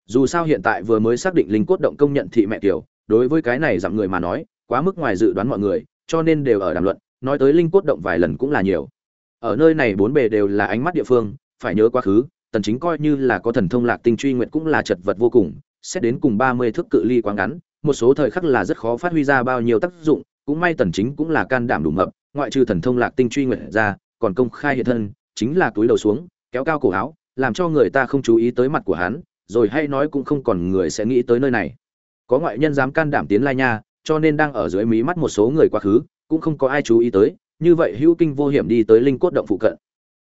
Dù sao hiện tại vừa mới xác định linh cốt động công nhận thị mẹ tiểu, đối với cái này dặm người mà nói, quá mức ngoài dự đoán mọi người, cho nên đều ở đàm luận, nói tới linh cốt động vài lần cũng là nhiều. Ở nơi này bốn bề đều là ánh mắt địa phương, phải nhớ quá khứ tần chính coi như là có thần thông lạc tinh truy nguyện cũng là chật vật vô cùng, xét đến cùng 30 thước cự ly quá ngắn, một số thời khắc là rất khó phát huy ra bao nhiêu tác dụng, cũng may tần chính cũng là can đảm đủ mập, ngoại trừ thần thông lạc tinh truy nguyện ra, còn công khai hiện thân, chính là túi đầu xuống, kéo cao cổ áo, làm cho người ta không chú ý tới mặt của hắn, rồi hay nói cũng không còn người sẽ nghĩ tới nơi này. Có ngoại nhân dám can đảm tiến lai nha, cho nên đang ở dưới mí mắt một số người quá khứ, cũng không có ai chú ý tới, như vậy hữu kinh vô hiểm đi tới linh cốt động phụ cận.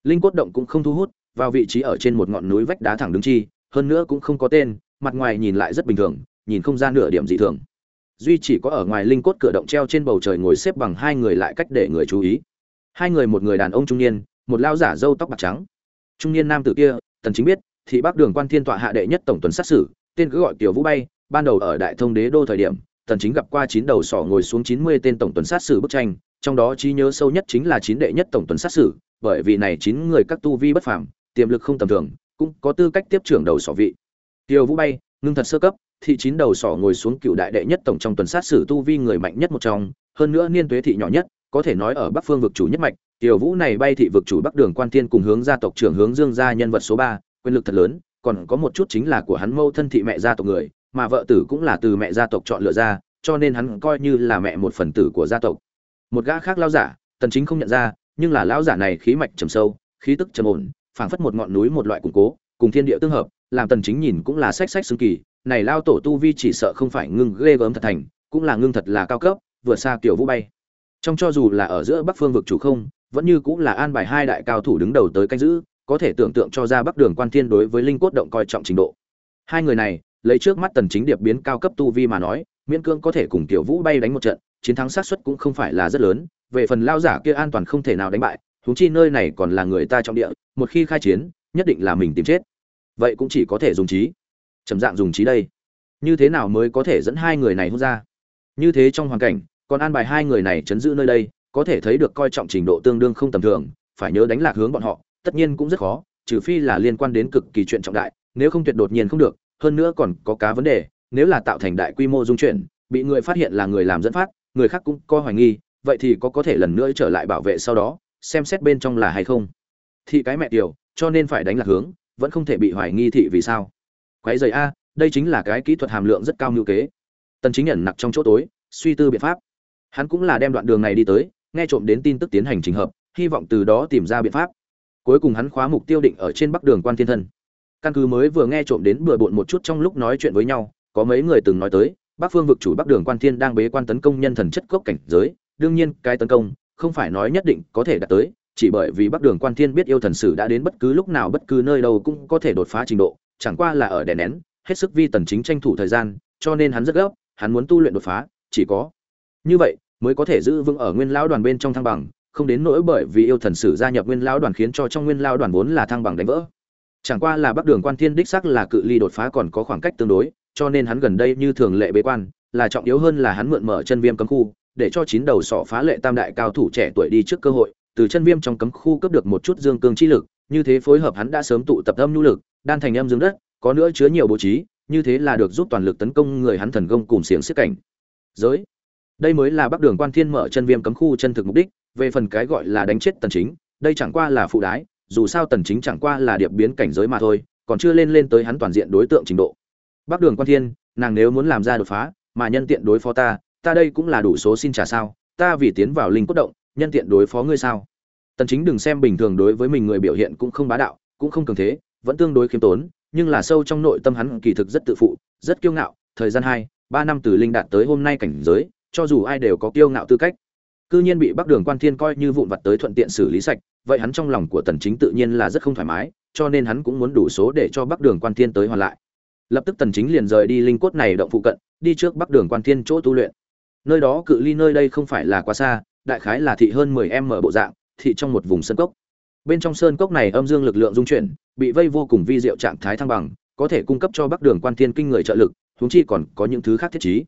Linh cốt động cũng không thu hút vào vị trí ở trên một ngọn núi vách đá thẳng đứng chi, hơn nữa cũng không có tên, mặt ngoài nhìn lại rất bình thường, nhìn không ra nửa điểm dị thường. Duy chỉ có ở ngoài linh cốt cửa động treo trên bầu trời ngồi xếp bằng hai người lại cách để người chú ý. Hai người một người đàn ông trung niên, một lao giả râu tóc bạc trắng. Trung niên nam tử kia tần chính biết, thị bắc đường quan thiên tọa hạ đệ nhất tổng tuần sát xử tên cứ gọi tiểu vũ bay, ban đầu ở đại thông đế đô thời điểm tần chính gặp qua chín đầu sỏ ngồi xuống 90 tên tổng tuần sát xử bức tranh, trong đó trí nhớ sâu nhất chính là chín đệ nhất tổng tuần sát xử bởi vì này chín người các tu vi bất phàm tiềm lực không tầm thường, cũng có tư cách tiếp trưởng đầu sỏ vị. Tiêu vũ bay, ngưng thật sơ cấp, thị chín đầu sỏ ngồi xuống cựu đại đệ nhất tổng trong tuần sát xử tu vi người mạnh nhất một trong, hơn nữa niên tuế thị nhỏ nhất, có thể nói ở bắc phương vực chủ nhất mạch, Tiêu vũ này bay thị vực chủ bắc đường quan thiên cùng hướng gia tộc trưởng hướng dương gia nhân vật số ba, quyền lực thật lớn, còn có một chút chính là của hắn mâu thân thị mẹ gia tộc người, mà vợ tử cũng là từ mẹ gia tộc chọn lựa ra, cho nên hắn coi như là mẹ một phần tử của gia tộc. Một gã khác lao giả, tần chính không nhận ra, nhưng là lão giả này khí mạch trầm sâu, khí tức trầm ổn phảng phất một ngọn núi một loại củng cố, cùng thiên địa tương hợp, làm tần chính nhìn cũng là sách sách xương kỳ, này lao tổ tu vi chỉ sợ không phải ngưng ghê gớm thật thành, cũng là ngưng thật là cao cấp, vừa xa kiểu vũ bay. Trong cho dù là ở giữa bắc phương vực chủ không, vẫn như cũng là an bài hai đại cao thủ đứng đầu tới canh giữ, có thể tưởng tượng cho ra bắc đường quan thiên đối với linh cốt động coi trọng trình độ. Hai người này, lấy trước mắt tần chính điệp biến cao cấp tu vi mà nói, miễn cương có thể cùng tiểu vũ bay đánh một trận, chiến thắng xác suất cũng không phải là rất lớn, về phần lao giả kia an toàn không thể nào đánh bại huống chi nơi này còn là người ta trong địa, một khi khai chiến, nhất định là mình tìm chết. Vậy cũng chỉ có thể dùng trí. Trầm dạng dùng trí đây. Như thế nào mới có thể dẫn hai người này hút ra? Như thế trong hoàn cảnh, còn an bài hai người này chấn giữ nơi đây, có thể thấy được coi trọng trình độ tương đương không tầm thường, phải nhớ đánh lạc hướng bọn họ, tất nhiên cũng rất khó, trừ phi là liên quan đến cực kỳ chuyện trọng đại, nếu không tuyệt đột nhiên không được, hơn nữa còn có cá vấn đề, nếu là tạo thành đại quy mô dung chuyển, bị người phát hiện là người làm dẫn phát, người khác cũng có hoài nghi, vậy thì có có thể lần nữa trở lại bảo vệ sau đó xem xét bên trong là hay không. Thị cái mẹ tiểu, cho nên phải đánh lạc hướng, vẫn không thể bị hoài nghi thị vì sao. Quái dày a, đây chính là cái kỹ thuật hàm lượng rất cao ngữ kế. Tần chính nhận nặc trong chỗ tối, suy tư biện pháp. Hắn cũng là đem đoạn đường này đi tới, nghe trộm đến tin tức tiến hành trình hợp, hy vọng từ đó tìm ra biện pháp. Cuối cùng hắn khóa mục tiêu định ở trên bắc đường quan thiên thân. Căn cứ mới vừa nghe trộm đến bừa bộn một chút trong lúc nói chuyện với nhau, có mấy người từng nói tới, bắc phương vực chủ bắc đường quan thiên đang bế quan tấn công nhân thần chất cốc cảnh giới, đương nhiên, cái tấn công không phải nói nhất định có thể đạt tới, chỉ bởi vì bắc đường quan thiên biết yêu thần sử đã đến bất cứ lúc nào bất cứ nơi đâu cũng có thể đột phá trình độ, chẳng qua là ở đè nén, hết sức vi tần chính tranh thủ thời gian, cho nên hắn rất gấp, hắn muốn tu luyện đột phá, chỉ có như vậy mới có thể giữ vững ở nguyên lão đoàn bên trong thăng bằng, không đến nỗi bởi vì yêu thần sử gia nhập nguyên lão đoàn khiến cho trong nguyên lão đoàn vốn là thăng bằng đánh vỡ. Chẳng qua là bắc đường quan thiên đích sắc là cự ly đột phá còn có khoảng cách tương đối, cho nên hắn gần đây như thường lệ bế quan, là trọng yếu hơn là hắn mượn mở chân viêm cấm khu để cho chín đầu sọ phá lệ tam đại cao thủ trẻ tuổi đi trước cơ hội, từ chân viêm trong cấm khu cấp được một chút dương cương chi lực, như thế phối hợp hắn đã sớm tụ tập âm nhu lực, đan thành âm dương đất, có nữa chứa nhiều bố trí, như thế là được giúp toàn lực tấn công người hắn thần công cùng xiềng xiết cảnh. Giới. Đây mới là bắc đường quan thiên mở chân viêm cấm khu chân thực mục đích, về phần cái gọi là đánh chết tần chính, đây chẳng qua là phụ đái, dù sao tần chính chẳng qua là điệp biến cảnh giới mà thôi, còn chưa lên lên tới hắn toàn diện đối tượng trình độ. Bắc đường quan thiên, nàng nếu muốn làm ra đột phá, mà nhân tiện đối phó ta ta đây cũng là đủ số xin trả sao, ta vì tiến vào linh cốt động, nhân tiện đối phó ngươi sao? Tần chính đừng xem bình thường đối với mình người biểu hiện cũng không bá đạo, cũng không cường thế, vẫn tương đối khiêm tốn, nhưng là sâu trong nội tâm hắn kỳ thực rất tự phụ, rất kiêu ngạo, thời gian hai, ba năm từ linh đạt tới hôm nay cảnh giới, cho dù ai đều có kiêu ngạo tư cách, cư nhiên bị bắc đường quan thiên coi như vụn vặt tới thuận tiện xử lý sạch, vậy hắn trong lòng của tần chính tự nhiên là rất không thoải mái, cho nên hắn cũng muốn đủ số để cho bắc đường quan thiên tới hoàn lại. Lập tức tần chính liền rời đi linh cốt này động phụ cận, đi trước bắc đường quan thiên chỗ tu luyện nơi đó cự ly nơi đây không phải là quá xa, đại khái là thị hơn 10 m bộ dạng, thị trong một vùng sơn cốc. Bên trong sơn cốc này âm dương lực lượng dung chuyển, bị vây vô cùng vi diệu trạng thái thăng bằng, có thể cung cấp cho bắc đường quan thiên kinh người trợ lực, huống chi còn có những thứ khác thiết trí.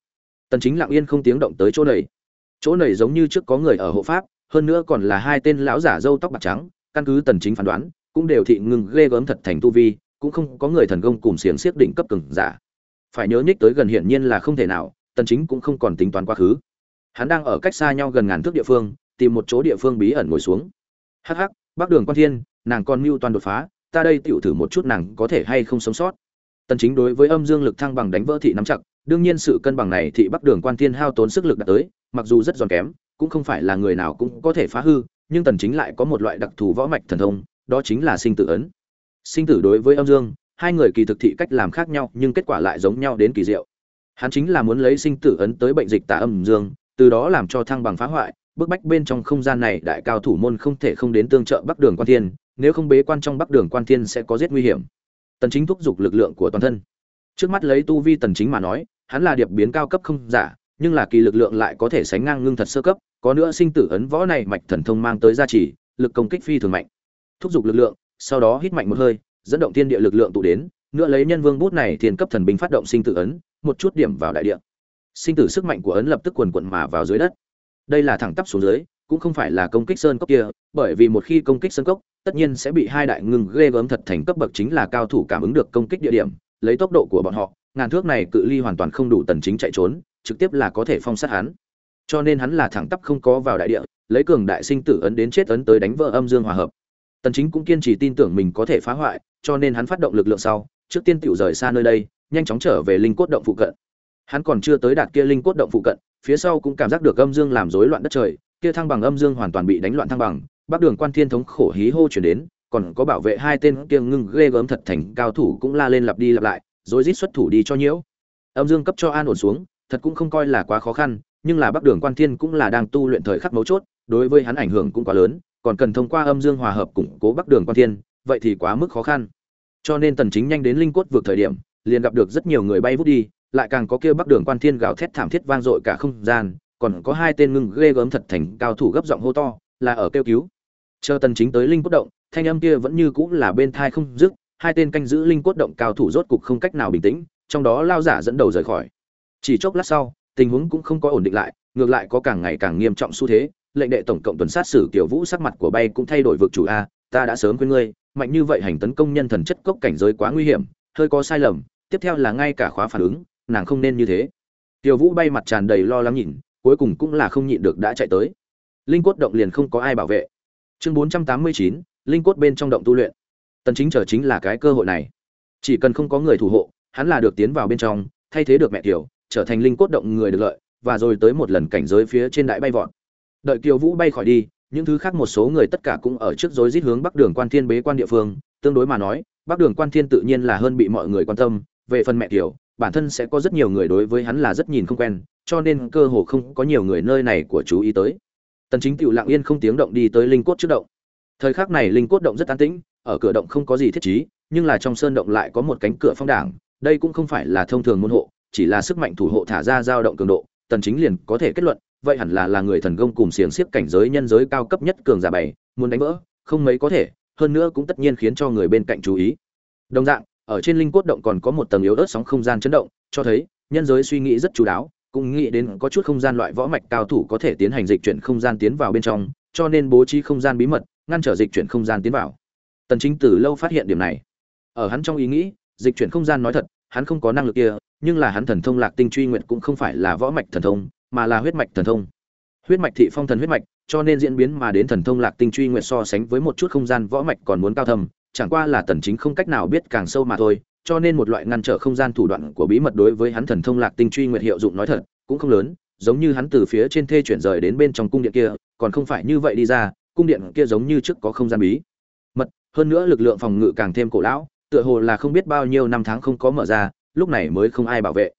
Tần chính lặng yên không tiếng động tới chỗ này. Chỗ này giống như trước có người ở hộ pháp, hơn nữa còn là hai tên lão giả râu tóc bạc trắng, căn cứ tần chính phán đoán, cũng đều thị ngừng ghê gớm thật thành tu vi, cũng không có người thần công cùng xiềng xiếc đỉnh cấp cường giả. Phải nhớ nhích tới gần hiển nhiên là không thể nào tần chính cũng không còn tính toán quá khứ. Hắn đang ở cách xa nhau gần ngàn thước địa phương, tìm một chỗ địa phương bí ẩn ngồi xuống. Hắc hắc, bắc đường quan thiên, nàng còn mưu toàn đột phá, ta đây tiểu thử một chút nàng có thể hay không sống sót. Tần chính đối với âm dương lực thăng bằng đánh vỡ thị nắm chặt, đương nhiên sự cân bằng này thị bắc đường quan thiên hao tốn sức lực đạt tới, mặc dù rất giòn kém, cũng không phải là người nào cũng có thể phá hư, nhưng tần chính lại có một loại đặc thù võ mạch thần thông, đó chính là sinh tử ấn. Sinh tử đối với âm dương, hai người kỳ thực thị cách làm khác nhau, nhưng kết quả lại giống nhau đến kỳ diệu hắn chính là muốn lấy sinh tử ấn tới bệnh dịch tả âm dương, từ đó làm cho thăng bằng phá hoại, bức bách bên trong không gian này đại cao thủ môn không thể không đến tương trợ bắc đường quan thiên, nếu không bế quan trong bắc đường quan thiên sẽ có giết nguy hiểm. Tần chính thúc giục lực lượng của toàn thân. Trước mắt lấy tu vi tần chính mà nói, hắn là điệp biến cao cấp không giả, nhưng là kỳ lực lượng lại có thể sánh ngang ngưng thật sơ cấp, có nữa sinh tử ấn võ này mạch thần thông mang tới gia trì, lực công kích phi thường mạnh. Thúc giục lực lượng, sau đó hít mạnh một hơi, dẫn động thiên địa lực lượng tụ đến, nữa lấy nhân vương bút này thiên cấp thần binh phát động sinh tử ấn một chút điểm vào đại địa. Sinh tử sức mạnh của ấn lập tức quần quận mà vào dưới đất. Đây là thẳng tắp xuống dưới, cũng không phải là công kích sơn cốc kia, bởi vì một khi công kích sơn cốc, tất nhiên sẽ bị hai đại ngừng ghê gớm thật thành cấp bậc chính là cao thủ cảm ứng được công kích địa điểm, lấy tốc độ của bọn họ, ngàn thước này cự ly hoàn toàn không đủ tần chính chạy trốn, trực tiếp là có thể phong sát hắn. Cho nên hắn là thẳng tắp không có vào đại địa, lấy cường đại sinh tử ấn đến chết ấn tới đánh vỡ âm dương hòa hợp. Tần chính cũng kiên trì tin tưởng mình có thể phá hoại, cho nên hắn phát động lực lượng sau, trước tiên tiểu rời xa nơi đây nhanh chóng trở về linh cốt động phụ cận. Hắn còn chưa tới đạt kia linh cốt động phụ cận, phía sau cũng cảm giác được âm dương làm rối loạn đất trời, kia thăng bằng âm dương hoàn toàn bị đánh loạn thăng bằng, bắc đường quan thiên thống khổ hí hô chuyển đến, còn có bảo vệ hai tên kia ngưng ghê gớm thật thành cao thủ cũng la lên lặp đi lặp lại rồi rít xuất thủ đi cho nhiễu. Âm dương cấp cho an ổn xuống, thật cũng không coi là quá khó khăn, nhưng là bắc đường quan thiên cũng là đang tu luyện thời khắc mấu chốt, đối với hắn ảnh hưởng cũng quá lớn, còn cần thông qua âm dương hòa hợp củng cố bắc đường quan thiên, vậy thì quá mức khó khăn. Cho nên tần chính nhanh đến linh cốt vượt thời điểm liền gặp được rất nhiều người bay vút đi, lại càng có kia bắc đường quan thiên gào thét thảm thiết vang dội cả không gian, còn có hai tên ngưng ghê gớm thật thành cao thủ gấp giọng hô to, là ở kêu cứu. Chờ tần chính tới linh cốt động, thanh âm kia vẫn như cũ là bên thai không dứt, hai tên canh giữ linh cốt động cao thủ rốt cục không cách nào bình tĩnh, trong đó lao giả dẫn đầu rời khỏi. Chỉ chốc lát sau, tình huống cũng không có ổn định lại, ngược lại có càng ngày càng nghiêm trọng xu thế, lệnh đệ tổng cộng tuần sát xử tiểu vũ sắc mặt của bay cũng thay đổi vực chủ a, ta đã sớm quên ngươi, mạnh như vậy hành tấn công nhân thần chất cốc cảnh giới quá nguy hiểm, hơi có sai lầm tiếp theo là ngay cả khóa phản ứng, nàng không nên như thế. Tiểu vũ bay mặt tràn đầy lo lắng nhìn, cuối cùng cũng là không nhịn được đã chạy tới. Linh cốt động liền không có ai bảo vệ. Chương bốn trăm tám mươi chín, linh cốt bên trong động tu luyện. Tần chính chờ chính là cái cơ hội này. Chỉ cần không có người thủ hộ, hắn là được tiến vào bên trong, thay thế được mẹ tiểu, trở thành linh cốt động người được lợi, và rồi tới một lần cảnh giới phía trên đại bay vọt. Đợi kiều vũ bay khỏi đi, những thứ khác một số người tất cả cũng ở trước rối rít hướng bắc đường quan thiên bế quan địa phương, tương đối mà nói, bắc đường quan thiên tự nhiên là hơn bị mọi người quan tâm về phần mẹ tiểu bản thân sẽ có rất nhiều người đối với hắn là rất nhìn không quen, cho nên cơ hồ không có nhiều người nơi này của chú ý tới. Tần chính tiểu lặng yên không tiếng động đi tới linh cốt trước động. Thời khắc này linh cốt động rất an tĩnh, ở cửa động không có gì thiết trí, nhưng là trong sơn động lại có một cánh cửa phong đảng, đây cũng không phải là thông thường môn hộ, chỉ là sức mạnh thủ hộ thả ra dao động cường độ, tần chính liền có thể kết luận, vậy hẳn là là người thần công cùng xiềng xiếp cảnh giới nhân giới cao cấp nhất cường giả bảy, muốn đánh vỡ, không mấy có thể, hơn nữa cũng tất nhiên khiến cho người bên cạnh chú ý. Đồng dạng ở trên linh cốt động còn có một tầng yếu ớt sóng không gian chấn động, cho thấy, nhân giới suy nghĩ rất chú đáo, cũng nghĩ đến có chút không gian loại võ mạch cao thủ có thể tiến hành dịch chuyển không gian tiến vào bên trong, cho nên bố trí không gian bí mật, ngăn trở dịch chuyển không gian tiến vào. Tần chính từ lâu phát hiện điểm này. Ở hắn trong ý nghĩ, dịch chuyển không gian nói thật, hắn không có năng lực kia, nhưng là hắn thần thông lạc tinh truy nguyện cũng không phải là võ mạch thần thông, mà là huyết mạch thần thông. Huyết mạch thị phong thần huyết mạch, cho nên diễn biến mà đến thần thông lạc tinh truy nguyện so sánh với một chút không gian võ mạch còn muốn cao thâm chẳng qua là tần chính không cách nào biết càng sâu mà thôi, cho nên một loại ngăn trở không gian thủ đoạn của bí mật đối với hắn thần thông lạc tinh truy nguyệt hiệu dụng nói thật, cũng không lớn, giống như hắn từ phía trên thê chuyển rời đến bên trong cung điện kia, còn không phải như vậy đi ra, cung điện kia giống như trước có không gian bí mật, hơn nữa lực lượng phòng ngự càng thêm cổ lão, tựa hồ là không biết bao nhiêu năm tháng không có mở ra, lúc này mới không ai bảo vệ.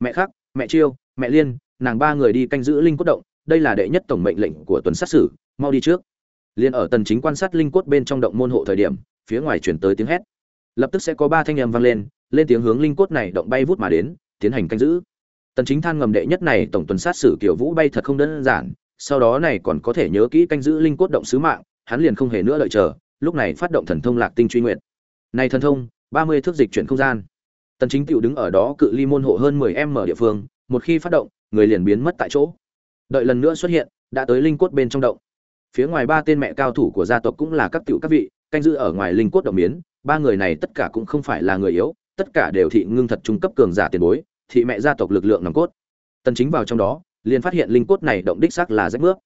Mẹ khắc mẹ chiêu, mẹ liên, nàng ba người đi canh giữ linh cốt động, đây là đệ nhất tổng mệnh lệnh của tuần sát sử, mau đi trước. Liên ở tần chính quan sát linh cốt bên trong động môn hộ thời điểm phía ngoài chuyển tới tiếng hét. Lập tức sẽ có ba thanh âm vang lên lên tiếng hướng linh cốt này động bay vút mà đến, tiến hành canh giữ. Tần chính than ngầm đệ nhất này tổng tuần sát sử kiểu vũ bay thật không đơn giản, sau đó này còn có thể nhớ kỹ canh giữ linh cốt động sứ mạng, hắn liền không hề nữa đợi chờ, lúc này phát động thần thông lạc tinh truy nguyện này thần thông 30 thước dịch chuyển không gian. Tần chính tiểu đứng ở đó cự ly môn hộ hơn 10 m địa phương, một khi phát động, người liền biến mất tại chỗ. Đợi lần nữa xuất hiện, đã tới linh cốt bên trong động. Phía ngoài ba tên mẹ cao thủ của gia tộc cũng là các tiểu các vị canh giữ ở ngoài linh cốt động miến, ba người này tất cả cũng không phải là người yếu, tất cả đều thị ngưng thật trung cấp cường giả tiền bối, thị mẹ gia tộc lực lượng nòng cốt. Tần chính vào trong đó, liền phát hiện linh cốt này động đích xác là rách bước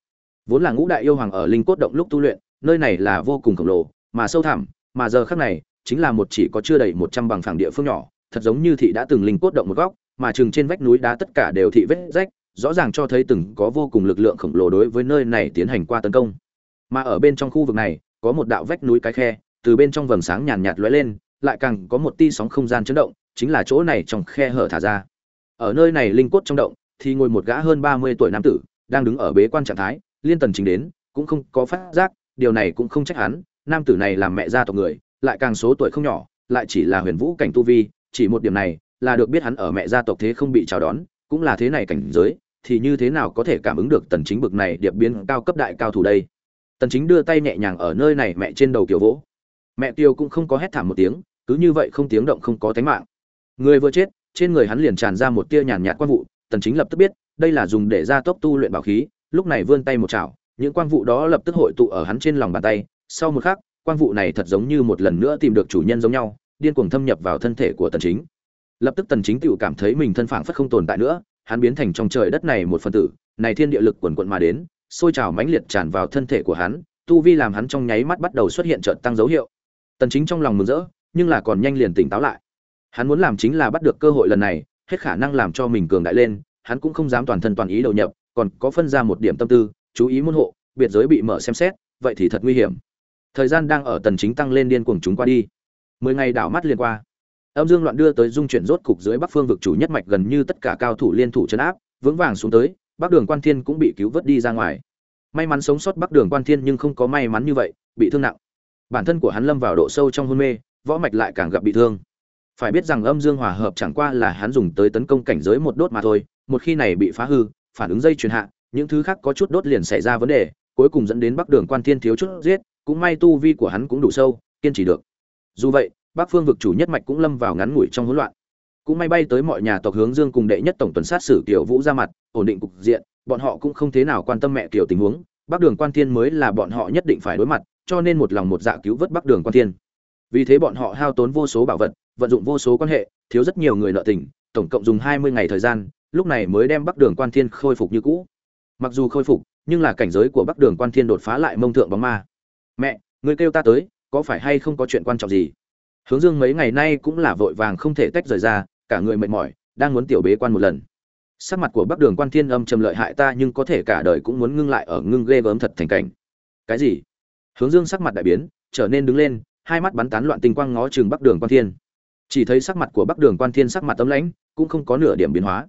vốn là ngũ đại yêu hoàng ở linh cốt động lúc tu luyện, nơi này là vô cùng khổng lồ, mà sâu thẳm, mà giờ khắc này, chính là một chỉ có chưa đầy 100 bằng phẳng địa phương nhỏ, thật giống như thị đã từng linh cốt động một góc, mà chừng trên vách núi đá tất cả đều thị vết rách, rõ ràng cho thấy từng có vô cùng lực lượng khổng lồ đối với nơi này tiến hành qua tấn công. Mà ở bên trong khu vực này có một đạo vách núi cái khe, từ bên trong vầng sáng nhàn nhạt lóe lên, lại càng có một tia sóng không gian chấn động, chính là chỗ này trong khe hở thả ra. Ở nơi này linh cốt trong động, thì ngồi một gã hơn ba mươi tuổi nam tử, đang đứng ở bế quan trạng thái, liên tần chính đến, cũng không có phát giác, điều này cũng không trách hắn, nam tử này làm mẹ gia tộc người, lại càng số tuổi không nhỏ, lại chỉ là huyền vũ cảnh tu vi, chỉ một điểm này, là được biết hắn ở mẹ gia tộc thế không bị chào đón, cũng là thế này cảnh giới, thì như thế nào có thể cảm ứng được tần chính bực này điệp biến cao cấp đại cao thủ đây? Tần chính đưa tay nhẹ nhàng ở nơi này mẹ trên đầu kiểu vỗ mẹ tiêu cũng không có hét thảm một tiếng, cứ như vậy không tiếng động không có tính mạng. Người vừa chết, trên người hắn liền tràn ra một tia nhàn nhạt quang vụ, tần chính lập tức biết, đây là dùng để gia tốc tu luyện bảo khí, lúc này vươn tay một chảo, những quang vụ đó lập tức hội tụ ở hắn trên lòng bàn tay. Sau một khắc, quang vụ này thật giống như một lần nữa tìm được chủ nhân giống nhau, điên cuồng thâm nhập vào thân thể của tần chính. Lập tức tần chính tự cảm thấy mình thân phảng phất không tồn tại nữa, hắn biến thành trong trời đất này một phần tử, này thiên địa lực quần quận mà đến sôi trào mãnh liệt tràn vào thân thể của hắn, tu vi làm hắn trong nháy mắt bắt đầu xuất hiện chợt tăng dấu hiệu. Tần chính trong lòng mừng rỡ, nhưng là còn nhanh liền tỉnh táo lại. Hắn muốn làm chính là bắt được cơ hội lần này, hết khả năng làm cho mình cường đại lên, hắn cũng không dám toàn thân toàn ý đầu nhập, còn có phân ra một điểm tâm tư, chú ý môn hộ, biệt giới bị mở xem xét, vậy thì thật nguy hiểm. Thời gian đang ở tần chính tăng lên điên cuồng chúng qua đi. Mười ngày đảo mắt liền qua. Âm dương loạn đưa tới dung chuyển rốt cục dưới bắc phương vực chủ nhất mạch gần như tất cả cao thủ liên thủ chấn áp, vững vàng xuống tới bắc đường quan thiên cũng bị cứu vớt đi ra ngoài. May mắn sống sót bắc đường quan thiên nhưng không có may mắn như vậy, bị thương nặng. Bản thân của hắn lâm vào độ sâu trong hôn mê, võ mạch lại càng gặp bị thương. Phải biết rằng âm dương hòa hợp chẳng qua là hắn dùng tới tấn công cảnh giới một đốt mà thôi, một khi này bị phá hư, phản ứng dây truyền hạ, những thứ khác có chút đốt liền xảy ra vấn đề, cuối cùng dẫn đến bắc đường quan thiên thiếu chút giết, cũng may tu vi của hắn cũng đủ sâu, kiên trì được. Dù vậy, bắc phương vực chủ nhất mạch cũng lâm vào ngắn ngủi trong hỗn loạn cũng may bay tới mọi nhà tộc hướng dương cùng đệ nhất tổng tuần sát xử Tiểu vũ ra mặt, ổn định cục diện, bọn họ cũng không thế nào quan tâm mẹ Tiểu tình huống. Bắc đường quan thiên mới là bọn họ nhất định phải đối mặt, cho nên một lòng một dạ cứu vớt bắc đường quan thiên. Vì thế bọn họ hao tốn vô số bảo vật, vận dụng vô số quan hệ, thiếu rất nhiều người nợ tình, tổng cộng dùng hai mươi ngày thời gian, lúc này mới đem bắc đường quan thiên khôi phục như cũ. Mặc dù khôi phục, nhưng là cảnh giới của bắc đường quan thiên đột phá lại mông thượng bóng ma. Mẹ, người kêu ta tới, có phải hay không có chuyện quan trọng gì? Hướng dương mấy ngày nay cũng là vội vàng không thể tách rời ra cả người mệt mỏi, đang muốn tiểu bế quan một lần. Sắc mặt của bắc đường quan thiên âm trầm lợi hại ta nhưng có thể cả đời cũng muốn ngưng lại ở ngưng ghê gớm thật thành cảnh. Cái gì? Hướng dương sắc mặt đại biến, trở nên đứng lên, hai mắt bắn tán loạn tinh quang ngó chừng bắc đường quan thiên. Chỉ thấy sắc mặt của bắc đường quan thiên sắc mặt tấm lãnh, cũng không có nửa điểm biến hóa.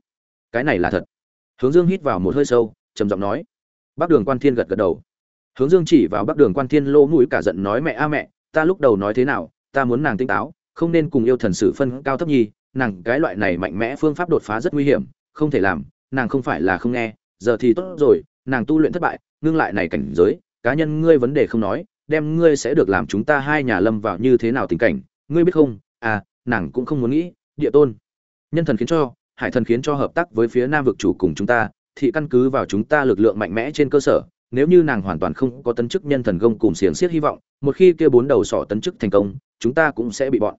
Cái này là thật. Hướng dương hít vào một hơi sâu, trầm giọng nói. Bắc đường quan thiên gật gật đầu. Hướng dương chỉ vào bắc đường quan thiên lô mũi cả giận nói, mẹ a mẹ, ta lúc đầu nói thế nào, ta muốn nàng tinh táo, không nên cùng yêu thần sử phân cao thấp nhi nàng cái loại này mạnh mẽ phương pháp đột phá rất nguy hiểm, không thể làm, nàng không phải là không nghe, giờ thì tốt rồi, nàng tu luyện thất bại, ngưng lại này cảnh giới, cá nhân ngươi vấn đề không nói, đem ngươi sẽ được làm chúng ta hai nhà lâm vào như thế nào tình cảnh, ngươi biết không? À nàng cũng không muốn nghĩ, địa tôn. Nhân thần khiến cho, hải thần khiến cho hợp tác với phía nam vực chủ cùng chúng ta thì căn cứ vào chúng ta lực lượng mạnh mẽ trên cơ sở, nếu như nàng hoàn toàn không có tấn chức nhân thần công cùng xiềng xiết hy vọng, một khi kia bốn đầu sỏ tấn chức thành công, chúng ta cũng sẽ bị bọn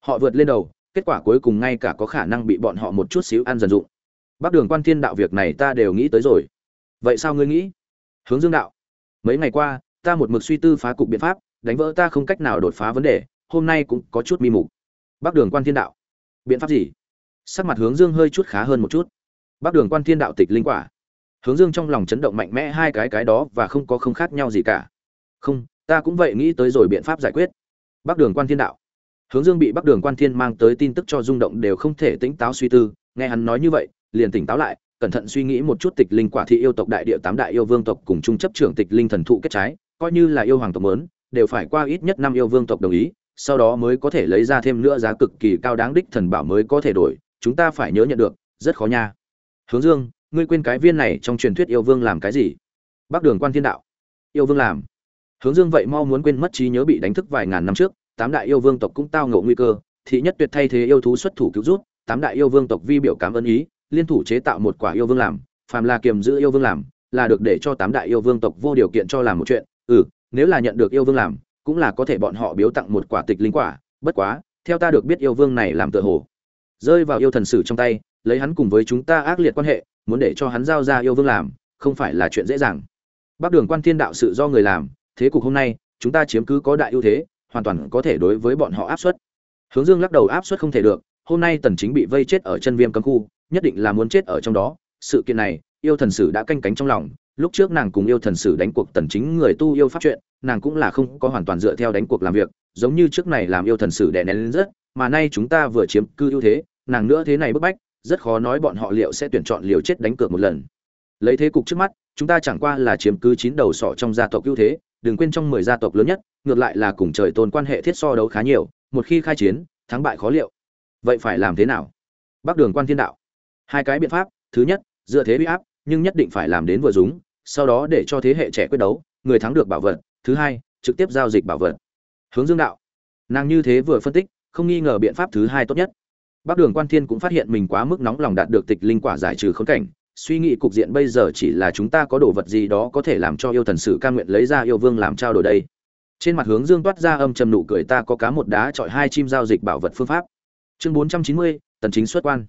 họ vượt lên đầu kết quả cuối cùng ngay cả có khả năng bị bọn họ một chút xíu ăn dần dụng. Bắc đường quan thiên đạo việc này ta đều nghĩ tới rồi. Vậy sao ngươi nghĩ? Hướng dương đạo, mấy ngày qua, ta một mực suy tư phá cục biện pháp, đánh vỡ ta không cách nào đột phá vấn đề, hôm nay cũng có chút mi mục. Bắc đường quan thiên đạo, biện pháp gì? Sắc mặt hướng dương hơi chút khá hơn một chút. Bắc đường quan thiên đạo tịch linh quả. Hướng dương trong lòng chấn động mạnh mẽ hai cái cái đó và không có không khác nhau gì cả. Không, ta cũng vậy nghĩ tới rồi biện pháp giải quyết. Bắc đường quan thiên đạo hướng dương bị bắc đường quan thiên mang tới tin tức cho rung động đều không thể tỉnh táo suy tư, nghe hắn nói như vậy, liền tỉnh táo lại, cẩn thận suy nghĩ một chút tịch linh quả thị yêu tộc đại địa tám đại yêu vương tộc cùng Trung chấp trưởng tịch linh thần thụ kết trái, coi như là yêu hoàng tộc lớn đều phải qua ít nhất năm yêu vương tộc đồng ý, sau đó mới có thể lấy ra thêm nữa giá cực kỳ cao đáng đích thần bảo mới có thể đổi, chúng ta phải nhớ nhận được, rất khó nha. Hướng dương, ngươi quên cái viên này trong truyền thuyết yêu vương làm cái gì? Bắc đường quan thiên đạo. Yêu vương làm. Hướng dương vậy mau muốn quên mất trí nhớ bị đánh thức vài ngàn năm trước tám đại yêu vương tộc cũng tao ngộ nguy cơ, thị nhất tuyệt thay thế yêu thú xuất thủ cứu rút tám đại yêu vương tộc vi biểu cảm ơn ý, liên thủ chế tạo một quả yêu vương làm, phàm là kiềm giữ yêu vương làm, là được để cho tám đại yêu vương tộc vô điều kiện cho làm một chuyện. Ừ nếu là nhận được yêu vương làm, cũng là có thể bọn họ biếu tặng một quả tịch linh quả, bất quá, theo ta được biết yêu vương này làm tựa hồ. Rơi vào yêu thần sử trong tay, lấy hắn cùng với chúng ta ác liệt quan hệ, muốn để cho hắn giao ra yêu vương làm, không phải là chuyện dễ dàng. Bắc đường quan thiên đạo sự do người làm, thế cục hôm nay, chúng ta chiếm cứ có đại ưu thế hoàn toàn có thể đối với bọn họ áp suất. Hướng dương lắc đầu, áp suất không thể được, hôm nay tần chính bị vây chết ở chân viêm cấm khu, nhất định là muốn chết ở trong đó. Sự kiện này, yêu thần sử đã canh cánh trong lòng. Lúc trước nàng cùng yêu thần sử đánh cuộc tần chính người tu yêu pháp chuyện, nàng cũng là không có hoàn toàn dựa theo đánh cuộc làm việc, giống như trước này làm yêu thần sử đè nén lên rất, mà nay chúng ta vừa chiếm cư ưu thế, nàng nữa thế này bức bách, rất khó nói bọn họ liệu sẽ tuyển chọn liều chết đánh cược một lần. Lấy thế cục trước mắt, chúng ta chẳng qua là chiếm cứ chín đầu sọ trong gia tộc ưu thế đừng quên trong 10 gia tộc lớn nhất ngược lại là cùng trời tôn quan hệ thiết so đấu khá nhiều một khi khai chiến thắng bại khó liệu. Vậy phải làm thế nào? Bắc đường quan thiên đạo. Hai cái biện pháp thứ nhất dựa thế bị áp nhưng nhất định phải làm đến vừa đúng sau đó để cho thế hệ trẻ quyết đấu người thắng được bảo vật. Thứ hai trực tiếp giao dịch bảo vật. Hướng dương đạo. Nàng như thế vừa phân tích không nghi ngờ biện pháp thứ hai tốt nhất. Bắc Đường Quan Thiên cũng phát hiện mình quá mức nóng lòng đạt được tịch linh quả giải trừ khốn cảnh, suy nghĩ cục diện bây giờ chỉ là chúng ta có đồ vật gì đó có thể làm cho yêu thần sử ca nguyện lấy ra yêu vương làm trao đổi đây. Trên mặt hướng Dương toát ra âm trầm nụ cười ta có cá một đá chọi hai chim giao dịch bảo vật phương pháp. Chương 490, tần chính xuất quan.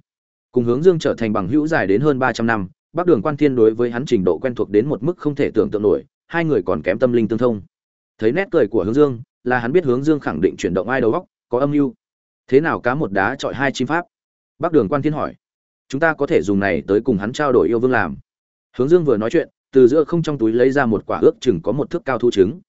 Cùng hướng Dương trở thành bằng hữu dài đến hơn 300 năm, Bắc Đường Quan Thiên đối với hắn trình độ quen thuộc đến một mức không thể tưởng tượng nổi, hai người còn kém tâm linh tương thông. Thấy nét cười của Hướng Dương, là hắn biết Hướng Dương khẳng định chuyển động ai đầu óc, có âm mưu thế nào cá một đá chọi hai chim pháp bắc đường quan thiên hỏi chúng ta có thể dùng này tới cùng hắn trao đổi yêu vương làm. Hướng dương vừa nói chuyện, từ giữa không trong túi lấy ra một quả ước chừng có một thước cao thu trứng.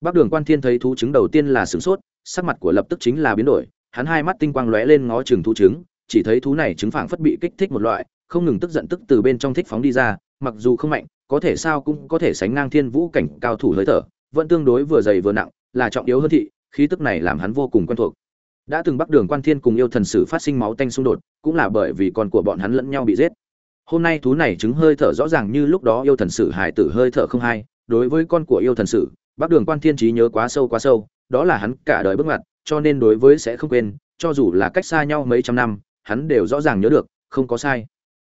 Bắc đường quan thiên thấy thú trứng đầu tiên là sửng sốt, sắc mặt của lập tức chính là biến đổi, hắn hai mắt tinh quang lóe lên ngó chừng thú trứng, chỉ thấy thú này trứng phảng phất bị kích thích một loại, không ngừng tức giận tức từ bên trong thích phóng đi ra, mặc dù không mạnh, có thể sao cũng có thể sánh ngang thiên vũ cảnh cao thủ hơi thở, vẫn tương đối vừa dày vừa nặng, là trọng yếu hơn thị, khí tức này làm hắn vô cùng quen thuộc đã từng bắc đường quan thiên cùng yêu thần sử phát sinh máu tanh xung đột, cũng là bởi vì con của bọn hắn lẫn nhau bị giết. Hôm nay thú này chứng hơi thở rõ ràng như lúc đó yêu thần sử hải tử hơi thở không hay. Đối với con của yêu thần sử, bắc đường quan thiên trí nhớ quá sâu quá sâu, đó là hắn cả đời bước ngoặt, cho nên đối với sẽ không quên, cho dù là cách xa nhau mấy trăm năm, hắn đều rõ ràng nhớ được, không có sai.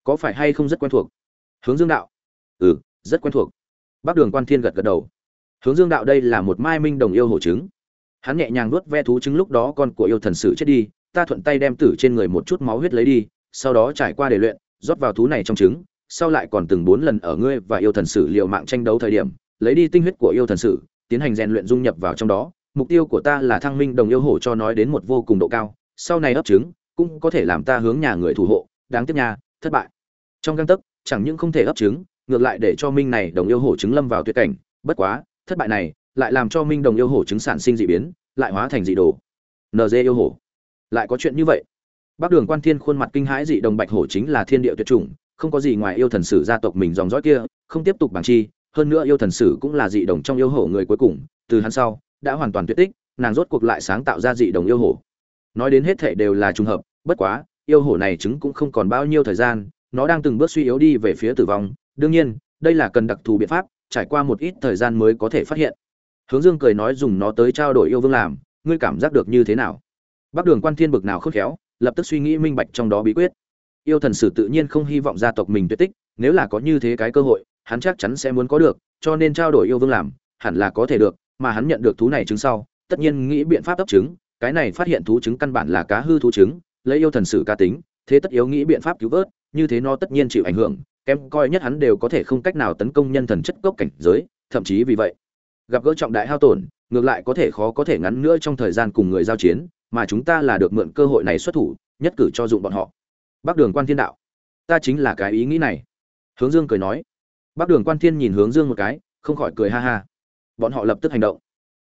Có phải hay không rất quen thuộc? Hướng dương đạo. Ừ rất quen thuộc. Bắc đường quan thiên gật gật đầu. Hướng dương đạo đây là một mai minh đồng yêu hổ chứng hắn nhẹ nhàng nuốt ve thú trứng lúc đó con của yêu thần sử chết đi, ta thuận tay đem tử trên người một chút máu huyết lấy đi, sau đó trải qua để luyện, rót vào thú này trong trứng, sau lại còn từng bốn lần ở ngươi và yêu thần sử liều mạng tranh đấu thời điểm, lấy đi tinh huyết của yêu thần sử, tiến hành rèn luyện dung nhập vào trong đó. Mục tiêu của ta là thăng minh đồng yêu hổ cho nói đến một vô cùng độ cao, sau này ấp trứng cũng có thể làm ta hướng nhà người thủ hộ, đáng tiếc nhà thất bại. Trong găng tấc, chẳng những không thể ấp trứng, ngược lại để cho minh này đồng yêu hổ trứng lâm vào tuyệt cảnh, bất quá, thất bại này lại làm cho minh đồng yêu hổ trứng sản sinh dị biến, lại hóa thành dị đồ. Nd yêu hổ. Lại có chuyện như vậy. Bác đường quan thiên khuôn mặt kinh hãi dị đồng bạch hổ chính là thiên địa tuyệt chủng, không có gì ngoài yêu thần sử gia tộc mình dòng dõi kia, không tiếp tục bằng chi, hơn nữa yêu thần sử cũng là dị đồng trong yêu hổ người cuối cùng, từ hắn sau, đã hoàn toàn tuyệt tích, nàng rốt cuộc lại sáng tạo ra dị đồng yêu hổ. Nói đến hết thệ đều là trùng hợp, bất quá, yêu hổ này chứng cũng không còn bao nhiêu thời gian, nó đang từng bước suy yếu đi về phía tử vong. Đương nhiên, đây là cần đặc thù biện pháp, trải qua một ít thời gian mới có thể phát hiện hướng dương cười nói dùng nó tới trao đổi yêu vương làm, ngươi cảm giác được như thế nào? Bắc đường quan thiên bực nào khôn khéo, lập tức suy nghĩ minh bạch trong đó bí quyết. Yêu thần sử tự nhiên không hy vọng gia tộc mình tuyệt tích, nếu là có như thế cái cơ hội, hắn chắc chắn sẽ muốn có được, cho nên trao đổi yêu vương làm, hẳn là có thể được, mà hắn nhận được thú này trứng sau, tất nhiên nghĩ biện pháp ấp trứng, cái này phát hiện thú trứng căn bản là cá hư thú trứng, lấy yêu thần sử ca tính, thế tất yếu nghĩ biện pháp cứu vớt, như thế nó tất nhiên chịu ảnh hưởng, kém coi nhất hắn đều có thể không cách nào tấn công nhân thần chất cốc cảnh giới, thậm chí vì vậy gặp gỡ trọng đại hao tổn, ngược lại có thể khó có thể ngắn nữa trong thời gian cùng người giao chiến, mà chúng ta là được mượn cơ hội này xuất thủ, nhất cử cho dụng bọn họ. Bắc đường quan thiên đạo. Ta chính là cái ý nghĩ này. Hướng dương cười nói. Bắc đường quan thiên nhìn hướng dương một cái, không khỏi cười ha ha. Bọn họ lập tức hành động.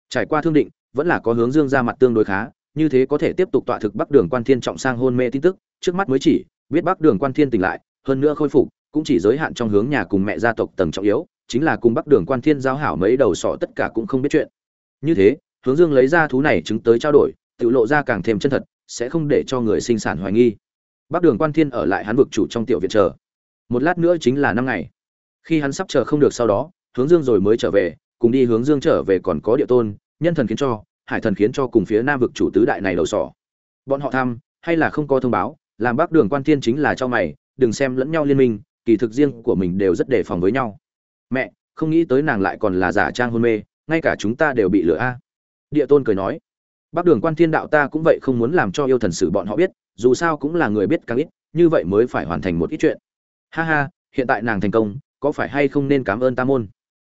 Trải qua thương định, vẫn là có hướng dương ra mặt tương đối khá, như thế có thể tiếp tục tọa thực bắc đường quan thiên trọng sang hôn mê tin tức, trước mắt mới chỉ, biết bắc đường quan thiên tỉnh lại, hơn nữa khôi phục, cũng chỉ giới hạn trong hướng nhà cùng mẹ gia tộc tầng trọng yếu chính là cùng bắc đường quan thiên giao hảo mấy đầu sọ tất cả cũng không biết chuyện. Như thế, hướng dương lấy ra thú này chứng tới trao đổi, tự lộ ra càng thêm chân thật, sẽ không để cho người sinh sản hoài nghi. Bắc đường quan thiên ở lại hắn vực chủ trong tiểu viện chờ. Một lát nữa chính là năm ngày. Khi hắn sắp chờ không được sau đó, hướng dương rồi mới trở về, cùng đi hướng dương trở về còn có địa tôn, nhân thần khiến cho, hải thần khiến cho cùng phía nam vực chủ tứ đại này đầu sỏ bọn họ thăm, hay là không có thông báo, làm bắc đường quan thiên chính là cho mày, đừng xem lẫn nhau liên minh, kỳ thực riêng của mình đều rất đề phòng với nhau mẹ, không nghĩ tới nàng lại còn là giả trang hôn mê, ngay cả chúng ta đều bị lừa a. Địa tôn cười nói, bắc đường quan thiên đạo ta cũng vậy không muốn làm cho yêu thần sử bọn họ biết, dù sao cũng là người biết càng ít, như vậy mới phải hoàn thành một ít chuyện. Ha ha, hiện tại nàng thành công, có phải hay không nên cảm ơn ta môn?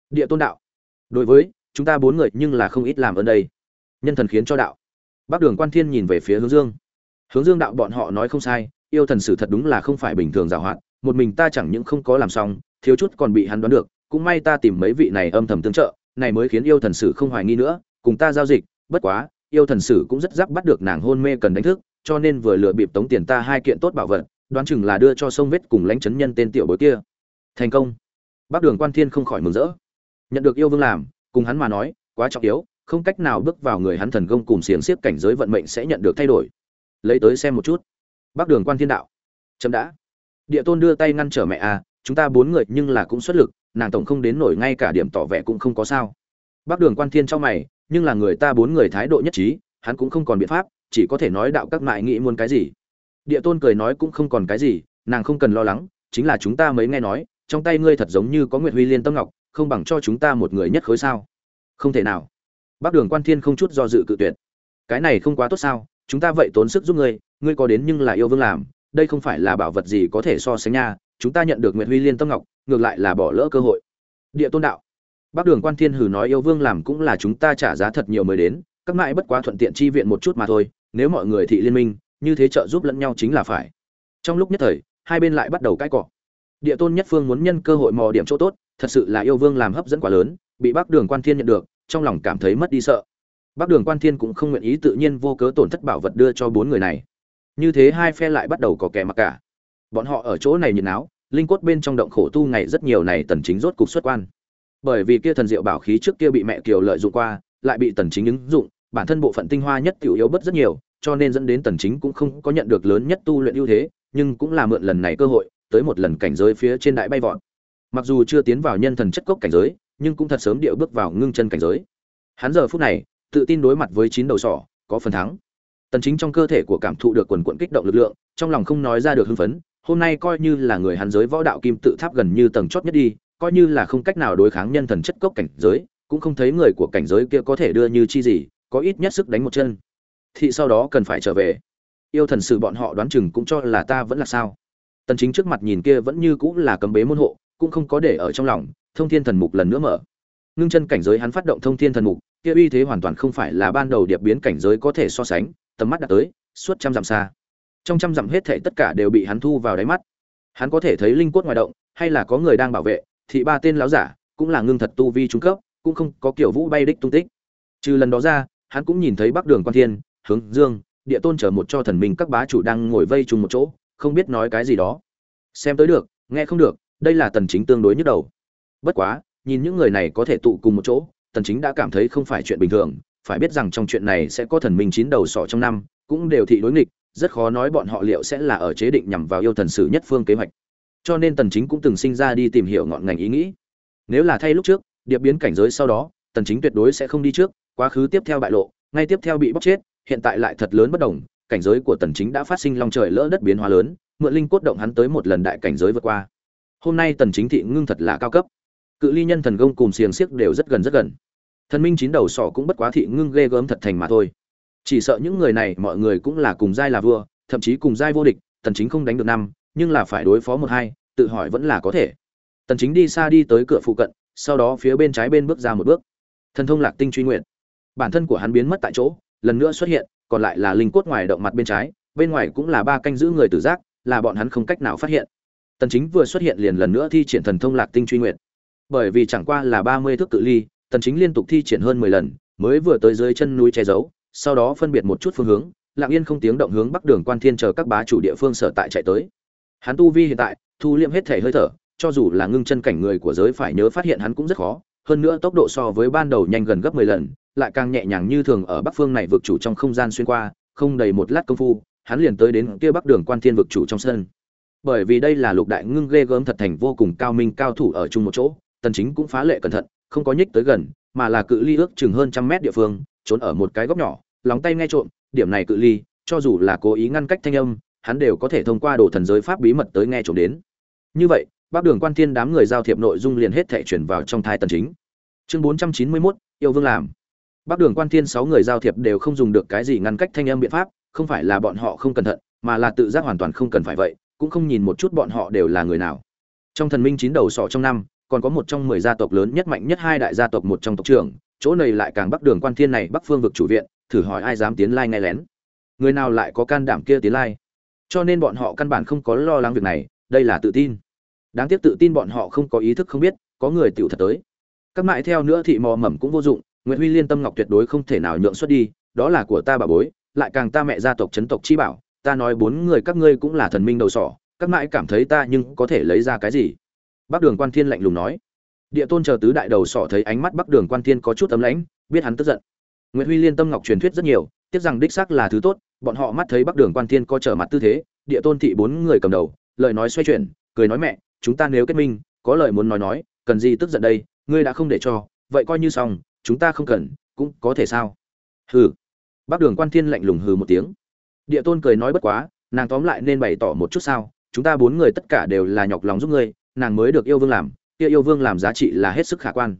Địa tôn đạo, đối với, chúng ta bốn người nhưng là không ít làm ơn đây. Nhân thần khiến cho đạo. Bắc đường quan thiên nhìn về phía hướng dương. Hướng dương đạo bọn họ nói không sai, yêu thần sử thật đúng là không phải bình thường giảo hoạt, một mình ta chẳng những không có làm xong, thiếu chút còn bị hắn đoán được cũng may ta tìm mấy vị này âm thầm tương trợ, này mới khiến yêu thần sử không hoài nghi nữa, cùng ta giao dịch, bất quá, yêu thần sử cũng rất giáp bắt được nàng hôn mê cần đánh thức, cho nên vừa lừa bịp tống tiền ta hai kiện tốt bảo vật, đoán chừng là đưa cho sông vết cùng lãnh chấn nhân tên tiểu bối kia. Thành công. Bác đường quan thiên không khỏi mừng rỡ. Nhận được yêu vương làm, cùng hắn mà nói, quá trọng yếu, không cách nào bước vào người hắn thần công cùng xiềng xiếp cảnh giới vận mệnh sẽ nhận được thay đổi. Lấy tới xem một chút. Bác đường quan thiên đạo. Chậm đã. Địa tôn đưa tay ngăn trở mẹ à chúng ta bốn người nhưng là cũng xuất lực nàng tổng không đến nổi ngay cả điểm tỏ vẻ cũng không có sao. Bác đường quan thiên trong mày, nhưng là người ta bốn người thái độ nhất trí, hắn cũng không còn biện pháp, chỉ có thể nói đạo các mại nghĩ muốn cái gì. Địa tôn cười nói cũng không còn cái gì, nàng không cần lo lắng, chính là chúng ta mới nghe nói, trong tay ngươi thật giống như có nguyệt huy liên tâm ngọc, không bằng cho chúng ta một người nhất khối sao? Không thể nào. Bác đường quan thiên không chút do dự cự tuyệt. Cái này không quá tốt sao, chúng ta vậy tốn sức giúp ngươi ngươi có đến nhưng là yêu vương làm, đây không phải là bảo vật gì có thể so sánh nha chúng ta nhận được nguyệt huy liên tâm ngọc, ngược lại là bỏ lỡ cơ hội. Địa tôn đạo. Bác đường quan thiên hử nói yêu vương làm cũng là chúng ta trả giá thật nhiều mới đến, các mãi bất quá thuận tiện chi viện một chút mà thôi, nếu mọi người thị liên minh, như thế trợ giúp lẫn nhau chính là phải. Trong lúc nhất thời, hai bên lại bắt đầu cãi cọ. Địa tôn nhất phương muốn nhân cơ hội mò điểm chỗ tốt, thật sự là yêu vương làm hấp dẫn quá lớn, bị bác đường quan thiên nhận được, trong lòng cảm thấy mất đi sợ. Bác đường quan thiên cũng không nguyện ý tự nhiên vô cớ tổn thất bảo vật đưa cho bốn người này. Như thế hai phe lại bắt đầu có kẻ mặc cả bọn họ ở chỗ này nhiệt náo, linh cốt bên trong động khổ tu ngày rất nhiều này tần chính rốt cục xuất quan. Bởi vì kia thần diệu bảo khí trước kia bị mẹ kiều lợi dụng qua, lại bị tần chính ứng dụng, bản thân bộ phận tinh hoa nhất tiểu yếu bất rất nhiều, cho nên dẫn đến tần chính cũng không có nhận được lớn nhất tu luyện ưu thế, nhưng cũng là mượn lần này cơ hội, tới một lần cảnh giới phía trên đại bay vọt. Mặc dù chưa tiến vào nhân thần chất cốc cảnh giới, nhưng cũng thật sớm điệu bước vào ngưng chân cảnh giới. Hắn giờ phút này, tự tin đối mặt với chín đầu sỏ, có phần thắng. Tần chính trong cơ thể của cảm thụ được quần cuộn kích động lực lượng, trong lòng không nói ra được hưng phấn hôm nay coi như là người hắn giới võ đạo kim tự tháp gần như tầng chót nhất đi, coi như là không cách nào đối kháng nhân thần chất cốc cảnh giới, cũng không thấy người của cảnh giới kia có thể đưa như chi gì, có ít nhất sức đánh một chân. Thì sau đó cần phải trở về. Yêu thần sử bọn họ đoán chừng cũng cho là ta vẫn là sao. Tần chính trước mặt nhìn kia vẫn như cũng là cấm bế môn hộ, cũng không có để ở trong lòng, thông thiên thần mục lần nữa mở. Ngưng chân cảnh giới hắn phát động thông thiên thần mục, kia uy thế hoàn toàn không phải là ban đầu điệp biến cảnh giới có thể so sánh, tầm mắt đã tới, suốt trăm dặm xa trong trăm dặm hết thảy tất cả đều bị hắn thu vào đáy mắt. Hắn có thể thấy linh cốt ngoài động, hay là có người đang bảo vệ thị ba tên lão giả cũng là ngưng thật tu vi trung cấp, cũng không có kiểu vũ bay đích tung tích. Trừ lần đó ra, hắn cũng nhìn thấy bắc đường quan thiên, hướng dương, địa tôn chờ một cho thần minh các bá chủ đang ngồi vây chung một chỗ, không biết nói cái gì đó. Xem tới được, nghe không được, đây là tần chính tương đối nhức đầu. Bất quá, nhìn những người này có thể tụ cùng một chỗ, tần chính đã cảm thấy không phải chuyện bình thường, phải biết rằng trong chuyện này sẽ có thần minh chín đầu sọ trong năm, cũng đều thị đối nghịch rất khó nói bọn họ liệu sẽ là ở chế định nhằm vào yêu thần sử nhất phương kế hoạch. Cho nên tần chính cũng từng sinh ra đi tìm hiểu ngọn ngành ý nghĩ. Nếu là thay lúc trước, điệp biến cảnh giới sau đó, tần chính tuyệt đối sẽ không đi trước, quá khứ tiếp theo bại lộ, ngay tiếp theo bị bóc chết, hiện tại lại thật lớn bất đồng, cảnh giới của tần chính đã phát sinh long trời lỡ đất biến hóa lớn, mượn linh cốt động hắn tới một lần đại cảnh giới vượt qua. Hôm nay tần chính thị ngưng thật là cao cấp. Cự ly nhân thần công cùng xiềng xiếc đều rất gần rất gần. Thần minh chín đầu sỏ cũng bất quá thị ngưng ghê gớm thật thành mà thôi chỉ sợ những người này mọi người cũng là cùng giai là vua, thậm chí cùng giai vô địch, tần chính không đánh được năm, nhưng là phải đối phó một hai, tự hỏi vẫn là có thể. Tần chính đi xa đi tới cửa phụ cận, sau đó phía bên trái bên bước ra một bước. Thần thông lạc tinh truy nguyện bản thân của hắn biến mất tại chỗ, lần nữa xuất hiện, còn lại là linh cốt ngoài động mặt bên trái, bên ngoài cũng là ba canh giữ người tử giác, là bọn hắn không cách nào phát hiện. Tần chính vừa xuất hiện liền lần nữa thi triển thần thông lạc tinh truy nguyện bởi vì chẳng qua là 30 thước tự ly, tần chính liên tục thi triển hơn 10 lần, mới vừa tới dưới chân núi che giấu sau đó phân biệt một chút phương hướng, lặng yên không tiếng động hướng bắc đường quan thiên chờ các bá chủ địa phương sở tại chạy tới. Hắn tu vi hiện tại, thu liệm hết thể hơi thở, cho dù là ngưng chân cảnh người của giới phải nhớ phát hiện hắn cũng rất khó, hơn nữa tốc độ so với ban đầu nhanh gần gấp 10 lần, lại càng nhẹ nhàng như thường ở bắc phương này vực chủ trong không gian xuyên qua, không đầy một lát công phu, hắn liền tới đến kia bắc đường quan thiên vực chủ trong sân. Bởi vì đây là lục đại ngưng ghê gớm thật thành vô cùng cao minh cao thủ ở chung một chỗ, tần chính cũng phá lệ cẩn thận, không có nhích tới gần, mà là cự ly ước chừng hơn trăm mét địa phương, trốn ở một cái góc nhỏ lóng tay nghe trộm điểm này cự ly cho dù là cố ý ngăn cách thanh âm hắn đều có thể thông qua đồ thần giới pháp bí mật tới nghe trộm đến. Như vậy bác đường quan thiên đám người giao thiệp nội dung liền hết thảy chuyển vào trong thai tần chính. Chương 491, yêu vương làm. Bác đường quan thiên sáu người giao thiệp đều không dùng được cái gì ngăn cách thanh âm biện pháp không phải là bọn họ không cẩn thận mà là tự giác hoàn toàn không cần phải vậy cũng không nhìn một chút bọn họ đều là người nào. Trong thần minh chín đầu sọ trong năm còn có một trong mười gia tộc lớn nhất mạnh nhất hai đại gia tộc một trong tộc trưởng chỗ này lại càng bắc đường quan thiên này bắc phương vực chủ viện, thử hỏi ai dám tiến lai ngay lén. Người nào lại có can đảm kia tiến lai? Cho nên bọn họ căn bản không có lo lắng việc này, đây là tự tin. Đáng tiếc tự tin bọn họ không có ý thức không biết, có người tiểu thật tới. Các mãi theo nữa thị mò mẩm cũng vô dụng nguyễn huy liên tâm ngọc tuyệt đối không thể nào nhượng xuất đi, đó là của ta bà bối, lại càng ta mẹ gia tộc chấn tộc chi bảo, ta nói bốn người các ngươi cũng là thần minh đầu sỏ, các mãi cảm thấy ta nhưng có thể lấy ra cái gì? Bắc đường quan thiên lạnh lùng nói địa tôn chờ tứ đại đầu sỏ thấy ánh mắt bắc đường quan thiên có chút ấm lãnh, biết hắn tức giận. Nguyễn huy liên tâm ngọc truyền thuyết rất nhiều, tiếc rằng đích xác là thứ tốt, bọn họ mắt thấy bắc đường quan thiên có trở mặt tư thế, địa tôn thị bốn người cầm đầu, lời nói xoay chuyển, cười nói mẹ, chúng ta nếu kết minh, có lời muốn nói nói, cần gì tức giận đây, ngươi đã không để cho, vậy coi như xong, chúng ta không cần, cũng có thể sao? Hừ. Bắc đường quan thiên lạnh lùng hừ một tiếng. Địa tôn cười nói bất quá, nàng tóm lại nên bày tỏ một chút sao, chúng ta bốn người tất cả đều là nhọc lòng giúp ngươi, nàng mới được yêu vương làm kia yêu vương làm giá trị là hết sức khả quan.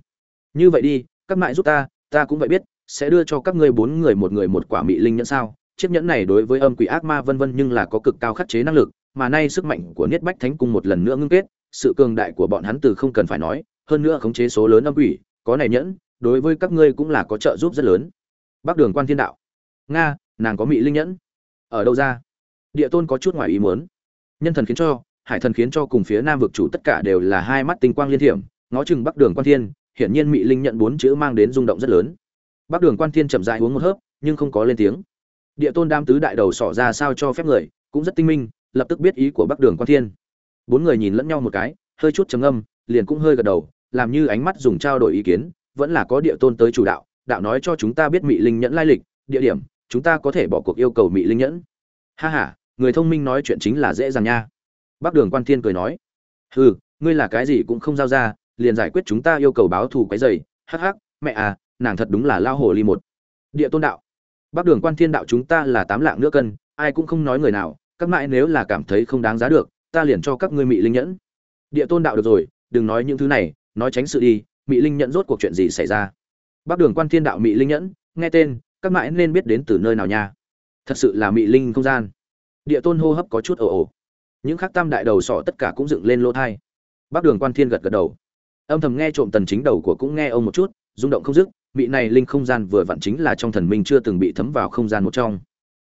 Như vậy đi, các mại giúp ta ta cũng vậy biết, sẽ đưa cho các ngươi bốn người một người một quả mị linh nhẫn sao? Chiếc nhẫn này đối với âm quỷ ác ma vân vân nhưng là có cực cao khắc chế năng lực, mà nay sức mạnh của niết bách thánh cung một lần nữa ngưng kết, sự cường đại của bọn hắn từ không cần phải nói, hơn nữa khống chế số lớn âm quỷ, có này nhẫn, đối với các ngươi cũng là có trợ giúp rất lớn. Bắc đường quan thiên đạo. Nga, nàng có mị linh nhẫn. Ở đâu ra? Địa tôn có chút ngoài ý muốn. Nhân thần khiến cho hải thần khiến cho cùng phía nam vực chủ tất cả đều là hai mắt tinh quang liên thiểm, ngó chừng bắc đường quan thiên, hiển nhiên mị linh nhận bốn chữ mang đến rung động rất lớn. Bắc đường quan thiên chậm dại uống một hớp, nhưng không có lên tiếng. Địa tôn đam tứ đại đầu sỏ ra sao cho phép người, cũng rất tinh minh, lập tức biết ý của bắc đường quan thiên. Bốn người nhìn lẫn nhau một cái, hơi chút trầm âm liền cũng hơi gật đầu, làm như ánh mắt dùng trao đổi ý kiến, vẫn là có địa tôn tới chủ đạo đạo nói cho chúng ta biết mị linh nhẫn lai lịch, địa điểm, chúng ta có thể bỏ cuộc yêu cầu mị linh nhẫn. Ha ha, người thông minh nói chuyện chính là dễ dàng nha bắc đường quan thiên cười nói hừ ngươi là cái gì cũng không giao ra liền giải quyết chúng ta yêu cầu báo thù cái dày, hắc hắc mẹ à nàng thật đúng là lao hồ ly một. Địa tôn đạo bắc đường quan thiên đạo chúng ta là tám lạng nữa cân ai cũng không nói người nào các mãi nếu là cảm thấy không đáng giá được ta liền cho các ngươi mị linh nhẫn. Địa tôn đạo được rồi đừng nói những thứ này nói tránh sự đi mị linh nhẫn rốt cuộc chuyện gì xảy ra? Bắc đường quan thiên đạo mị linh nhẫn nghe tên các mãi nên biết đến từ nơi nào nha. Thật sự là mị linh không gian. Địa tôn hô hấp có chút ồ ồ những khắc tam đại đầu sọ tất cả cũng dựng lên lỗ thai. Bác đường quan thiên gật gật đầu. Âm thầm nghe trộm tần chính đầu của cũng nghe ông một chút rung động không dứt mị này linh không gian vừa vặn chính là trong thần minh chưa từng bị thấm vào không gian một trong.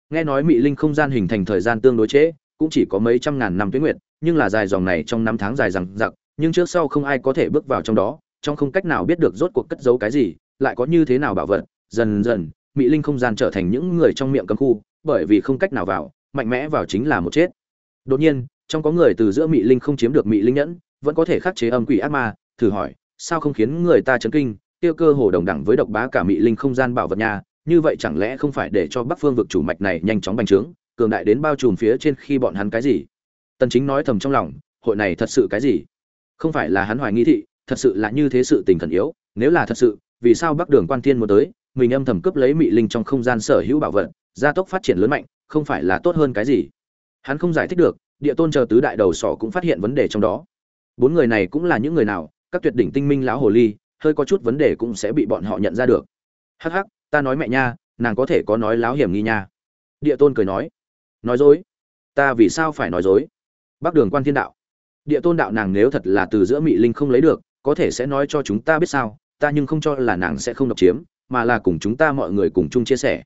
Nghe nói mị linh không gian hình thành thời gian tương đối chế, cũng chỉ có mấy trăm ngàn năm tuyết nguyệt nhưng là dài dòng này trong năm tháng dài rằng giặc nhưng trước sau không ai có thể bước vào trong đó trong không cách nào biết được rốt cuộc cất giấu cái gì lại có như thế nào bảo vật dần dần mị linh không gian trở thành những người trong miệng cấm khu bởi vì không cách nào vào mạnh mẽ vào chính là một chết đột nhiên, trong có người từ giữa mị linh không chiếm được mị linh nhẫn, vẫn có thể khắc chế âm quỷ ác ma, thử hỏi, sao không khiến người ta chấn kinh, tiêu cơ hồ đồng đẳng với độc bá cả mị linh không gian bảo vật nhà, như vậy chẳng lẽ không phải để cho bắc phương vực chủ mạch này nhanh chóng bành trướng, cường đại đến bao trùm phía trên khi bọn hắn cái gì? Tần chính nói thầm trong lòng, hội này thật sự cái gì? Không phải là hắn hoài nghi thị, thật sự là như thế sự tình thần yếu, nếu là thật sự, vì sao bắc đường quan thiên muốn tới, mình âm thầm cướp lấy mị linh trong không gian sở hữu bảo vật, gia tốc phát triển lớn mạnh, không phải là tốt hơn cái gì? Hắn không giải thích được, địa tôn chờ tứ đại đầu sỏ cũng phát hiện vấn đề trong đó. Bốn người này cũng là những người nào, các tuyệt đỉnh tinh minh lão hồ ly, hơi có chút vấn đề cũng sẽ bị bọn họ nhận ra được. Hắc hắc, ta nói mẹ nha, nàng có thể có nói láo hiểm nghi nha. Địa tôn cười nói. Nói dối. Ta vì sao phải nói dối? Bắc đường quan thiên đạo. Địa tôn đạo nàng nếu thật là từ giữa mị linh không lấy được, có thể sẽ nói cho chúng ta biết sao, ta nhưng không cho là nàng sẽ không độc chiếm, mà là cùng chúng ta mọi người cùng chung chia sẻ.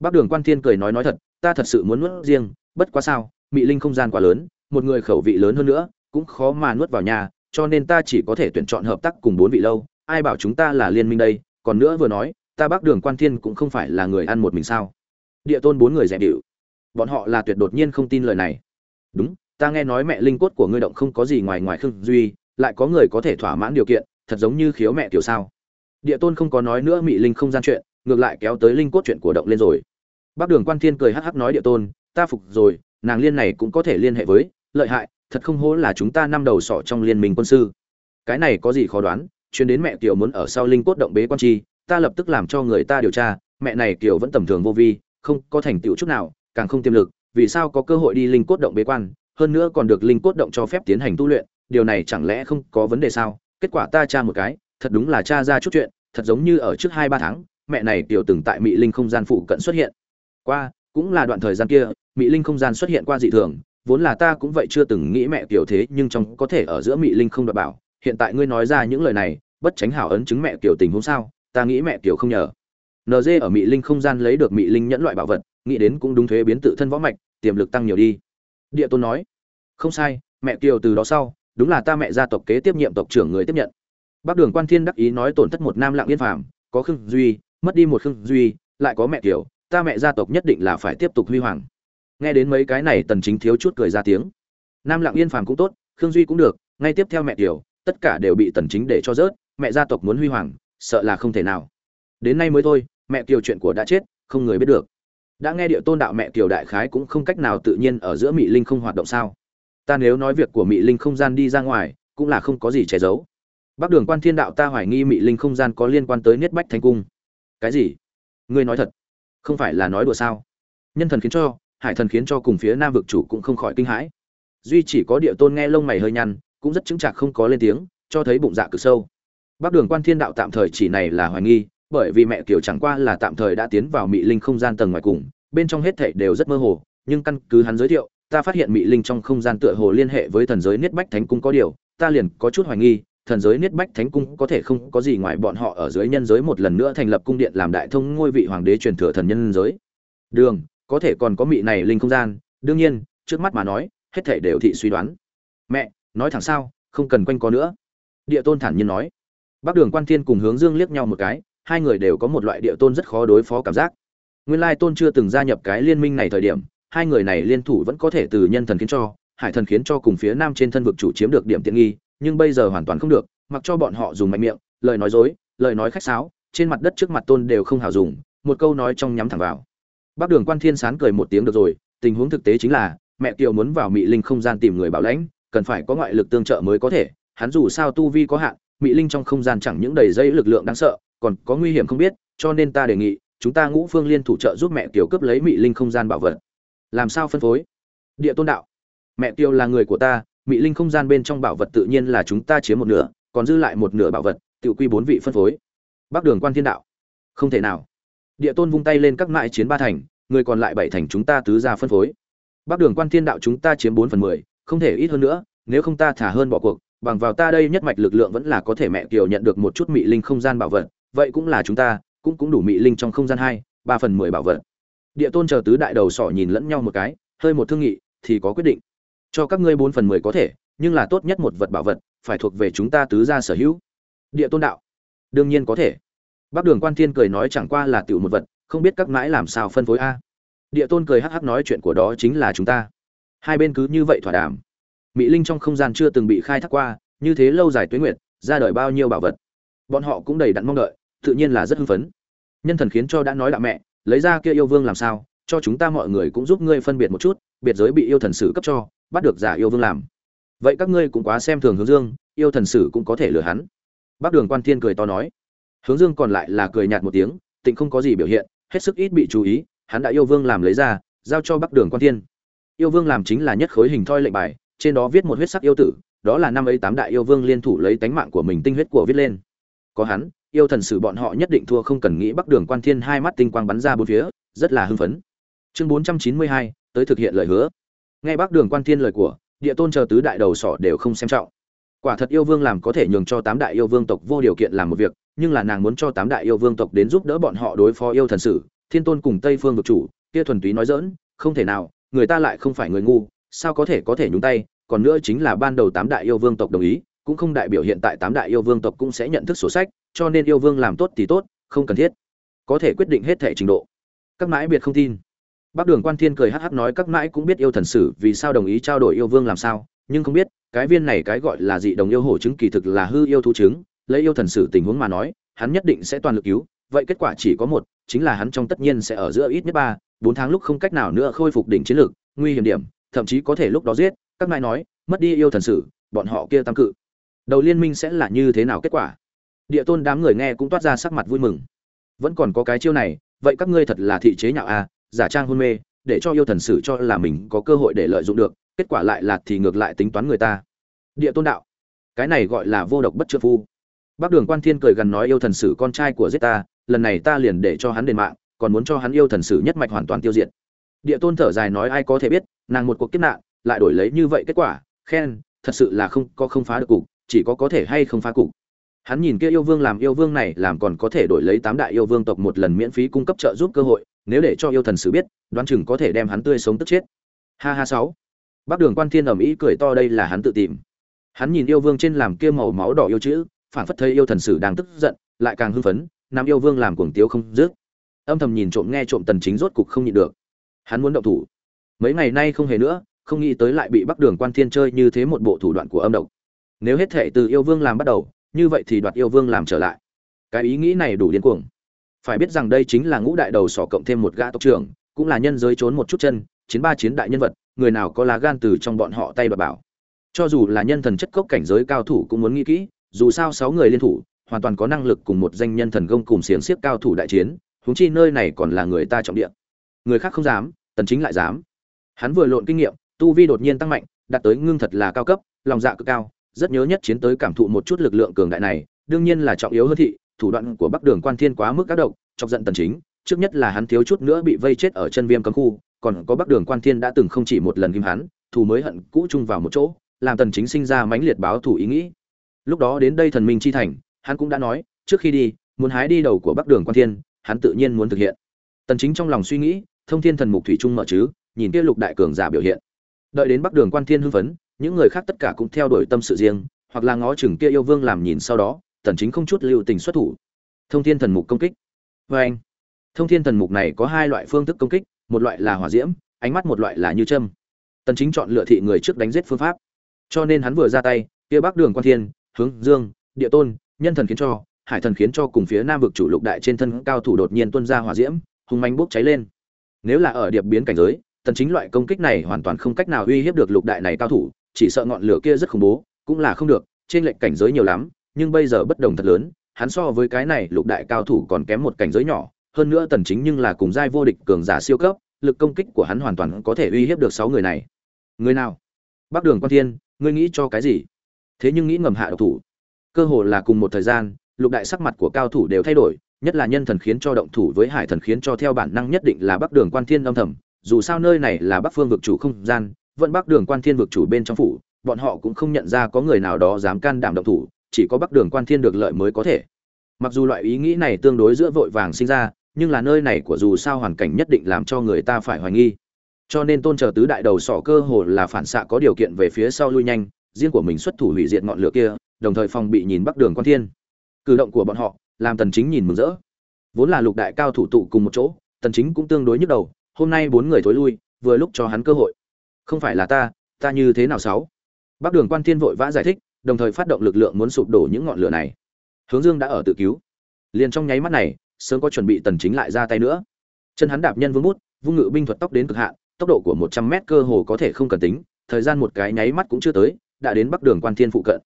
Bắc đường quan thiên cười nói nói thật, ta thật sự muốn nuốt riêng bất quá sao, mị linh không gian quá lớn, một người khẩu vị lớn hơn nữa, cũng khó mà nuốt vào nhà, cho nên ta chỉ có thể tuyển chọn hợp tác cùng bốn vị lâu, ai bảo chúng ta là liên minh đây, còn nữa vừa nói, ta bắc đường quan thiên cũng không phải là người ăn một mình sao? Địa tôn bốn người dẹp điệu. Bọn họ là tuyệt đột nhiên không tin lời này. Đúng, ta nghe nói mẹ linh cốt của ngươi động không có gì ngoài ngoài khương duy, lại có người có thể thỏa mãn điều kiện, thật giống như khiếu mẹ tiểu sao. Địa tôn không có nói nữa mị linh không gian chuyện, ngược lại kéo tới linh cốt chuyện của động lên rồi. Bác đường quan thiên cười hắc hắc nói địa tôn ta phục rồi, nàng liên này cũng có thể liên hệ với, lợi hại, thật không hố là chúng ta năm đầu sọ trong liên minh quân sư. Cái này có gì khó đoán, chuyến đến mẹ kiều muốn ở sau linh cốt động bế quan chi, ta lập tức làm cho người ta điều tra, mẹ này kiều vẫn tầm thường vô vi, không có thành tựu chút nào, càng không tiềm lực, vì sao có cơ hội đi linh cốt động bế quan, hơn nữa còn được linh cốt động cho phép tiến hành tu luyện, điều này chẳng lẽ không có vấn đề sao? Kết quả ta tra một cái, thật đúng là tra ra chút chuyện, thật giống như ở trước hai ba tháng, mẹ này kiều từng tại mỹ linh không gian phụ cận xuất hiện. Qua cũng là đoạn thời gian kia mỹ linh không gian xuất hiện qua dị thường, vốn là ta cũng vậy chưa từng nghĩ mẹ kiểu thế, nhưng trong có thể ở giữa mỹ linh không đoạt bảo, hiện tại ngươi nói ra những lời này, bất tránh hảo ấn chứng mẹ kiểu tình huống sao, ta nghĩ mẹ kiểu không nhờ. Nd ở mỹ linh không gian lấy được mỹ linh nhẫn loại bảo vật, nghĩ đến cũng đúng thuế biến tự thân võ mạch, tiềm lực tăng nhiều đi. Địa tôn nói, không sai, mẹ kiều từ đó sau, đúng là ta mẹ gia tộc kế tiếp nhiệm tộc trưởng người tiếp nhận. Bác đường quan thiên đắc ý nói tổn thất một nam lạng yên phàm, có khương duy, mất đi một khương duy, lại có mẹ kiều ta mẹ gia tộc nhất định là phải tiếp tục huy hoàng. Nghe đến mấy cái này, tần chính thiếu chút cười ra tiếng. Nam lặng yên phàm cũng tốt, khương duy cũng được, ngay tiếp theo mẹ tiểu, tất cả đều bị tần chính để cho rớt, mẹ gia tộc muốn huy hoàng, sợ là không thể nào. Đến nay mới thôi, mẹ kiều chuyện của đã chết, không người biết được. Đã nghe điệu tôn đạo mẹ kiều đại khái cũng không cách nào tự nhiên ở giữa mỹ linh không hoạt động sao? Ta nếu nói việc của mỹ linh không gian đi ra ngoài, cũng là không có gì che giấu. Bắc đường quan thiên đạo ta hoài nghi mỹ linh không gian có liên quan tới niết bách thành cung. Cái gì? Ngươi nói thật không phải là nói đùa sao? Nhân thần khiến cho, hải thần khiến cho cùng phía nam vực chủ cũng không khỏi kinh hãi. Duy chỉ có địa tôn nghe lông mày hơi nhăn, cũng rất chứng chạc không có lên tiếng, cho thấy bụng dạ cực sâu. Bắc đường quan thiên đạo tạm thời chỉ này là hoài nghi, bởi vì mẹ kiểu chẳng qua là tạm thời đã tiến vào mị linh không gian tầng ngoài cùng, bên trong hết thảy đều rất mơ hồ, nhưng căn cứ hắn giới thiệu, ta phát hiện mị linh trong không gian tựa hồ liên hệ với thần giới niết bách thánh cung có điều, ta liền có chút hoài nghi thần giới niết bách thánh cung có thể không có gì ngoài bọn họ ở dưới nhân giới một lần nữa thành lập cung điện làm đại thông ngôi vị hoàng đế truyền thừa thần nhân giới. Đường, có thể còn có mị này linh không gian. Đương nhiên, trước mắt mà nói, hết thể đều thị suy đoán. Mẹ, nói thẳng sao, không cần quanh co nữa. Địa tôn thản nhiên nói. Bác đường quan thiên cùng hướng dương liếc nhau một cái, hai người đều có một loại địa tôn rất khó đối phó cảm giác. Nguyên lai tôn chưa từng gia nhập cái liên minh này thời điểm, hai người này liên thủ vẫn có thể từ nhân thần khiến cho, hải thần khiến cho cùng phía nam trên thân vực chủ chiếm được điểm tiện nghi nhưng bây giờ hoàn toàn không được, mặc cho bọn họ dùng mạnh miệng, lời nói dối, lời nói khách sáo, trên mặt đất trước mặt tôn đều không hào dùng, một câu nói trong nhắm thẳng vào. Bác đường quan thiên sán cười một tiếng được rồi, tình huống thực tế chính là, mẹ kiều muốn vào mỹ linh không gian tìm người bảo lãnh, cần phải có ngoại lực tương trợ mới có thể, hắn dù sao tu vi có hạn mỹ linh trong không gian chẳng những đầy dây lực lượng đáng sợ, còn có nguy hiểm không biết, cho nên ta đề nghị, chúng ta ngũ phương liên thủ trợ giúp mẹ kiều cướp lấy mỹ linh không gian bảo vật. Làm sao phân phối? Địa tôn đạo. Mẹ kiều là người của ta mị linh không gian bên trong bảo vật tự nhiên là chúng ta chiếm một nửa, còn dư lại một nửa bảo vật tự quy bốn vị phân phối. Bắc đường quan thiên đạo. Không thể nào. Địa tôn vung tay lên các mại chiến ba thành, người còn lại bảy thành chúng ta tứ ra phân phối. Bắc đường quan thiên đạo chúng ta chiếm bốn phần mười, không thể ít hơn nữa, nếu không ta thả hơn bỏ cuộc, bằng vào ta đây nhất mạch lực lượng vẫn là có thể mẹ kiều nhận được một chút mị linh không gian bảo vật, vậy cũng là chúng ta, cũng cũng đủ mị linh trong không gian hai, ba phần mười bảo vật. Địa tôn chờ tứ đại đầu sỏ nhìn lẫn nhau một cái, hơi một thương nghị, thì có quyết định cho các ngươi bốn phần mười có thể, nhưng là tốt nhất một vật bảo vật, phải thuộc về chúng ta tứ gia sở hữu. Địa tôn đạo. Đương nhiên có thể. Bác đường quan thiên cười nói chẳng qua là tiểu một vật, không biết các mãi làm sao phân phối a. Địa tôn cười hắc hắc nói chuyện của đó chính là chúng ta. Hai bên cứ như vậy thỏa đàm. Mỹ linh trong không gian chưa từng bị khai thác qua, như thế lâu dài tuế nguyệt, ra đời bao nhiêu bảo vật. Bọn họ cũng đầy đặn mong đợi, tự nhiên là rất hưng phấn. Nhân thần khiến cho đã nói đạo mẹ, lấy ra kia yêu vương làm sao, cho chúng ta mọi người cũng giúp ngươi phân biệt một chút, biệt giới bị yêu thần sử cấp cho bắt được giả yêu vương làm. Vậy các ngươi cũng quá xem thường hướng dương, yêu thần sử cũng có thể lừa hắn. Bác đường quan thiên cười to nói. Hướng dương còn lại là cười nhạt một tiếng, tịnh không có gì biểu hiện, hết sức ít bị chú ý, hắn đã yêu vương làm lấy ra, giao cho bắc đường quan thiên. Yêu vương làm chính là nhất khối hình thoi lệnh bài, trên đó viết một huyết sắc yêu tử, đó là năm ấy tám đại yêu vương liên thủ lấy tánh mạng của mình tinh huyết của viết lên. Có hắn, yêu thần sử bọn họ nhất định thua không cần nghĩ bắc đường quan thiên hai mắt tinh quang bắn ra bốn phía, rất là hưng phấn. Chương bốn trăm chín mươi hai, tới thực hiện lời hứa nghe bắc đường quan thiên lời của, địa tôn chờ tứ đại đầu sỏ đều không xem trọng. Quả thật yêu vương làm có thể nhường cho tám đại yêu vương tộc vô điều kiện làm một việc, nhưng là nàng muốn cho tám đại yêu vương tộc đến giúp đỡ bọn họ đối phó yêu thần sử, thiên tôn cùng tây phương vực chủ, kia thuần túy nói dỡn không thể nào, người ta lại không phải người ngu, sao có thể có thể nhúng tay, còn nữa chính là ban đầu tám đại yêu vương tộc đồng ý, cũng không đại biểu hiện tại tám đại yêu vương tộc cũng sẽ nhận thức sổ sách, cho nên yêu vương làm tốt thì tốt, không cần thiết. Có thể quyết định hết thể trình độ. Các mãi biệt không tin bác đường quan thiên cười hắc hắc nói các mãi cũng biết yêu thần sử vì sao đồng ý trao đổi yêu vương làm sao? Nhưng không biết cái viên này cái gọi là dị đồng yêu hổ chứng kỳ thực là hư yêu thú chứng lấy yêu thần sử tình huống mà nói hắn nhất định sẽ toàn lực cứu. Vậy kết quả chỉ có một chính là hắn trong tất nhiên sẽ ở giữa ít nhất ba bốn tháng lúc không cách nào nữa khôi phục đỉnh chiến lược nguy hiểm điểm thậm chí có thể lúc đó giết. Các mãi nói mất đi yêu thần sử bọn họ kia tam cự. Đầu liên minh sẽ là như thế nào kết quả? Địa tôn đám người nghe cũng toát ra sắc mặt vui mừng. Vẫn còn có cái chiêu này vậy các ngươi thật là thị chế nhạo a à, giả trang hôn mê, để cho yêu thần sử cho là mình có cơ hội để lợi dụng được, kết quả lại là thì ngược lại tính toán người ta. Địa tôn đạo. Cái này gọi là vô độc bất trợ phu. Bác đường quan thiên cười gần nói yêu thần sử con trai của giết ta, lần này ta liền để cho hắn đền mạng, còn muốn cho hắn yêu thần sử nhất mạch hoàn toàn tiêu diệt. Địa tôn thở dài nói ai có thể biết, nàng một cuộc kiếp nạn, lại đổi lấy như vậy kết quả, khen, thật sự là không có không phá được cục, chỉ có có thể hay không phá cục. Hắn nhìn kia yêu vương làm yêu vương này, làm còn có thể đổi lấy tám đại yêu vương tộc một lần miễn phí cung cấp trợ giúp cơ hội nếu để cho yêu thần sử biết, đoán chừng có thể đem hắn tươi sống tức chết. Ha ha sáu. Bác đường quan thiên ầm ĩ cười to đây là hắn tự tìm. Hắn nhìn yêu vương trên làm kia màu máu đỏ yêu chữ, phản phất thấy yêu thần sử đang tức giận, lại càng hưng phấn, nam yêu vương làm cuồng tiếu không dứt. Âm thầm nhìn trộm nghe trộm tần chính rốt cục không nhịn được. Hắn muốn động thủ. Mấy ngày nay không hề nữa, không nghĩ tới lại bị bắc đường quan thiên chơi như thế một bộ thủ đoạn của âm độc. Nếu hết thệ từ yêu vương làm bắt đầu, như vậy thì đoạt yêu vương làm trở lại. Cái ý nghĩ này đủ điên cuồng phải biết rằng đây chính là ngũ đại đầu sỏ cộng thêm một gã tộc trưởng, cũng là nhân giới trốn một chút chân, chiến ba chiến đại nhân vật, người nào có lá gan từ trong bọn họ tay bà bảo. Cho dù là nhân thần chất cốc cảnh giới cao thủ cũng muốn nghĩ kỹ, dù sao sáu người liên thủ, hoàn toàn có năng lực cùng một danh nhân thần công cùng xiềng xiếp cao thủ đại chiến, huống chi nơi này còn là người ta trọng địa. Người khác không dám, tần chính lại dám. Hắn vừa lộn kinh nghiệm, tu vi đột nhiên tăng mạnh, đạt tới ngưng thật là cao cấp, lòng dạ cực cao, rất nhớ nhất chiến tới cảm thụ một chút lực lượng cường đại này, đương nhiên là trọng yếu hơn thị thủ đoạn của bắc đường quan thiên quá mức các động, chọc giận tần chính trước nhất là hắn thiếu chút nữa bị vây chết ở chân viêm cấm khu còn có bắc đường quan thiên đã từng không chỉ một lần kim hắn thù mới hận cũ chung vào một chỗ làm tần chính sinh ra mãnh liệt báo thủ ý nghĩ. Lúc đó đến đây thần minh chi thành hắn cũng đã nói trước khi đi muốn hái đi đầu của bắc đường quan thiên hắn tự nhiên muốn thực hiện. Tần chính trong lòng suy nghĩ thông thiên thần mục thủy trung mở chứ nhìn kia lục đại cường giả biểu hiện. Đợi đến bắc đường quan thiên hưng phấn những người khác tất cả cũng theo đuổi tâm sự riêng hoặc là ngó chừng kia yêu vương làm nhìn sau đó tần chính không chút lưu tình xuất thủ. Thông thiên thần mục công kích. Với anh, thông thiên thần mục này có hai loại phương thức công kích, một loại là hỏa diễm, ánh mắt một loại là như châm. Tần chính chọn lựa thị người trước đánh giết phương pháp. Cho nên hắn vừa ra tay, kia bắc đường quan thiên, hướng dương, địa tôn, nhân thần khiến cho, hải thần khiến cho cùng phía nam vực chủ lục đại trên thân cao thủ đột nhiên tuôn ra hỏa diễm, hung manh bốc cháy lên. Nếu là ở điệp biến cảnh giới, tần chính loại công kích này hoàn toàn không cách nào uy hiếp được lục đại này cao thủ, chỉ sợ ngọn lửa kia rất khủng bố, cũng là không được, trên lệnh cảnh giới nhiều lắm nhưng bây giờ bất đồng thật lớn, hắn so với cái này lục đại cao thủ còn kém một cảnh giới nhỏ, hơn nữa tần chính nhưng là cùng giai vô địch cường giả siêu cấp, lực công kích của hắn hoàn toàn có thể uy hiếp được sáu người này. Người nào? Bắc đường quan thiên, ngươi nghĩ cho cái gì? Thế nhưng nghĩ ngầm hạ độc thủ. Cơ hồ là cùng một thời gian, lục đại sắc mặt của cao thủ đều thay đổi, nhất là nhân thần khiến cho động thủ với hải thần khiến cho theo bản năng nhất định là bắc đường quan thiên âm thầm, dù sao nơi này là bắc phương vực chủ không gian, vẫn bắc đường quan thiên vực chủ bên trong phủ, bọn họ cũng không nhận ra có người nào đó dám can đảm động thủ chỉ có bắc đường quan thiên được lợi mới có thể. Mặc dù loại ý nghĩ này tương đối giữa vội vàng sinh ra, nhưng là nơi này của dù sao hoàn cảnh nhất định làm cho người ta phải hoài nghi. Cho nên tôn chờ tứ đại đầu sỏ cơ hồ là phản xạ có điều kiện về phía sau lui nhanh, riêng của mình xuất thủ hủy diệt ngọn lửa kia, đồng thời phòng bị nhìn bắc đường quan thiên. Cử động của bọn họ, làm tần chính nhìn mừng rỡ. Vốn là lục đại cao thủ tụ cùng một chỗ, tần chính cũng tương đối nhức đầu, hôm nay bốn người thối lui, vừa lúc cho hắn cơ hội. Không phải là ta ta như thế nào sáu? Bắc đường quan thiên vội vã giải thích đồng thời phát động lực lượng muốn sụp đổ những ngọn lửa này. Hướng dương đã ở tự cứu. Liền trong nháy mắt này, sớm có chuẩn bị tần chính lại ra tay nữa. Chân hắn đạp nhân vương bút, vung ngự binh thuật tốc đến cực hạn, tốc độ của 100 mét cơ hồ có thể không cần tính, thời gian một cái nháy mắt cũng chưa tới, đã đến bắc đường quan thiên phụ cận.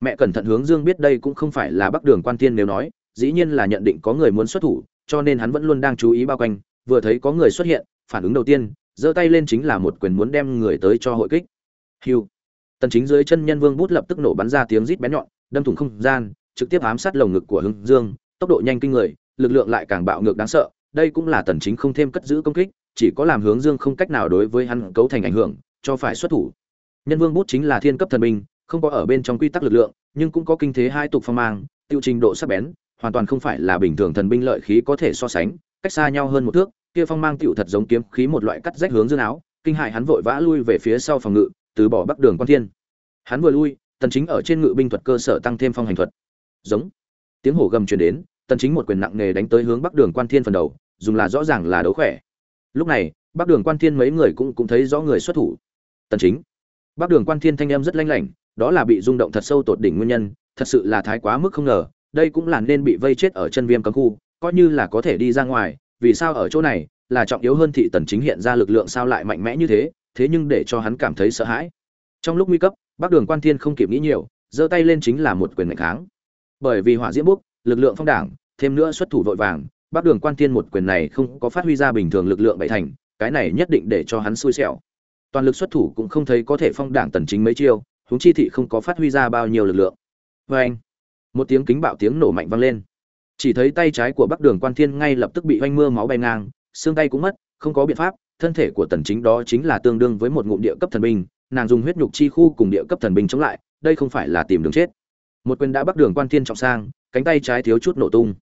Mẹ cẩn thận hướng dương biết đây cũng không phải là bắc đường quan thiên nếu nói, dĩ nhiên là nhận định có người muốn xuất thủ, cho nên hắn vẫn luôn đang chú ý bao quanh, vừa thấy có người xuất hiện, phản ứng đầu tiên, giơ tay lên chính là một quyền muốn đem người tới cho hội kích. Hiu tần chính dưới chân nhân vương bút lập tức nổ bắn ra tiếng rít bén nhọn, đâm thủng không gian, trực tiếp ám sát lồng ngực của hướng dương, tốc độ nhanh kinh người, lực lượng lại càng bạo ngược đáng sợ, đây cũng là tần chính không thêm cất giữ công kích, chỉ có làm hướng dương không cách nào đối với hắn cấu thành ảnh hưởng, cho phải xuất thủ. Nhân vương bút chính là thiên cấp thần binh, không có ở bên trong quy tắc lực lượng, nhưng cũng có kinh thế hai tục phong mang, tiêu trình độ sắc bén, hoàn toàn không phải là bình thường thần binh lợi khí có thể so sánh, cách xa nhau hơn một thước, kia phong mang tiểu thật giống kiếm khí một loại cắt rách hướng dương áo, kinh hại hắn vội vã lui về phía sau phòng ngự từ bỏ bắc đường quan thiên. Hắn vừa lui, tần chính ở trên ngự binh thuật cơ sở tăng thêm phong hành thuật. Giống. Tiếng hổ gầm truyền đến, tần chính một quyền nặng nề đánh tới hướng bắc đường quan thiên phần đầu, dùng là rõ ràng là đấu khỏe. Lúc này, bắc đường quan thiên mấy người cũng cũng thấy rõ người xuất thủ. Tần chính. Bắc đường quan thiên thanh em rất lanh lảnh, đó là bị rung động thật sâu tột đỉnh nguyên nhân, thật sự là thái quá mức không ngờ, đây cũng là nên bị vây chết ở chân viêm cấm khu, coi như là có thể đi ra ngoài, vì sao ở chỗ này, là trọng yếu hơn thị tần chính hiện ra lực lượng sao lại mạnh mẽ như thế? Thế nhưng để cho hắn cảm thấy sợ hãi. Trong lúc nguy cấp, bắc đường quan thiên không kịp nghĩ nhiều, giơ tay lên chính là một quyền mạnh kháng. Bởi vì hỏa diễm bốc, lực lượng phong đảng, thêm nữa xuất thủ vội vàng, bắc đường quan thiên một quyền này không có phát huy ra bình thường lực lượng bảy thành, cái này nhất định để cho hắn xui xẻo. Toàn lực xuất thủ cũng không thấy có thể phong đảng tần chính mấy chiêu, huống chi thị không có phát huy ra bao nhiêu lực lượng. Với anh. Một tiếng kính bạo tiếng nổ mạnh vang lên. Chỉ thấy tay trái của bắc đường quan thiên ngay lập tức bị oanh mưa máu bay ngang, xương tay cũng mất, không có biện pháp thân thể của tần chính đó chính là tương đương với một ngụm địa cấp thần binh, nàng dùng huyết nhục chi khu cùng địa cấp thần binh chống lại, đây không phải là tìm đường chết. Một quyền đã bắt đường quan thiên trọng sang, cánh tay trái thiếu chút nổ tung.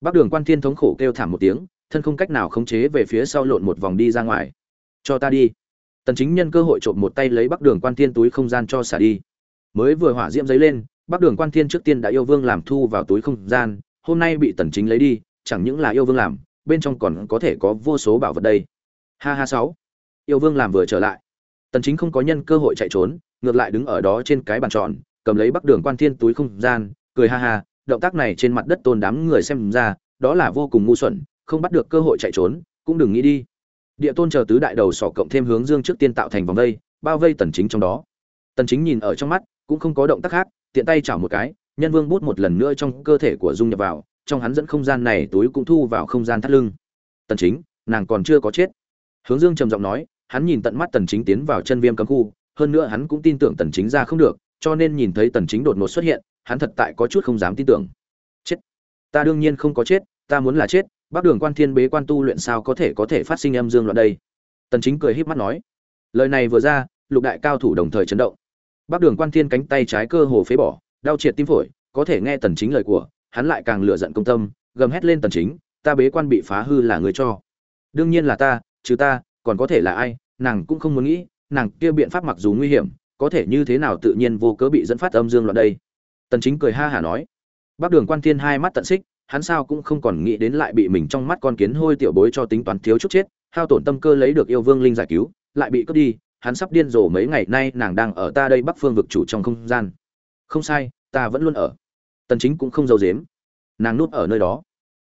Bắc đường quan thiên thống khổ kêu thảm một tiếng, thân không cách nào khống chế về phía sau lộn một vòng đi ra ngoài. Cho ta đi. Tần chính nhân cơ hội trộm một tay lấy bắc đường quan thiên túi không gian cho xả đi. Mới vừa hỏa diễm giấy lên bắc đường quan thiên trước tiên đã yêu vương làm thu vào túi không gian, hôm nay bị tần chính lấy đi, chẳng những là yêu vương làm, bên trong còn có thể có vô số bảo vật đây ha ha sáu. Yêu vương làm vừa trở lại. Tần chính không có nhân cơ hội chạy trốn, ngược lại đứng ở đó trên cái bàn tròn, cầm lấy bắc đường quan thiên túi không gian, cười ha ha, động tác này trên mặt đất tôn đám người xem ra, đó là vô cùng ngu xuẩn, không bắt được cơ hội chạy trốn, cũng đừng nghĩ đi. Địa tôn chờ tứ đại đầu sỏ cộng thêm hướng dương trước tiên tạo thành vòng vây, bao vây tần chính trong đó. Tần chính nhìn ở trong mắt, cũng không có động tác khác, tiện tay chảo một cái, nhân vương bút một lần nữa trong cơ thể của dung nhập vào, trong hắn dẫn không gian này túi cũng thu vào không gian thắt lưng. Tần chính, nàng còn chưa có chết hướng dương trầm giọng nói, hắn nhìn tận mắt tần chính tiến vào chân viêm cấm khu, hơn nữa hắn cũng tin tưởng tần chính ra không được, cho nên nhìn thấy tần chính đột ngột xuất hiện, hắn thật tại có chút không dám tin tưởng. Chết! Ta đương nhiên không có chết, ta muốn là chết bác đường quan thiên bế quan tu luyện sao có thể có thể phát sinh âm dương loạn đây? Tần chính cười híp mắt nói. Lời này vừa ra, lục đại cao thủ đồng thời chấn động. Bác đường quan thiên cánh tay trái cơ hồ phế bỏ, đau triệt tim phổi, có thể nghe tần chính lời của, hắn lại càng lửa giận công tâm, gầm hét lên tần chính, ta bế quan bị phá hư là người cho. Đương nhiên là ta chứ ta, còn có thể là ai, nàng cũng không muốn nghĩ, nàng kia biện pháp mặc dù nguy hiểm, có thể như thế nào tự nhiên vô cớ bị dẫn phát âm dương loạn đây. Tần chính cười ha hả nói. Bác đường quan thiên hai mắt tận xích, hắn sao cũng không còn nghĩ đến lại bị mình trong mắt con kiến hôi tiểu bối cho tính toán thiếu chút chết, hao tổn tâm cơ lấy được yêu vương linh giải cứu, lại bị cướp đi, hắn sắp điên rồ mấy ngày nay nàng đang ở ta đây bắc phương vực chủ trong không gian. Không sai, ta vẫn luôn ở. Tần chính cũng không giấu giếm. Nàng núp ở nơi đó.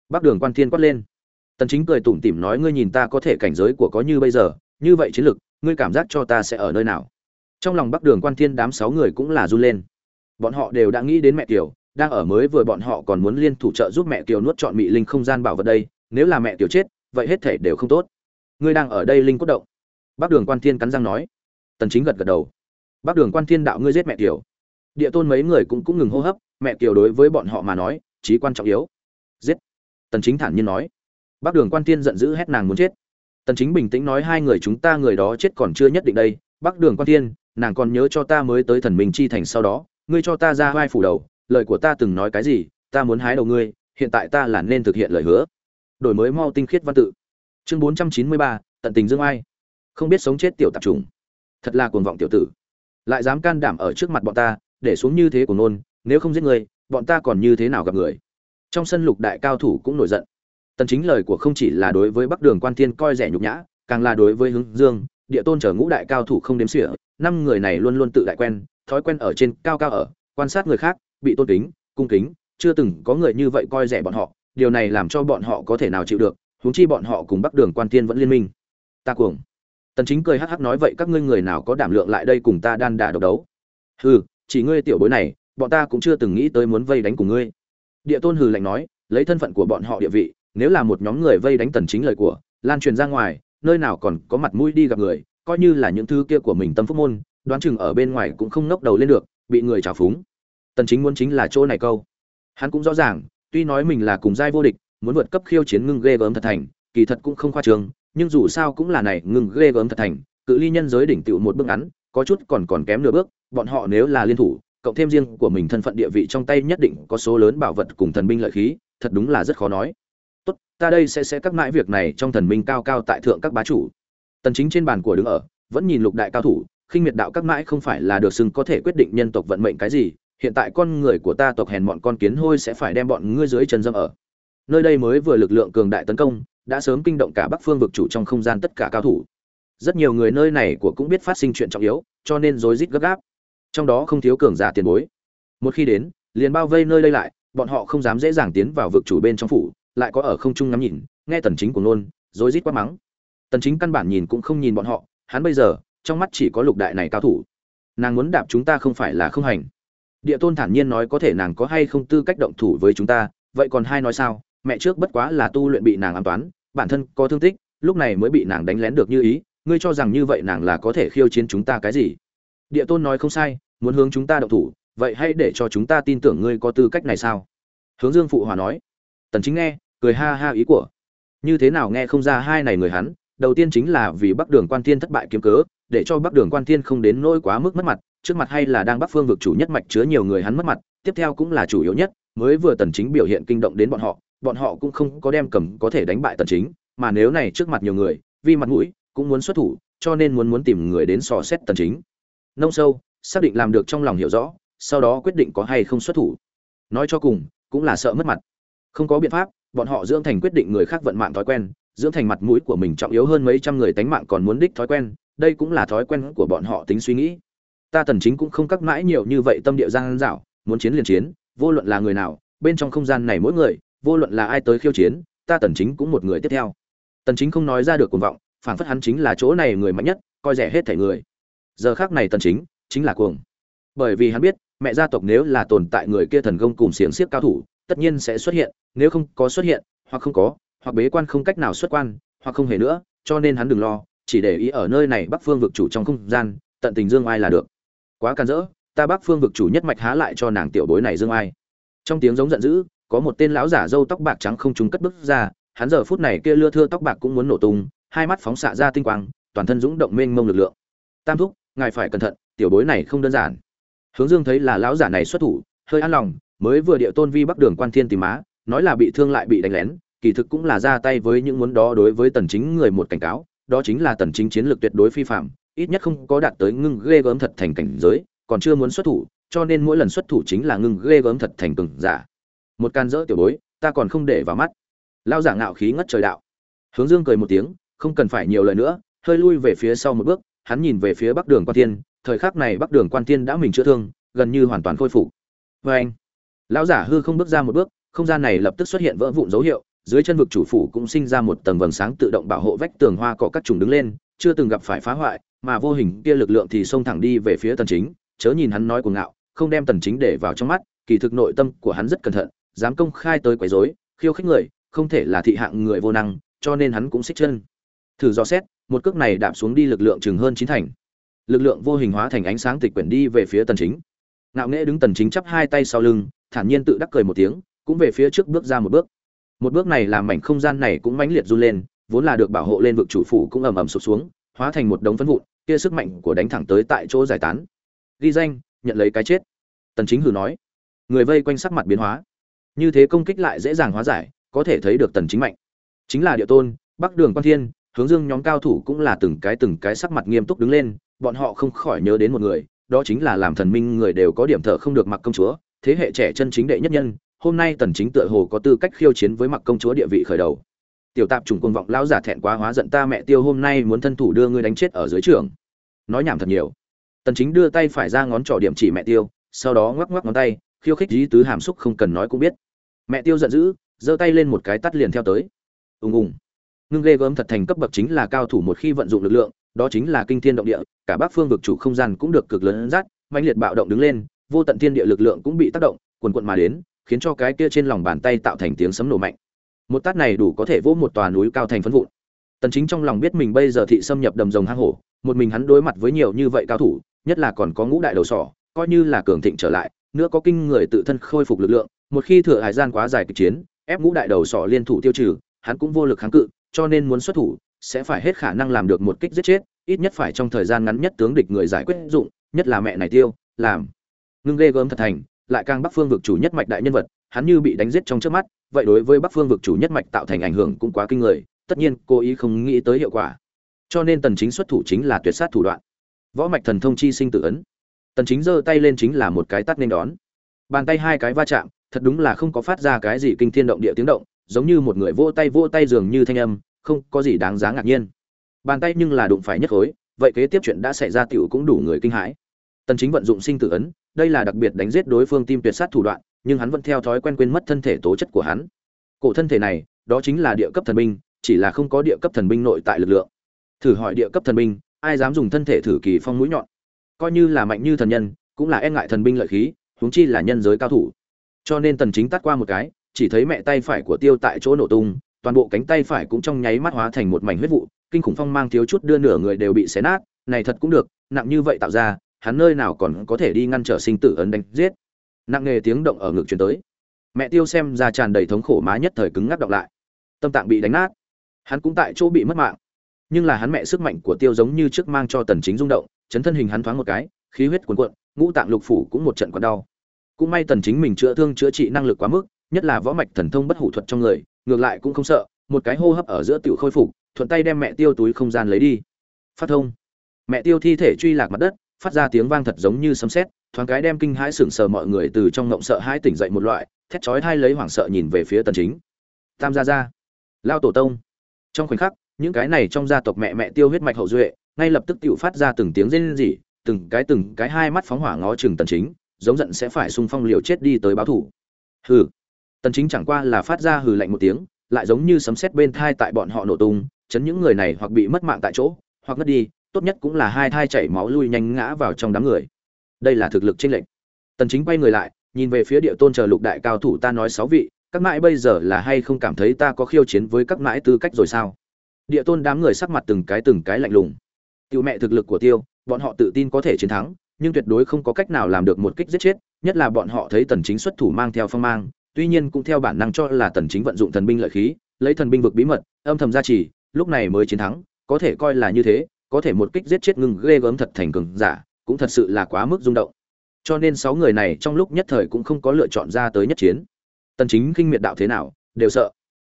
Bác đường quan thiên quát lên tần chính cười tủm tỉm nói, ngươi nhìn ta có thể cảnh giới của có như bây giờ, như vậy chiến lực, ngươi cảm giác cho ta sẽ ở nơi nào? Trong lòng bắc đường quan thiên đám sáu người cũng là run lên. Bọn họ đều đã nghĩ đến mẹ tiểu đang ở mới vừa bọn họ còn muốn liên thủ trợ giúp mẹ tiểu nuốt chọn mị linh không gian bảo vật đây, nếu là mẹ tiểu chết, vậy hết thể đều không tốt. Ngươi đang ở đây linh cốt động. Bắc đường quan thiên cắn răng nói. Tần chính gật gật đầu. Bắc đường quan thiên đạo ngươi giết mẹ tiểu địa tôn mấy người cũng cũng ngừng hô hấp, mẹ tiểu đối với bọn họ mà nói, chí quan trọng yếu. Giết. Tần chính thản nhiên nói bắc đường quan thiên giận dữ hét nàng muốn chết. Tần chính bình tĩnh nói hai người chúng ta người đó chết còn chưa nhất định đây. Bắc đường quan thiên nàng còn nhớ cho ta mới tới thần minh chi thành sau đó. Ngươi cho ta ra vai phủ đầu lời của ta từng nói cái gì ta muốn hái đầu ngươi hiện tại ta là nên thực hiện lời hứa. Đổi mới mau tinh khiết văn tự. Chương 493, tận tình dương ai. Không biết sống chết tiểu tạp trùng thật là cuồng vọng tiểu tử. Lại dám can đảm ở trước mặt bọn ta để xuống như thế của nôn nếu không giết người bọn ta còn như thế nào gặp người? Trong sân lục đại cao thủ cũng nổi giận tần chính lời của không chỉ là đối với bắc đường quan thiên coi rẻ nhục nhã, càng là đối với hướng dương, địa tôn trở ngũ đại cao thủ không đếm xỉa, năm người này luôn luôn tự đại quen, thói quen ở trên cao cao ở, quan sát người khác, bị tôn kính, cung kính, chưa từng có người như vậy coi rẻ bọn họ, điều này làm cho bọn họ có thể nào chịu được, huống chi bọn họ cùng bắc đường quan thiên vẫn liên minh. Ta cuồng. Tần chính cười hắc hắc nói, vậy các ngươi người nào có đảm lượng lại đây cùng ta đan đả độc đấu? Hừ, chỉ ngươi tiểu bối này, bọn ta cũng chưa từng nghĩ tới muốn vây đánh cùng ngươi. Địa tôn hừ lạnh nói, lấy thân phận của bọn họ địa vị nếu là một nhóm người vây đánh tần chính lời của, lan truyền ra ngoài, nơi nào còn có mặt mũi đi gặp người, coi như là những thứ kia của mình tâm phúc môn, đoán chừng ở bên ngoài cũng không ngóc đầu lên được, bị người trào phúng. Tần chính muốn chính là chỗ này câu. Hắn cũng rõ ràng, tuy nói mình là cùng giai vô địch, muốn vượt cấp khiêu chiến ngưng ghê gớm thật thành, kỳ thật cũng không khoa trương, nhưng dù sao cũng là này, ngưng ghê gớm thật thành, cự ly nhân giới đỉnh tựu một bước ngắn, có chút còn còn kém nửa bước, bọn họ nếu là liên thủ, cộng thêm riêng của mình thân phận địa vị trong tay nhất định có số lớn bảo vật cùng thần binh lợi khí, thật đúng là rất khó nói ta đây sẽ sẽ các mãi việc này trong thần minh cao cao tại thượng các bá chủ. Tần chính trên bàn của đứng ở, vẫn nhìn lục đại cao thủ, khinh miệt đạo các mãi không phải là được xưng có thể quyết định nhân tộc vận mệnh cái gì, hiện tại con người của ta tộc hèn bọn con kiến hôi sẽ phải đem bọn ngươi dưới chân dâm ở. Nơi đây mới vừa lực lượng cường đại tấn công, đã sớm kinh động cả bắc phương vực chủ trong không gian tất cả cao thủ. Rất nhiều người nơi này của cũng biết phát sinh chuyện trọng yếu, cho nên rối rít gấp gáp. Trong đó không thiếu cường giả tiền bối. Một khi đến, liền bao vây nơi đây lại, bọn họ không dám dễ dàng tiến vào vực chủ bên trong phủ lại có ở không trung ngắm nhìn, nghe tần chính của nôn, rối rít quát mắng. Tần chính căn bản nhìn cũng không nhìn bọn họ, hắn bây giờ, trong mắt chỉ có lục đại này cao thủ. Nàng muốn đạp chúng ta không phải là không hành. Địa tôn thản nhiên nói có thể nàng có hay không tư cách động thủ với chúng ta, vậy còn hai nói sao? Mẹ trước bất quá là tu luyện bị nàng ám toán, bản thân có thương tích, lúc này mới bị nàng đánh lén được như ý, ngươi cho rằng như vậy nàng là có thể khiêu chiến chúng ta cái gì? Địa tôn nói không sai, muốn hướng chúng ta động thủ, vậy hãy để cho chúng ta tin tưởng ngươi có tư cách này sao? Hướng dương phụ hòa nói. Tần chính nghe cười ha ha ý của. Như thế nào nghe không ra hai này người hắn, đầu tiên chính là vì bắc đường quan thiên thất bại kiếm cớ, để cho bắc đường quan thiên không đến nỗi quá mức mất mặt, trước mặt hay là đang bắc phương vực chủ nhất mạch chứa nhiều người hắn mất mặt, tiếp theo cũng là chủ yếu nhất, mới vừa tần chính biểu hiện kinh động đến bọn họ bọn họ cũng không có đem cầm có thể đánh bại tần chính, mà nếu này trước mặt nhiều người vì mặt mũi, cũng muốn xuất thủ, cho nên muốn muốn tìm người đến sò xét tần chính. Nông sâu, xác định làm được trong lòng hiểu rõ, sau đó quyết định có hay không xuất thủ. Nói cho cùng, cũng là sợ mất mặt. Không có biện pháp bọn họ dưỡng thành quyết định người khác vận mạng thói quen, dưỡng thành mặt mũi của mình trọng yếu hơn mấy trăm người tánh mạng còn muốn đích thói quen, đây cũng là thói quen của bọn họ tính suy nghĩ. Ta tần chính cũng không cắt mãi nhiều như vậy tâm địa gian dảo, muốn chiến liền chiến, vô luận là người nào, bên trong không gian này mỗi người, vô luận là ai tới khiêu chiến, ta tần chính cũng một người tiếp theo. Tần chính không nói ra được cuồng vọng, phản phất hắn chính là chỗ này người mạnh nhất, coi rẻ hết thể người. Giờ khác này tần chính chính là cuồng. Bởi vì hắn biết, mẹ gia tộc nếu là tồn tại người kia thần công cùng xiềng xiếc cao thủ tất nhiên sẽ xuất hiện, nếu không có xuất hiện, hoặc không có, hoặc bế quan không cách nào xuất quan, hoặc không hề nữa, cho nên hắn đừng lo, chỉ để ý ở nơi này bắc phương vực chủ trong không gian, tận tình dương ai là được. Quá can dỡ ta bắc phương vực chủ nhất mạch há lại cho nàng tiểu bối này dương ai trong tiếng giống giận dữ, có một tên lão giả râu tóc bạc trắng không trùng cất bước ra, hắn giờ phút này kia lưa thưa tóc bạc cũng muốn nổ tung, hai mắt phóng xạ ra tinh quang, toàn thân dũng động mênh mông lực lượng. Tam thúc, ngài phải cẩn thận, tiểu bối này không đơn giản. Hướng dương thấy là lão giả này xuất thủ, hơi an lòng mới vừa địa tôn vi bắc đường quan thiên tìm má, nói là bị thương lại bị đánh lén, kỳ thực cũng là ra tay với những muốn đó đối với tần chính người một cảnh cáo, đó chính là tần chính chiến lược tuyệt đối phi phạm, ít nhất không có đạt tới ngưng ghê gớm thật thành cảnh giới, còn chưa muốn xuất thủ, cho nên mỗi lần xuất thủ chính là ngưng ghê gớm thật thành cường giả. Một can dỡ tiểu bối, ta còn không để vào mắt. Lao giả ngạo khí ngất trời đạo. Hướng dương cười một tiếng, không cần phải nhiều lời nữa, hơi lui về phía sau một bước, hắn nhìn về phía bắc đường quan thiên, thời khắc này bắc đường quan thiên đã mình chữa thương, gần như hoàn toàn khôi phục. Với anh lão giả hư không bước ra một bước, không gian này lập tức xuất hiện vỡ vụn dấu hiệu, dưới chân vực chủ phủ cũng sinh ra một tầng vầng sáng tự động bảo hộ vách tường hoa cỏ các trùng đứng lên, chưa từng gặp phải phá hoại, mà vô hình kia lực lượng thì xông thẳng đi về phía tần chính, chớ nhìn hắn nói cuồng ngạo, không đem tần chính để vào trong mắt, kỳ thực nội tâm của hắn rất cẩn thận, dám công khai tới quấy rối, khiêu khích người, không thể là thị hạng người vô năng, cho nên hắn cũng xích chân. Thử do xét, một cước này đạp xuống đi lực lượng chừng hơn chín thành. Lực lượng vô hình hóa thành ánh sáng tịch quyển đi về phía tần chính. Ngạo nghễ đứng tần chính chắp hai tay sau lưng thản nhiên tự đắc cười một tiếng, cũng về phía trước bước ra một bước. Một bước này làm mảnh không gian này cũng mãnh liệt run lên, vốn là được bảo hộ lên vực chủ phủ cũng ầm ầm sụp xuống, hóa thành một đống phấn vụn, kia sức mạnh của đánh thẳng tới tại chỗ giải tán. Ghi danh, nhận lấy cái chết. Tần chính hừ nói. Người vây quanh sắc mặt biến hóa. Như thế công kích lại dễ dàng hóa giải, có thể thấy được tần chính mạnh. Chính là địa tôn, bắc đường quan thiên, hướng dương nhóm cao thủ cũng là từng cái từng cái sắc mặt nghiêm túc đứng lên, bọn họ không khỏi nhớ đến một người, đó chính là làm thần minh người đều có điểm thở không được mặc công chúa thế hệ trẻ chân chính đệ nhất nhân, hôm nay tần chính tựa hồ có tư cách khiêu chiến với mặc công chúa địa vị khởi đầu. Tiểu tạp trùng quân vọng lão giả thẹn quá hóa giận ta mẹ tiêu hôm nay muốn thân thủ đưa ngươi đánh chết ở dưới trường. Nói nhảm thật nhiều. Tần chính đưa tay phải ra ngón trỏ điểm chỉ mẹ tiêu, sau đó ngoắc ngoắc ngón tay, khiêu khích dí tứ hàm xúc không cần nói cũng biết. Mẹ tiêu giận dữ, giơ tay lên một cái tắt liền theo tới. Ùng ùng. Ngưng ghê gớm thật thành cấp bậc chính là cao thủ một khi vận dụng lực lượng, đó chính là kinh thiên động địa, cả bắc phương vực chủ không gian cũng được cực lớn dắt mãnh liệt bạo động đứng lên vô tận thiên địa lực lượng cũng bị tác động quần quận mà đến, khiến cho cái kia trên lòng bàn tay tạo thành tiếng sấm nổ mạnh. Một tát này đủ có thể vỗ một tòa núi cao thành phấn vụn. Tần chính trong lòng biết mình bây giờ thị xâm nhập đầm rồng hang hổ, một mình hắn đối mặt với nhiều như vậy cao thủ, nhất là còn có ngũ đại đầu sỏ, coi như là cường thịnh trở lại, nữa có kinh người tự thân khôi phục lực lượng, một khi thừa hải gian quá dài kịch chiến, ép ngũ đại đầu sỏ liên thủ tiêu trừ, hắn cũng vô lực kháng cự, cho nên muốn xuất thủ, sẽ phải hết khả năng làm được một kích giết chết, ít nhất phải trong thời gian ngắn nhất tướng địch người giải quyết dụng, nhất là mẹ này tiêu, làm ngưng ghê gớm thật thành, lại càng bắc phương vực chủ nhất mạch đại nhân vật, hắn như bị đánh giết trong trước mắt, vậy đối với bắc phương vực chủ nhất mạch tạo thành ảnh hưởng cũng quá kinh người, tất nhiên cô ý không nghĩ tới hiệu quả. Cho nên tần chính xuất thủ chính là tuyệt sát thủ đoạn. Võ mạch thần thông chi sinh tự ấn. Tần chính giơ tay lên chính là một cái tát nên đón. Bàn tay hai cái va chạm, thật đúng là không có phát ra cái gì kinh thiên động địa tiếng động, giống như một người vỗ tay vỗ tay dường như thanh âm, không có gì đáng giá ngạc nhiên. Bàn tay nhưng là đụng phải nhất khối vậy kế tiếp chuyện đã xảy ra tiểu cũng đủ người kinh hãi. Tần chính vận dụng sinh tử ấn đây là đặc biệt đánh giết đối phương tim tuyệt sát thủ đoạn, nhưng hắn vẫn theo thói quen quên mất thân thể tố chất của hắn. Cổ thân thể này, đó chính là địa cấp thần binh, chỉ là không có địa cấp thần binh nội tại lực lượng. Thử hỏi địa cấp thần binh, ai dám dùng thân thể thử kỳ phong mũi nhọn? Coi như là mạnh như thần nhân, cũng là e ngại thần binh lợi khí, huống chi là nhân giới cao thủ. Cho nên tần chính tắt qua một cái, chỉ thấy mẹ tay phải của tiêu tại chỗ nổ tung, toàn bộ cánh tay phải cũng trong nháy mắt hóa thành một mảnh huyết vụ, kinh khủng phong mang thiếu chút đưa nửa người đều bị xé nát, này thật cũng được, nặng như vậy tạo ra hắn nơi nào còn có thể đi ngăn trở sinh tử ấn đánh giết. Nặng nề tiếng động ở ngực truyền tới. Mẹ tiêu xem ra tràn đầy thống khổ má nhất thời cứng ngắc đọc lại. Tâm tạng bị đánh nát. Hắn cũng tại chỗ bị mất mạng. Nhưng là hắn mẹ sức mạnh của tiêu giống như trước mang cho tần chính rung động, chấn thân hình hắn thoáng một cái, khí huyết cuồn cuộn, ngũ tạng lục phủ cũng một trận quặn đau. Cũng may tần chính mình chữa thương chữa trị năng lực quá mức, nhất là võ mạch thần thông bất hủ thuật trong người, ngược lại cũng không sợ, một cái hô hấp ở giữa tiểu khôi phục, thuận tay đem mẹ tiêu túi không gian lấy đi. Phát thông. Mẹ tiêu thi thể truy lạc mặt đất phát ra tiếng vang thật giống như sấm sét, thoáng cái đem kinh hãi sững sờ mọi người từ trong ngộng sợ hãi tỉnh dậy một loại, thét chói tai lấy hoảng sợ nhìn về phía tần chính. Tam gia gia, lao tổ tông. Trong khoảnh khắc, những cái này trong gia tộc mẹ mẹ tiêu huyết mạch hậu duệ, ngay lập tức tiểu phát ra từng tiếng rên rỉ, từng cái từng cái hai mắt phóng hỏa ngó chừng tần chính, giống giận sẽ phải xung phong liều chết đi tới báo thủ. Hừ. Tần chính chẳng qua là phát ra hừ lạnh một tiếng, lại giống như sấm sét bên thai tại bọn họ nổ tung, chấn những người này hoặc bị mất mạng tại chỗ, hoặc ngất đi tốt nhất cũng là hai thai chảy máu lui nhanh ngã vào trong đám người. Đây là thực lực trên lệnh tần chính quay người lại, nhìn về phía địa tôn chờ lục đại cao thủ ta nói sáu vị, các mãi bây giờ là hay không cảm thấy ta có khiêu chiến với các mãi tư cách rồi sao? Địa tôn đám người sắc mặt từng cái từng cái lạnh lùng. Tiêu mẹ thực lực của tiêu, bọn họ tự tin có thể chiến thắng, nhưng tuyệt đối không có cách nào làm được một kích giết chết, nhất là bọn họ thấy tần chính xuất thủ mang theo phong mang, tuy nhiên cũng theo bản năng cho là tần chính vận dụng thần binh lợi khí, lấy thần binh vực bí mật, âm thầm gia trì, lúc này mới chiến thắng, có thể coi là như thế có thể một kích giết chết ngưng ghê gớm thật thành cường giả cũng thật sự là quá mức rung động. Cho nên sáu người này trong lúc nhất thời cũng không có lựa chọn ra tới nhất chiến. Tần chính kinh miệt đạo thế nào đều sợ.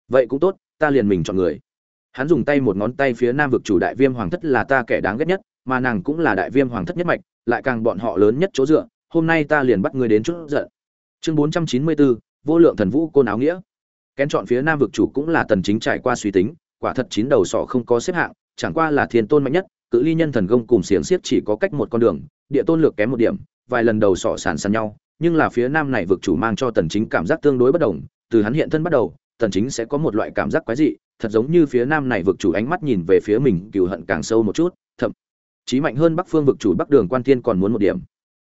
Vậy cũng tốt ta liền mình chọn người. Hắn dùng tay một ngón tay phía nam vực chủ đại viêm hoàng thất là ta kẻ đáng ghét nhất mà nàng cũng là đại viêm hoàng thất nhất mạch lại càng bọn họ lớn nhất chỗ dựa hôm nay ta liền bắt ngươi đến chút giận. Chương 494, vô lượng thần vũ côn áo nghĩa. Kén chọn phía nam vực chủ cũng là tần chính trải qua suy tính quả thật chín đầu sọ không có xếp hạng chẳng qua là thiên tôn mạnh nhất, cự ly nhân thần công cùng xiềng xiết chỉ có cách một con đường, địa tôn lược kém một điểm, vài lần đầu sọ sàn sàn nhau, nhưng là phía nam này vực chủ mang cho tần chính cảm giác tương đối bất đồng, từ hắn hiện thân bắt đầu, tần chính sẽ có một loại cảm giác quái dị, thật giống như phía nam này vực chủ ánh mắt nhìn về phía mình, cừu hận càng sâu một chút, thậm chí mạnh hơn bắc phương vực chủ bắc đường quan thiên còn muốn một điểm.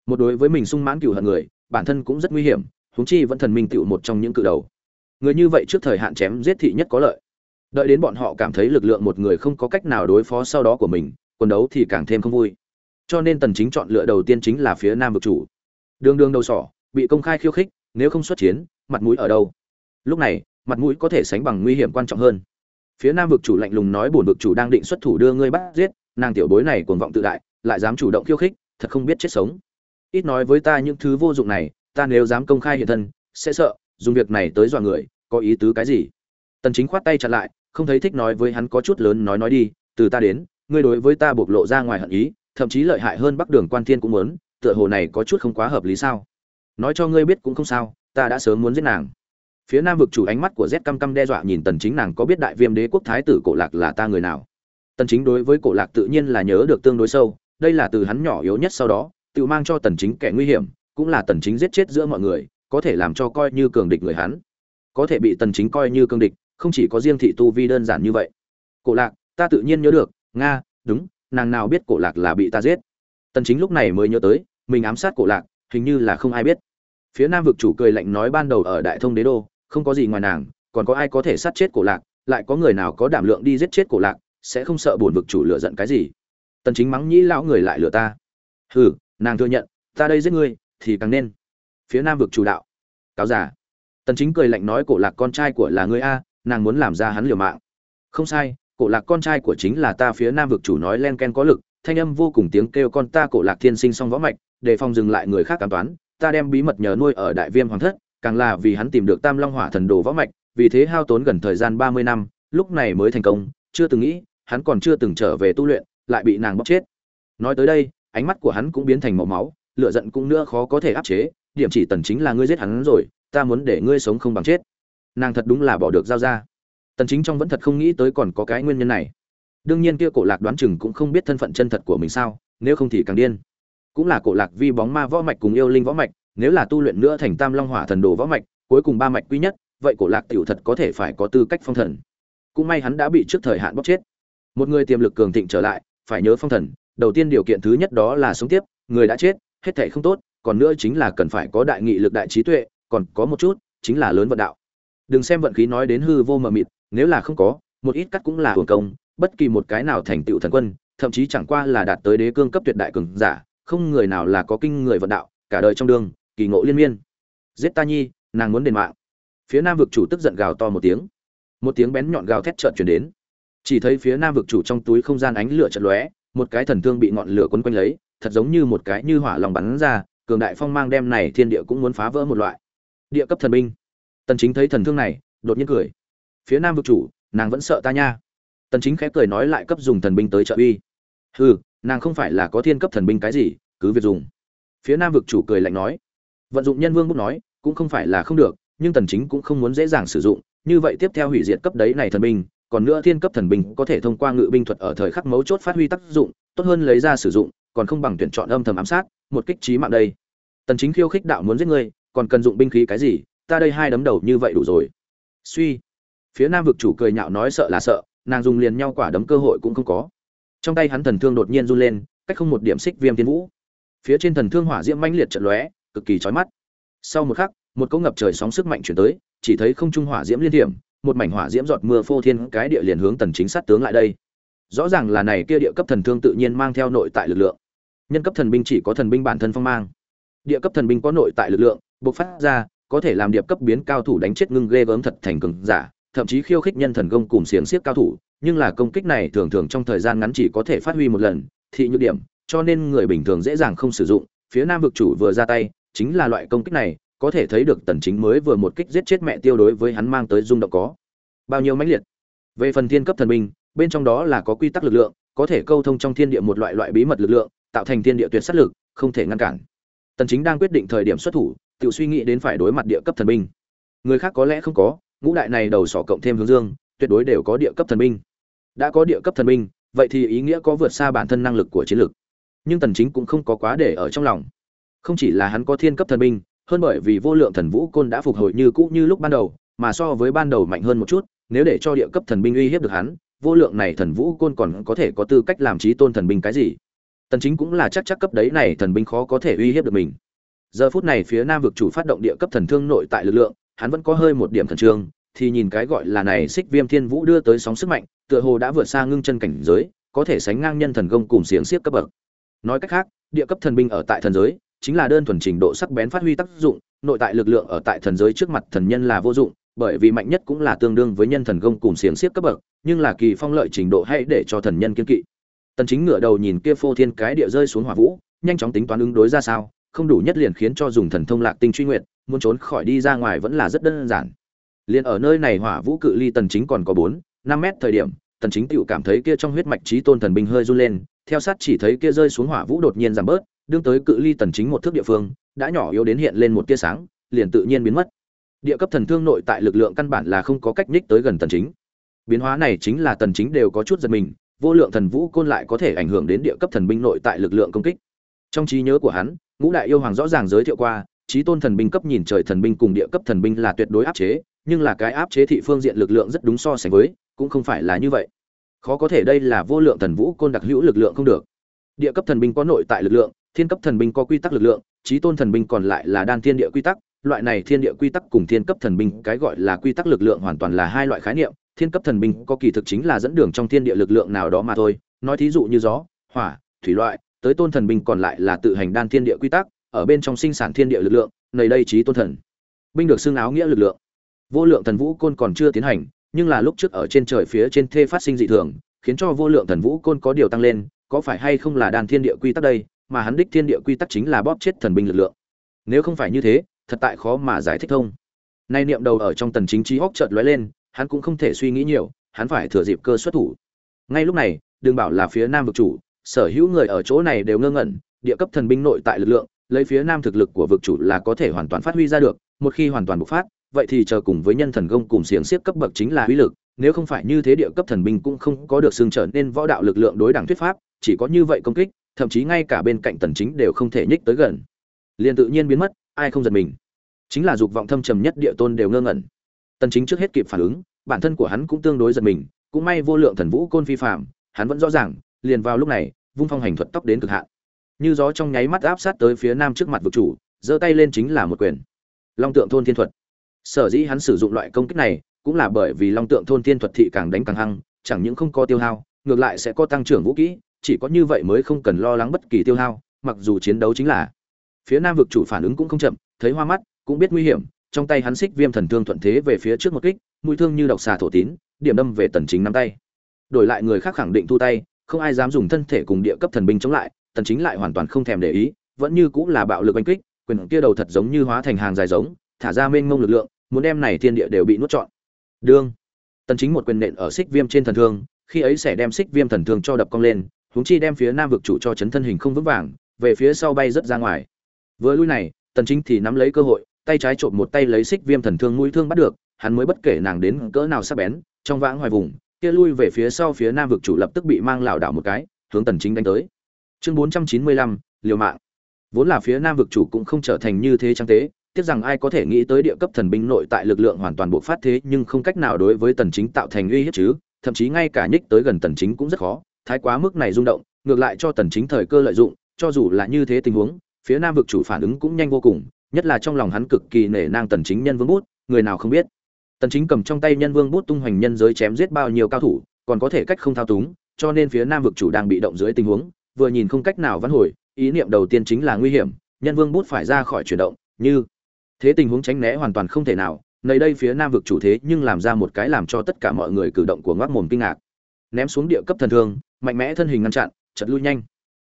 Một đối với mình sung mãn cừu hận người, bản thân cũng rất nguy hiểm, huống chi vẫn thần minh tựu một trong những cự đầu. Người như vậy trước thời hạn chém giết thị nhất có lợi đợi đến bọn họ cảm thấy lực lượng một người không có cách nào đối phó sau đó của mình quần đấu thì càng thêm không vui. Cho nên tần chính chọn lựa đầu tiên chính là phía nam vực chủ. Đường đường đầu sỏ, bị công khai khiêu khích, nếu không xuất chiến, mặt mũi ở đâu? Lúc này, mặt mũi có thể sánh bằng nguy hiểm quan trọng hơn. Phía nam vực chủ lạnh lùng nói bổn vực chủ đang định xuất thủ đưa ngươi bắt giết, nàng tiểu bối này cuồng vọng tự đại, lại dám chủ động khiêu khích, thật không biết chết sống. Ít nói với ta những thứ vô dụng này, ta nếu dám công khai hiện thân, sẽ sợ, dùng việc này tới dọa người, có ý tứ cái gì? Tần chính khoát tay chặn lại, không thấy thích nói với hắn có chút lớn nói nói đi, từ ta đến, ngươi đối với ta bộc lộ ra ngoài hận ý, thậm chí lợi hại hơn bắc đường quan thiên cũng muốn, tựa hồ này có chút không quá hợp lý sao? Nói cho ngươi biết cũng không sao, ta đã sớm muốn giết nàng. Phía nam vực chủ ánh mắt của z căm căm đe dọa nhìn tần chính, nàng có biết đại viêm đế quốc thái tử cổ lạc là ta người nào? Tần chính đối với cổ lạc tự nhiên là nhớ được tương đối sâu, đây là từ hắn nhỏ yếu nhất sau đó, tự mang cho tần chính kẻ nguy hiểm, cũng là tần chính giết chết giữa mọi người, có thể làm cho coi như cường địch người hắn. Có thể bị tần chính coi như cường địch không chỉ có riêng thị tu vi đơn giản như vậy. Cổ lạc, ta tự nhiên nhớ được, nga, đúng, nàng nào biết cổ lạc là bị ta giết. Tần chính lúc này mới nhớ tới, mình ám sát cổ lạc, hình như là không ai biết. Phía nam vực chủ cười lạnh nói ban đầu ở đại thông đế đô, không có gì ngoài nàng, còn có ai có thể sát chết cổ lạc, lại có người nào có đảm lượng đi giết chết cổ lạc, sẽ không sợ buồn vực chủ lựa giận cái gì. Tần chính mắng nhĩ lão người lại lừa ta. Hừ, nàng thừa nhận, ta đây giết ngươi, thì càng nên. Phía nam vực chủ đạo. Cáo giả tần chính cười lạnh nói cổ lạc con trai của là ngươi a nàng muốn làm ra hắn liều mạng. Không sai, cổ lạc con trai của chính là ta phía nam vực chủ nói len ken có lực, thanh âm vô cùng tiếng kêu con ta cổ lạc thiên sinh song võ mạch, để phòng dừng lại người khác cảm toán, ta đem bí mật nhờ nuôi ở đại viêm hoàng thất, càng là vì hắn tìm được tam long hỏa thần đồ võ mạch, vì thế hao tốn gần thời gian 30 năm, lúc này mới thành công, chưa từng nghĩ, hắn còn chưa từng trở về tu luyện, lại bị nàng bóc chết. Nói tới đây, ánh mắt của hắn cũng biến thành màu máu, lửa giận cũng nữa khó có thể áp chế, điểm chỉ tần chính là ngươi giết hắn rồi, ta muốn để ngươi sống không bằng chết nàng thật đúng là bỏ được giao ra. Tần chính trong vẫn thật không nghĩ tới còn có cái nguyên nhân này. Đương nhiên kia cổ lạc đoán chừng cũng không biết thân phận chân thật của mình sao, nếu không thì càng điên. Cũng là cổ lạc vi bóng ma võ mạch cùng yêu linh võ mạch, nếu là tu luyện nữa thành tam long hỏa thần đồ võ mạch, cuối cùng ba mạch quý nhất, vậy cổ lạc tiểu thật có thể phải có tư cách phong thần. Cũng may hắn đã bị trước thời hạn bóc chết. Một người tiềm lực cường thịnh trở lại, phải nhớ phong thần, đầu tiên điều kiện thứ nhất đó là sống tiếp, người đã chết, hết thảy không tốt, còn nữa chính là cần phải có đại nghị lực đại trí tuệ, còn có một chút, chính là lớn vận đạo đừng xem vận khí nói đến hư vô mờ mịt, nếu là không có, một ít cắt cũng là hưởng công, bất kỳ một cái nào thành tựu thần quân, thậm chí chẳng qua là đạt tới đế cương cấp tuyệt đại cường giả, không người nào là có kinh người vận đạo, cả đời trong đường, kỳ ngộ liên miên. Giết ta nhi, nàng muốn đền mạng. Phía nam vực chủ tức giận gào to một tiếng. Một tiếng bén nhọn gào thét trợn chuyển đến. Chỉ thấy phía nam vực chủ trong túi không gian ánh lửa chật lóe, một cái thần thương bị ngọn lửa quấn quanh lấy, thật giống như một cái như hỏa lòng bắn ra, cường đại phong mang đem này thiên địa cũng muốn phá vỡ một loại. Địa cấp thần binh tần chính thấy thần thương này, đột nhiên cười. Phía nam vực chủ, nàng vẫn sợ ta nha. Tần chính khẽ cười nói lại cấp dùng thần binh tới trợ uy. Hừ, nàng không phải là có thiên cấp thần binh cái gì, cứ việc dùng. Phía nam vực chủ cười lạnh nói. Vận dụng nhân vương bút nói, cũng không phải là không được, nhưng tần chính cũng không muốn dễ dàng sử dụng. Như vậy tiếp theo hủy diệt cấp đấy này thần binh, còn nữa thiên cấp thần binh có thể thông qua ngự binh thuật ở thời khắc mấu chốt phát huy tác dụng, tốt hơn lấy ra sử dụng, còn không bằng tuyển chọn âm thầm ám sát, một kích trí mạng đây. Tần chính khiêu khích đạo muốn giết ngươi, còn cần dụng binh khí cái gì ta đây hai đấm đầu như vậy đủ rồi. Suy. Phía nam vực chủ cười nhạo nói sợ là sợ, nàng dùng liền nhau quả đấm cơ hội cũng không có. Trong tay hắn thần thương đột nhiên run lên, cách không một điểm xích viêm tiên vũ. Phía trên thần thương hỏa diễm mãnh liệt trận lóe, cực kỳ chói mắt. Sau một khắc, một cỗ ngập trời sóng sức mạnh chuyển tới, chỉ thấy không trung hỏa diễm liên thiểm, một mảnh hỏa diễm giọt mưa phô thiên cái địa liền hướng tần chính sát tướng lại đây. Rõ ràng là này kia địa cấp thần thương tự nhiên mang theo nội tại lực lượng. Nhân cấp thần binh chỉ có thần binh bản thân phong mang. Địa cấp thần binh có nội tại lực lượng, bộc phát ra có thể làm điệp cấp biến cao thủ đánh chết ngưng ghê gớm thật thành cường giả, thậm chí khiêu khích nhân thần công cùng xiềng xiếc cao thủ, nhưng là công kích này thường thường trong thời gian ngắn chỉ có thể phát huy một lần, thị nhược điểm, cho nên người bình thường dễ dàng không sử dụng, phía nam vực chủ vừa ra tay, chính là loại công kích này, có thể thấy được tần chính mới vừa một kích giết chết mẹ tiêu đối với hắn mang tới rung động có bao nhiêu mãnh liệt. Về phần thiên cấp thần binh, bên trong đó là có quy tắc lực lượng, có thể câu thông trong thiên địa một loại loại bí mật lực lượng, tạo thành thiên địa tuyệt sát lực, không thể ngăn cản. Tần chính đang quyết định thời điểm xuất thủ tự suy nghĩ đến phải đối mặt địa cấp thần binh. Người khác có lẽ không có, ngũ đại này đầu sỏ cộng thêm hướng dương, tuyệt đối đều có địa cấp thần binh. Đã có địa cấp thần binh, vậy thì ý nghĩa có vượt xa bản thân năng lực của chiến lực nhưng tần chính cũng không có quá để ở trong lòng. Không chỉ là hắn có thiên cấp thần binh, hơn bởi vì vô lượng thần vũ côn đã phục hồi như cũ như lúc ban đầu, mà so với ban đầu mạnh hơn một chút, nếu để cho địa cấp thần binh uy hiếp được hắn, vô lượng này thần vũ côn còn có thể có tư cách làm trí tôn thần binh cái gì? Tần chính cũng là chắc chắc cấp đấy này thần binh khó có thể uy hiếp được mình giờ phút này phía nam vực chủ phát động địa cấp thần thương nội tại lực lượng, hắn vẫn có hơi một điểm thần trương, thì nhìn cái gọi là này xích viêm thiên vũ đưa tới sóng sức mạnh, tựa hồ đã vượt xa ngưng chân cảnh giới, có thể sánh ngang nhân thần công cùng xiềng xiếc cấp bậc. Nói cách khác, địa cấp thần binh ở tại thần giới, chính là đơn thuần trình độ sắc bén phát huy tác dụng, nội tại lực lượng ở tại thần giới trước mặt thần nhân là vô dụng, bởi vì mạnh nhất cũng là tương đương với nhân thần công cùng xiềng xiếc cấp bậc, nhưng là kỳ phong lợi trình độ hay để cho thần nhân kiên kỵ. Tần chính ngửa đầu nhìn kia phô thiên cái địa rơi xuống hỏa vũ, nhanh chóng tính toán ứng đối ra sao không đủ nhất liền khiến cho dùng thần thông lạc tinh truy nguyện muốn trốn khỏi đi ra ngoài vẫn là rất đơn giản. Liền ở nơi này hỏa vũ cự ly tần chính còn có 4, 5 mét thời điểm tần chính tựu cảm thấy kia trong huyết mạch trí tôn thần binh hơi run lên theo sát chỉ thấy kia rơi xuống hỏa vũ đột nhiên giảm bớt đương tới cự ly tần chính một thước địa phương đã nhỏ yếu đến hiện lên một tia sáng liền tự nhiên biến mất. Địa cấp thần thương nội tại lực lượng căn bản là không có cách nhích tới gần tần chính. Biến hóa này chính là tần chính đều có chút giật mình vô lượng thần vũ côn lại có thể ảnh hưởng đến địa cấp thần binh nội tại lực lượng công kích. Trong trí nhớ của hắn ngũ đại yêu hoàng rõ ràng giới thiệu qua trí tôn thần binh cấp nhìn trời thần binh cùng địa cấp thần binh là tuyệt đối áp chế, nhưng là cái áp chế thị phương diện lực lượng rất đúng so sánh với, cũng không phải là như vậy. Khó có thể đây là vô lượng thần vũ côn đặc hữu lực lượng không được. Địa cấp thần binh có nội tại lực lượng, thiên cấp thần binh có quy tắc lực lượng trí tôn thần binh còn lại là đan thiên địa quy tắc, loại này thiên địa quy tắc cùng thiên cấp thần binh, cái gọi là quy tắc lực lượng hoàn toàn là hai loại khái niệm, thiên cấp thần binh có kỳ thực chính là dẫn đường trong thiên địa lực lượng nào đó mà thôi. Nói thí dụ như gió, hỏa, thủy loại tới tôn thần binh còn lại là tự hành đan thiên địa quy tắc, ở bên trong sinh sản thiên địa lực lượng nầy đây trí tôn thần. Binh được xưng áo nghĩa lực lượng. Vô lượng thần vũ côn còn chưa tiến hành, nhưng là lúc trước ở trên trời phía trên thê phát sinh dị thường, khiến cho vô lượng thần vũ côn có điều tăng lên, có phải hay không là đan thiên địa quy tắc đây, mà hắn đích thiên địa quy tắc chính là bóp chết thần binh lực lượng. Nếu không phải như thế, thật tại khó mà giải thích thông. Nay niệm đầu ở trong tần chính trí hốc chợt lóe lên, hắn cũng không thể suy nghĩ nhiều, hắn phải thừa dịp cơ xuất thủ. Ngay lúc này, đừng bảo là phía nam vực chủ sở hữu người ở chỗ này đều ngơ ngẩn, địa cấp thần binh nội tại lực lượng, lấy phía nam thực lực của vực chủ là có thể hoàn toàn phát huy ra được, một khi hoàn toàn bộc phát, vậy thì chờ cùng với nhân thần công cùng xiềng xiếc cấp bậc chính là uy lực, nếu không phải như thế địa cấp thần binh cũng không có được xương trở nên võ đạo lực lượng đối đẳng thuyết pháp, chỉ có như vậy công kích, thậm chí ngay cả bên cạnh tần chính đều không thể nhích tới gần. Liền tự nhiên biến mất, ai không giật mình. Chính là dục vọng thâm trầm nhất địa tôn đều ngơ ngẩn. Tần chính trước hết kịp phản ứng, bản thân của hắn cũng tương đối giật mình, cũng may vô lượng thần vũ côn phi phạm hắn vẫn rõ ràng liền vào lúc này, vung phong hành thuật tốc đến cực hạn. Như gió trong nháy mắt áp sát tới phía nam trước mặt vực chủ, giơ tay lên chính là một quyền. Long tượng thôn thiên thuật. Sở dĩ hắn sử dụng loại công kích này, cũng là bởi vì long tượng thôn thiên thuật thị càng đánh càng hăng, chẳng những không có tiêu hao, ngược lại sẽ có tăng trưởng vũ kỹ, chỉ có như vậy mới không cần lo lắng bất kỳ tiêu hao, mặc dù chiến đấu chính là. Phía nam vực chủ phản ứng cũng không chậm, thấy hoa mắt, cũng biết nguy hiểm, trong tay hắn xích viêm thần thương thuận thế về phía trước một kích, mũi thương như độc xà thổ tín, điểm đâm về tần chính nắm tay. Đổi lại người khác khẳng định thu tay không ai dám dùng thân thể cùng địa cấp thần binh chống lại, tần chính lại hoàn toàn không thèm để ý, vẫn như cũng là bạo lực đánh kích, quyền kia đầu thật giống như hóa thành hàng dài giống, thả ra mênh mông lực lượng, muốn đem này thiên địa đều bị nuốt trọn. Đương, tần chính một quyền nện ở xích viêm trên thần thương, khi ấy sẽ đem xích viêm thần thương cho đập cong lên, huống chi đem phía nam vực chủ cho chấn thân hình không vững vàng, về phía sau bay rất ra ngoài. Vừa lui này, tần chính thì nắm lấy cơ hội, tay trái trộm một tay lấy xích viêm thần thương mũi thương bắt được, hắn mới bất kể nàng đến cỡ nào sắc bén, trong vãng hoài vùng kia lui về phía sau phía nam vực chủ lập tức bị mang lảo đảo một cái hướng tần chính đánh tới. Chương 495, liều mạng. Vốn là phía nam vực chủ cũng không trở thành như thế trang tế tiếc rằng ai có thể nghĩ tới địa cấp thần binh nội tại lực lượng hoàn toàn bộc phát thế nhưng không cách nào đối với tần chính tạo thành uy hiếp chứ thậm chí ngay cả nhích tới gần tần chính cũng rất khó. Thái quá mức này rung động ngược lại cho tần chính thời cơ lợi dụng cho dù là như thế tình huống phía nam vực chủ phản ứng cũng nhanh vô cùng nhất là trong lòng hắn cực kỳ nể nang tần chính nhân vương bút người nào không biết tần chính cầm trong tay nhân vương bút tung hoành nhân giới chém giết bao nhiêu cao thủ, còn có thể cách không thao túng, cho nên phía nam vực chủ đang bị động dưới tình huống, vừa nhìn không cách nào vãn hồi, ý niệm đầu tiên chính là nguy hiểm, nhân vương bút phải ra khỏi chuyển động, như thế tình huống tránh né hoàn toàn không thể nào, nơi đây phía nam vực chủ thế nhưng làm ra một cái làm cho tất cả mọi người cử động của ngoác mồm kinh ngạc. Ném xuống địa cấp thần thương, mạnh mẽ thân hình ngăn chặn, chật lui nhanh.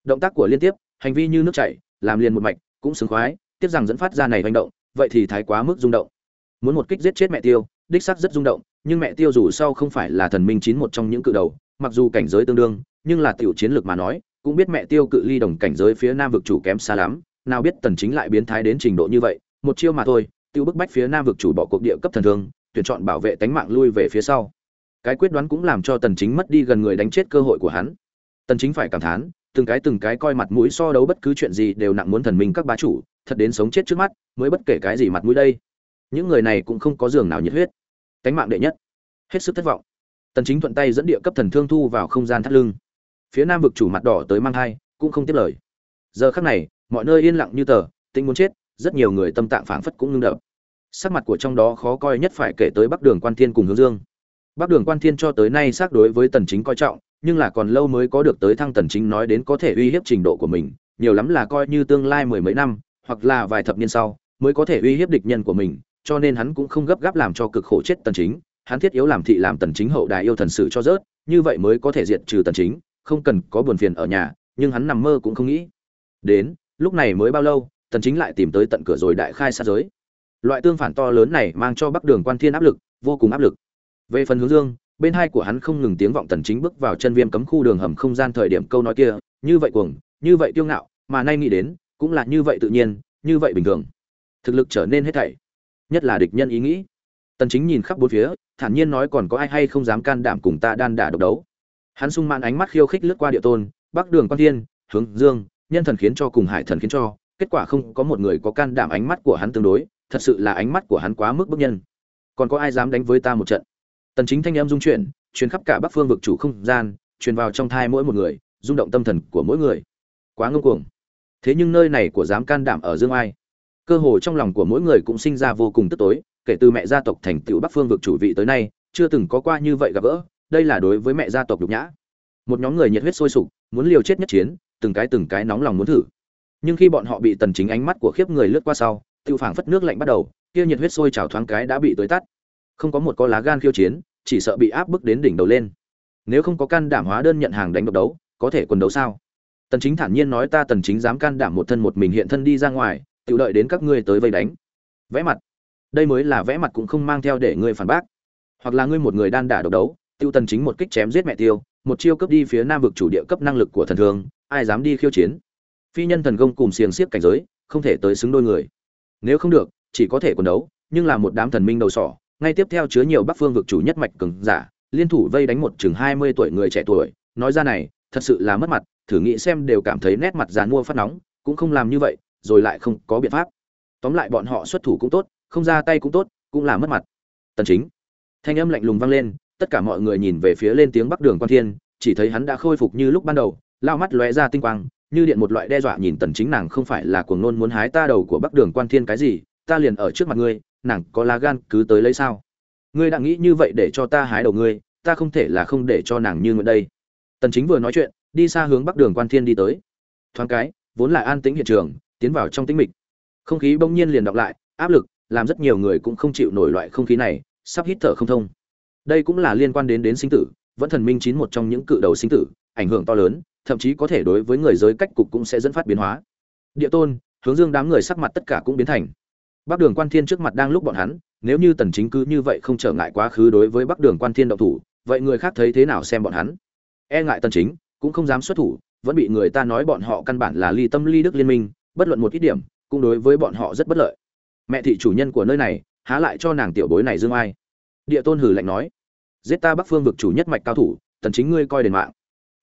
Động tác của liên tiếp, hành vi như nước chảy, làm liền một mạch, cũng sướng khoái, tiếp rằng dẫn phát ra này hành động, vậy thì thái quá mức rung động muốn một kích giết chết mẹ tiêu, đích sắc rất rung động, nhưng mẹ tiêu dù sau không phải là thần minh chín một trong những cự đầu, mặc dù cảnh giới tương đương, nhưng là tiểu chiến lược mà nói, cũng biết mẹ tiêu cự ly đồng cảnh giới phía nam vực chủ kém xa lắm, nào biết tần chính lại biến thái đến trình độ như vậy, một chiêu mà thôi, tiêu bức bách phía nam vực chủ bỏ cuộc địa cấp thần thương, tuyển chọn bảo vệ tánh mạng lui về phía sau. Cái quyết đoán cũng làm cho tần chính mất đi gần người đánh chết cơ hội của hắn. Tần chính phải cảm thán, từng cái từng cái coi mặt mũi so đấu bất cứ chuyện gì đều nặng muốn thần minh các bá chủ, thật đến sống chết trước mắt, mới bất kể cái gì mặt mũi đây những người này cũng không có giường nào nhiệt huyết. Cánh mạng đệ nhất. Hết sức thất vọng. Tần chính thuận tay dẫn địa cấp thần thương thu vào không gian thắt lưng. Phía nam vực chủ mặt đỏ tới mang hai cũng không tiếp lời. Giờ khắc này, mọi nơi yên lặng như tờ tinh muốn chết, rất nhiều người tâm tạng phảng phất cũng ngưng đập. Sắc mặt của trong đó khó coi nhất phải kể tới bắc đường quan thiên cùng hướng dương. Bắc đường quan thiên cho tới nay xác đối với tần chính coi trọng, nhưng là còn lâu mới có được tới thăng tần chính nói đến có thể uy hiếp trình độ của mình, nhiều lắm là coi như tương lai mười mấy năm, hoặc là vài thập niên sau, mới có thể uy hiếp địch nhân của mình cho nên hắn cũng không gấp gáp làm cho cực khổ chết tần chính. Hắn thiết yếu làm thị làm tần chính hậu đại yêu thần sử cho rớt, như vậy mới có thể diệt trừ tần chính, không cần có buồn phiền ở nhà, nhưng hắn nằm mơ cũng không nghĩ. Đến, lúc này mới bao lâu, tần chính lại tìm tới tận cửa rồi đại khai sát giới. Loại tương phản to lớn này mang cho bắc đường quan thiên áp lực, vô cùng áp lực. Về phần hướng dương, bên hai của hắn không ngừng tiếng vọng tần chính bước vào chân viêm cấm khu đường hầm không gian thời điểm câu nói kia, như vậy cuồng, như vậy kiêu ngạo, mà nay nghĩ đến, cũng là như vậy tự nhiên, như vậy bình thường. Thực lực trở nên hết thảy nhất là địch nhân ý nghĩ. Tần chính nhìn khắp bốn phía, thản nhiên nói còn có ai hay không dám can đảm cùng ta đan đả độc đấu. Hắn sung mãn ánh mắt khiêu khích lướt qua địa tôn, bắc đường quan thiên, hướng dương, nhân thần khiến cho cùng hải thần khiến cho, kết quả không có một người có can đảm ánh mắt của hắn tương đối, thật sự là ánh mắt của hắn quá mức bức nhân. Còn có ai dám đánh với ta một trận? Tần chính thanh âm dung chuyển, truyền khắp cả bắc phương vực chủ không gian, truyền vào trong thai mỗi một người, rung động tâm thần của mỗi người. Quá ngông cuồng. Thế nhưng nơi này của dám can đảm ở dương ai? Cơ hồ trong lòng của mỗi người cũng sinh ra vô cùng tức tối, kể từ mẹ gia tộc thành tựu bắc phương vực chủ vị tới nay, chưa từng có qua như vậy gặp gỡ, đây là đối với mẹ gia tộc nhục nhã. Một nhóm người nhiệt huyết sôi sục, muốn liều chết nhất chiến, từng cái từng cái nóng lòng muốn thử. Nhưng khi bọn họ bị tần chính ánh mắt của khiếp người lướt qua sau, tiêu phảng phất nước lạnh bắt đầu, kia nhiệt huyết sôi trào thoáng cái đã bị tới tắt. Không có một con lá gan khiêu chiến, chỉ sợ bị áp bức đến đỉnh đầu lên. Nếu không có can đảm hóa đơn nhận hàng đánh độc đấu, có thể quần đấu sao? Tần chính thản nhiên nói ta tần chính dám can đảm một thân một mình hiện thân đi ra ngoài tự đợi đến các ngươi tới vây đánh. Vẽ mặt. Đây mới là vẽ mặt cũng không mang theo để ngươi phản bác. Hoặc là ngươi một người đan đả độc đấu tiêu tần chính một kích chém giết mẹ tiêu, một chiêu cấp đi phía nam vực chủ địa cấp năng lực của thần thương ai dám đi khiêu chiến? Phi nhân thần công cùng xiềng xiết cảnh giới, không thể tới xứng đôi người. Nếu không được, chỉ có thể quần đấu, nhưng là một đám thần minh đầu sỏ, ngay tiếp theo chứa nhiều bắc phương vực chủ nhất mạch cường giả, liên thủ vây đánh một chừng 20 tuổi người trẻ tuổi. Nói ra này, thật sự là mất mặt, thử nghĩ xem đều cảm thấy nét mặt giàn mua phát nóng, cũng không làm như vậy rồi lại không có biện pháp. Tóm lại bọn họ xuất thủ cũng tốt, không ra tay cũng tốt, cũng là mất mặt. Tần chính. Thanh âm lạnh lùng vang lên, tất cả mọi người nhìn về phía lên tiếng bắc đường quan thiên, chỉ thấy hắn đã khôi phục như lúc ban đầu, lao mắt lóe ra tinh quang, như điện một loại đe dọa nhìn tần chính nàng không phải là cuồng nôn muốn hái ta đầu của bắc đường quan thiên cái gì, ta liền ở trước mặt ngươi, nàng có lá gan cứ tới lấy sao? Ngươi đã nghĩ như vậy để cho ta hái đầu ngươi, ta không thể là không để cho nàng như nguyện đây. Tần chính vừa nói chuyện, đi xa hướng bắc đường quan thiên đi tới. Thoáng cái, vốn là an tĩnh hiện trường tiến vào trong tĩnh mịch. Không khí bỗng nhiên liền đọc lại, áp lực làm rất nhiều người cũng không chịu nổi loại không khí này, sắp hít thở không thông. Đây cũng là liên quan đến đến sinh tử, vẫn thần minh chín một trong những cự đầu sinh tử, ảnh hưởng to lớn, thậm chí có thể đối với người giới cách cục cũng sẽ dẫn phát biến hóa. Địa tôn, hướng dương đám người sắc mặt tất cả cũng biến thành. Bắc đường quan thiên trước mặt đang lúc bọn hắn, nếu như tần chính cứ như vậy không trở ngại quá khứ đối với bắc đường quan thiên động thủ, vậy người khác thấy thế nào xem bọn hắn? E ngại tần chính, cũng không dám xuất thủ, vẫn bị người ta nói bọn họ căn bản là ly tâm ly đức liên minh bất luận một ít điểm, cũng đối với bọn họ rất bất lợi. Mẹ thị chủ nhân của nơi này, há lại cho nàng tiểu bối này dương ai? Địa tôn hử lạnh nói. Giết ta bắc phương vực chủ nhất mạch cao thủ tần chính ngươi coi đền mạng.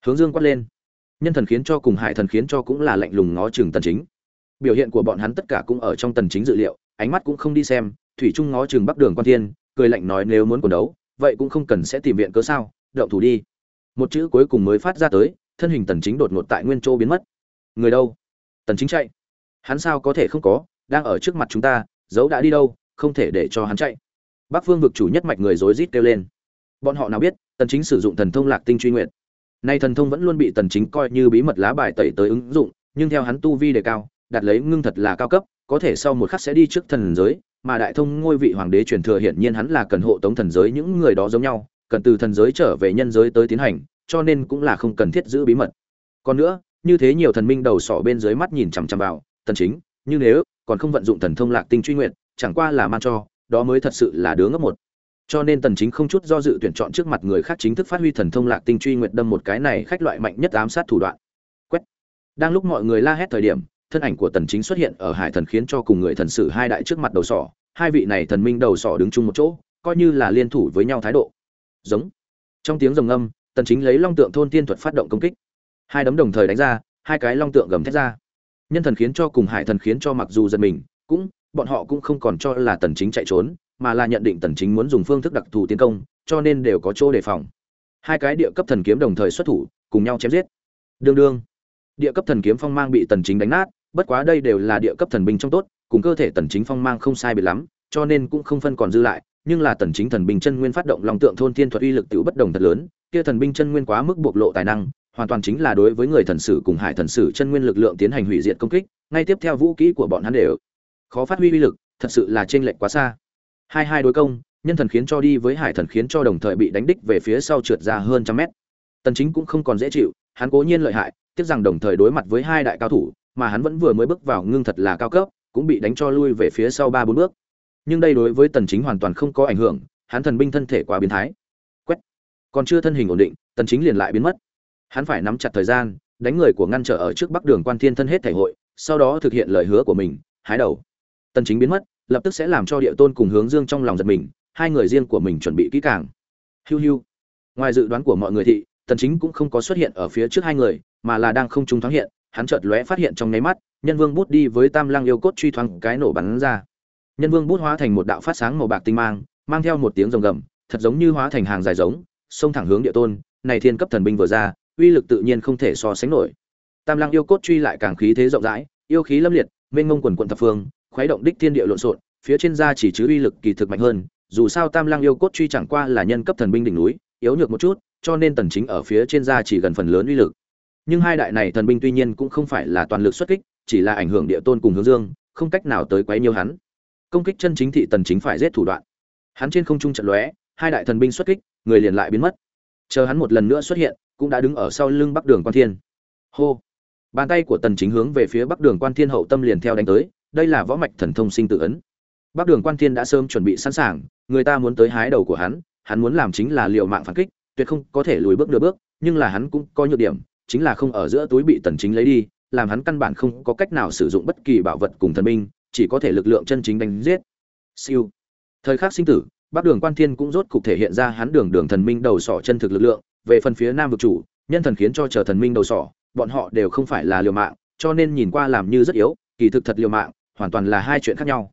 Hướng dương quát lên. Nhân thần khiến cho cùng hải thần khiến cho cũng là lạnh lùng ngó chừng tần chính. Biểu hiện của bọn hắn tất cả cũng ở trong tần chính dự liệu, ánh mắt cũng không đi xem, thủy trung ngó chừng bắc đường quan thiên, cười lạnh nói nếu muốn quần đấu, vậy cũng không cần sẽ tìm viện cớ sao, động thủ đi. Một chữ cuối cùng mới phát ra tới, thân hình tần chính đột ngột tại nguyên châu biến mất. Người đâu? Tần chính chạy hắn sao có thể không có, đang ở trước mặt chúng ta, giấu đã đi đâu, không thể để cho hắn chạy. Bắc phương vực chủ nhất mạch người rối rít kêu lên. Bọn họ nào biết, tần chính sử dụng thần thông lạc tinh truy nguyện nay thần thông vẫn luôn bị tần chính coi như bí mật lá bài tẩy tới ứng dụng, nhưng theo hắn tu vi đề cao đạt lấy ngưng thật là cao cấp, có thể sau một khắc sẽ đi trước thần giới, mà đại thông ngôi vị hoàng đế truyền thừa hiển nhiên hắn là cần hộ tống thần giới những người đó giống nhau, cần từ thần giới trở về nhân giới tới tiến hành, cho nên cũng là không cần thiết giữ bí mật. Còn nữa, như thế nhiều thần minh đầu sỏ bên dưới mắt nhìn chằm chằm vào tần chính, như nếu, còn không vận dụng thần thông lạc tinh truy nguyện, chẳng qua là man cho, đó mới thật sự là đứa ngốc một. Cho nên tần chính không chút do dự tuyển chọn trước mặt người khác chính thức phát huy thần thông lạc tinh truy nguyện đâm một cái này khách loại mạnh nhất ám sát thủ đoạn. Quét. Đang lúc mọi người la hét thời điểm, thân ảnh của tần chính xuất hiện ở hải thần khiến cho cùng người thần sử hai đại trước mặt đầu sỏ, hai vị này thần minh đầu sỏ đứng chung một chỗ, coi như là liên thủ với nhau thái độ. Giống. Trong tiếng rồng âm, tần chính lấy long tượng thôn tiên thuật phát động công kích. Hai đấm đồng thời đánh ra, hai cái long tượng gầm thét ra nhân thần khiến cho cùng hải thần khiến cho mặc dù giật mình, cũng, bọn họ cũng không còn cho là tần chính chạy trốn, mà là nhận định tần chính muốn dùng phương thức đặc thù tiến công, cho nên đều có chỗ đề phòng. Hai cái địa cấp thần kiếm đồng thời xuất thủ, cùng nhau chém giết. Đương đương. Địa cấp thần kiếm phong mang bị tần chính đánh nát, bất quá đây đều là địa cấp thần binh trong tốt, cùng cơ thể tần chính phong mang không sai biệt lắm, cho nên cũng không phân còn dư lại, nhưng là tần chính thần binh chân nguyên phát động long tượng thôn thiên thuật uy lực tiểu bất đồng thật lớn, kia thần binh chân nguyên quá mức bộc lộ tài năng hoàn toàn chính là đối với người thần sử cùng hải thần sử chân nguyên lực lượng tiến hành hủy diệt công kích, ngay tiếp theo vũ kỹ của bọn hắn đều khó phát huy uy lực, thật sự là trên lệch quá xa. Hai hai đối công, nhân thần khiến cho đi với hải thần khiến cho đồng thời bị đánh đích về phía sau trượt ra hơn trăm mét. Tần chính cũng không còn dễ chịu, hắn cố nhiên lợi hại, tiếc rằng đồng thời đối mặt với hai đại cao thủ, mà hắn vẫn vừa mới bước vào ngưng thật là cao cấp, cũng bị đánh cho lui về phía sau ba bốn bước. Nhưng đây đối với tần chính hoàn toàn không có ảnh hưởng, hắn thần binh thân thể quá biến thái. Quét. Còn chưa thân hình ổn định, tần chính liền lại biến mất hắn phải nắm chặt thời gian, đánh người của ngăn trở ở trước bắc đường quan thiên thân hết thể hội, sau đó thực hiện lời hứa của mình, hái đầu. Tần chính biến mất, lập tức sẽ làm cho địa tôn cùng hướng dương trong lòng giật mình, hai người riêng của mình chuẩn bị kỹ càng. Hiu hiu. Ngoài dự đoán của mọi người thì tần chính cũng không có xuất hiện ở phía trước hai người, mà là đang không trung thoáng hiện, hắn chợt lóe phát hiện trong nháy mắt, nhân vương bút đi với tam lăng yêu cốt truy thoáng cái nổ bắn ra. Nhân vương bút hóa thành một đạo phát sáng màu bạc tinh mang mang theo một tiếng rồng gầm, thật giống như hóa thành hàng dài giống, xông thẳng hướng địa tôn, này thiên cấp thần binh vừa ra uy lực tự nhiên không thể so sánh nổi. Tam lăng yêu cốt truy lại càng khí thế rộng rãi, yêu khí lâm liệt, mênh mông quần quần thập phương, khuấy động đích thiên địa lộn xộn, phía trên da chỉ chứa uy lực kỳ thực mạnh hơn, dù sao tam lăng yêu cốt truy chẳng qua là nhân cấp thần binh đỉnh núi, yếu nhược một chút, cho nên tần chính ở phía trên da chỉ gần phần lớn uy lực. Nhưng hai đại này thần binh tuy nhiên cũng không phải là toàn lực xuất kích, chỉ là ảnh hưởng địa tôn cùng hướng dương, không cách nào tới quấy nhiều hắn. Công kích chân chính thị tần chính phải giết thủ đoạn. Hắn trên không trung trận lóe, hai đại thần binh xuất kích, người liền lại biến mất. Chờ hắn một lần nữa xuất hiện cũng đã đứng ở sau lưng bắc đường quan thiên. Hô! Bàn tay của tần chính hướng về phía bắc đường quan thiên hậu tâm liền theo đánh tới, đây là võ mạch thần thông sinh tự ấn. Bắc đường quan thiên đã sớm chuẩn bị sẵn sàng, người ta muốn tới hái đầu của hắn hắn muốn làm chính là liều mạng phản kích, tuyệt không có thể lùi bước nửa bước, nhưng là hắn cũng có nhược điểm, chính là không ở giữa túi bị tần chính lấy đi, làm hắn căn bản không có cách nào sử dụng bất kỳ bảo vật cùng thần binh, chỉ có thể lực lượng chân chính đánh giết. Siêu! Thời khắc sinh tử, bắc đường quan thiên cũng rốt cục thể hiện ra hắn đường đường thần minh đầu sỏ chân thực lực lượng về phần phía nam vực chủ nhân thần khiến cho chờ thần minh đầu sỏ bọn họ đều không phải là liều mạng cho nên nhìn qua làm như rất yếu kỳ thực thật liều mạng hoàn toàn là hai chuyện khác nhau.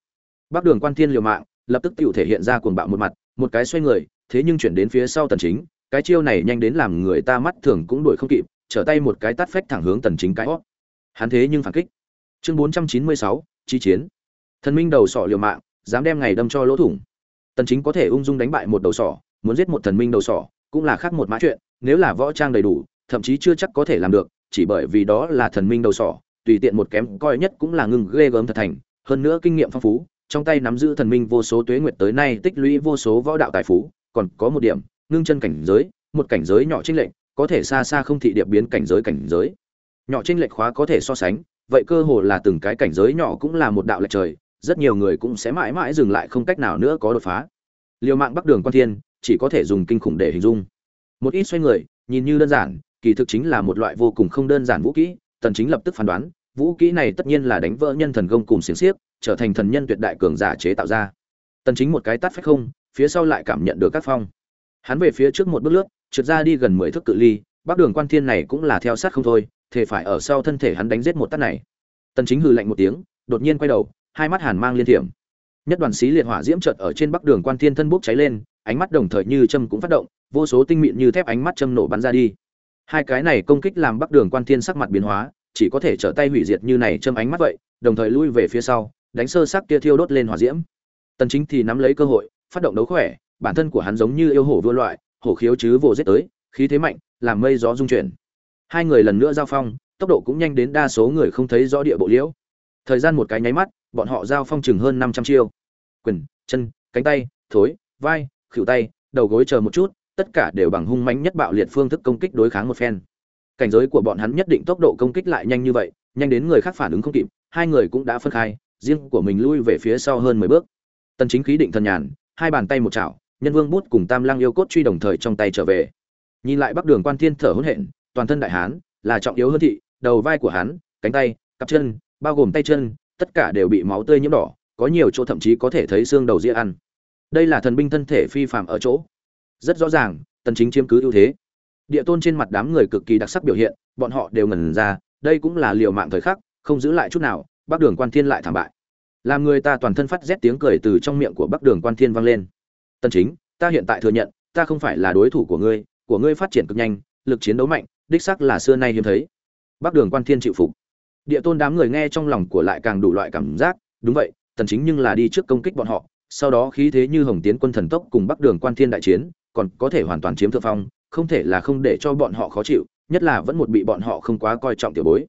Bắc đường quan thiên liều mạng lập tức tự thể hiện ra cuồng bạo một mặt một cái xoay người thế nhưng chuyển đến phía sau tần chính cái chiêu này nhanh đến làm người ta mắt thường cũng đuổi không kịp trở tay một cái tát phách thẳng hướng tần chính cái hót. Hắn thế nhưng phản kích. Chương 496, chi chiến. Thần minh đầu sỏ liều mạng dám đem ngày đâm cho lỗ thủng. Tần chính có thể ung dung đánh bại một đầu sỏ muốn giết một thần minh đầu sỏ cũng là khác một mã chuyện, nếu là võ trang đầy đủ, thậm chí chưa chắc có thể làm được, chỉ bởi vì đó là thần minh đầu sỏ, tùy tiện một kém coi nhất cũng là ngừng ghê gớm thật thành, hơn nữa kinh nghiệm phong phú, trong tay nắm giữ thần minh vô số tuế nguyệt tới nay tích lũy vô số võ đạo tài phú, còn có một điểm, ngưng chân cảnh giới, một cảnh giới nhỏ trinh lệnh có thể xa xa không thị điệp biến cảnh giới cảnh giới. Nhỏ trinh lệnh khóa có thể so sánh, vậy cơ hồ là từng cái cảnh giới nhỏ cũng là một đạo lệch trời, rất nhiều người cũng sẽ mãi mãi dừng lại không cách nào nữa có đột phá. Liều mạng bắc đường quan thiên chỉ có thể dùng kinh khủng để hình dung. Một ít xoay người, nhìn như đơn giản, kỳ thực chính là một loại vô cùng không đơn giản vũ kỹ, tần chính lập tức phán đoán, vũ kỹ này tất nhiên là đánh vỡ nhân thần công cùng xiềng xiếp trở thành thần nhân tuyệt đại cường giả chế tạo ra. Tần chính một cái tát phách không, phía sau lại cảm nhận được các phong. Hắn về phía trước một bước lướt, trượt ra đi gần 10 thước cự ly, bắc đường quan thiên này cũng là theo sát không thôi thể phải ở sau thân thể hắn đánh giết một tát này. Tần chính hừ lạnh một tiếng, đột nhiên quay đầu, hai mắt hàn mang liên thiểm nhất đoàn xí liệt hỏa diễm chợt ở trên bắc đường quan thiên thân bốc cháy lên, ánh mắt đồng thời như châm cũng phát động, vô số tinh mịn như thép ánh mắt châm nổ bắn ra đi. Hai cái này công kích làm bắc đường quan thiên sắc mặt biến hóa, chỉ có thể trở tay hủy diệt như này châm ánh mắt vậy, đồng thời lui về phía sau, đánh sơ sắc kia thiêu đốt lên hỏa diễm. Tần chính thì nắm lấy cơ hội, phát động đấu khỏe, bản thân của hắn giống như yêu hổ vua loại, hổ khiếu chứ vồ giết tới, khí thế mạnh, làm mây gió dung chuyển. Hai người lần nữa giao phong, tốc độ cũng nhanh đến đa số người không thấy rõ địa bộ liễu. Thời gian một cái nháy mắt bọn họ giao phong chừng hơn 500 chiêu. Quyền, chân, cánh tay, thối, vai khuỷu tay, đầu gối chờ một chút, tất cả đều bằng hung mãnh nhất bạo liệt phương thức công kích đối kháng một phen. Cảnh giới của bọn hắn nhất định tốc độ công kích lại nhanh như vậy, nhanh đến người khác phản ứng không kịp, hai người cũng đã phân khai, riêng của mình lui về phía sau hơn mười bước. Tần chính khí định thần nhàn, hai bàn tay một chảo, nhân vương bút cùng tam lăng yêu cốt truy đồng thời trong tay trở về. Nhìn lại bắc đường quan thiên thở hỗn hển, toàn thân đại hán, là trọng yếu hơn thị, đầu vai của hắn, cánh tay, cặp chân, bao gồm tay chân tất cả đều bị máu tươi nhiễm đỏ, có nhiều chỗ thậm chí có thể thấy xương đầu ria ăn. Đây là thần binh thân thể phi phàm ở chỗ. Rất rõ ràng, tần chính chiếm cứ ưu thế. Địa tôn trên mặt đám người cực kỳ đặc sắc biểu hiện, bọn họ đều ngẩn ra, đây cũng là liều mạng thời khắc, không giữ lại chút nào, bắc đường quan thiên lại thảm bại. Làm người ta toàn thân phát rét tiếng cười từ trong miệng của bắc đường quan thiên vang lên. Tần chính, ta hiện tại thừa nhận, ta không phải là đối thủ của ngươi của ngươi phát triển cực nhanh, lực chiến đấu mạnh, đích xác là xưa nay hiếm thấy. Bắc đường quan thiên chịu phục địa tôn đám người nghe trong lòng của lại càng đủ loại cảm giác, đúng vậy, tần chính nhưng là đi trước công kích bọn họ, sau đó khí thế như hồng tiến quân thần tốc cùng bắc đường quan thiên đại chiến, còn có thể hoàn toàn chiếm thượng phong, không thể là không để cho bọn họ khó chịu, nhất là vẫn một bị bọn họ không quá coi trọng tiểu bối.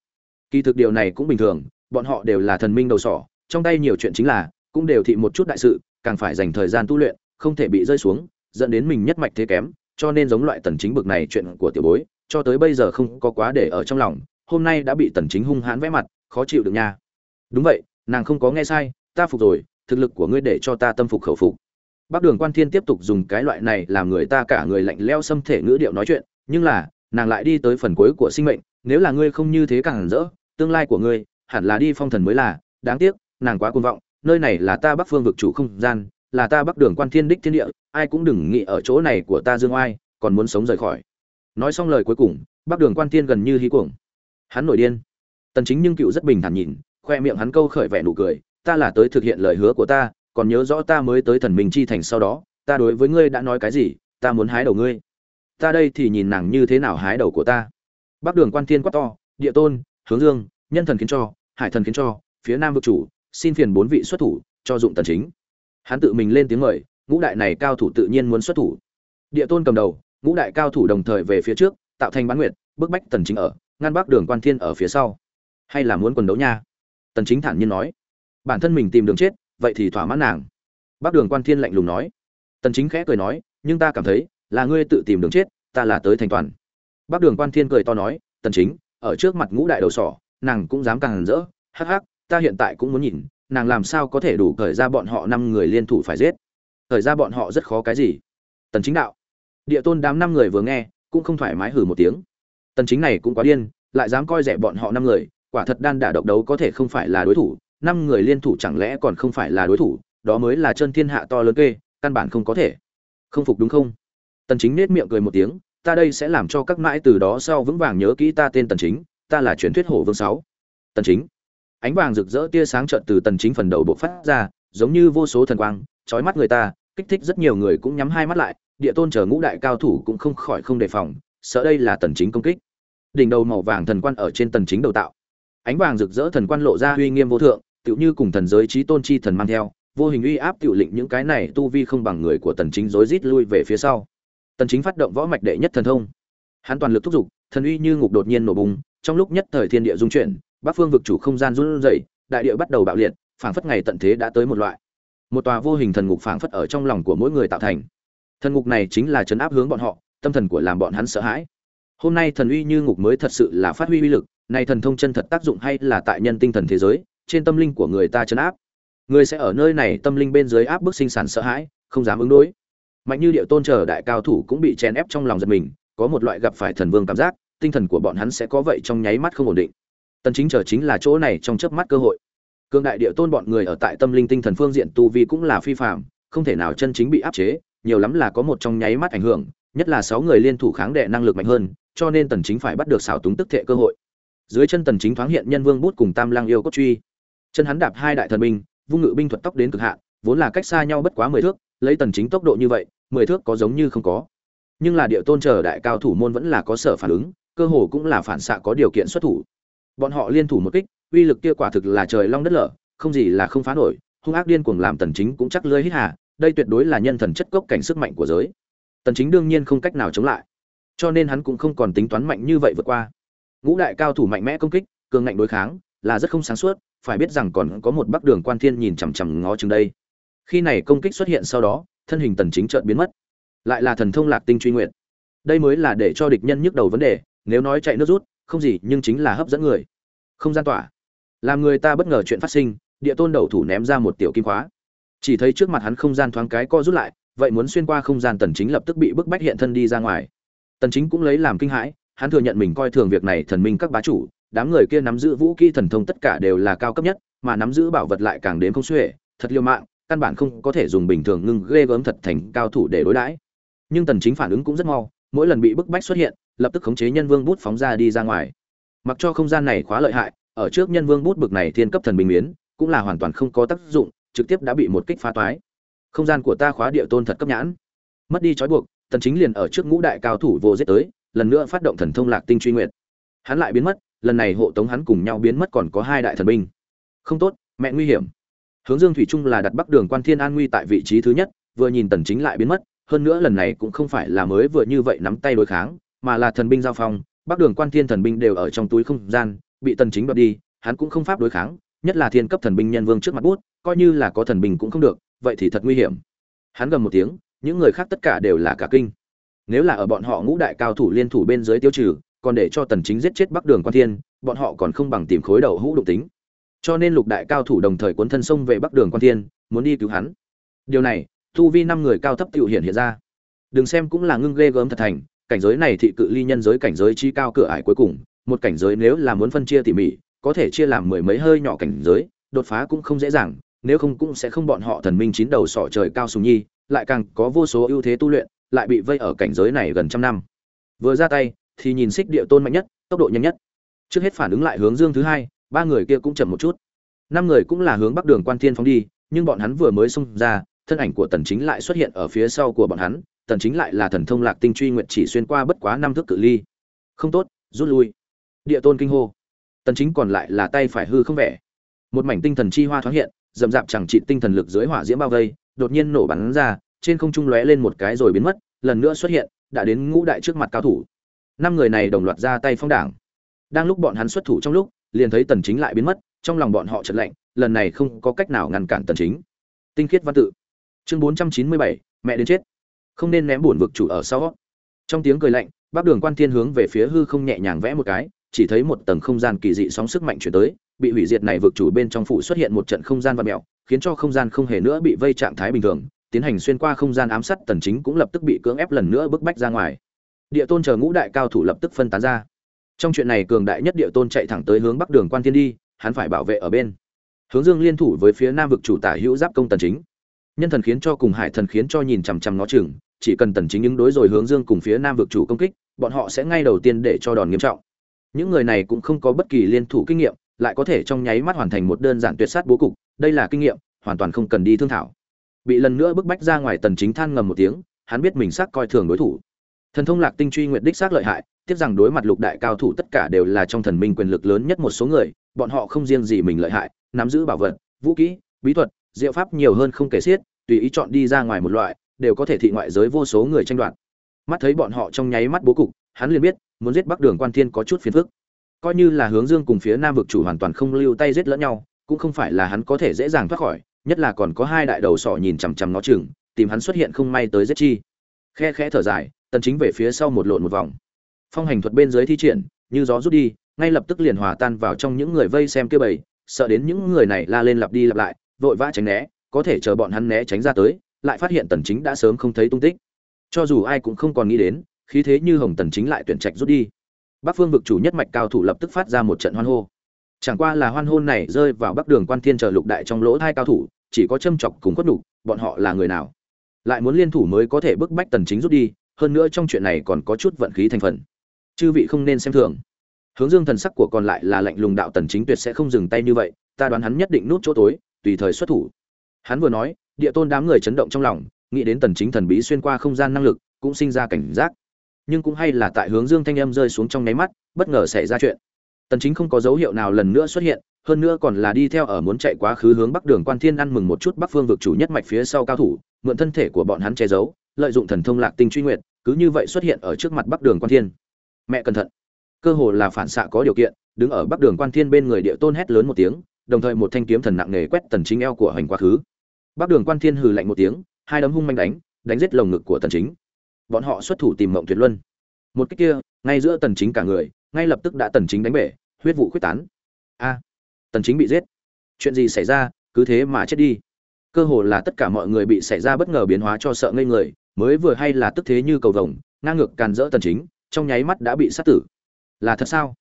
Kỳ thực điều này cũng bình thường, bọn họ đều là thần minh đầu sỏ, trong tay nhiều chuyện chính là, cũng đều thị một chút đại sự, càng phải dành thời gian tu luyện, không thể bị rơi xuống, dẫn đến mình nhất mạch thế kém, cho nên giống loại tần chính bực này chuyện của tiểu bối, cho tới bây giờ không có quá để ở trong lòng hôm nay đã bị tần chính hung hãn vẽ mặt khó chịu được nha đúng vậy nàng không có nghe sai ta phục rồi thực lực của ngươi để cho ta tâm phục khẩu phục Bác Đường Quan Thiên tiếp tục dùng cái loại này làm người ta cả người lạnh lẽo xâm thể ngữ điệu nói chuyện, nhưng là, nàng lại đi tới phần cuối của sinh mệnh, nếu là ngươi không như thế càng rỡ, tương lai của ngươi hẳn là đi phong thần mới là, đáng tiếc, nàng quá cuồng vọng, nơi này là ta Bắc Phương vực chủ không gian, là ta Bắc Đường Quan Thiên đích thiên địa, ai cũng đừng nghĩ ở chỗ này của ta Dương Oai, còn muốn sống rời khỏi. Nói xong lời cuối cùng, Bắc Đường Quan Thiên gần như hí cuồng. Hắn nổi điên. Tần Chính nhưng cựu rất bình thản nhìn, khoe miệng hắn câu khởi vẻ nụ cười, ta là tới thực hiện lời hứa của ta, còn nhớ rõ ta mới tới thần minh chi thành sau đó ta đối với ngươi đã nói cái gì ta muốn hái đầu ngươi. Ta đây thì nhìn nàng như thế nào hái đầu của ta. Bắc đường quan thiên quát to địa tôn hướng dương nhân thần khiến cho hải thần khiến cho phía nam vực chủ xin phiền bốn vị xuất thủ cho dụng tần chính. Hắn tự mình lên tiếng mời ngũ đại này cao thủ tự nhiên muốn xuất thủ. Địa tôn cầm đầu ngũ đại cao thủ đồng thời về phía trước tạo thành bán nguyệt bức bách tần chính ở ngăn bắc đường quan thiên ở phía sau. Hay là muốn quần đấu nha? Tần chính thản nhiên nói. Bản thân mình tìm đường chết, vậy thì thỏa mãn nàng. Bác đường quan thiên lạnh lùng nói. Tần chính khẽ cười nói, nhưng ta cảm thấy, là ngươi tự tìm đường chết, ta là tới thành toàn. Bác đường quan thiên cười to nói, tần chính, ở trước mặt ngũ đại đầu sỏ, nàng cũng dám càng rỡ. Hắc hắc, ta hiện tại cũng muốn nhìn, nàng làm sao có thể đủ thời ra bọn họ năm người liên thủ phải giết. Thời ra bọn họ rất khó cái gì. Tần chính đạo. Địa tôn đám năm người vừa nghe, cũng không thoải mái hử một tiếng tần chính này cũng quá điên, lại dám coi rẻ bọn họ năm người, quả thật đan đả độc đấu có thể không phải là đối thủ, năm người liên thủ chẳng lẽ còn không phải là đối thủ, đó mới là chân thiên hạ to lớn kê, căn bản không có thể. Không phục đúng không? Tần chính nết miệng cười một tiếng, ta đây sẽ làm cho các mãi từ đó sau vững vàng nhớ kỹ ta tên tần chính, ta là truyền thuyết hổ vương sáu. Tần chính. Ánh vàng rực rỡ tia sáng chợt từ tần chính phần đầu bộc phát ra, giống như vô số thần quang, chói mắt người ta, kích thích rất nhiều người cũng nhắm hai mắt lại, địa tôn chờ ngũ đại cao thủ cũng không khỏi không đề phòng, sợ đây là tần chính công kích đỉnh đầu màu vàng thần quan ở trên tần chính đầu tạo ánh vàng rực rỡ thần quan lộ ra uy nghiêm vô thượng tựu như cùng thần giới trí tôn chi thần mang theo, vô hình uy áp tựu lệnh những cái này tu vi không bằng người của tần chính rối rít lui về phía sau. Tần chính phát động võ mạch đệ nhất thần thông. Hắn toàn lực thúc giục, thần uy như ngục đột nhiên nổ bùng, trong lúc nhất thời thiên địa dung chuyển, bắc phương vực chủ không gian run rẩy, đại địa bắt đầu bạo liệt, phảng phất ngày tận thế đã tới một loại. Một tòa vô hình thần ngục phảng phất ở trong lòng của mỗi người tạo thành. Thần ngục này chính là chấn áp hướng bọn họ, tâm thần của làm bọn hắn sợ hãi. Hôm nay thần uy như ngục mới thật sự là phát huy uy lực, này thần thông chân thật tác dụng hay là tại nhân tinh thần thế giới, trên tâm linh của người ta chấn áp. Người sẽ ở nơi này tâm linh bên dưới áp bức sinh sản sợ hãi không dám ứng đối. Mạnh như điệu tôn chờ đại cao thủ cũng bị chèn ép trong lòng giật mình có một loại gặp phải thần vương cảm giác tinh thần của bọn hắn sẽ có vậy trong nháy mắt không ổn định. Tần chính chờ chính là chỗ này trong chớp mắt cơ hội. Cương đại địa tôn bọn người ở tại tâm linh tinh thần phương diện tu vi cũng là phi phàm không thể nào chân chính bị áp chế nhiều lắm là có một trong nháy mắt ảnh hưởng nhất là sáu người liên thủ kháng đệ năng lực mạnh hơn cho nên tần chính phải bắt được xảo túng tức thệ cơ hội. Dưới chân tần chính thoáng hiện nhân vương bút cùng tam lang yêu cốt truy. Chân hắn đạp hai đại thần binh, vung ngự binh thuật tốc đến cực hạn, vốn là cách xa nhau bất quá mười thước, lấy tần chính tốc độ như vậy, mười thước có giống như không có. Nhưng là địa tôn chờ đại cao thủ môn vẫn là có sở phản ứng, cơ hồ cũng là phản xạ có điều kiện xuất thủ. Bọn họ liên thủ một kích, uy lực kia quả thực là trời long đất lở, không gì là không phá nổi, hung ác điên cuồng làm tần chính cũng chắc lưỡi hít hà, đây tuyệt đối là nhân thần chất cốc cảnh sức mạnh của giới. Tần chính đương nhiên không cách nào chống lại cho nên hắn cũng không còn tính toán mạnh như vậy vượt qua. Ngũ đại cao thủ mạnh mẽ công kích, cường ngạnh đối kháng, là rất không sáng suốt, phải biết rằng còn có một bắc đường quan thiên nhìn chằm chằm ngó chừng đây. Khi này công kích xuất hiện sau đó, thân hình tần chính chợt biến mất. Lại là thần thông lạc tinh truy nguyện đây mới là để cho địch nhân nhức đầu vấn đề, nếu nói chạy nước rút, không gì, nhưng chính là hấp dẫn người. Không gian tỏa. Làm người ta bất ngờ chuyện phát sinh, địa tôn đầu thủ ném ra một tiểu kim khóa. Chỉ thấy trước mặt hắn không gian thoáng cái co rút lại, vậy muốn xuyên qua không gian tần chính lập tức bị bức bách hiện thân đi ra ngoài tần chính cũng lấy làm kinh hãi hắn thừa nhận mình coi thường việc này thần minh các bá chủ đám người kia nắm giữ vũ khí thần thông tất cả đều là cao cấp nhất, mà nắm giữ bảo vật lại càng đến không xuể, thật liều mạng, căn bản không có thể dùng bình thường ngưng ghê gớm thật thành cao thủ để đối đãi. Nhưng Tần Chính phản ứng cũng rất mau, mỗi lần bị bức bách xuất hiện, lập tức khống chế nhân vương bút phóng ra đi ra ngoài. Mặc cho không gian này khóa lợi hại, ở trước nhân vương bút bực này thiên cấp thần bình miến, cũng là hoàn toàn không có tác dụng, trực tiếp đã bị một kích phá toái. Không gian của ta khóa địa tôn thật cấp nhãn. Mất đi trói buộc, Tần Chính liền ở trước ngũ đại cao thủ vô giết tới, lần nữa phát động thần thông lạc tinh truy nguyệt. Hắn lại biến mất, lần này hộ tống hắn cùng nhau biến mất còn có hai đại thần binh. Không tốt mẹ nguy hiểm. Hướng dương thủy trung là đặt bắc đường quan thiên an nguy tại vị trí thứ nhất vừa nhìn tần chính lại biến mất hơn nữa lần này cũng không phải là mới vừa như vậy nắm tay đối kháng mà là thần binh giao phong bắc đường quan thiên thần binh đều ở trong túi không gian bị tần chính đoạt đi hắn cũng không pháp đối kháng nhất là thiên cấp thần binh nhân vương trước mặt bút coi như là có thần binh cũng không được vậy thì thật nguy hiểm. Hắn gầm một tiếng những người khác tất cả đều là cả kinh. Nếu là ở bọn họ ngũ đại cao thủ liên thủ bên dưới tiêu trừ, còn để cho tần chính giết chết bắc đường quan thiên, bọn họ còn không bằng tìm khối đầu hũ đụng tính. Cho nên lục đại cao thủ đồng thời cuốn thân sông về bắc đường quan thiên, muốn đi cứu hắn. Điều này thu vi năm người cao thấp tiểu hiện hiện ra. Đừng xem cũng là ngưng ghê gớm thật thành, cảnh giới này thị cự ly nhân giới cảnh giới chi cao cửa ải cuối cùng, một cảnh giới nếu là muốn phân chia tỉ mỉ, có thể chia làm mười mấy hơi nhỏ cảnh giới, đột phá cũng không dễ dàng, nếu không cũng sẽ không bọn họ thần minh chín đầu sọ trời cao sùng nhi lại càng có vô số ưu thế tu luyện, lại bị vây ở cảnh giới này gần trăm năm. Vừa ra tay, thì nhìn xích địa tôn mạnh nhất, tốc độ nhanh nhất. Trước hết phản ứng lại hướng dương thứ hai, ba người kia cũng chậm một chút. Năm người cũng là hướng bắc đường quan thiên phóng đi, nhưng bọn hắn vừa mới xông ra, thân ảnh của tần chính lại xuất hiện ở phía sau của bọn hắn, tần chính lại là thần thông lạc tinh truy nguyện chỉ xuyên qua bất quá năm thước cự ly. Không tốt, rút lui. Địa tôn kinh hô. Tần chính còn lại là tay phải hư không vẻ. Một mảnh tinh thần chi hoa thoáng hiện, dậm dạp chẳng trị tinh thần lực dưới hỏa diễm bao vây đột nhiên nổ bắn ra trên không trung lóe lên một cái rồi biến mất lần nữa xuất hiện đã đến ngũ đại trước mặt cao thủ. Năm người này đồng loạt ra tay phong đảng. Đang lúc bọn hắn xuất thủ trong lúc liền thấy tần chính lại biến mất trong lòng bọn họ chợt lạnh lần này không có cách nào ngăn cản tần chính. Tinh khiết văn tự. Chương 497, mẹ đến chết. Không nên ném buồn vực chủ ở sau. Trong tiếng cười lạnh bác đường quan thiên hướng về phía hư không nhẹ nhàng vẽ một cái chỉ thấy một tầng không gian kỳ dị sóng sức mạnh chuyển tới bị hủy diệt này vực chủ bên trong phủ xuất hiện một trận không gian vật mèo khiến cho không gian không hề nữa bị vây trạng thái bình thường, tiến hành xuyên qua không gian ám sát tần chính cũng lập tức bị cưỡng ép lần nữa bức bách ra ngoài. Địa tôn chờ ngũ đại cao thủ lập tức phân tán ra. Trong chuyện này cường đại nhất địa tôn chạy thẳng tới hướng bắc đường quan thiên đi, hắn phải bảo vệ ở bên. Hướng dương liên thủ với phía nam vực chủ tả hữu giáp công tần chính. Nhân thần khiến cho cùng hải thần khiến cho nhìn chằm chằm nó chừng, chỉ cần tần chính ứng đối rồi hướng dương cùng phía nam vực chủ công kích, bọn họ sẽ ngay đầu tiên để cho đòn nghiêm trọng. Những người này cũng không có bất kỳ liên thủ kinh nghiệm, lại có thể trong nháy mắt hoàn thành một đơn giản tuyệt sát bố cục đây là kinh nghiệm, hoàn toàn không cần đi thương thảo. Bị lần nữa bức bách ra ngoài tần chính than ngầm một tiếng, hắn biết mình xác coi thường đối thủ. Thần thông lạc tinh truy nguyện đích xác lợi hại tiếp rằng đối mặt lục đại cao thủ tất cả đều là trong thần minh quyền lực lớn nhất một số người, bọn họ không riêng gì mình lợi hại, nắm giữ bảo vật, vũ kỹ bí thuật, diệu pháp nhiều hơn không kể xiết, tùy ý chọn đi ra ngoài một loại, đều có thể thị ngoại giới vô số người tranh đoạt. Mắt thấy bọn họ trong nháy mắt bố cục, hắn liền biết, muốn giết bắc đường quan thiên có chút phiền phức. Coi như là hướng dương cùng phía nam vực chủ hoàn toàn không lưu tay giết lẫn nhau cũng không phải là hắn có thể dễ dàng thoát khỏi, nhất là còn có hai đại đầu sỏ nhìn chằm chằm nó chừng, tìm hắn xuất hiện không may tới giết chi. Khe khẽ thở dài, tần chính về phía sau một lộn một vòng. Phong hành thuật bên dưới thi triển, như gió rút đi, ngay lập tức liền hòa tan vào trong những người vây xem kia bầy, sợ đến những người này la lên lặp đi lặp lại, vội vã tránh né, có thể chờ bọn hắn né tránh ra tới, lại phát hiện tần chính đã sớm không thấy tung tích. Cho dù ai cũng không còn nghĩ đến, khí thế như hồng tần chính lại tuyển trạch rút đi. Bắc phương vực chủ nhất mạch cao thủ lập tức phát ra một trận hoan hô chẳng qua là hoan hôn này rơi vào bắc đường quan thiên chờ lục đại trong lỗ hai cao thủ chỉ có châm chọc cùng quất đủ, bọn họ là người nào? Lại muốn liên thủ mới có thể bức bách tần chính rút đi hơn nữa trong chuyện này còn có chút vận khí thành phần. Chư vị không nên xem thường. Hướng dương thần sắc của còn lại là lạnh lùng đạo tần chính tuyệt sẽ không dừng tay như vậy ta đoán hắn nhất định nút chỗ tối tùy thời xuất thủ. Hắn vừa nói địa tôn đám người chấn động trong lòng nghĩ đến tần chính thần bí xuyên qua không gian năng lực cũng sinh ra cảnh giác. Nhưng cũng hay là tại hướng dương thanh âm rơi xuống trong nháy mắt bất ngờ xảy ra chuyện tần chính không có dấu hiệu nào lần nữa xuất hiện, hơn nữa còn là đi theo ở muốn chạy quá khứ hướng bắc đường quan thiên ăn mừng một chút bắc phương vực chủ nhất mạch phía sau cao thủ, mượn thân thể của bọn hắn che giấu, lợi dụng thần thông lạc tinh truy nguyện cứ như vậy xuất hiện ở trước mặt bắc đường quan thiên. Mẹ cẩn thận. Cơ hồ là phản xạ có điều kiện, đứng ở bắc đường quan thiên bên người địa tôn hét lớn một tiếng, đồng thời một thanh kiếm thần nặng nề quét tần chính eo của hành quá khứ. Bắc đường quan thiên hừ lạnh một tiếng, hai đấm hung manh đánh đánh giết lồng ngực của tần chính. Bọn họ xuất thủ tìm mộng tuyệt luân. Một cái kia, ngay giữa tần chính cả người ngay lập tức đã tần chính đánh bể, huyết vụ khuyết tán. A, tần chính bị giết. Chuyện gì xảy ra, cứ thế mà chết đi. Cơ hồ là tất cả mọi người bị xảy ra bất ngờ biến hóa cho sợ ngây người, mới vừa hay là tức thế như cầu vồng, ngang ngược càn rỡ tần chính, trong nháy mắt đã bị sát tử. Là thật sao?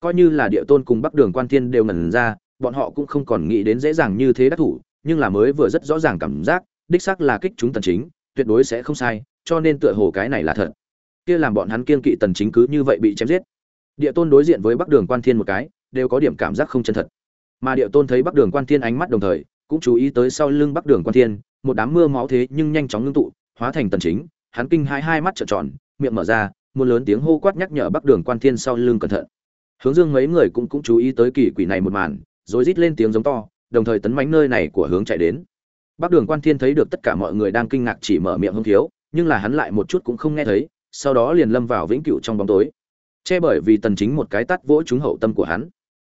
Coi như là địa tôn cùng bắc đường quan thiên đều ngẩn ra, bọn họ cũng không còn nghĩ đến dễ dàng như thế đắc thủ, nhưng là mới vừa rất rõ ràng cảm giác, đích xác là kích chúng tần chính, tuyệt đối sẽ không sai, cho nên tựa hồ cái này là thật. Kia làm bọn hắn kiên kỵ tần chính cứ như vậy bị chém giết địa tôn đối diện với bắc đường quan thiên một cái, đều có điểm cảm giác không chân thật. Mà địa tôn thấy bắc đường quan thiên ánh mắt đồng thời, cũng chú ý tới sau lưng bắc đường quan thiên, một đám mưa máu thế nhưng nhanh chóng ngưng tụ, hóa thành tần chính, hắn kinh hai hai mắt trợn tròn, miệng mở ra, một lớn tiếng hô quát nhắc nhở bắc đường quan thiên sau lưng cẩn thận. Hướng dương mấy người cũng cũng chú ý tới kỳ quỷ này một màn, rồi rít lên tiếng giống to, đồng thời tấn mãnh nơi này của hướng chạy đến. Bắc đường quan thiên thấy được tất cả mọi người đang kinh ngạc chỉ mở miệng hưng thiếu, nhưng là hắn lại một chút cũng không nghe thấy, sau đó liền lâm vào vĩnh cửu trong bóng tối che bởi vì tần chính một cái tát vỗ trúng hậu tâm của hắn.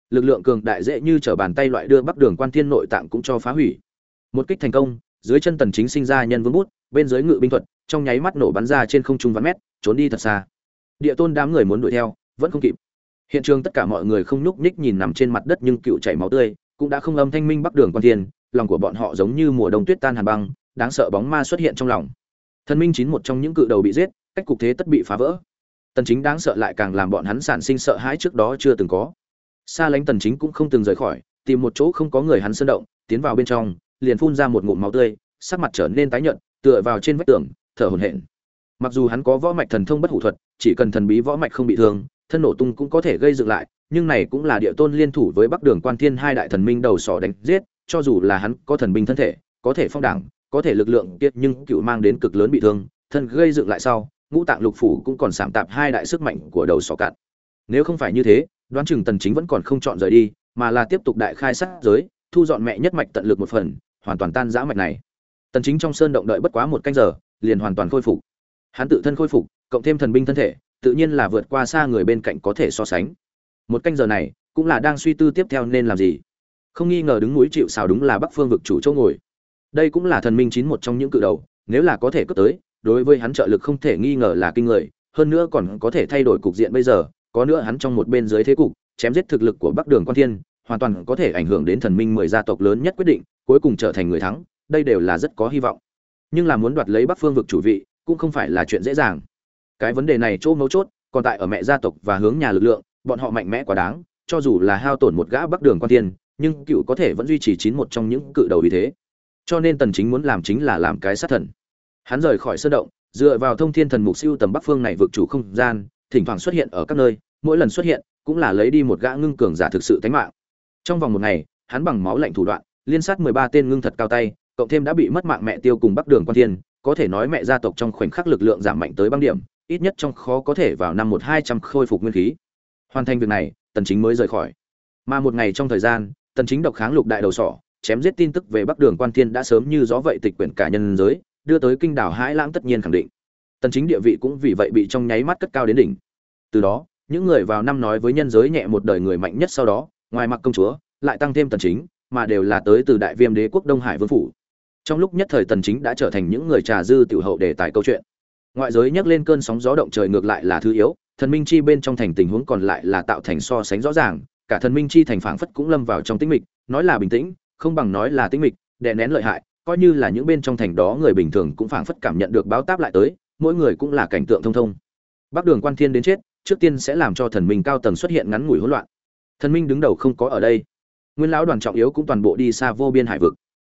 Lực lượng cường đại dễ như trở bàn tay loại đưa bắc đường quan thiên nội tạng cũng cho phá hủy. Một kích thành công, dưới chân tần chính sinh ra nhân vương bút, bên dưới ngự binh thuật, trong nháy mắt nổ bắn ra trên không trung vạn mét, trốn đi thật xa. Địa tôn đám người muốn đuổi theo, vẫn không kịp. Hiện trường tất cả mọi người không nhúc nhích nhìn nằm trên mặt đất nhưng cựu chảy máu tươi, cũng đã không âm thanh minh bắc đường quan thiên, lòng của bọn họ giống như mùa đông tuyết tan hàn băng, đáng sợ bóng ma xuất hiện trong lòng. Thần minh chín một trong những cự đầu bị giết, cách cục thế tất bị phá vỡ tần chính đáng sợ lại càng làm bọn hắn sản sinh sợ hãi trước đó chưa từng có. Xa lánh tần chính cũng không từng rời khỏi, tìm một chỗ không có người hắn sơn động, tiến vào bên trong, liền phun ra một ngụm máu tươi, sắc mặt trở nên tái nhợt, tựa vào trên vách tường, thở hổn hển. Mặc dù hắn có võ mạch thần thông bất hủ thuật, chỉ cần thần bí võ mạch không bị thương, thân nổ tung cũng có thể gây dựng lại, nhưng này cũng là địa tôn liên thủ với bắc đường quan thiên hai đại thần minh đầu sỏ đánh giết, cho dù là hắn có thần binh thân thể, có thể phong đảng, có thể lực lượng kiệt nhưng cựu mang đến cực lớn bị thương, thân gây dựng lại sau ngũ tạng lục phủ cũng còn sảm tạp hai đại sức mạnh của đầu sỏ cạn. Nếu không phải như thế, đoán chừng tần chính vẫn còn không chọn rời đi, mà là tiếp tục đại khai sát giới, thu dọn mẹ nhất mạch tận lực một phần, hoàn toàn tan rã mạch này. Tần chính trong sơn động đợi bất quá một canh giờ, liền hoàn toàn khôi phục. Hắn tự thân khôi phục, cộng thêm thần binh thân thể, tự nhiên là vượt qua xa người bên cạnh có thể so sánh. Một canh giờ này, cũng là đang suy tư tiếp theo nên làm gì. Không nghi ngờ đứng núi chịu sào đúng là bắc phương vực chủ Châu ngồi. Đây cũng là thần minh chín một trong những cự đầu, nếu là có thể cướp tới đối với hắn trợ lực không thể nghi ngờ là kinh người hơn nữa còn có thể thay đổi cục diện bây giờ có nữa hắn trong một bên dưới thế cục chém giết thực lực của bắc đường quan thiên hoàn toàn có thể ảnh hưởng đến thần minh mười gia tộc lớn nhất quyết định cuối cùng trở thành người thắng đây đều là rất có hy vọng. Nhưng là muốn đoạt lấy bắc phương vực chủ vị cũng không phải là chuyện dễ dàng. Cái vấn đề này chỗ mấu chốt còn tại ở mẹ gia tộc và hướng nhà lực lượng bọn họ mạnh mẽ quá đáng cho dù là hao tổn một gã bắc đường quan Thiên, nhưng cựu có thể vẫn duy trì chín một trong những cự đầu vì thế. Cho nên tần chính muốn làm chính là làm cái sát thần hắn rời khỏi sơn động, dựa vào thông thiên thần mục siêu tầm bắc phương này vượt chủ không gian, thỉnh thoảng xuất hiện ở các nơi, mỗi lần xuất hiện, cũng là lấy đi một gã ngưng cường giả thực sự tánh mạng. Trong vòng một ngày, hắn bằng máu lạnh thủ đoạn, liên sát 13 tên ngưng thật cao tay, cộng thêm đã bị mất mạng mẹ tiêu cùng bắc đường quan thiên, có thể nói mẹ gia tộc trong khoảnh khắc lực lượng giảm mạnh tới băng điểm, ít nhất trong khó có thể vào năm một hai trăm khôi phục nguyên khí. Hoàn thành việc này, tần chính mới rời khỏi. Mà một ngày trong thời gian, tần chính độc kháng lục đại đầu sỏ, chém giết tin tức về bắc đường quan thiên đã sớm như gió vậy tịch quyển cả nhân giới đưa tới kinh đảo hải lãng tất nhiên khẳng định. Tần chính địa vị cũng vì vậy bị trong nháy mắt cất cao đến đỉnh. Từ đó, những người vào năm nói với nhân giới nhẹ một đời người mạnh nhất sau đó, ngoài mặc công chúa, lại tăng thêm tần chính, mà đều là tới từ đại viêm đế quốc đông hải vương phủ. Trong lúc nhất thời tần chính đã trở thành những người trà dư tiểu hậu để tài câu chuyện. Ngoại giới nhắc lên cơn sóng gió động trời ngược lại là thứ yếu, thần minh chi bên trong thành tình huống còn lại là tạo thành so sánh rõ ràng, cả thần minh chi thành phảng phất cũng lâm vào trong tĩnh mịch, nói là bình tĩnh, không bằng nói là tĩnh mịch, đè nén lợi hại coi như là những bên trong thành đó người bình thường cũng phảng phất cảm nhận được báo táp lại tới, mỗi người cũng là cảnh tượng thông thông. Bắc đường quan thiên đến chết, trước tiên sẽ làm cho thần minh cao tầng xuất hiện ngắn ngủi hỗn loạn. Thần minh đứng đầu không có ở đây. Nguyên lão đoàn trọng yếu cũng toàn bộ đi xa vô biên hải vực.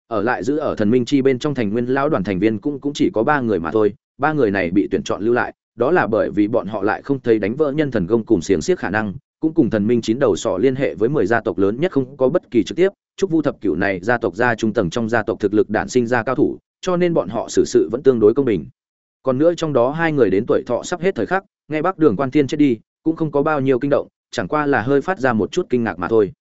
Ở lại giữ ở thần minh chi bên trong thành nguyên lão đoàn thành viên cũng cũng chỉ có ba người mà thôi, ba người này bị tuyển chọn lưu lại, đó là bởi vì bọn họ lại không thấy đánh vỡ nhân thần công cùng xiềng xiếc khả năng, cũng cùng thần minh chín đầu sọ liên hệ với mười gia tộc lớn nhất không có bất kỳ trực tiếp chúc vu thập cửu này gia tộc gia trung tầng trong gia tộc thực lực đản sinh ra cao thủ, cho nên bọn họ xử sự vẫn tương đối công bình. Còn nữa trong đó hai người đến tuổi thọ sắp hết thời khắc, nghe bác đường quan thiên chết đi, cũng không có bao nhiêu kinh động, chẳng qua là hơi phát ra một chút kinh ngạc mà thôi.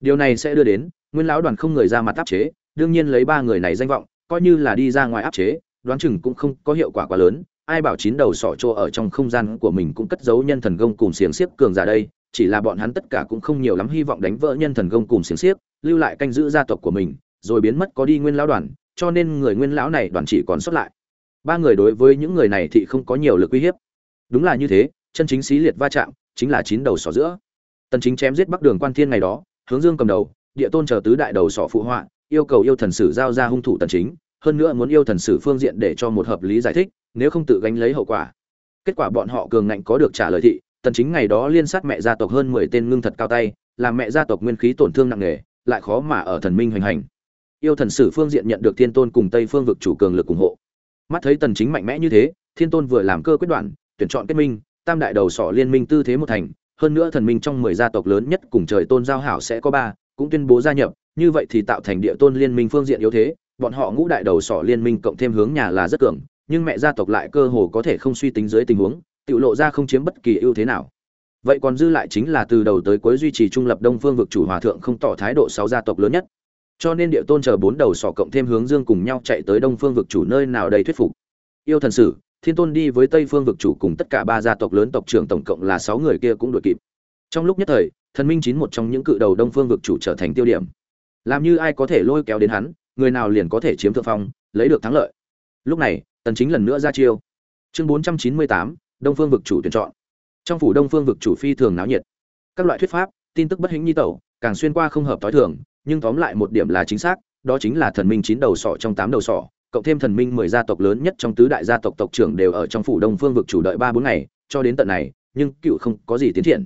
Điều này sẽ đưa đến, nguyên lão đoàn không người ra mặt áp chế, đương nhiên lấy ba người này danh vọng, coi như là đi ra ngoài áp chế, đoán chừng cũng không có hiệu quả quá lớn, ai bảo chín đầu sọ trô ở trong không gian của mình cũng cất giấu nhân thần công cùng xiềng xiếc cường giả đây, chỉ là bọn hắn tất cả cũng không nhiều lắm hy vọng đánh vỡ nhân thần công cùng xiềng xiếc lưu lại canh giữ gia tộc của mình, rồi biến mất có đi nguyên lão đoàn, cho nên người nguyên lão này đoàn chỉ còn xuất lại. Ba người đối với những người này thì không có nhiều lực uy hiếp. Đúng là như thế, chân chính xí liệt va chạm chính là chín đầu sỏ giữa. Tần chính chém giết bắc đường quan thiên ngày đó, hướng dương cầm đầu, địa tôn chờ tứ đại đầu sỏ phụ họa, yêu cầu yêu thần sử giao ra hung thủ tần chính, hơn nữa muốn yêu thần sử phương diện để cho một hợp lý giải thích, nếu không tự gánh lấy hậu quả. Kết quả bọn họ cường ngạnh có được trả lời thị, tần chính ngày đó liên sát mẹ gia tộc hơn 10 tên ngưng thật cao tay, làm mẹ gia tộc nguyên khí tổn thương nặng nề lại khó mà ở thần minh hoành hành. Yêu thần sử phương diện nhận được thiên tôn cùng tây phương vực chủ cường lực ủng hộ. Mắt thấy tần chính mạnh mẽ như thế, thiên tôn vừa làm cơ quyết đoạn, tuyển chọn kết minh, tam đại đầu sỏ liên minh tư thế một thành, hơn nữa thần minh trong 10 gia tộc lớn nhất cùng trời tôn giao hảo sẽ có ba, cũng tuyên bố gia nhập, như vậy thì tạo thành địa tôn liên minh phương diện yếu thế, bọn họ ngũ đại đầu sỏ liên minh cộng thêm hướng nhà là rất cường, nhưng mẹ gia tộc lại cơ hồ có thể không suy tính dưới tình huống, tự lộ ra không chiếm bất kỳ ưu thế nào vậy còn dư lại chính là từ đầu tới cuối duy trì trung lập đông phương vực chủ hòa thượng không tỏ thái độ sáu gia tộc lớn nhất. Cho nên địa tôn chờ bốn đầu sỏ cộng thêm hướng dương cùng nhau chạy tới đông phương vực chủ nơi nào đầy thuyết phục. Yêu thần sử thiên tôn đi với tây phương vực chủ cùng tất cả ba gia tộc lớn tộc trưởng tổng cộng là sáu người kia cũng đuổi kịp. Trong lúc nhất thời thần minh chín một trong những cự đầu đông phương vực chủ trở thành tiêu điểm. Làm như ai có thể lôi kéo đến hắn người nào liền có thể chiếm thượng phong lấy được thắng lợi. Lúc này tần chính lần nữa ra chiêu. Chương 498, đông phương vực chủ tuyển chọn trong phủ đông phương vực chủ phi thường náo nhiệt. Các loại thuyết pháp, tin tức bất hĩnh nhi tẩu, càng xuyên qua không hợp tối thường, nhưng tóm lại một điểm là chính xác, đó chính là thần minh chín đầu sọ trong tám đầu sọ, cộng thêm thần minh mười gia tộc lớn nhất trong tứ đại gia tộc tộc trưởng đều ở trong phủ đông phương vực chủ đợi ba bốn ngày, cho đến tận này, nhưng cựu không có gì tiến triển.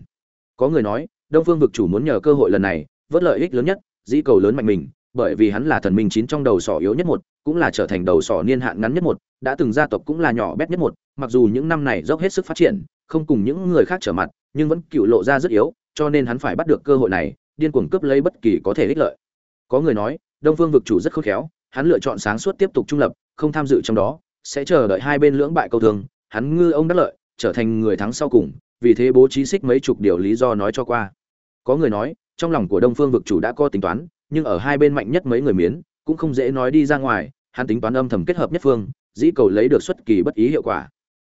Có người nói, đông phương vực chủ muốn nhờ cơ hội lần này, vớt lợi ích lớn nhất, dĩ cầu lớn mạnh mình, bởi vì hắn là thần minh chín trong đầu sỏ yếu nhất một, cũng là trở thành đầu sỏ niên hạn ngắn nhất một, đã từng gia tộc cũng là nhỏ bé nhất một, mặc dù những năm này dốc hết sức phát triển không cùng những người khác trở mặt, nhưng vẫn cựu lộ ra rất yếu, cho nên hắn phải bắt được cơ hội này, điên cuồng cướp lấy bất kỳ có thể ích lợi. Có người nói, đông phương vực chủ rất khôn khéo, hắn lựa chọn sáng suốt tiếp tục trung lập, không tham dự trong đó, sẽ chờ đợi hai bên lưỡng bại câu thương, hắn ngư ông đắc lợi, trở thành người thắng sau cùng, vì thế bố trí xích mấy chục điều lý do nói cho qua. Có người nói, trong lòng của đông phương vực chủ đã có tính toán, nhưng ở hai bên mạnh nhất mấy người miến, cũng không dễ nói đi ra ngoài, hắn tính toán âm thầm kết hợp nhất phương, dĩ cầu lấy được xuất kỳ bất ý hiệu quả.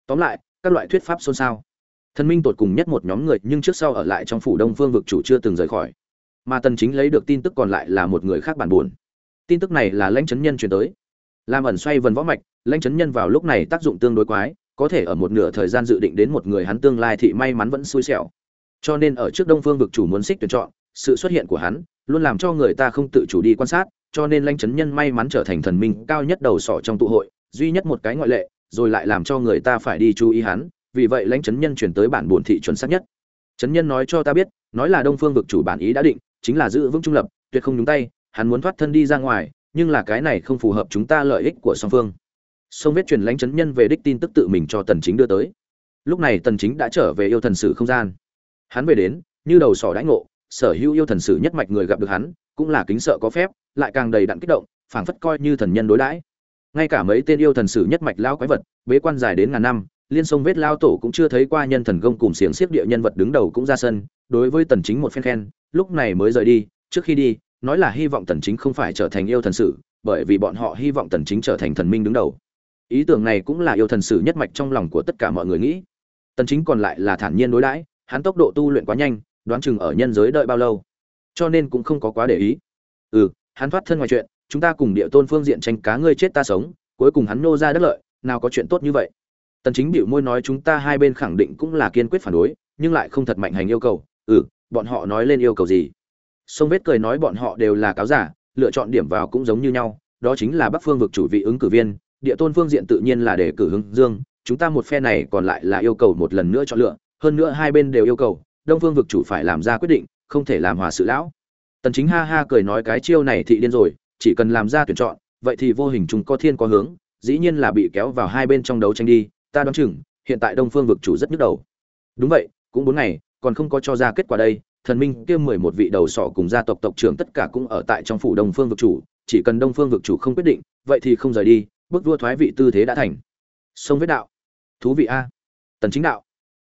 Tóm lại các loại thuyết pháp xôn xao. Thần minh tột cùng nhất một nhóm người, nhưng trước sau ở lại trong phủ đông phương vực chủ chưa từng rời khỏi. Mà tần chính lấy được tin tức còn lại là một người khác bản buồn. Tin tức này là lãnh chấn nhân truyền tới. Làm ẩn xoay vần võ mạch, lãnh chấn nhân vào lúc này tác dụng tương đối quái, có thể ở một nửa thời gian dự định đến một người hắn tương lai thị may mắn vẫn xui xẻo. Cho nên ở trước đông phương vực chủ muốn xích tuyển chọn, sự xuất hiện của hắn luôn làm cho người ta không tự chủ đi quan sát, cho nên lãnh chấn nhân may mắn trở thành thần minh cao nhất đầu sỏ trong tụ hội, duy nhất một cái ngoại lệ rồi lại làm cho người ta phải đi chú ý hắn, vì vậy lãnh chấn nhân chuyển tới bản buồn thị chuẩn xác nhất. Chấn nhân nói cho ta biết, nói là đông phương vực chủ bản ý đã định, chính là giữ vững trung lập, tuyệt không nhúng tay, hắn muốn thoát thân đi ra ngoài, nhưng là cái này không phù hợp chúng ta lợi ích của song phương. Song vết truyền lãnh chấn nhân về đích tin tức tự mình cho tần chính đưa tới. Lúc này tần chính đã trở về yêu thần sử không gian. Hắn về đến, như đầu sỏ đãi ngộ, sở hữu yêu thần sử nhất mạch người gặp được hắn, cũng là kính sợ có phép, lại càng đầy đặn kích động, phảng phất coi như thần nhân đối đãi ngay cả mấy tên yêu thần sử nhất mạch lao quái vật, bế quan dài đến ngàn năm, liên sông vết lao tổ cũng chưa thấy qua nhân thần công cùng xiềng xiếc địa nhân vật đứng đầu cũng ra sân, đối với tần chính một phen khen, lúc này mới rời đi, trước khi đi, nói là hy vọng tần chính không phải trở thành yêu thần sử, bởi vì bọn họ hy vọng tần chính trở thành thần minh đứng đầu. Ý tưởng này cũng là yêu thần sử nhất mạch trong lòng của tất cả mọi người nghĩ. Tần chính còn lại là thản nhiên đối đãi, hắn tốc độ tu luyện quá nhanh, đoán chừng ở nhân giới đợi bao lâu. Cho nên cũng không có quá để ý. Ừ hắn thoát thân ngoài chuyện chúng ta cùng địa tôn phương diện tranh cá ngươi chết ta sống, cuối cùng hắn nô ra đất lợi, nào có chuyện tốt như vậy. Tần chính biểu môi nói chúng ta hai bên khẳng định cũng là kiên quyết phản đối, nhưng lại không thật mạnh hành yêu cầu. Ừ bọn họ nói lên yêu cầu gì? Sông vết cười nói bọn họ đều là cáo giả, lựa chọn điểm vào cũng giống như nhau, đó chính là bắc phương vực chủ vị ứng cử viên, địa tôn phương diện tự nhiên là để cử hướng dương, chúng ta một phe này còn lại là yêu cầu một lần nữa chọn lựa, hơn nữa hai bên đều yêu cầu, đông phương vực chủ phải làm ra quyết định, không thể làm hòa sự lão. Tần chính ha ha cười nói cái chiêu này thị điên rồi chỉ cần làm ra tuyển chọn, vậy thì vô hình chúng có thiên có hướng, dĩ nhiên là bị kéo vào hai bên trong đấu tranh đi, ta đoán chừng, hiện tại đông phương vực chủ rất nhức đầu. Đúng vậy, cũng bốn ngày, còn không có cho ra kết quả đây, thần minh kia mười một vị đầu sọ cùng gia tộc tộc trưởng tất cả cũng ở tại trong phủ đông phương vực chủ, chỉ cần đông phương vực chủ không quyết định, vậy thì không rời đi, bước vua thoái vị tư thế đã thành. Sông vết đạo. Thú vị a. Tần chính đạo.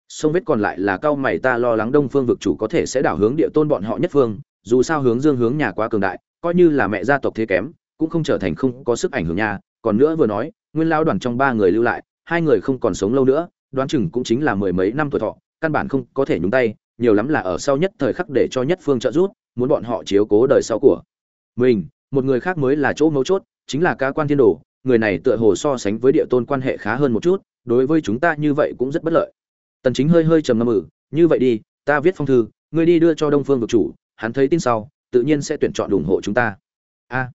Sông vết còn lại là cao mày ta lo lắng đông phương vực chủ có thể sẽ đảo hướng địa tôn bọn họ nhất phương, dù sao hướng dương hướng nhà quá cường đại coi như là mẹ gia tộc thế kém, cũng không trở thành không có sức ảnh hưởng nhà còn nữa vừa nói, nguyên lao đoàn trong ba người lưu lại, hai người không còn sống lâu nữa, đoán chừng cũng chính là mười mấy năm tuổi thọ, căn bản không có thể nhúng tay, nhiều lắm là ở sau nhất thời khắc để cho nhất phương trợ giúp, muốn bọn họ chiếu cố đời sau của mình. Một người khác mới là chỗ mấu chốt, chính là ca quan thiên đồ, người này tựa hồ so sánh với địa tôn quan hệ khá hơn một chút, đối với chúng ta như vậy cũng rất bất lợi. Tần chính hơi hơi trầm ngâm ử như vậy đi, ta viết phong thư, ngươi đi đưa cho đông phương vực chủ, hắn thấy tin sau tự nhiên sẽ tuyển chọn ủng hộ chúng ta. A. À,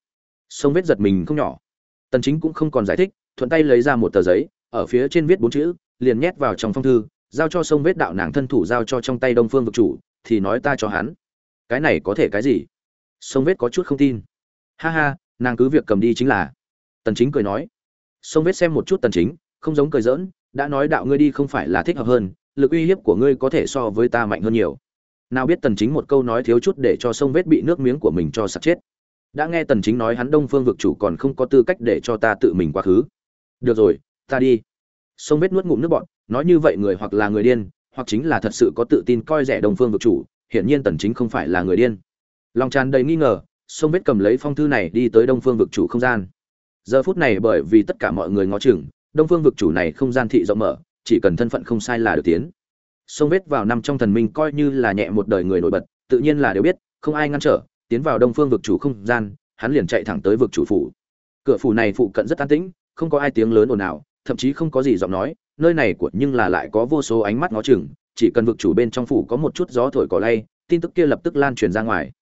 sông vết giật mình không nhỏ. Tần chính cũng không còn giải thích thuận tay lấy ra một tờ giấy ở phía trên viết bốn chữ liền nhét vào trong phong thư giao cho sông vết đạo nàng thân thủ giao cho trong tay đông phương vực chủ thì nói ta cho hắn. Cái này có thể cái gì? Sông vết có chút không tin. Ha ha nàng cứ việc cầm đi chính là. Tần chính cười nói. Sông vết xem một chút tần chính không giống cười giỡn đã nói đạo ngươi đi không phải là thích hợp hơn lực uy hiếp của ngươi có thể so với ta mạnh hơn nhiều nào biết tần chính một câu nói thiếu chút để cho sông vết bị nước miếng của mình cho sặc chết. Đã nghe tần chính nói hắn đông phương vực chủ còn không có tư cách để cho ta tự mình quá khứ. Được rồi, ta đi. Sông vết nuốt ngụm nước bọn nói như vậy người hoặc là người điên, hoặc chính là thật sự có tự tin coi rẻ đông phương vực chủ, hiển nhiên tần chính không phải là người điên. Lòng tràn đầy nghi ngờ, sông vết cầm lấy phong thư này đi tới đông phương vực chủ không gian. Giờ phút này bởi vì tất cả mọi người ngó chừng, đông phương vực chủ này không gian thị rộng mở, chỉ cần thân phận không sai là được tiến sông vết vào năm trong thần minh coi như là nhẹ một đời người nổi bật, tự nhiên là đều biết, không ai ngăn trở, tiến vào đông phương vực chủ không gian, hắn liền chạy thẳng tới vực chủ phủ. Cửa phủ này phụ cận rất an tĩnh, không có ai tiếng lớn ồn ào, thậm chí không có gì giọng nói, nơi này của nhưng là lại có vô số ánh mắt ngó chừng, chỉ cần vực chủ bên trong phủ có một chút gió thổi cỏ lay, tin tức kia lập tức lan truyền ra ngoài.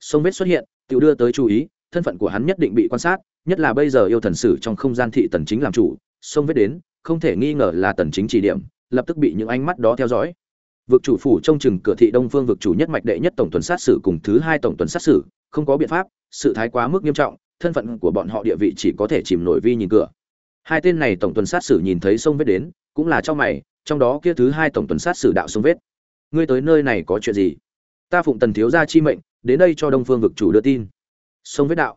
Sông vết xuất hiện tự đưa tới chú ý, thân phận của hắn nhất định bị quan sát, nhất là bây giờ yêu thần sử trong không gian thị tần chính làm chủ, sông vết đến, không thể nghi ngờ là tần chính chỉ điểm lập tức bị những ánh mắt đó theo dõi. Vực chủ phủ trông chừng cửa thị đông phương vực chủ nhất mạch đệ nhất tổng tuần sát sử cùng thứ hai tổng tuần sát sử, không có biện pháp, sự thái quá mức nghiêm trọng, thân phận của bọn họ địa vị chỉ có thể chìm nổi vi nhìn cửa. Hai tên này tổng tuần sát sử nhìn thấy sông vết đến, cũng là trong mày, trong đó kia thứ hai tổng tuần sát sử đạo sông vết. Ngươi tới nơi này có chuyện gì? Ta phụng tần thiếu gia chi mệnh, đến đây cho đông phương vực chủ đưa tin. Sông vết đạo?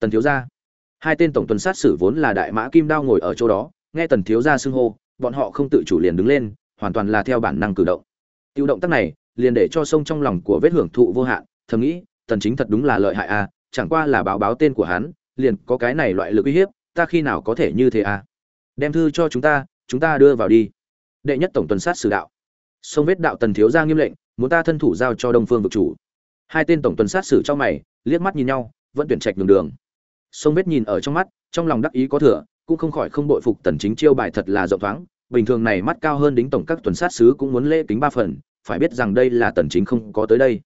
Tần thiếu gia. Hai tên tổng tuần sát sử vốn là đại mã kim đao ngồi ở chỗ đó, nghe tần thiếu gia xưng hô bọn họ không tự chủ liền đứng lên, hoàn toàn là theo bản năng cử động. Tiêu động tác này, liền để cho sông trong lòng của vết hưởng thụ vô hạn, thầm nghĩ, tần chính thật đúng là lợi hại a, chẳng qua là báo báo tên của hắn, liền có cái này loại lực uy hiếp, ta khi nào có thể như thế a? Đem thư cho chúng ta chúng ta đưa vào đi. Đệ nhất tổng tuần sát sử đạo. Sông vết đạo tần thiếu gia nghiêm lệnh, muốn ta thân thủ giao cho đông phương vực chủ. Hai tên tổng tuần sát sử trong mày, liếc mắt nhìn nhau, vẫn tuyển trạch đường đường. Sông vết nhìn ở trong mắt, trong lòng đắc ý có thừa cũng không khỏi không bội phục tần chính chiêu bài thật là rộng thoáng, bình thường này mắt cao hơn đính tổng các tuần sát sứ cũng muốn lễ kính ba phần, phải biết rằng đây là tần chính không có tới đây.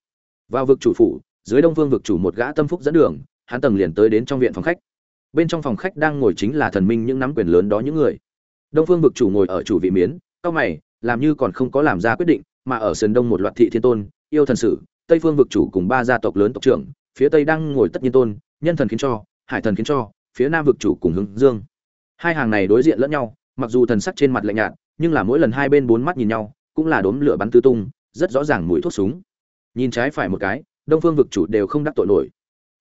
Vào vực chủ phủ, dưới đông vương vực chủ một gã tâm phúc dẫn đường, hắn tầng liền tới đến trong viện phòng khách. Bên trong phòng khách đang ngồi chính là thần minh những nắm quyền lớn đó những người. Đông phương vực chủ ngồi ở chủ vị miến, cao mày, làm như còn không có làm ra quyết định, mà ở sườn đông một loạt thị thiên tôn, yêu thần sử, tây phương vực chủ cùng ba gia tộc lớn tộc trưởng, phía tây đang ngồi tất nhiên tôn, nhân thần khiến cho, hải thần khiến cho, phía nam vực chủ cùng hướng dương hai hàng này đối diện lẫn nhau, mặc dù thần sắc trên mặt lạnh nhạt, nhưng là mỗi lần hai bên bốn mắt nhìn nhau, cũng là đốm lửa bắn tứ tung, rất rõ ràng mùi thuốc súng. Nhìn trái phải một cái, đông phương vực chủ đều không đắc tội nổi.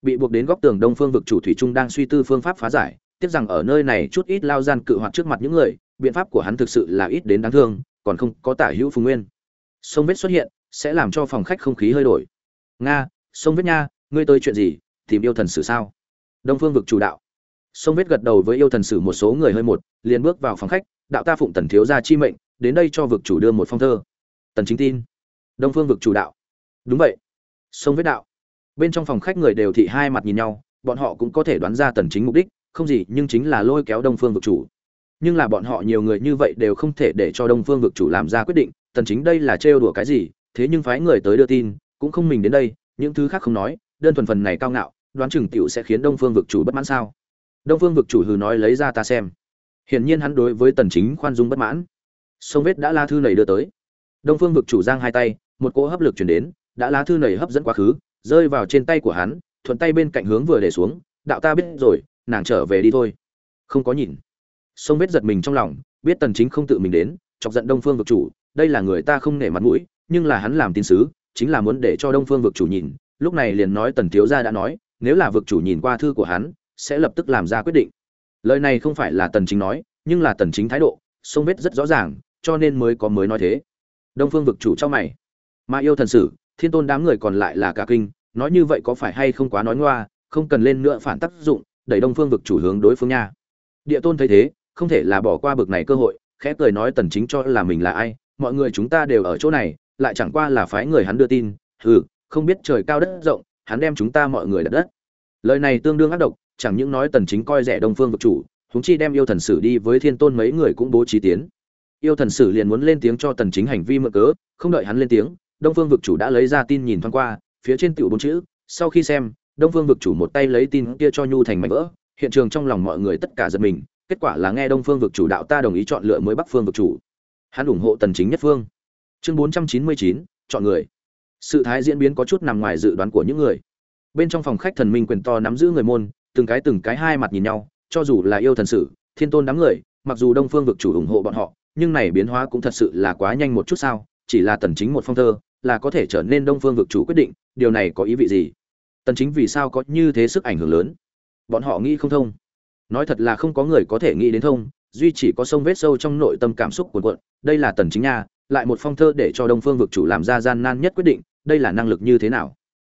Bị buộc đến góc tường đông phương vực chủ thủy trung đang suy tư phương pháp phá giải, tiếc rằng ở nơi này chút ít lao gian cự hoạt trước mặt những người, biện pháp của hắn thực sự là ít đến đáng thương, còn không có tả hữu phùng nguyên. Sông vết xuất hiện, sẽ làm cho phòng khách không khí hơi đổi. Nga, sông vết nha, ngươi tới chuyện gì, tìm yêu thần sử sao? Đông phương vực chủ đạo sông vết gật đầu với yêu thần sử một số người hơi một, liền bước vào phòng khách, đạo ta phụng tần thiếu gia chi mệnh, đến đây cho vực chủ đưa một phong thơ. Tần chính tin. Đông phương vực chủ đạo. Đúng vậy. Sông vết đạo. Bên trong phòng khách người đều thị hai mặt nhìn nhau, bọn họ cũng có thể đoán ra tần chính mục đích, không gì, nhưng chính là lôi kéo đông phương vực chủ. Nhưng là bọn họ nhiều người như vậy đều không thể để cho đông phương vực chủ làm ra quyết định, tần chính đây là trêu đùa cái gì, thế nhưng phái người tới đưa tin, cũng không mình đến đây, những thứ khác không nói, đơn thuần phần này cao ngạo, đoán chừng tiểu sẽ khiến đông phương vực chủ bất mãn sao đông phương vực chủ hừ nói lấy ra ta xem. Hiển nhiên hắn đối với tần chính khoan dung bất mãn. Sông vết đã la thư này đưa tới. Đông phương vực chủ giang hai tay, một cỗ hấp lực truyền đến, đã lá thư này hấp dẫn quá khứ, rơi vào trên tay của hắn, thuận tay bên cạnh hướng vừa để xuống, đạo ta biết rồi, nàng trở về đi thôi. Không có nhìn. Sông vết giật mình trong lòng, biết tần chính không tự mình đến, chọc giận đông phương vực chủ, đây là người ta không nể mặt mũi, nhưng là hắn làm tin sứ, chính là muốn để cho đông phương vực chủ nhìn. Lúc này liền nói tần thiếu gia đã nói, nếu là vực chủ nhìn qua thư của hắn sẽ lập tức làm ra quyết định. Lời này không phải là tần chính nói, nhưng là tần chính thái độ, sông vết rất rõ ràng, cho nên mới có mới nói thế. Đông phương vực chủ cho mày. Mà yêu thần sử, thiên tôn đám người còn lại là cả kinh, nói như vậy có phải hay không quá nói ngoa, không cần lên nữa phản tác dụng, đẩy đông phương vực chủ hướng đối phương nha. Địa tôn thấy thế, không thể là bỏ qua bực này cơ hội, khẽ cười nói tần chính cho là mình là ai, mọi người chúng ta đều ở chỗ này, lại chẳng qua là phái người hắn đưa tin, hừ, không biết trời cao đất rộng, hắn đem chúng ta mọi người đặt đất. Lời này tương đương ác độc chẳng những nói tần chính coi rẻ đông phương vực chủ chúng chi đem yêu thần sử đi với thiên tôn mấy người cũng bố trí tiến. Yêu thần sử liền muốn lên tiếng cho tần chính hành vi mượn cớ không đợi hắn lên tiếng đông phương vực chủ đã lấy ra tin nhìn thoáng qua phía trên tiểu bốn chữ sau khi xem đông phương vực chủ một tay lấy tin kia cho nhu thành mảnh vỡ hiện trường trong lòng mọi người tất cả giật mình kết quả là nghe đông phương vực chủ đạo ta đồng ý chọn lựa mới bắc phương vực chủ. Hắn ủng hộ tần chính nhất phương. Chương 499, chọn người. Sự thái diễn biến có chút nằm ngoài dự đoán của những người. Bên trong phòng khách thần minh quyền to nắm giữ người môn từng cái từng cái hai mặt nhìn nhau, cho dù là yêu thần sử, thiên tôn đám người, mặc dù đông phương vực chủ ủng hộ bọn họ, nhưng này biến hóa cũng thật sự là quá nhanh một chút sao, chỉ là tần chính một phong thơ, là có thể trở nên đông phương vực chủ quyết định, điều này có ý vị gì? Tần chính vì sao có như thế sức ảnh hưởng lớn? Bọn họ nghĩ không thông. Nói thật là không có người có thể nghĩ đến thông, duy chỉ có sông vết sâu trong nội tâm cảm xúc cuồn cuộn, đây là tần chính nha, lại một phong thơ để cho đông phương vực chủ làm ra gian nan nhất quyết định, đây là năng lực như thế nào?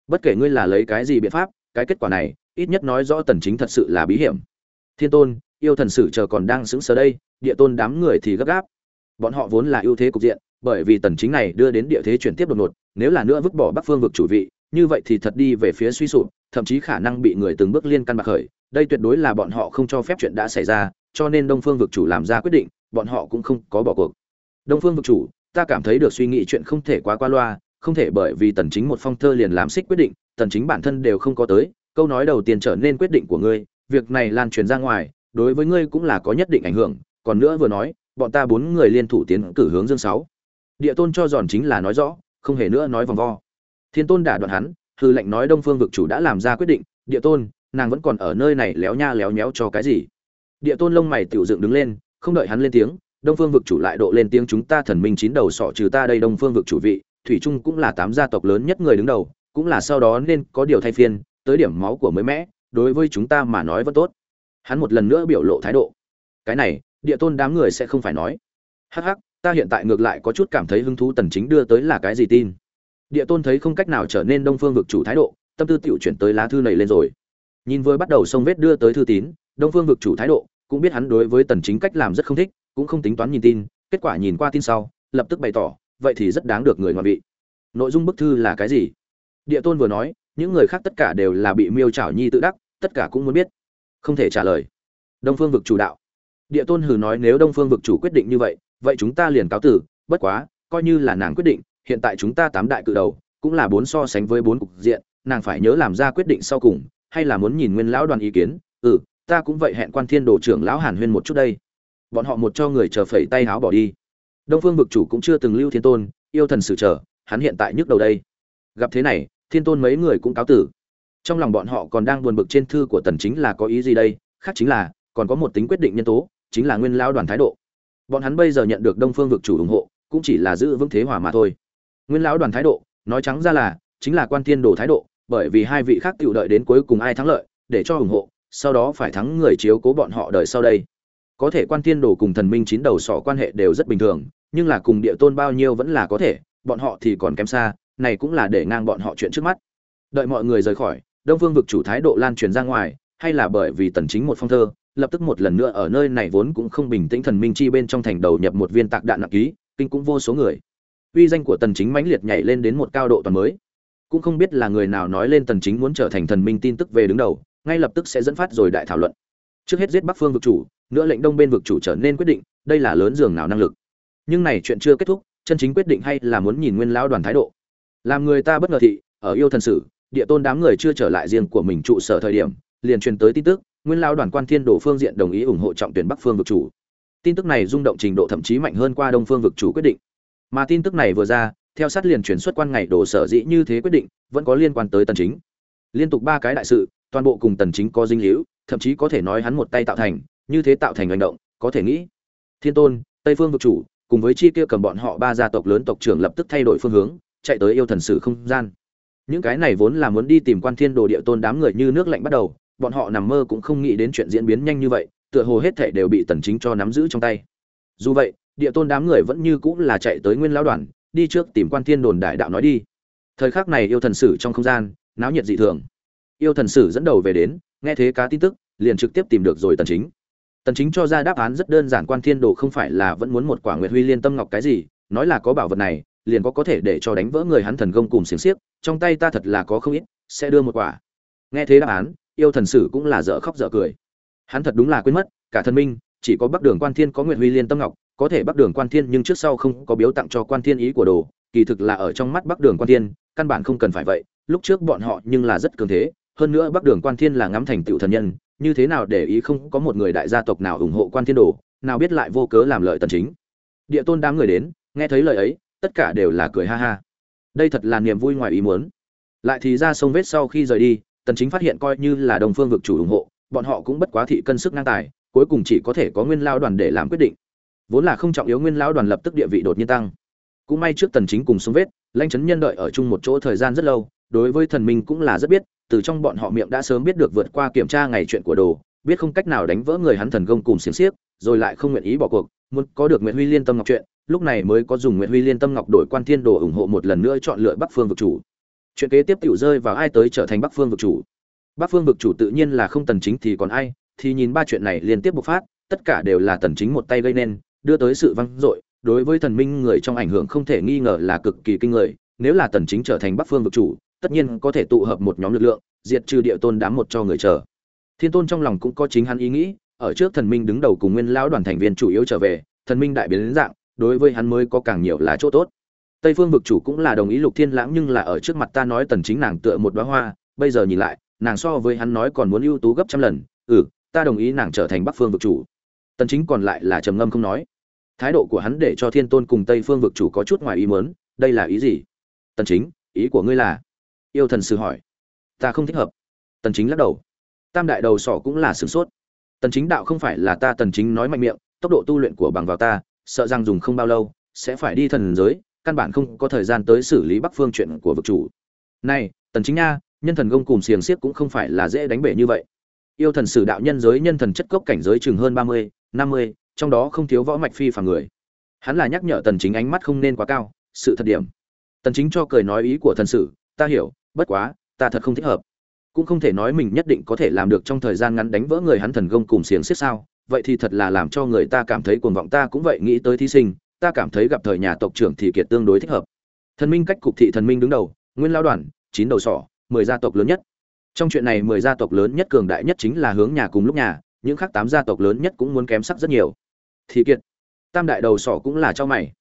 Bất kể ngươi là lấy cái gì biện pháp, cái kết quả này ít nhất nói rõ tần chính thật sự là bí hiểm. Thiên tôn, yêu thần sử chờ còn đang sững sờ đây, địa tôn đám người thì gấp gáp. Bọn họ vốn là ưu thế cục diện, bởi vì tần chính này đưa đến địa thế chuyển tiếp đột ngột, nếu là nữa vứt bỏ bắc phương vực chủ vị, như vậy thì thật đi về phía suy sụp, thậm chí khả năng bị người từng bước liên căn bạc khởi. Đây tuyệt đối là bọn họ không cho phép chuyện đã xảy ra, cho nên đông phương vực chủ làm ra quyết định, bọn họ cũng không có bỏ cuộc. Đông phương vực chủ, ta cảm thấy được suy nghĩ chuyện không thể quá qua loa, không thể bởi vì tần chính một phong thơ liền làm xích quyết định, tần chính bản thân đều không có tới câu nói đầu tiên trở nên quyết định của ngươi, việc này lan truyền ra ngoài, đối với ngươi cũng là có nhất định ảnh hưởng, còn nữa vừa nói, bọn ta bốn người liên thủ tiến cử hướng dương sáu. Địa tôn cho giòn chính là nói rõ, không hề nữa nói vòng vo. Thiên tôn đả đoạn hắn, hư lệnh nói đông phương vực chủ đã làm ra quyết định, địa tôn, nàng vẫn còn ở nơi này léo nha léo nhéo cho cái gì? Địa tôn lông mày tiểu dựng đứng lên, không đợi hắn lên tiếng, đông phương vực chủ lại độ lên tiếng chúng ta thần minh chín đầu sọ trừ ta đây đông phương vực chủ vị, thủy trung cũng là tám gia tộc lớn nhất người đứng đầu, cũng là sau đó nên có điều thay phiên tới điểm máu của mới mẽ đối với chúng ta mà nói vẫn tốt. Hắn một lần nữa biểu lộ thái độ. Cái này, địa tôn đám người sẽ không phải nói. Hắc hắc, ta hiện tại ngược lại có chút cảm thấy hứng thú tần chính đưa tới là cái gì tin. Địa tôn thấy không cách nào trở nên đông phương vực chủ thái độ, tâm tư tiểu chuyển tới lá thư này lên rồi. Nhìn với bắt đầu sông vết đưa tới thư tín, đông phương vực chủ thái độ, cũng biết hắn đối với tần chính cách làm rất không thích, cũng không tính toán nhìn tin, kết quả nhìn qua tin sau, lập tức bày tỏ, vậy thì rất đáng được người ngoại vị. Nội dung bức thư là cái gì? Địa tôn vừa nói những người khác tất cả đều là bị miêu trảo nhi tự đắc, tất cả cũng muốn biết. Không thể trả lời. Đông phương vực chủ đạo. Địa tôn hừ nói nếu đông phương vực chủ quyết định như vậy vậy chúng ta liền cáo tử, bất quá, coi như là nàng quyết định, hiện tại chúng ta tám đại cự đầu, cũng là bốn so sánh với bốn cục diện, nàng phải nhớ làm ra quyết định sau cùng, hay là muốn nhìn nguyên lão đoàn ý kiến? Ừ ta cũng vậy hẹn quan thiên đồ trưởng lão hàn huyên một chút đây. Bọn họ một cho người chờ phẩy tay háo bỏ đi. Đông phương vực chủ cũng chưa từng lưu thiên tôn, yêu thần sự trở, hắn hiện tại nhức đầu đây. Gặp thế này thiên tôn mấy người cũng cáo tử. Trong lòng bọn họ còn đang buồn bực trên thư của tần chính là có ý gì đây? Khác chính là, còn có một tính quyết định nhân tố, chính là nguyên lão đoàn thái độ. Bọn hắn bây giờ nhận được đông phương vực chủ ủng hộ, cũng chỉ là giữ vững thế hòa mà thôi. Nguyên lão đoàn thái độ, nói trắng ra là, chính là quan thiên đồ thái độ, bởi vì hai vị khác tự đợi đến cuối cùng ai thắng lợi, để cho ủng hộ, sau đó phải thắng người chiếu cố bọn họ đợi sau đây. Có thể quan thiên đồ cùng thần minh chín đầu sọ quan hệ đều rất bình thường, nhưng là cùng địa tôn bao nhiêu vẫn là có thể, bọn họ thì còn kém xa này cũng là để ngang bọn họ chuyện trước mắt. Đợi mọi người rời khỏi, đông phương vực chủ thái độ lan truyền ra ngoài, hay là bởi vì tần chính một phong thơ, lập tức một lần nữa ở nơi này vốn cũng không bình tĩnh thần minh chi bên trong thành đầu nhập một viên tạc đạn nặng ký, kinh cũng vô số người. Uy danh của tần chính mãnh liệt nhảy lên đến một cao độ toàn mới. Cũng không biết là người nào nói lên tần chính muốn trở thành thần minh tin tức về đứng đầu, ngay lập tức sẽ dẫn phát rồi đại thảo luận. Trước hết giết bắc phương vực chủ, nữa lệnh đông bên vực chủ trở nên quyết định, đây là lớn dường nào năng lực. Nhưng này chuyện chưa kết thúc, chân chính quyết định hay là muốn nhìn nguyên lão đoàn thái độ làm người ta bất ngờ thị, ở yêu thần sử, địa tôn đám người chưa trở lại riêng của mình trụ sở thời điểm, liền truyền tới tin tức, nguyên lão đoàn quan thiên đồ phương diện đồng ý ủng hộ trọng tuyển bắc phương vực chủ. Tin tức này rung động trình độ thậm chí mạnh hơn qua đông phương vực chủ quyết định. Mà tin tức này vừa ra, theo sát liền chuyển xuất quan ngày đồ sở dĩ như thế quyết định, vẫn có liên quan tới tần chính. Liên tục ba cái đại sự, toàn bộ cùng tần chính có dinh liễu thậm chí có thể nói hắn một tay tạo thành, như thế tạo thành hành động, có thể nghĩ. Thiên tôn, tây phương vực chủ, cùng với chi kia cầm bọn họ ba gia tộc lớn tộc trưởng lập tức thay đổi phương hướng chạy tới yêu thần sử không gian. Những cái này vốn là muốn đi tìm quan thiên đồ địa tôn đám người như nước lạnh bắt đầu, bọn họ nằm mơ cũng không nghĩ đến chuyện diễn biến nhanh như vậy, tựa hồ hết thảy đều bị tần chính cho nắm giữ trong tay. Dù vậy, địa tôn đám người vẫn như cũng là chạy tới nguyên lão đoàn, đi trước tìm quan thiên đồn đại đạo nói đi. Thời khắc này yêu thần sử trong không gian, náo nhiệt dị thường. Yêu thần sử dẫn đầu về đến, nghe thế cá tin tức, liền trực tiếp tìm được rồi tần chính. Tần chính cho ra đáp án rất đơn giản, quan thiên đồ không phải là vẫn muốn một quả nguyệt huy liên tâm ngọc cái gì, nói là có bảo vật này liền có có thể để cho đánh vỡ người hắn thần công cùng xiềng xiếc, trong tay ta thật là có không ít, sẽ đưa một quả. Nghe thế đáp án, yêu thần sử cũng là dở khóc dở cười. Hắn thật đúng là quên mất, cả thần minh, chỉ có bắc đường quan thiên có nguyệt huy liên tâm ngọc, có thể bắc đường quan thiên nhưng trước sau không có biếu tặng cho quan thiên ý của đồ, kỳ thực là ở trong mắt bắc đường quan thiên, căn bản không cần phải vậy, lúc trước bọn họ nhưng là rất cường thế, hơn nữa bắc đường quan thiên là ngắm thành tựu thần nhân, như thế nào để ý không có một người đại gia tộc nào ủng hộ quan thiên đồ, nào biết lại vô cớ làm lợi tần chính. Địa tôn đám người đến, nghe thấy lời ấy tất cả đều là cười ha ha. Đây thật là niềm vui ngoài ý muốn. Lại thì ra sông vết sau khi rời đi, tần chính phát hiện coi như là đồng phương vực chủ ủng hộ, bọn họ cũng bất quá thị cân sức ngang tài, cuối cùng chỉ có thể có nguyên lao đoàn để làm quyết định. Vốn là không trọng yếu nguyên lão đoàn lập tức địa vị đột nhiên tăng. Cũng may trước tần chính cùng xuống vết, lãnh chấn nhân đợi ở chung một chỗ thời gian rất lâu, đối với thần minh cũng là rất biết, từ trong bọn họ miệng đã sớm biết được vượt qua kiểm tra ngày chuyện của đồ, biết không cách nào đánh vỡ người hắn thần công cùng xiềng xiếc, rồi lại không nguyện ý bỏ cuộc, muốn có được nguyện huy liên tâm ngọc chuyện lúc này mới có dùng nguyện huy liên tâm ngọc đổi quan thiên đồ ủng hộ một lần nữa chọn lựa bắc phương vực chủ. Chuyện kế tiếp tiểu rơi vào ai tới trở thành bắc phương vực chủ? Bắc phương vực chủ tự nhiên là không tần chính thì còn ai, thì nhìn ba chuyện này liên tiếp bộc phát, tất cả đều là tần chính một tay gây nên, đưa tới sự vang dội, đối với thần minh người trong ảnh hưởng không thể nghi ngờ là cực kỳ kinh người, nếu là tần chính trở thành bắc phương vực chủ, tất nhiên có thể tụ hợp một nhóm lực lượng, diệt trừ địa tôn đám một cho người chờ. Thiên tôn trong lòng cũng có chính hắn ý nghĩ, ở trước thần minh đứng đầu cùng nguyên lão đoàn thành viên chủ yếu trở về, thần minh đại biến dạng đối với hắn mới có càng nhiều là chỗ tốt. Tây phương vực chủ cũng là đồng ý lục thiên lãng nhưng là ở trước mặt ta nói tần chính nàng tựa một đóa hoa, bây giờ nhìn lại, nàng so với hắn nói còn muốn ưu tú gấp trăm lần ừ ta đồng ý nàng trở thành bắc phương vực chủ. Tần chính còn lại là trầm ngâm không nói. Thái độ của hắn để cho thiên tôn cùng tây phương vực chủ có chút ngoài ý muốn, đây là ý gì? Tần chính, ý của ngươi là? Yêu thần sư hỏi. Ta không thích hợp. Tần chính lắc đầu. Tam đại đầu sỏ cũng là sửng sốt. Tần chính đạo không phải là ta, tần chính nói mạnh miệng, tốc độ tu luyện của bằng vào ta sợ rằng dùng không bao lâu sẽ phải đi thần giới căn bản không có thời gian tới xử lý bắc phương chuyện của vực chủ. Này tần chính nha nhân thần gông cùng xiềng xiếc cũng không phải là dễ đánh bể như vậy. Yêu thần sử đạo nhân giới nhân thần chất cốc cảnh giới chừng hơn 30, 50, trong đó không thiếu võ mạch phi phàm người. Hắn là nhắc nhở tần chính ánh mắt không nên quá cao sự thật điểm. Tần chính cho cười nói ý của thần sử ta hiểu bất quá ta thật không thích hợp. Cũng không thể nói mình nhất định có thể làm được trong thời gian ngắn đánh vỡ người hắn thần gông cùng xiềng xiết sao vậy thì thật là làm cho người ta cảm thấy cuồng vọng. Ta cũng vậy nghĩ tới thí sinh, ta cảm thấy gặp thời nhà tộc trưởng thì kiệt tương đối thích hợp. Thần minh cách cục thị thần minh đứng đầu, nguyên lao đoàn, chín đầu sỏ, mười gia tộc lớn nhất. Trong chuyện này mười gia tộc lớn nhất cường đại nhất chính là hướng nhà cùng lúc nhà, những khác tám gia tộc lớn nhất cũng muốn kém sắc rất nhiều. Thì kiệt, tam đại đầu sỏ cũng là cho mày.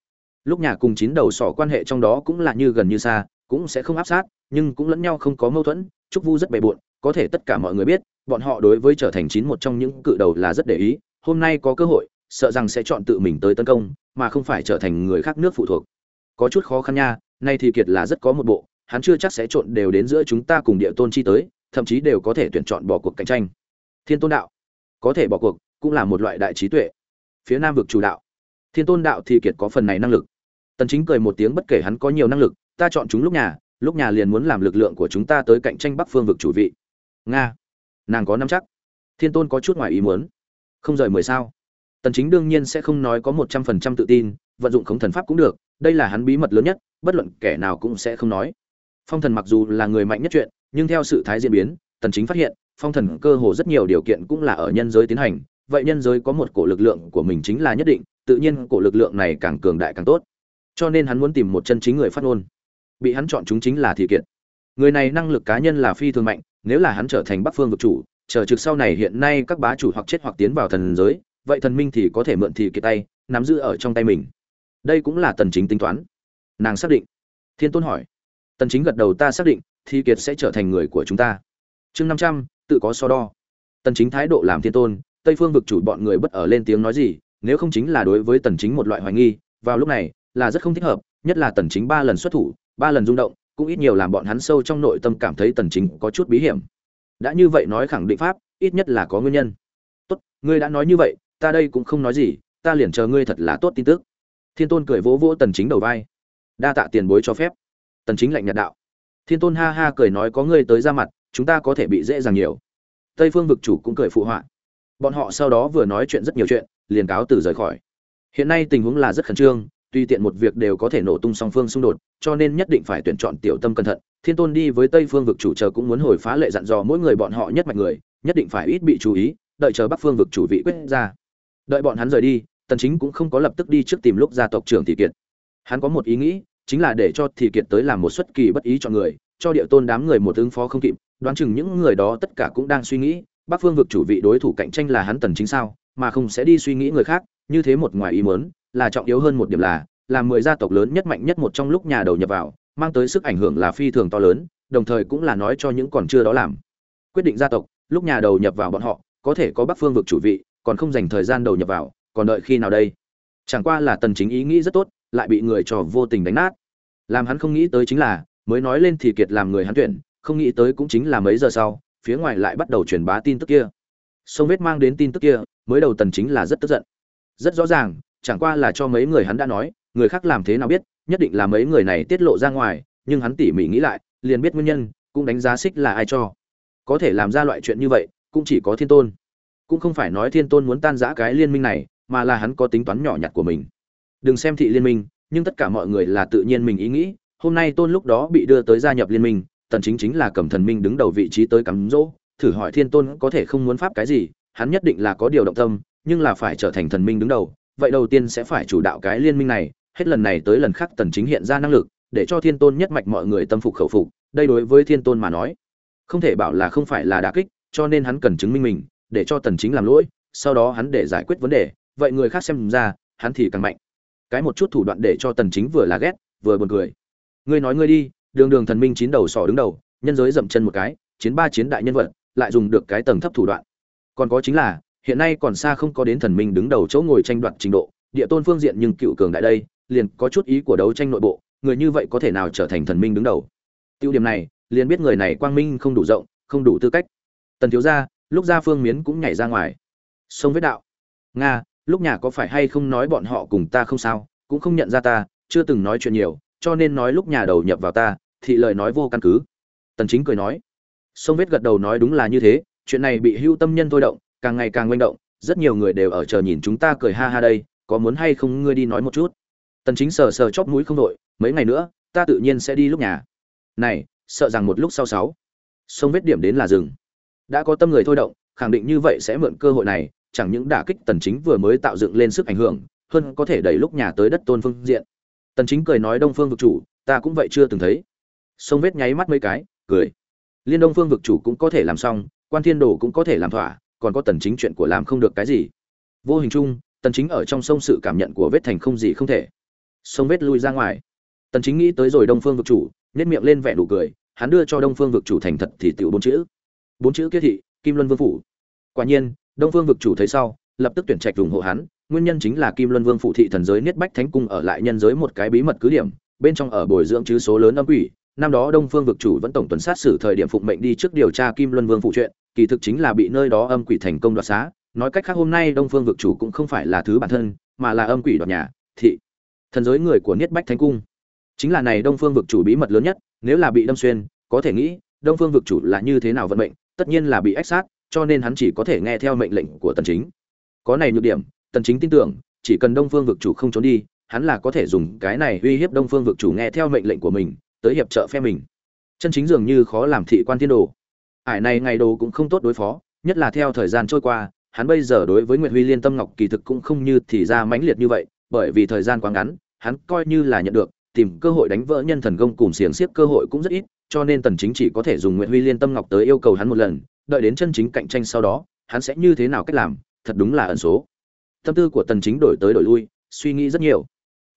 Lúc nhà cùng chín đầu sỏ quan hệ trong đó cũng là như gần như xa, cũng sẽ không áp sát, nhưng cũng lẫn nhau không có mâu thuẫn, trúc vu rất bề bộn, có thể tất cả mọi người biết bọn họ đối với trở thành chín một trong những cự đầu là rất để ý, hôm nay có cơ hội, sợ rằng sẽ chọn tự mình tới tấn công, mà không phải trở thành người khác nước phụ thuộc. Có chút khó khăn nha, nay thì kiệt là rất có một bộ, hắn chưa chắc sẽ trộn đều đến giữa chúng ta cùng địa tôn chi tới, thậm chí đều có thể tuyển chọn bỏ cuộc cạnh tranh. Thiên tôn đạo. Có thể bỏ cuộc, cũng là một loại đại trí tuệ. Phía nam vực chủ đạo. Thiên tôn đạo thì kiệt có phần này năng lực. Tần chính cười một tiếng bất kể hắn có nhiều năng lực, ta chọn chúng lúc nhà lúc nhà liền muốn làm lực lượng của chúng ta tới cạnh tranh bắc phương vực chủ vị. Nga nàng có nắm chắc. Thiên tôn có chút ngoài ý muốn. Không rời mười sao. Tần chính đương nhiên sẽ không nói có một trăm phần trăm tự tin, vận dụng khống thần pháp cũng được, đây là hắn bí mật lớn nhất, bất luận kẻ nào cũng sẽ không nói. Phong thần mặc dù là người mạnh nhất chuyện, nhưng theo sự thái diễn biến, tần chính phát hiện, phong thần cơ hồ rất nhiều điều kiện cũng là ở nhân giới tiến hành, vậy nhân giới có một cổ lực lượng của mình chính là nhất định, tự nhiên cổ lực lượng này càng cường đại càng tốt. Cho nên hắn muốn tìm một chân chính người phát ngôn. Bị hắn chọn chúng chính là thị kiện người này năng lực cá nhân là phi thường mạnh nếu là hắn trở thành bắc phương vực chủ chờ trực sau này hiện nay các bá chủ hoặc chết hoặc tiến vào thần giới vậy thần minh thì có thể mượn thị kiệt tay nắm giữ ở trong tay mình. Đây cũng là tần chính tính toán. Nàng xác định. Thiên tôn hỏi. Tần chính gật đầu ta xác định thị kiệt sẽ trở thành người của chúng ta. Chương 500, tự có so đo. Tần chính thái độ làm thiên tôn tây phương vực chủ bọn người bất ở lên tiếng nói gì nếu không chính là đối với tần chính một loại hoài nghi vào lúc này là rất không thích hợp nhất là tần chính ba lần xuất thủ ba lần rung động cũng ít nhiều làm bọn hắn sâu trong nội tâm cảm thấy tần chính có chút bí hiểm. Đã như vậy nói khẳng định pháp, ít nhất là có nguyên nhân. Tốt, ngươi đã nói như vậy, ta đây cũng không nói gì, ta liền chờ ngươi thật là tốt tin tức. Thiên tôn cười vỗ vỗ tần chính đầu vai. Đa tạ tiền bối cho phép. Tần chính lạnh nhạt đạo. Thiên tôn ha ha cười nói có ngươi tới ra mặt, chúng ta có thể bị dễ dàng nhiều. Tây phương vực chủ cũng cười phụ họa. Bọn họ sau đó vừa nói chuyện rất nhiều chuyện, liền cáo từ rời khỏi. Hiện nay tình huống là rất khẩn trương tùy tiện một việc đều có thể nổ tung song phương xung đột, cho nên nhất định phải tuyển chọn tiểu tâm cẩn thận. Thiên tôn đi với tây phương vực chủ chờ cũng muốn hồi phá lệ dặn dò mỗi người bọn họ nhất mạch người, nhất định phải ít bị chú ý, đợi chờ bắc phương vực chủ vị quyết ra. Đợi bọn hắn rời đi, tần chính cũng không có lập tức đi trước tìm lúc gia tộc trưởng thị kiệt. Hắn có một ý nghĩ, chính là để cho thị kiệt tới làm một xuất kỳ bất ý cho người, cho địa tôn đám người một ứng phó không kịp, đoán chừng những người đó tất cả cũng đang suy nghĩ, bắc phương vực chủ vị đối thủ cạnh tranh là hắn tần chính sao, mà không sẽ đi suy nghĩ người khác, như thế một ngoài ý muốn là trọng yếu hơn một điểm là là mười gia tộc lớn nhất mạnh nhất một trong lúc nhà đầu nhập vào, mang tới sức ảnh hưởng là phi thường to lớn, đồng thời cũng là nói cho những còn chưa đó làm. Quyết định gia tộc, lúc nhà đầu nhập vào bọn họ, có thể có bắc phương vực chủ vị, còn không dành thời gian đầu nhập vào, còn đợi khi nào đây? Chẳng qua là tần chính ý nghĩ rất tốt, lại bị người trò vô tình đánh nát. Làm hắn không nghĩ tới chính là, mới nói lên thì kiệt làm người hắn tuyển, không nghĩ tới cũng chính là mấy giờ sau, phía ngoài lại bắt đầu truyền bá tin tức kia. Sông vết mang đến tin tức kia, mới đầu tần chính là rất tức giận. Rất rõ ràng chẳng qua là cho mấy người hắn đã nói, người khác làm thế nào biết, nhất định là mấy người này tiết lộ ra ngoài, nhưng hắn tỉ mỉ nghĩ lại, liền biết nguyên nhân, cũng đánh giá xích là ai cho. Có thể làm ra loại chuyện như vậy, cũng chỉ có thiên tôn. Cũng không phải nói thiên tôn muốn tan giã cái liên minh này, mà là hắn có tính toán nhỏ nhặt của mình. Đừng xem thị liên minh, nhưng tất cả mọi người là tự nhiên mình ý nghĩ, hôm nay tôn lúc đó bị đưa tới gia nhập liên minh, tần chính chính là cầm thần minh đứng đầu vị trí tới cắm dỗ thử hỏi thiên tôn có thể không muốn pháp cái gì, hắn nhất định là có điều động tâm, nhưng là phải trở thành thần minh đứng đầu vậy đầu tiên sẽ phải chủ đạo cái liên minh này, hết lần này tới lần khác tần chính hiện ra năng lực, để cho thiên tôn nhất mạch mọi người tâm phục khẩu phục, đây đối với thiên tôn mà nói, không thể bảo là không phải là đả kích, cho nên hắn cần chứng minh mình, để cho tần chính làm lỗi, sau đó hắn để giải quyết vấn đề, vậy người khác xem ra, hắn thì càng mạnh. Cái một chút thủ đoạn để cho tần chính vừa là ghét, vừa buồn cười. Ngươi nói ngươi đi, đường đường thần minh chín đầu sỏ đứng đầu, nhân giới dậm chân một cái, chiến ba chiến đại nhân vật, lại dùng được cái tầng thấp thủ đoạn. Còn có chính là hiện nay còn xa không có đến thần minh đứng đầu chỗ ngồi tranh đoạt trình độ, địa tôn phương diện nhưng cựu cường đại đây, liền có chút ý của đấu tranh nội bộ, người như vậy có thể nào trở thành thần minh đứng đầu? Tiêu điểm này, liền biết người này quang minh không đủ rộng, không đủ tư cách. Tần thiếu gia, lúc ra phương miến cũng nhảy ra ngoài. Sông vết đạo. Nga, lúc nhà có phải hay không nói bọn họ cùng ta không sao, cũng không nhận ra ta, chưa từng nói chuyện nhiều, cho nên nói lúc nhà đầu nhập vào ta thì lời nói vô căn cứ. Tần chính cười nói. Sông vết gật đầu nói đúng là như thế, chuyện này bị hưu tâm nhân thôi động càng ngày càng manh động, rất nhiều người đều ở chờ nhìn chúng ta cười ha ha đây, có muốn hay không ngươi đi nói một chút? Tần chính sờ sờ chóp mũi không đội mấy ngày nữa, ta tự nhiên sẽ đi lúc nhà. Này, sợ rằng một lúc sau sáu. Sông vết điểm đến là rừng. Đã có tâm người thôi động, khẳng định như vậy sẽ mượn cơ hội này, chẳng những đả kích tần chính vừa mới tạo dựng lên sức ảnh hưởng, hơn có thể đẩy lúc nhà tới đất tôn phương diện. Tần chính cười nói đông phương vực chủ, ta cũng vậy chưa từng thấy. Sông vết nháy mắt mấy cái, cười. Liên đông phương vực chủ cũng có thể làm xong, quan thiên đồ cũng có thể làm thỏa còn có tần chính chuyện của làm không được cái gì. Vô hình chung, tần chính ở trong sông sự cảm nhận của vết thành không gì không thể. Sông vết lui ra ngoài. Tần chính nghĩ tới rồi đông phương vực chủ nét miệng lên vẻ đủ cười, hắn đưa cho đông phương vực chủ thành thật thì tiểu bốn chữ. Bốn chữ kia thị, kim luân vương phủ. Quả nhiên, đông phương vực chủ thấy sau, lập tức tuyển trạch ủng hộ hắn, nguyên nhân chính là kim luân vương phụ thị thần giới niết bách thánh cung ở lại nhân giới một cái bí mật cứ điểm, bên trong ở bồi dưỡng chứ số lớn âm quỷ năm đó đông phương vực chủ vẫn tổng tuần sát xử thời điểm phụng mệnh đi trước điều tra kim luân vương phụ chuyện, kỳ thực chính là bị nơi đó âm quỷ thành công đoạt xá. Nói cách khác hôm nay đông phương vực chủ cũng không phải là thứ bản thân, mà là âm quỷ đoạt nhà, thị, thần giới người của niết bách thánh cung. Chính là này đông phương vực chủ bí mật lớn nhất, nếu là bị đâm xuyên, có thể nghĩ, đông phương vực chủ là như thế nào vận mệnh, tất nhiên là bị ách sát, cho nên hắn chỉ có thể nghe theo mệnh lệnh của tần chính. Có này nhược điểm, tần chính tin tưởng, chỉ cần đông phương vực chủ không trốn đi, hắn là có thể dùng cái này uy hiếp đông phương vực chủ nghe theo mệnh lệnh của mình tới hiệp trợ phe mình. Chân chính dường như khó làm thị quan thiên đồ. Ải này ngày đồ cũng không tốt đối phó, nhất là theo thời gian trôi qua, hắn bây giờ đối với nguyệt huy liên tâm ngọc kỳ thực cũng không như thì ra mãnh liệt như vậy, bởi vì thời gian quá ngắn, hắn coi như là nhận được, tìm cơ hội đánh vỡ nhân thần công cùng xiềng xiếc cơ hội cũng rất ít, cho nên tần chính chỉ có thể dùng nguyệt huy liên tâm ngọc tới yêu cầu hắn một lần, đợi đến chân chính cạnh tranh sau đó, hắn sẽ như thế nào cách làm, thật đúng là ẩn số. Tâm tư của tần chính đổi tới đổi lui, suy nghĩ rất nhiều.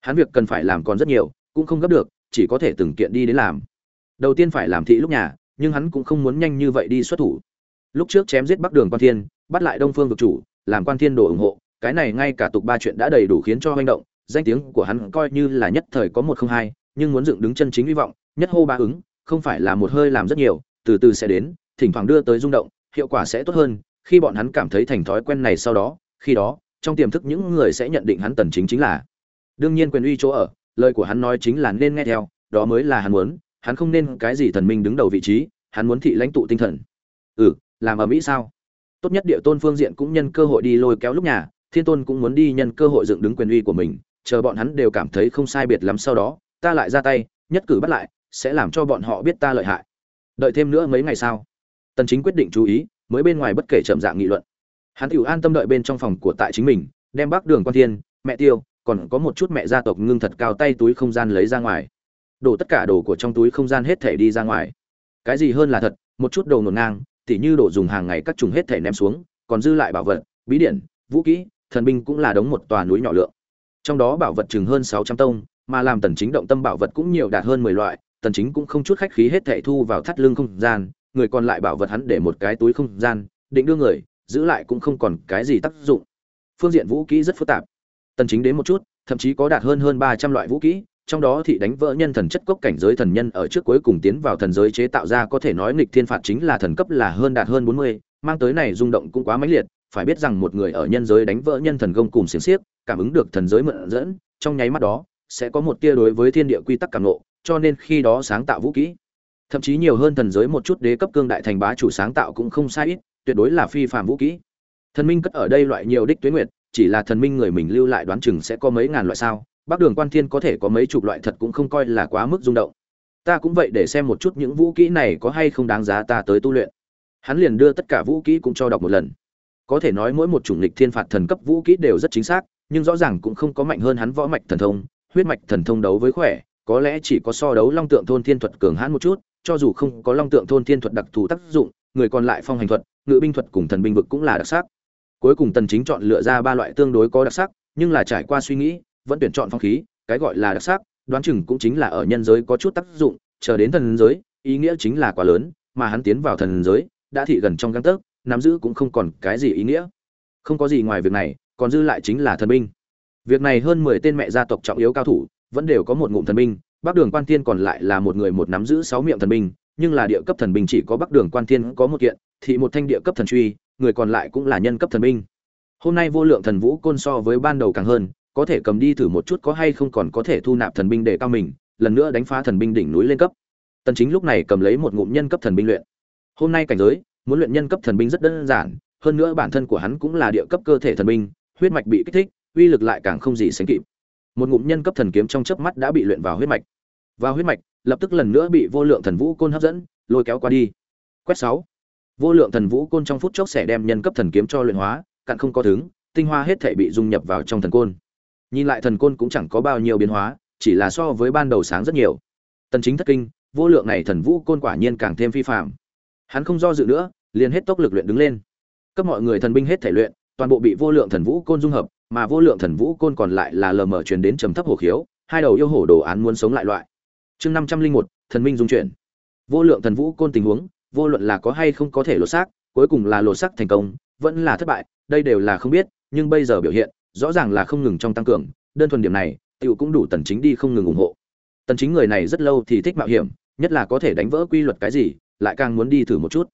Hắn việc cần phải làm còn rất nhiều, cũng không gấp được chỉ có thể từng kiện đi đến làm. Đầu tiên phải làm thị lúc nhà, nhưng hắn cũng không muốn nhanh như vậy đi xuất thủ. Lúc trước chém giết bắc đường quan thiên, bắt lại đông phương vực chủ, làm quan thiên đồ ủng hộ, cái này ngay cả tục ba chuyện đã đầy đủ khiến cho hoành động, danh tiếng của hắn coi như là nhất thời có một không hai, nhưng muốn dựng đứng chân chính hy vọng, nhất hô ba ứng, không phải là một hơi làm rất nhiều, từ từ sẽ đến, thỉnh thoảng đưa tới rung động, hiệu quả sẽ tốt hơn, khi bọn hắn cảm thấy thành thói quen này sau đó, khi đó, trong tiềm thức những người sẽ nhận định hắn tần chính chính là. Đương nhiên quyền uy chỗ ở lời của hắn nói chính là nên nghe theo, đó mới là hắn muốn, hắn không nên cái gì thần minh đứng đầu vị trí, hắn muốn thị lãnh tụ tinh thần. Ừ làm ở mỹ sao? Tốt nhất địa tôn phương diện cũng nhân cơ hội đi lôi kéo lúc nhà, thiên tôn cũng muốn đi nhân cơ hội dựng đứng quyền uy của mình, chờ bọn hắn đều cảm thấy không sai biệt lắm sau đó, ta lại ra tay, nhất cử bắt lại, sẽ làm cho bọn họ biết ta lợi hại. Đợi thêm nữa mấy ngày sau, tần chính quyết định chú ý, mới bên ngoài bất kể chậm dạng nghị luận. Hắn tiểu an tâm đợi bên trong phòng của tại chính mình, đem bác đường quan thiên, mẹ tiêu còn có một chút mẹ gia tộc ngưng thật cao tay túi không gian lấy ra ngoài. Đổ tất cả đồ của trong túi không gian hết thể đi ra ngoài. Cái gì hơn là thật, một chút đồ ngổn ngang, tỉ như đồ dùng hàng ngày các trùng hết thể ném xuống, còn dư lại bảo vật, bí điển, vũ kỹ, thần binh cũng là đống một tòa núi nhỏ lượng. Trong đó bảo vật chừng hơn 600 tông, mà làm tần chính động tâm bảo vật cũng nhiều đạt hơn 10 loại, tần chính cũng không chút khách khí hết thể thu vào thắt lưng không gian, người còn lại bảo vật hắn để một cái túi không gian, định đưa người, giữ lại cũng không còn cái gì tác dụng. Phương diện vũ kỹ rất phức tạp tần chính đến một chút thậm chí có đạt hơn hơn 300 loại vũ khí, trong đó thị đánh vỡ nhân thần chất cốc cảnh giới thần nhân ở trước cuối cùng tiến vào thần giới chế tạo ra có thể nói nghịch thiên phạt chính là thần cấp là hơn đạt hơn 40, mang tới này rung động cũng quá mãnh liệt, phải biết rằng một người ở nhân giới đánh vỡ nhân thần công cùng xiển xiếc, cảm ứng được thần giới mượn dẫn, trong nháy mắt đó sẽ có một tia đối với thiên địa quy tắc cảm ngộ, cho nên khi đó sáng tạo vũ khí, thậm chí nhiều hơn thần giới một chút đế cấp cương đại thành bá chủ sáng tạo cũng không sai ít, tuyệt đối là phi phàm vũ khí. Thần minh cất ở đây loại nhiều đích tuyết nguyệt, chỉ là thần minh người mình lưu lại đoán chừng sẽ có mấy ngàn loại sao, Bắc Đường Quan Thiên có thể có mấy chục loại thật cũng không coi là quá mức rung động. Ta cũng vậy để xem một chút những vũ kỹ này có hay không đáng giá ta tới tu luyện. Hắn liền đưa tất cả vũ kỹ cũng cho đọc một lần. Có thể nói mỗi một chủng lịch thiên phạt thần cấp vũ kỹ đều rất chính xác, nhưng rõ ràng cũng không có mạnh hơn hắn võ mạch thần thông, huyết mạch thần thông đấu với khỏe, có lẽ chỉ có so đấu long tượng thôn thiên thuật cường hãn một chút, cho dù không có long tượng thôn thiên thuật đặc thù tác dụng, người còn lại phong hành thuật, ngự binh thuật cùng thần binh vực cũng là đặc sắc cuối cùng tần chính chọn lựa ra ba loại tương đối có đặc sắc, nhưng là trải qua suy nghĩ, vẫn tuyển chọn phong khí, cái gọi là đặc sắc, đoán chừng cũng chính là ở nhân giới có chút tác dụng, chờ đến thần giới, ý nghĩa chính là quá lớn, mà hắn tiến vào thần giới, đã thị gần trong găng tấc, nắm giữ cũng không còn cái gì ý nghĩa. Không có gì ngoài việc này, còn dư lại chính là thần binh. Việc này hơn 10 tên mẹ gia tộc trọng yếu cao thủ, vẫn đều có một ngụm thần binh, bắc đường quan thiên còn lại là một người một nắm giữ sáu miệng thần binh, nhưng là địa cấp thần binh chỉ có bắc đường quan thiên có một kiện thì một thanh địa cấp thần truy người còn lại cũng là nhân cấp thần binh. Hôm nay vô lượng thần vũ côn so với ban đầu càng hơn, có thể cầm đi thử một chút có hay không còn có thể thu nạp thần binh để cao mình, lần nữa đánh phá thần binh đỉnh núi lên cấp. Tần chính lúc này cầm lấy một ngụm nhân cấp thần binh luyện. Hôm nay cảnh giới, muốn luyện nhân cấp thần binh rất đơn giản, hơn nữa bản thân của hắn cũng là địa cấp cơ thể thần binh, huyết mạch bị kích thích, uy lực lại càng không gì sánh kịp. Một ngụm nhân cấp thần kiếm trong chớp mắt đã bị luyện vào huyết mạch. Vào huyết mạch, lập tức lần nữa bị vô lượng thần vũ côn hấp dẫn, lôi kéo qua đi. Quét sáu vô lượng thần vũ côn trong phút chốc sẽ đem nhân cấp thần kiếm cho luyện hóa cạn không có thứ, tinh hoa hết thể bị dung nhập vào trong thần côn. Nhìn lại thần côn cũng chẳng có bao nhiêu biến hóa, chỉ là so với ban đầu sáng rất nhiều. Tần chính thất kinh, vô lượng này thần vũ côn quả nhiên càng thêm phi phạm hắn không do dự nữa, liền hết tốc lực luyện đứng lên. Cấp mọi người thần binh hết thể luyện, toàn bộ bị vô lượng thần vũ côn dung hợp, mà vô lượng thần vũ côn còn lại là lờ mờ truyền đến trầm thấp hổ khiếu, hai đầu yêu hổ đồ án muốn sống lại loại. Chương năm trăm linh một, thần minh dung chuyển. Vô lượng thần vũ côn tình huống vô luận là có hay không có thể lột xác, cuối cùng là lột xác thành công, vẫn là thất bại, đây đều là không biết, nhưng bây giờ biểu hiện, rõ ràng là không ngừng trong tăng cường, đơn thuần điểm này, tiểu cũng đủ tần chính đi không ngừng ủng hộ. Tần chính người này rất lâu thì thích mạo hiểm, nhất là có thể đánh vỡ quy luật cái gì, lại càng muốn đi thử một chút.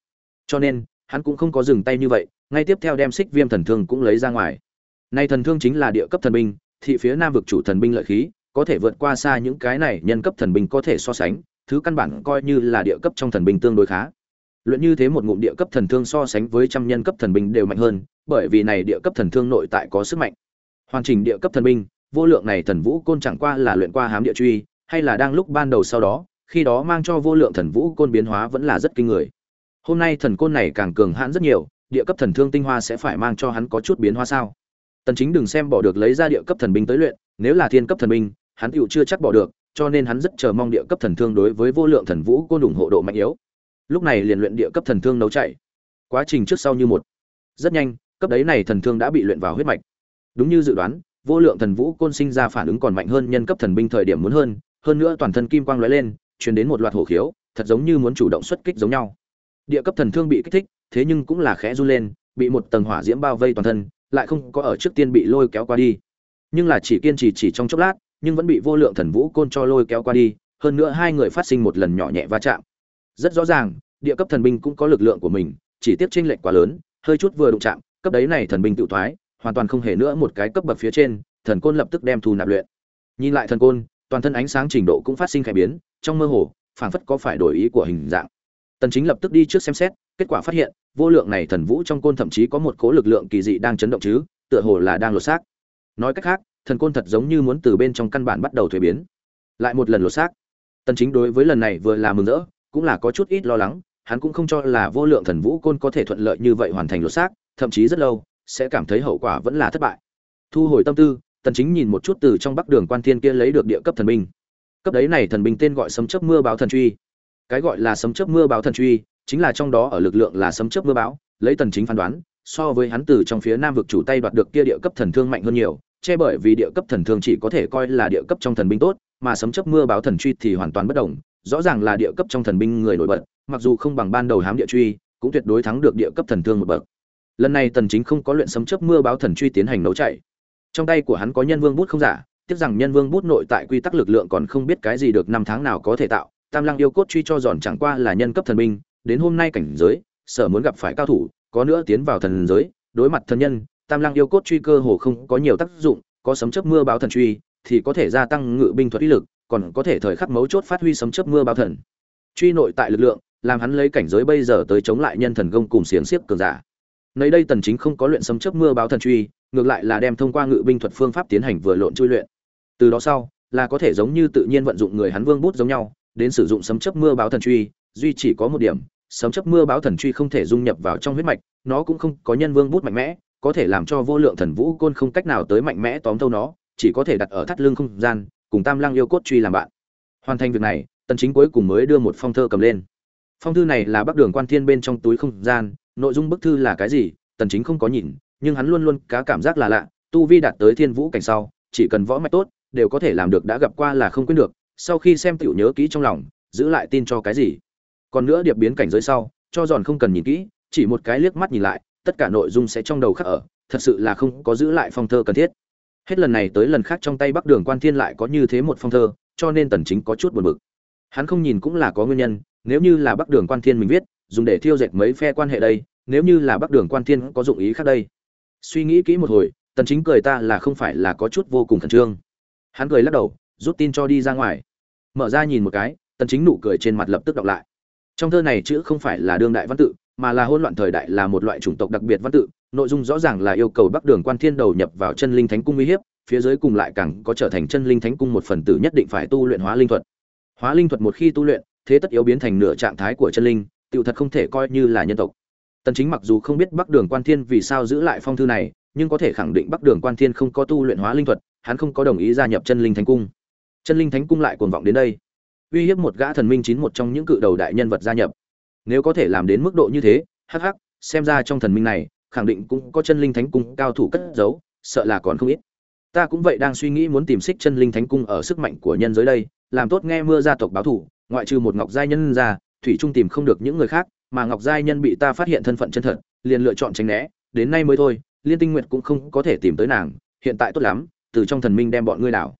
Cho nên, hắn cũng không có dừng tay như vậy, ngay tiếp theo đem xích viêm thần thương cũng lấy ra ngoài. Nay thần thương chính là địa cấp thần binh, thị phía nam vực chủ thần binh lợi khí, có thể vượt qua xa những cái này nhân cấp thần binh có thể so sánh, thứ căn bản coi như là địa cấp trong thần binh tương đối khá luyện như thế một ngụm địa cấp thần thương so sánh với trăm nhân cấp thần binh đều mạnh hơn, bởi vì này địa cấp thần thương nội tại có sức mạnh. Hoàn chỉnh địa cấp thần binh, vô lượng này thần vũ côn chẳng qua là luyện qua hám địa truy, hay là đang lúc ban đầu sau đó, khi đó mang cho vô lượng thần vũ côn biến hóa vẫn là rất kinh người. Hôm nay thần côn này càng cường hãn rất nhiều, địa cấp thần thương tinh hoa sẽ phải mang cho hắn có chút biến hóa sao? Tần chính đừng xem bỏ được lấy ra địa cấp thần binh tới luyện, nếu là thiên cấp thần binh, hắn tựu chưa chắc bỏ được, cho nên hắn rất chờ mong địa cấp thần thương đối với vô lượng thần vũ côn ủng hộ độ mạnh yếu lúc này liền luyện địa cấp thần thương nấu chạy. Quá trình trước sau như một. Rất nhanh, cấp đấy này thần thương đã bị luyện vào huyết mạch. Đúng như dự đoán, vô lượng thần vũ côn sinh ra phản ứng còn mạnh hơn nhân cấp thần binh thời điểm muốn hơn hơn nữa toàn thân kim quang lóe lên, truyền đến một loạt hổ khiếu, thật giống như muốn chủ động xuất kích giống nhau. Địa cấp thần thương bị kích thích, thế nhưng cũng là khẽ run lên, bị một tầng hỏa diễm bao vây toàn thân, lại không có ở trước tiên bị lôi kéo qua đi. Nhưng là chỉ kiên trì chỉ trong chốc lát, nhưng vẫn bị vô lượng thần vũ côn cho lôi kéo qua đi, hơn nữa hai người phát sinh một lần nhỏ nhẹ va chạm rất rõ ràng, địa cấp thần binh cũng có lực lượng của mình, chỉ tiếp chênh lệch quá lớn, hơi chút vừa đụng chạm, cấp đấy này thần binh tự thoái, hoàn toàn không hề nữa một cái cấp bậc phía trên, thần côn lập tức đem thu nạp luyện. Nhìn lại thần côn, toàn thân ánh sáng trình độ cũng phát sinh khẽ biến, trong mơ hồ, phảng phất có phải đổi ý của hình dạng. Tần chính lập tức đi trước xem xét, kết quả phát hiện, vô lượng này thần vũ trong côn thậm chí có một cố lực lượng kỳ dị đang chấn động chứ, tựa hồ là đang lột xác. Nói cách khác, thần côn thật giống như muốn từ bên trong căn bản bắt đầu thuế biến. Lại một lần lột xác. Tần chính đối với lần này vừa là mừng rỡ cũng là có chút ít lo lắng, hắn cũng không cho là vô lượng thần vũ côn có thể thuận lợi như vậy hoàn thành lột xác, thậm chí rất lâu, sẽ cảm thấy hậu quả vẫn là thất bại. Thu hồi tâm tư, tần chính nhìn một chút từ trong bắc đường quan thiên kia lấy được địa cấp thần binh. Cấp đấy này thần binh tên gọi sấm chớp mưa báo thần truy. Cái gọi là sấm chớp mưa báo thần truy chính là trong đó ở lực lượng là sấm chớp mưa báo, lấy tần chính phán đoán, so với hắn từ trong phía nam vực chủ tay đoạt được kia địa cấp thần thương mạnh hơn nhiều, che bởi vì địa cấp thần thương chỉ có thể coi là địa cấp trong thần binh tốt, mà sấm chớp mưa báo thần truy thì hoàn toàn bất động rõ ràng là địa cấp trong thần binh người nổi bật, mặc dù không bằng ban đầu hám địa truy, cũng tuyệt đối thắng được địa cấp thần thương một bậc. Lần này tần chính không có luyện sấm chớp mưa báo thần truy tiến hành nấu chạy. Trong tay của hắn có nhân vương bút không giả, tiếc rằng nhân vương bút nội tại quy tắc lực lượng còn không biết cái gì được năm tháng nào có thể tạo, tam lăng yêu cốt truy cho giòn chẳng qua là nhân cấp thần binh, đến hôm nay cảnh giới, sở muốn gặp phải cao thủ, có nữa tiến vào thần giới, đối mặt thần nhân, tam lăng yêu cốt truy cơ hồ không có nhiều tác dụng, có sấm chớp mưa báo thần truy, thì có thể gia tăng ngự binh thuật uy lực còn có thể thời khắc mấu chốt phát huy sấm chớp mưa báo thần. Truy nội tại lực lượng, làm hắn lấy cảnh giới bây giờ tới chống lại nhân thần công cùng xiềng xiếc cường giả. Nơi đây tần chính không có luyện sấm chớp mưa báo thần truy, ngược lại là đem thông qua ngự binh thuật phương pháp tiến hành vừa lộn chui luyện. Từ đó sau, là có thể giống như tự nhiên vận dụng người hắn vương bút giống nhau, đến sử dụng sấm chớp mưa báo thần truy, duy chỉ có một điểm, sấm chớp mưa báo thần truy không thể dung nhập vào trong huyết mạch, nó cũng không có nhân vương bút mạnh mẽ, có thể làm cho vô lượng thần vũ côn không cách nào tới mạnh mẽ tóm thâu nó, chỉ có thể đặt ở thắt lưng không gian cùng tam lăng yêu cốt truy làm bạn. Hoàn thành việc này, tần chính cuối cùng mới đưa một phong thơ cầm lên. Phong thư này là bắc đường quan thiên bên trong túi không gian, nội dung bức thư là cái gì, tần chính không có nhìn, nhưng hắn luôn luôn cá cảm giác là lạ, tu vi đạt tới thiên vũ cảnh sau, chỉ cần võ mạch tốt, đều có thể làm được đã gặp qua là không quên được, sau khi xem tiểu nhớ kỹ trong lòng, giữ lại tin cho cái gì. Còn nữa điệp biến cảnh giới sau, cho giòn không cần nhìn kỹ, chỉ một cái liếc mắt nhìn lại, tất cả nội dung sẽ trong đầu khắc ở, thật sự là không có giữ lại phong thơ cần thiết hết lần này tới lần khác trong tay bắc đường quan thiên lại có như thế một phong thơ, cho nên tần chính có chút buồn bực. Hắn không nhìn cũng là có nguyên nhân, nếu như là bắc đường quan thiên mình viết, dùng để thiêu dệt mấy phe quan hệ đây, nếu như là bắc đường quan thiên có dụng ý khác đây. Suy nghĩ kỹ một hồi, tần chính cười ta là không phải là có chút vô cùng khẩn trương. Hắn cười lắc đầu, rút tin cho đi ra ngoài. Mở ra nhìn một cái, tần chính nụ cười trên mặt lập tức đọc lại. Trong thơ này chữ không phải là đương đại văn tự mà là hỗn loạn thời đại là một loại chủng tộc đặc biệt văn tự, nội dung rõ ràng là yêu cầu bắc đường quan thiên đầu nhập vào chân linh thánh cung uy hiếp, phía dưới cùng lại càng có trở thành chân linh thánh cung một phần tử nhất định phải tu luyện hóa linh thuật. Hóa linh thuật một khi tu luyện, thế tất yếu biến thành nửa trạng thái của chân linh tiểu thật không thể coi như là nhân tộc. Tần chính mặc dù không biết bắc đường quan thiên vì sao giữ lại phong thư này, nhưng có thể khẳng định bắc đường quan thiên không có tu luyện hóa linh thuật, hắn không có đồng ý gia nhập chân linh thánh cung. Chân linh thánh cung lại cuồng vọng đến đây. Uy hiếp một gã thần minh chín một trong những cự đầu đại nhân vật gia nhập nếu có thể làm đến mức độ như thế, hắc hắc, xem ra trong thần minh này, khẳng định cũng có chân linh thánh cung cao thủ cất giấu, sợ là còn không ít. Ta cũng vậy đang suy nghĩ muốn tìm xích chân linh thánh cung ở sức mạnh của nhân giới đây, làm tốt nghe mưa gia tộc báo thủ, ngoại trừ một ngọc giai nhân ra, thủy trung tìm không được những người khác, mà ngọc giai nhân bị ta phát hiện thân phận chân thật, liền lựa chọn tránh né, đến nay mới thôi, liên tinh nguyệt cũng không có thể tìm tới nàng, hiện tại tốt lắm, từ trong thần minh đem bọn ngươi đảo.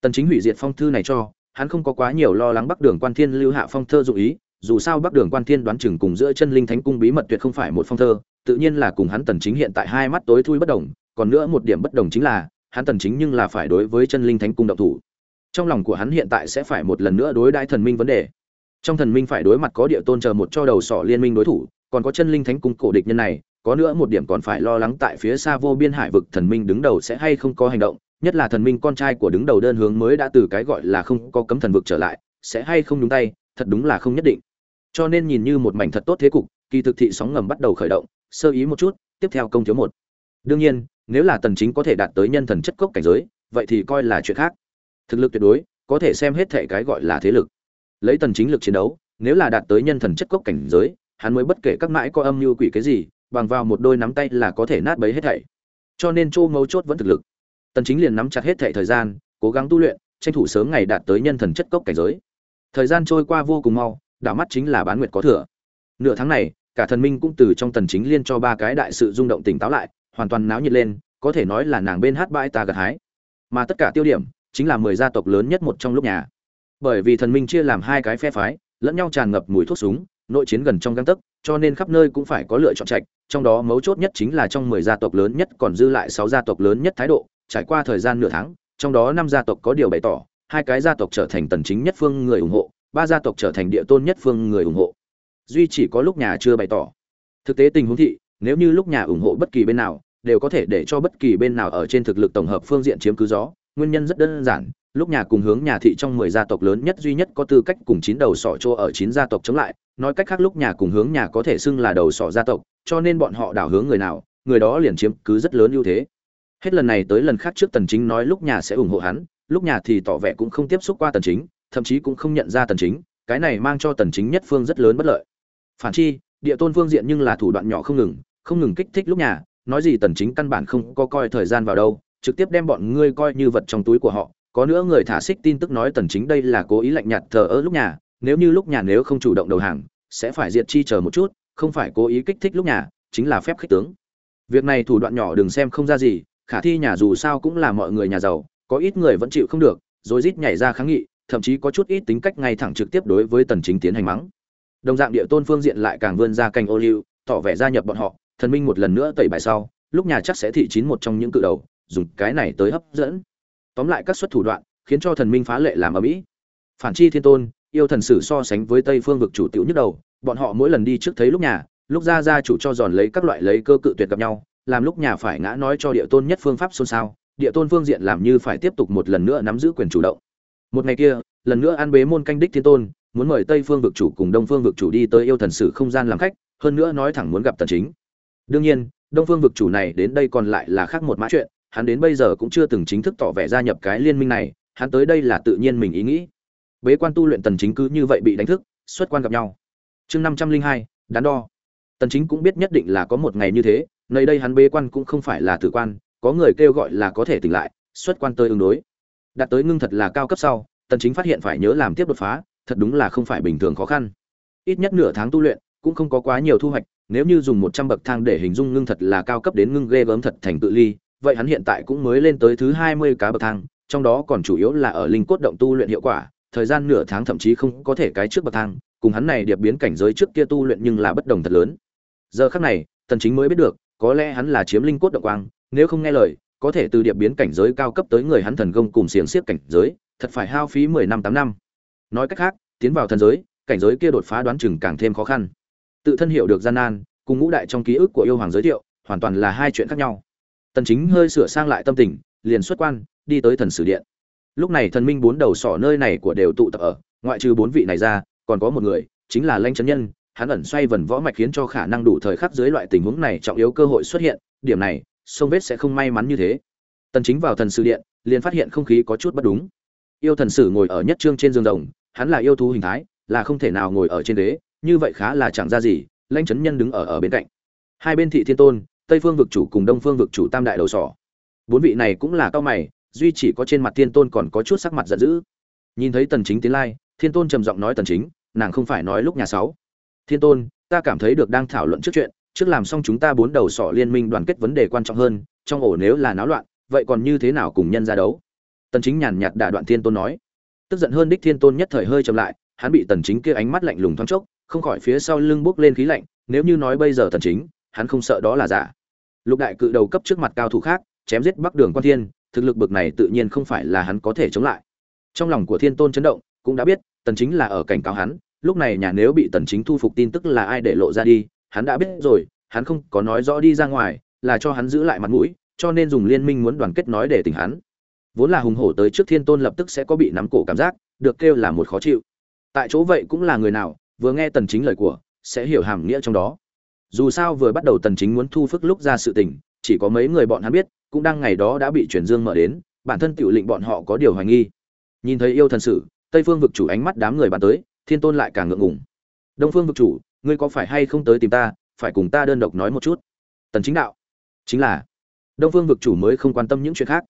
Tần chính hủy diệt phong thư này cho, hắn không có quá nhiều lo lắng bắc đường quan thiên lưu hạ phong thơ dụ ý dù sao bắc đường quan thiên đoán chừng cùng giữa chân linh thánh cung bí mật tuyệt không phải một phong thơ, tự nhiên là cùng hắn tần chính hiện tại hai mắt tối thui bất đồng, còn nữa một điểm bất đồng chính là, hắn tần chính nhưng là phải đối với chân linh thánh cung động thủ. Trong lòng của hắn hiện tại sẽ phải một lần nữa đối đãi thần minh vấn đề. Trong thần minh phải đối mặt có địa tôn chờ một cho đầu sỏ liên minh đối thủ, còn có chân linh thánh cung cổ địch nhân này, có nữa một điểm còn phải lo lắng tại phía xa vô biên hải vực thần minh đứng đầu sẽ hay không có hành động, nhất là thần minh con trai của đứng đầu đơn hướng mới đã từ cái gọi là không có cấm thần vực trở lại, sẽ hay không đúng tay, thật đúng là không nhất định cho nên nhìn như một mảnh thật tốt thế cục, kỳ thực thị sóng ngầm bắt đầu khởi động, sơ ý một chút, tiếp theo công thiếu một. Đương nhiên, nếu là tần chính có thể đạt tới nhân thần chất cốc cảnh giới, vậy thì coi là chuyện khác. Thực lực tuyệt đối, có thể xem hết thể cái gọi là thế lực. Lấy tần chính lực chiến đấu, nếu là đạt tới nhân thần chất cốc cảnh giới, hắn mới bất kể các mãi có âm mưu quỷ cái gì, bằng vào một đôi nắm tay là có thể nát bấy hết thảy. Cho nên chu mấu chốt vẫn thực lực. Tần chính liền nắm chặt hết thảy thời gian, cố gắng tu luyện, tranh thủ sớm ngày đạt tới nhân thần chất cốc cảnh giới. Thời gian trôi qua vô cùng mau đảo mắt chính là bán nguyệt có thừa. Nửa tháng này, cả thần minh cũng từ trong tần chính liên cho ba cái đại sự rung động tỉnh táo lại, hoàn toàn náo nhiệt lên, có thể nói là nàng bên hát bãi ta gặt hái. Mà tất cả tiêu điểm, chính là mười gia tộc lớn nhất một trong lúc nhà. Bởi vì thần minh chia làm hai cái phe phái, lẫn nhau tràn ngập mùi thuốc súng, nội chiến gần trong găng tấc, cho nên khắp nơi cũng phải có lựa chọn trạch, trong đó mấu chốt nhất chính là trong mười gia tộc lớn nhất còn dư lại sáu gia tộc lớn nhất thái độ, trải qua thời gian nửa tháng, trong đó năm gia tộc có điều bày tỏ, hai cái gia tộc trở thành tần chính nhất phương người ủng hộ ba gia tộc trở thành địa tôn nhất phương người ủng hộ. Duy chỉ có lúc nhà chưa bày tỏ. Thực tế tình huống thị, nếu như lúc nhà ủng hộ bất kỳ bên nào, đều có thể để cho bất kỳ bên nào ở trên thực lực tổng hợp phương diện chiếm cứ gió. Nguyên nhân rất đơn giản, lúc nhà cùng hướng nhà thị trong mười gia tộc lớn nhất duy nhất có tư cách cùng chín đầu sỏ chỗ ở chín gia tộc chống lại, nói cách khác lúc nhà cùng hướng nhà có thể xưng là đầu sỏ gia tộc, cho nên bọn họ đảo hướng người nào, người đó liền chiếm cứ rất lớn ưu thế. Hết lần này tới lần khác trước tần chính nói lúc nhà sẽ ủng hộ hắn, lúc nhà thì tỏ vẻ cũng không tiếp xúc qua tần chính thậm chí cũng không nhận ra tần chính, cái này mang cho tần chính nhất phương rất lớn bất lợi. Phản chi, địa tôn phương diện nhưng là thủ đoạn nhỏ không ngừng không ngừng kích thích lúc nhà, nói gì tần chính căn bản không có coi thời gian vào đâu, trực tiếp đem bọn ngươi coi như vật trong túi của họ. Có nữa người thả xích tin tức nói tần chính đây là cố ý lạnh nhạt thờ ơ lúc nhà, nếu như lúc nhà nếu không chủ động đầu hàng, sẽ phải diệt chi chờ một chút, không phải cố ý kích thích lúc nhà, chính là phép khích tướng. Việc này thủ đoạn nhỏ đừng xem không ra gì, khả thi nhà dù sao cũng là mọi người nhà giàu, có ít người vẫn chịu không được, rồi rít nhảy ra kháng nghị thậm chí có chút ít tính cách ngay thẳng trực tiếp đối với tần chính tiến hành mắng. Đồng dạng địa tôn phương diện lại càng vươn ra cành ô liu, tỏ vẻ gia nhập bọn họ, thần minh một lần nữa tẩy bài sau, lúc nhà chắc sẽ thị chín một trong những cự đầu, dùng cái này tới hấp dẫn. Tóm lại các xuất thủ đoạn, khiến cho thần minh phá lệ làm ở mỹ phản chi thiên tôn, yêu thần sử so sánh với tây phương vực chủ tiểu nhức đầu, bọn họ mỗi lần đi trước thấy lúc nhà, lúc ra ra chủ cho giòn lấy các loại lấy cơ cự tuyệt gặp nhau, làm lúc nhà phải ngã nói cho địa tôn nhất phương pháp xôn xao, địa tôn phương diện làm như phải tiếp tục một lần nữa nắm giữ quyền chủ động một ngày kia lần nữa an bế môn canh đích thiên tôn muốn mời tây phương vực chủ cùng đông phương vực chủ đi tới yêu thần sử không gian làm khách hơn nữa nói thẳng muốn gặp tần chính. Đương nhiên đông phương vực chủ này đến đây còn lại là khác một mã chuyện hắn đến bây giờ cũng chưa từng chính thức tỏ vẻ gia nhập cái liên minh này hắn tới đây là tự nhiên mình ý nghĩ. Bế quan tu luyện tần chính cứ như vậy bị đánh thức xuất quan gặp nhau. Chương 502, đắn đo. Tần chính cũng biết nhất định là có một ngày như thế nơi đây hắn bế quan cũng không phải là tử quan có người kêu gọi là có thể tỉnh lại xuất quan tới ứng đối đạt tới ngưng thật là cao cấp sau, tần chính phát hiện phải nhớ làm tiếp đột phá, thật đúng là không phải bình thường khó khăn. Ít nhất nửa tháng tu luyện, cũng không có quá nhiều thu hoạch, nếu như dùng 100 bậc thang để hình dung ngưng thật là cao cấp đến ngưng ghê gớm thật thành tự ly, vậy hắn hiện tại cũng mới lên tới thứ 20 cá bậc thang, trong đó còn chủ yếu là ở linh cốt động tu luyện hiệu quả, thời gian nửa tháng thậm chí không có thể cái trước bậc thang, cùng hắn này điệp biến cảnh giới trước kia tu luyện nhưng là bất đồng thật lớn. Giờ khắc này, tần chính mới biết được, có lẽ hắn là chiếm linh cốt động quang, nếu không nghe lời có thể từ điệp biến cảnh giới cao cấp tới người hắn thần công cùng xiềng xiếc cảnh giới, thật phải hao phí 10 năm 8 năm. Nói cách khác, tiến vào thần giới, cảnh giới kia đột phá đoán chừng càng thêm khó khăn. Tự thân hiểu được gian nan, cùng ngũ đại trong ký ức của yêu hoàng giới thiệu, hoàn toàn là hai chuyện khác nhau. Tần chính hơi sửa sang lại tâm tình, liền xuất quan, đi tới thần sử điện. Lúc này thần minh bốn đầu sỏ nơi này của đều tụ tập ở, ngoại trừ bốn vị này ra, còn có một người, chính là Lãnh chấn nhân. Hắn ẩn xoay vần võ mạch khiến cho khả năng đủ thời khắc dưới loại tình huống này trọng yếu cơ hội xuất hiện, điểm này sông vết sẽ không may mắn như thế. Tần chính vào thần sử điện, liền phát hiện không khí có chút bất đúng. Yêu thần sử ngồi ở nhất trương trên giường rồng hắn là yêu thú hình thái, là không thể nào ngồi ở trên đế như vậy khá là chẳng ra gì, lãnh chấn nhân đứng ở ở bên cạnh. Hai bên thị thiên tôn, tây phương vực chủ cùng đông phương vực chủ tam đại đầu sỏ. Bốn vị này cũng là cao mày, duy chỉ có trên mặt thiên tôn còn có chút sắc mặt giận dữ. Nhìn thấy tần chính tiến lai, thiên tôn trầm giọng nói tần chính, nàng không phải nói lúc nhà sáu. Thiên tôn, ta cảm thấy được đang thảo luận trước chuyện trước làm xong chúng ta bốn đầu sỏ liên minh đoàn kết vấn đề quan trọng hơn, trong ổ nếu là náo loạn, vậy còn như thế nào cùng nhân ra đấu? Tần chính nhàn nhạt đả đoạn thiên tôn nói. Tức giận hơn đích thiên tôn nhất thời hơi trầm lại, hắn bị tần chính kia ánh mắt lạnh lùng thoáng chốc, không khỏi phía sau lưng bước lên khí lạnh, nếu như nói bây giờ tần chính, hắn không sợ đó là giả. Lục đại cự đầu cấp trước mặt cao thủ khác, chém giết bắc đường quan thiên, thực lực bực này tự nhiên không phải là hắn có thể chống lại. Trong lòng của thiên tôn chấn động, cũng đã biết, tần chính là ở cảnh cáo hắn, lúc này nhà nếu bị tần chính thu phục tin tức là ai để lộ ra đi hắn đã biết rồi, hắn không có nói rõ đi ra ngoài, là cho hắn giữ lại mặt mũi, cho nên dùng liên minh muốn đoàn kết nói để tỉnh hắn. Vốn là hùng hổ tới trước thiên tôn lập tức sẽ có bị nắm cổ cảm giác, được kêu là một khó chịu. Tại chỗ vậy cũng là người nào, vừa nghe tần chính lời của, sẽ hiểu hàm nghĩa trong đó. Dù sao vừa bắt đầu tần chính muốn thu phức lúc ra sự tình, chỉ có mấy người bọn hắn biết, cũng đang ngày đó đã bị chuyển dương mở đến, bản thân tiểu lệnh bọn họ có điều hoài nghi. Nhìn thấy yêu thần sử, tây phương vực chủ ánh mắt đám người bàn tới, thiên tôn lại càng ngượng ngùng. Đông phương vực chủ ngươi có phải hay không tới tìm ta, phải cùng ta đơn độc nói một chút? Tần chính đạo. Chính là, đông phương vực chủ mới không quan tâm những chuyện khác.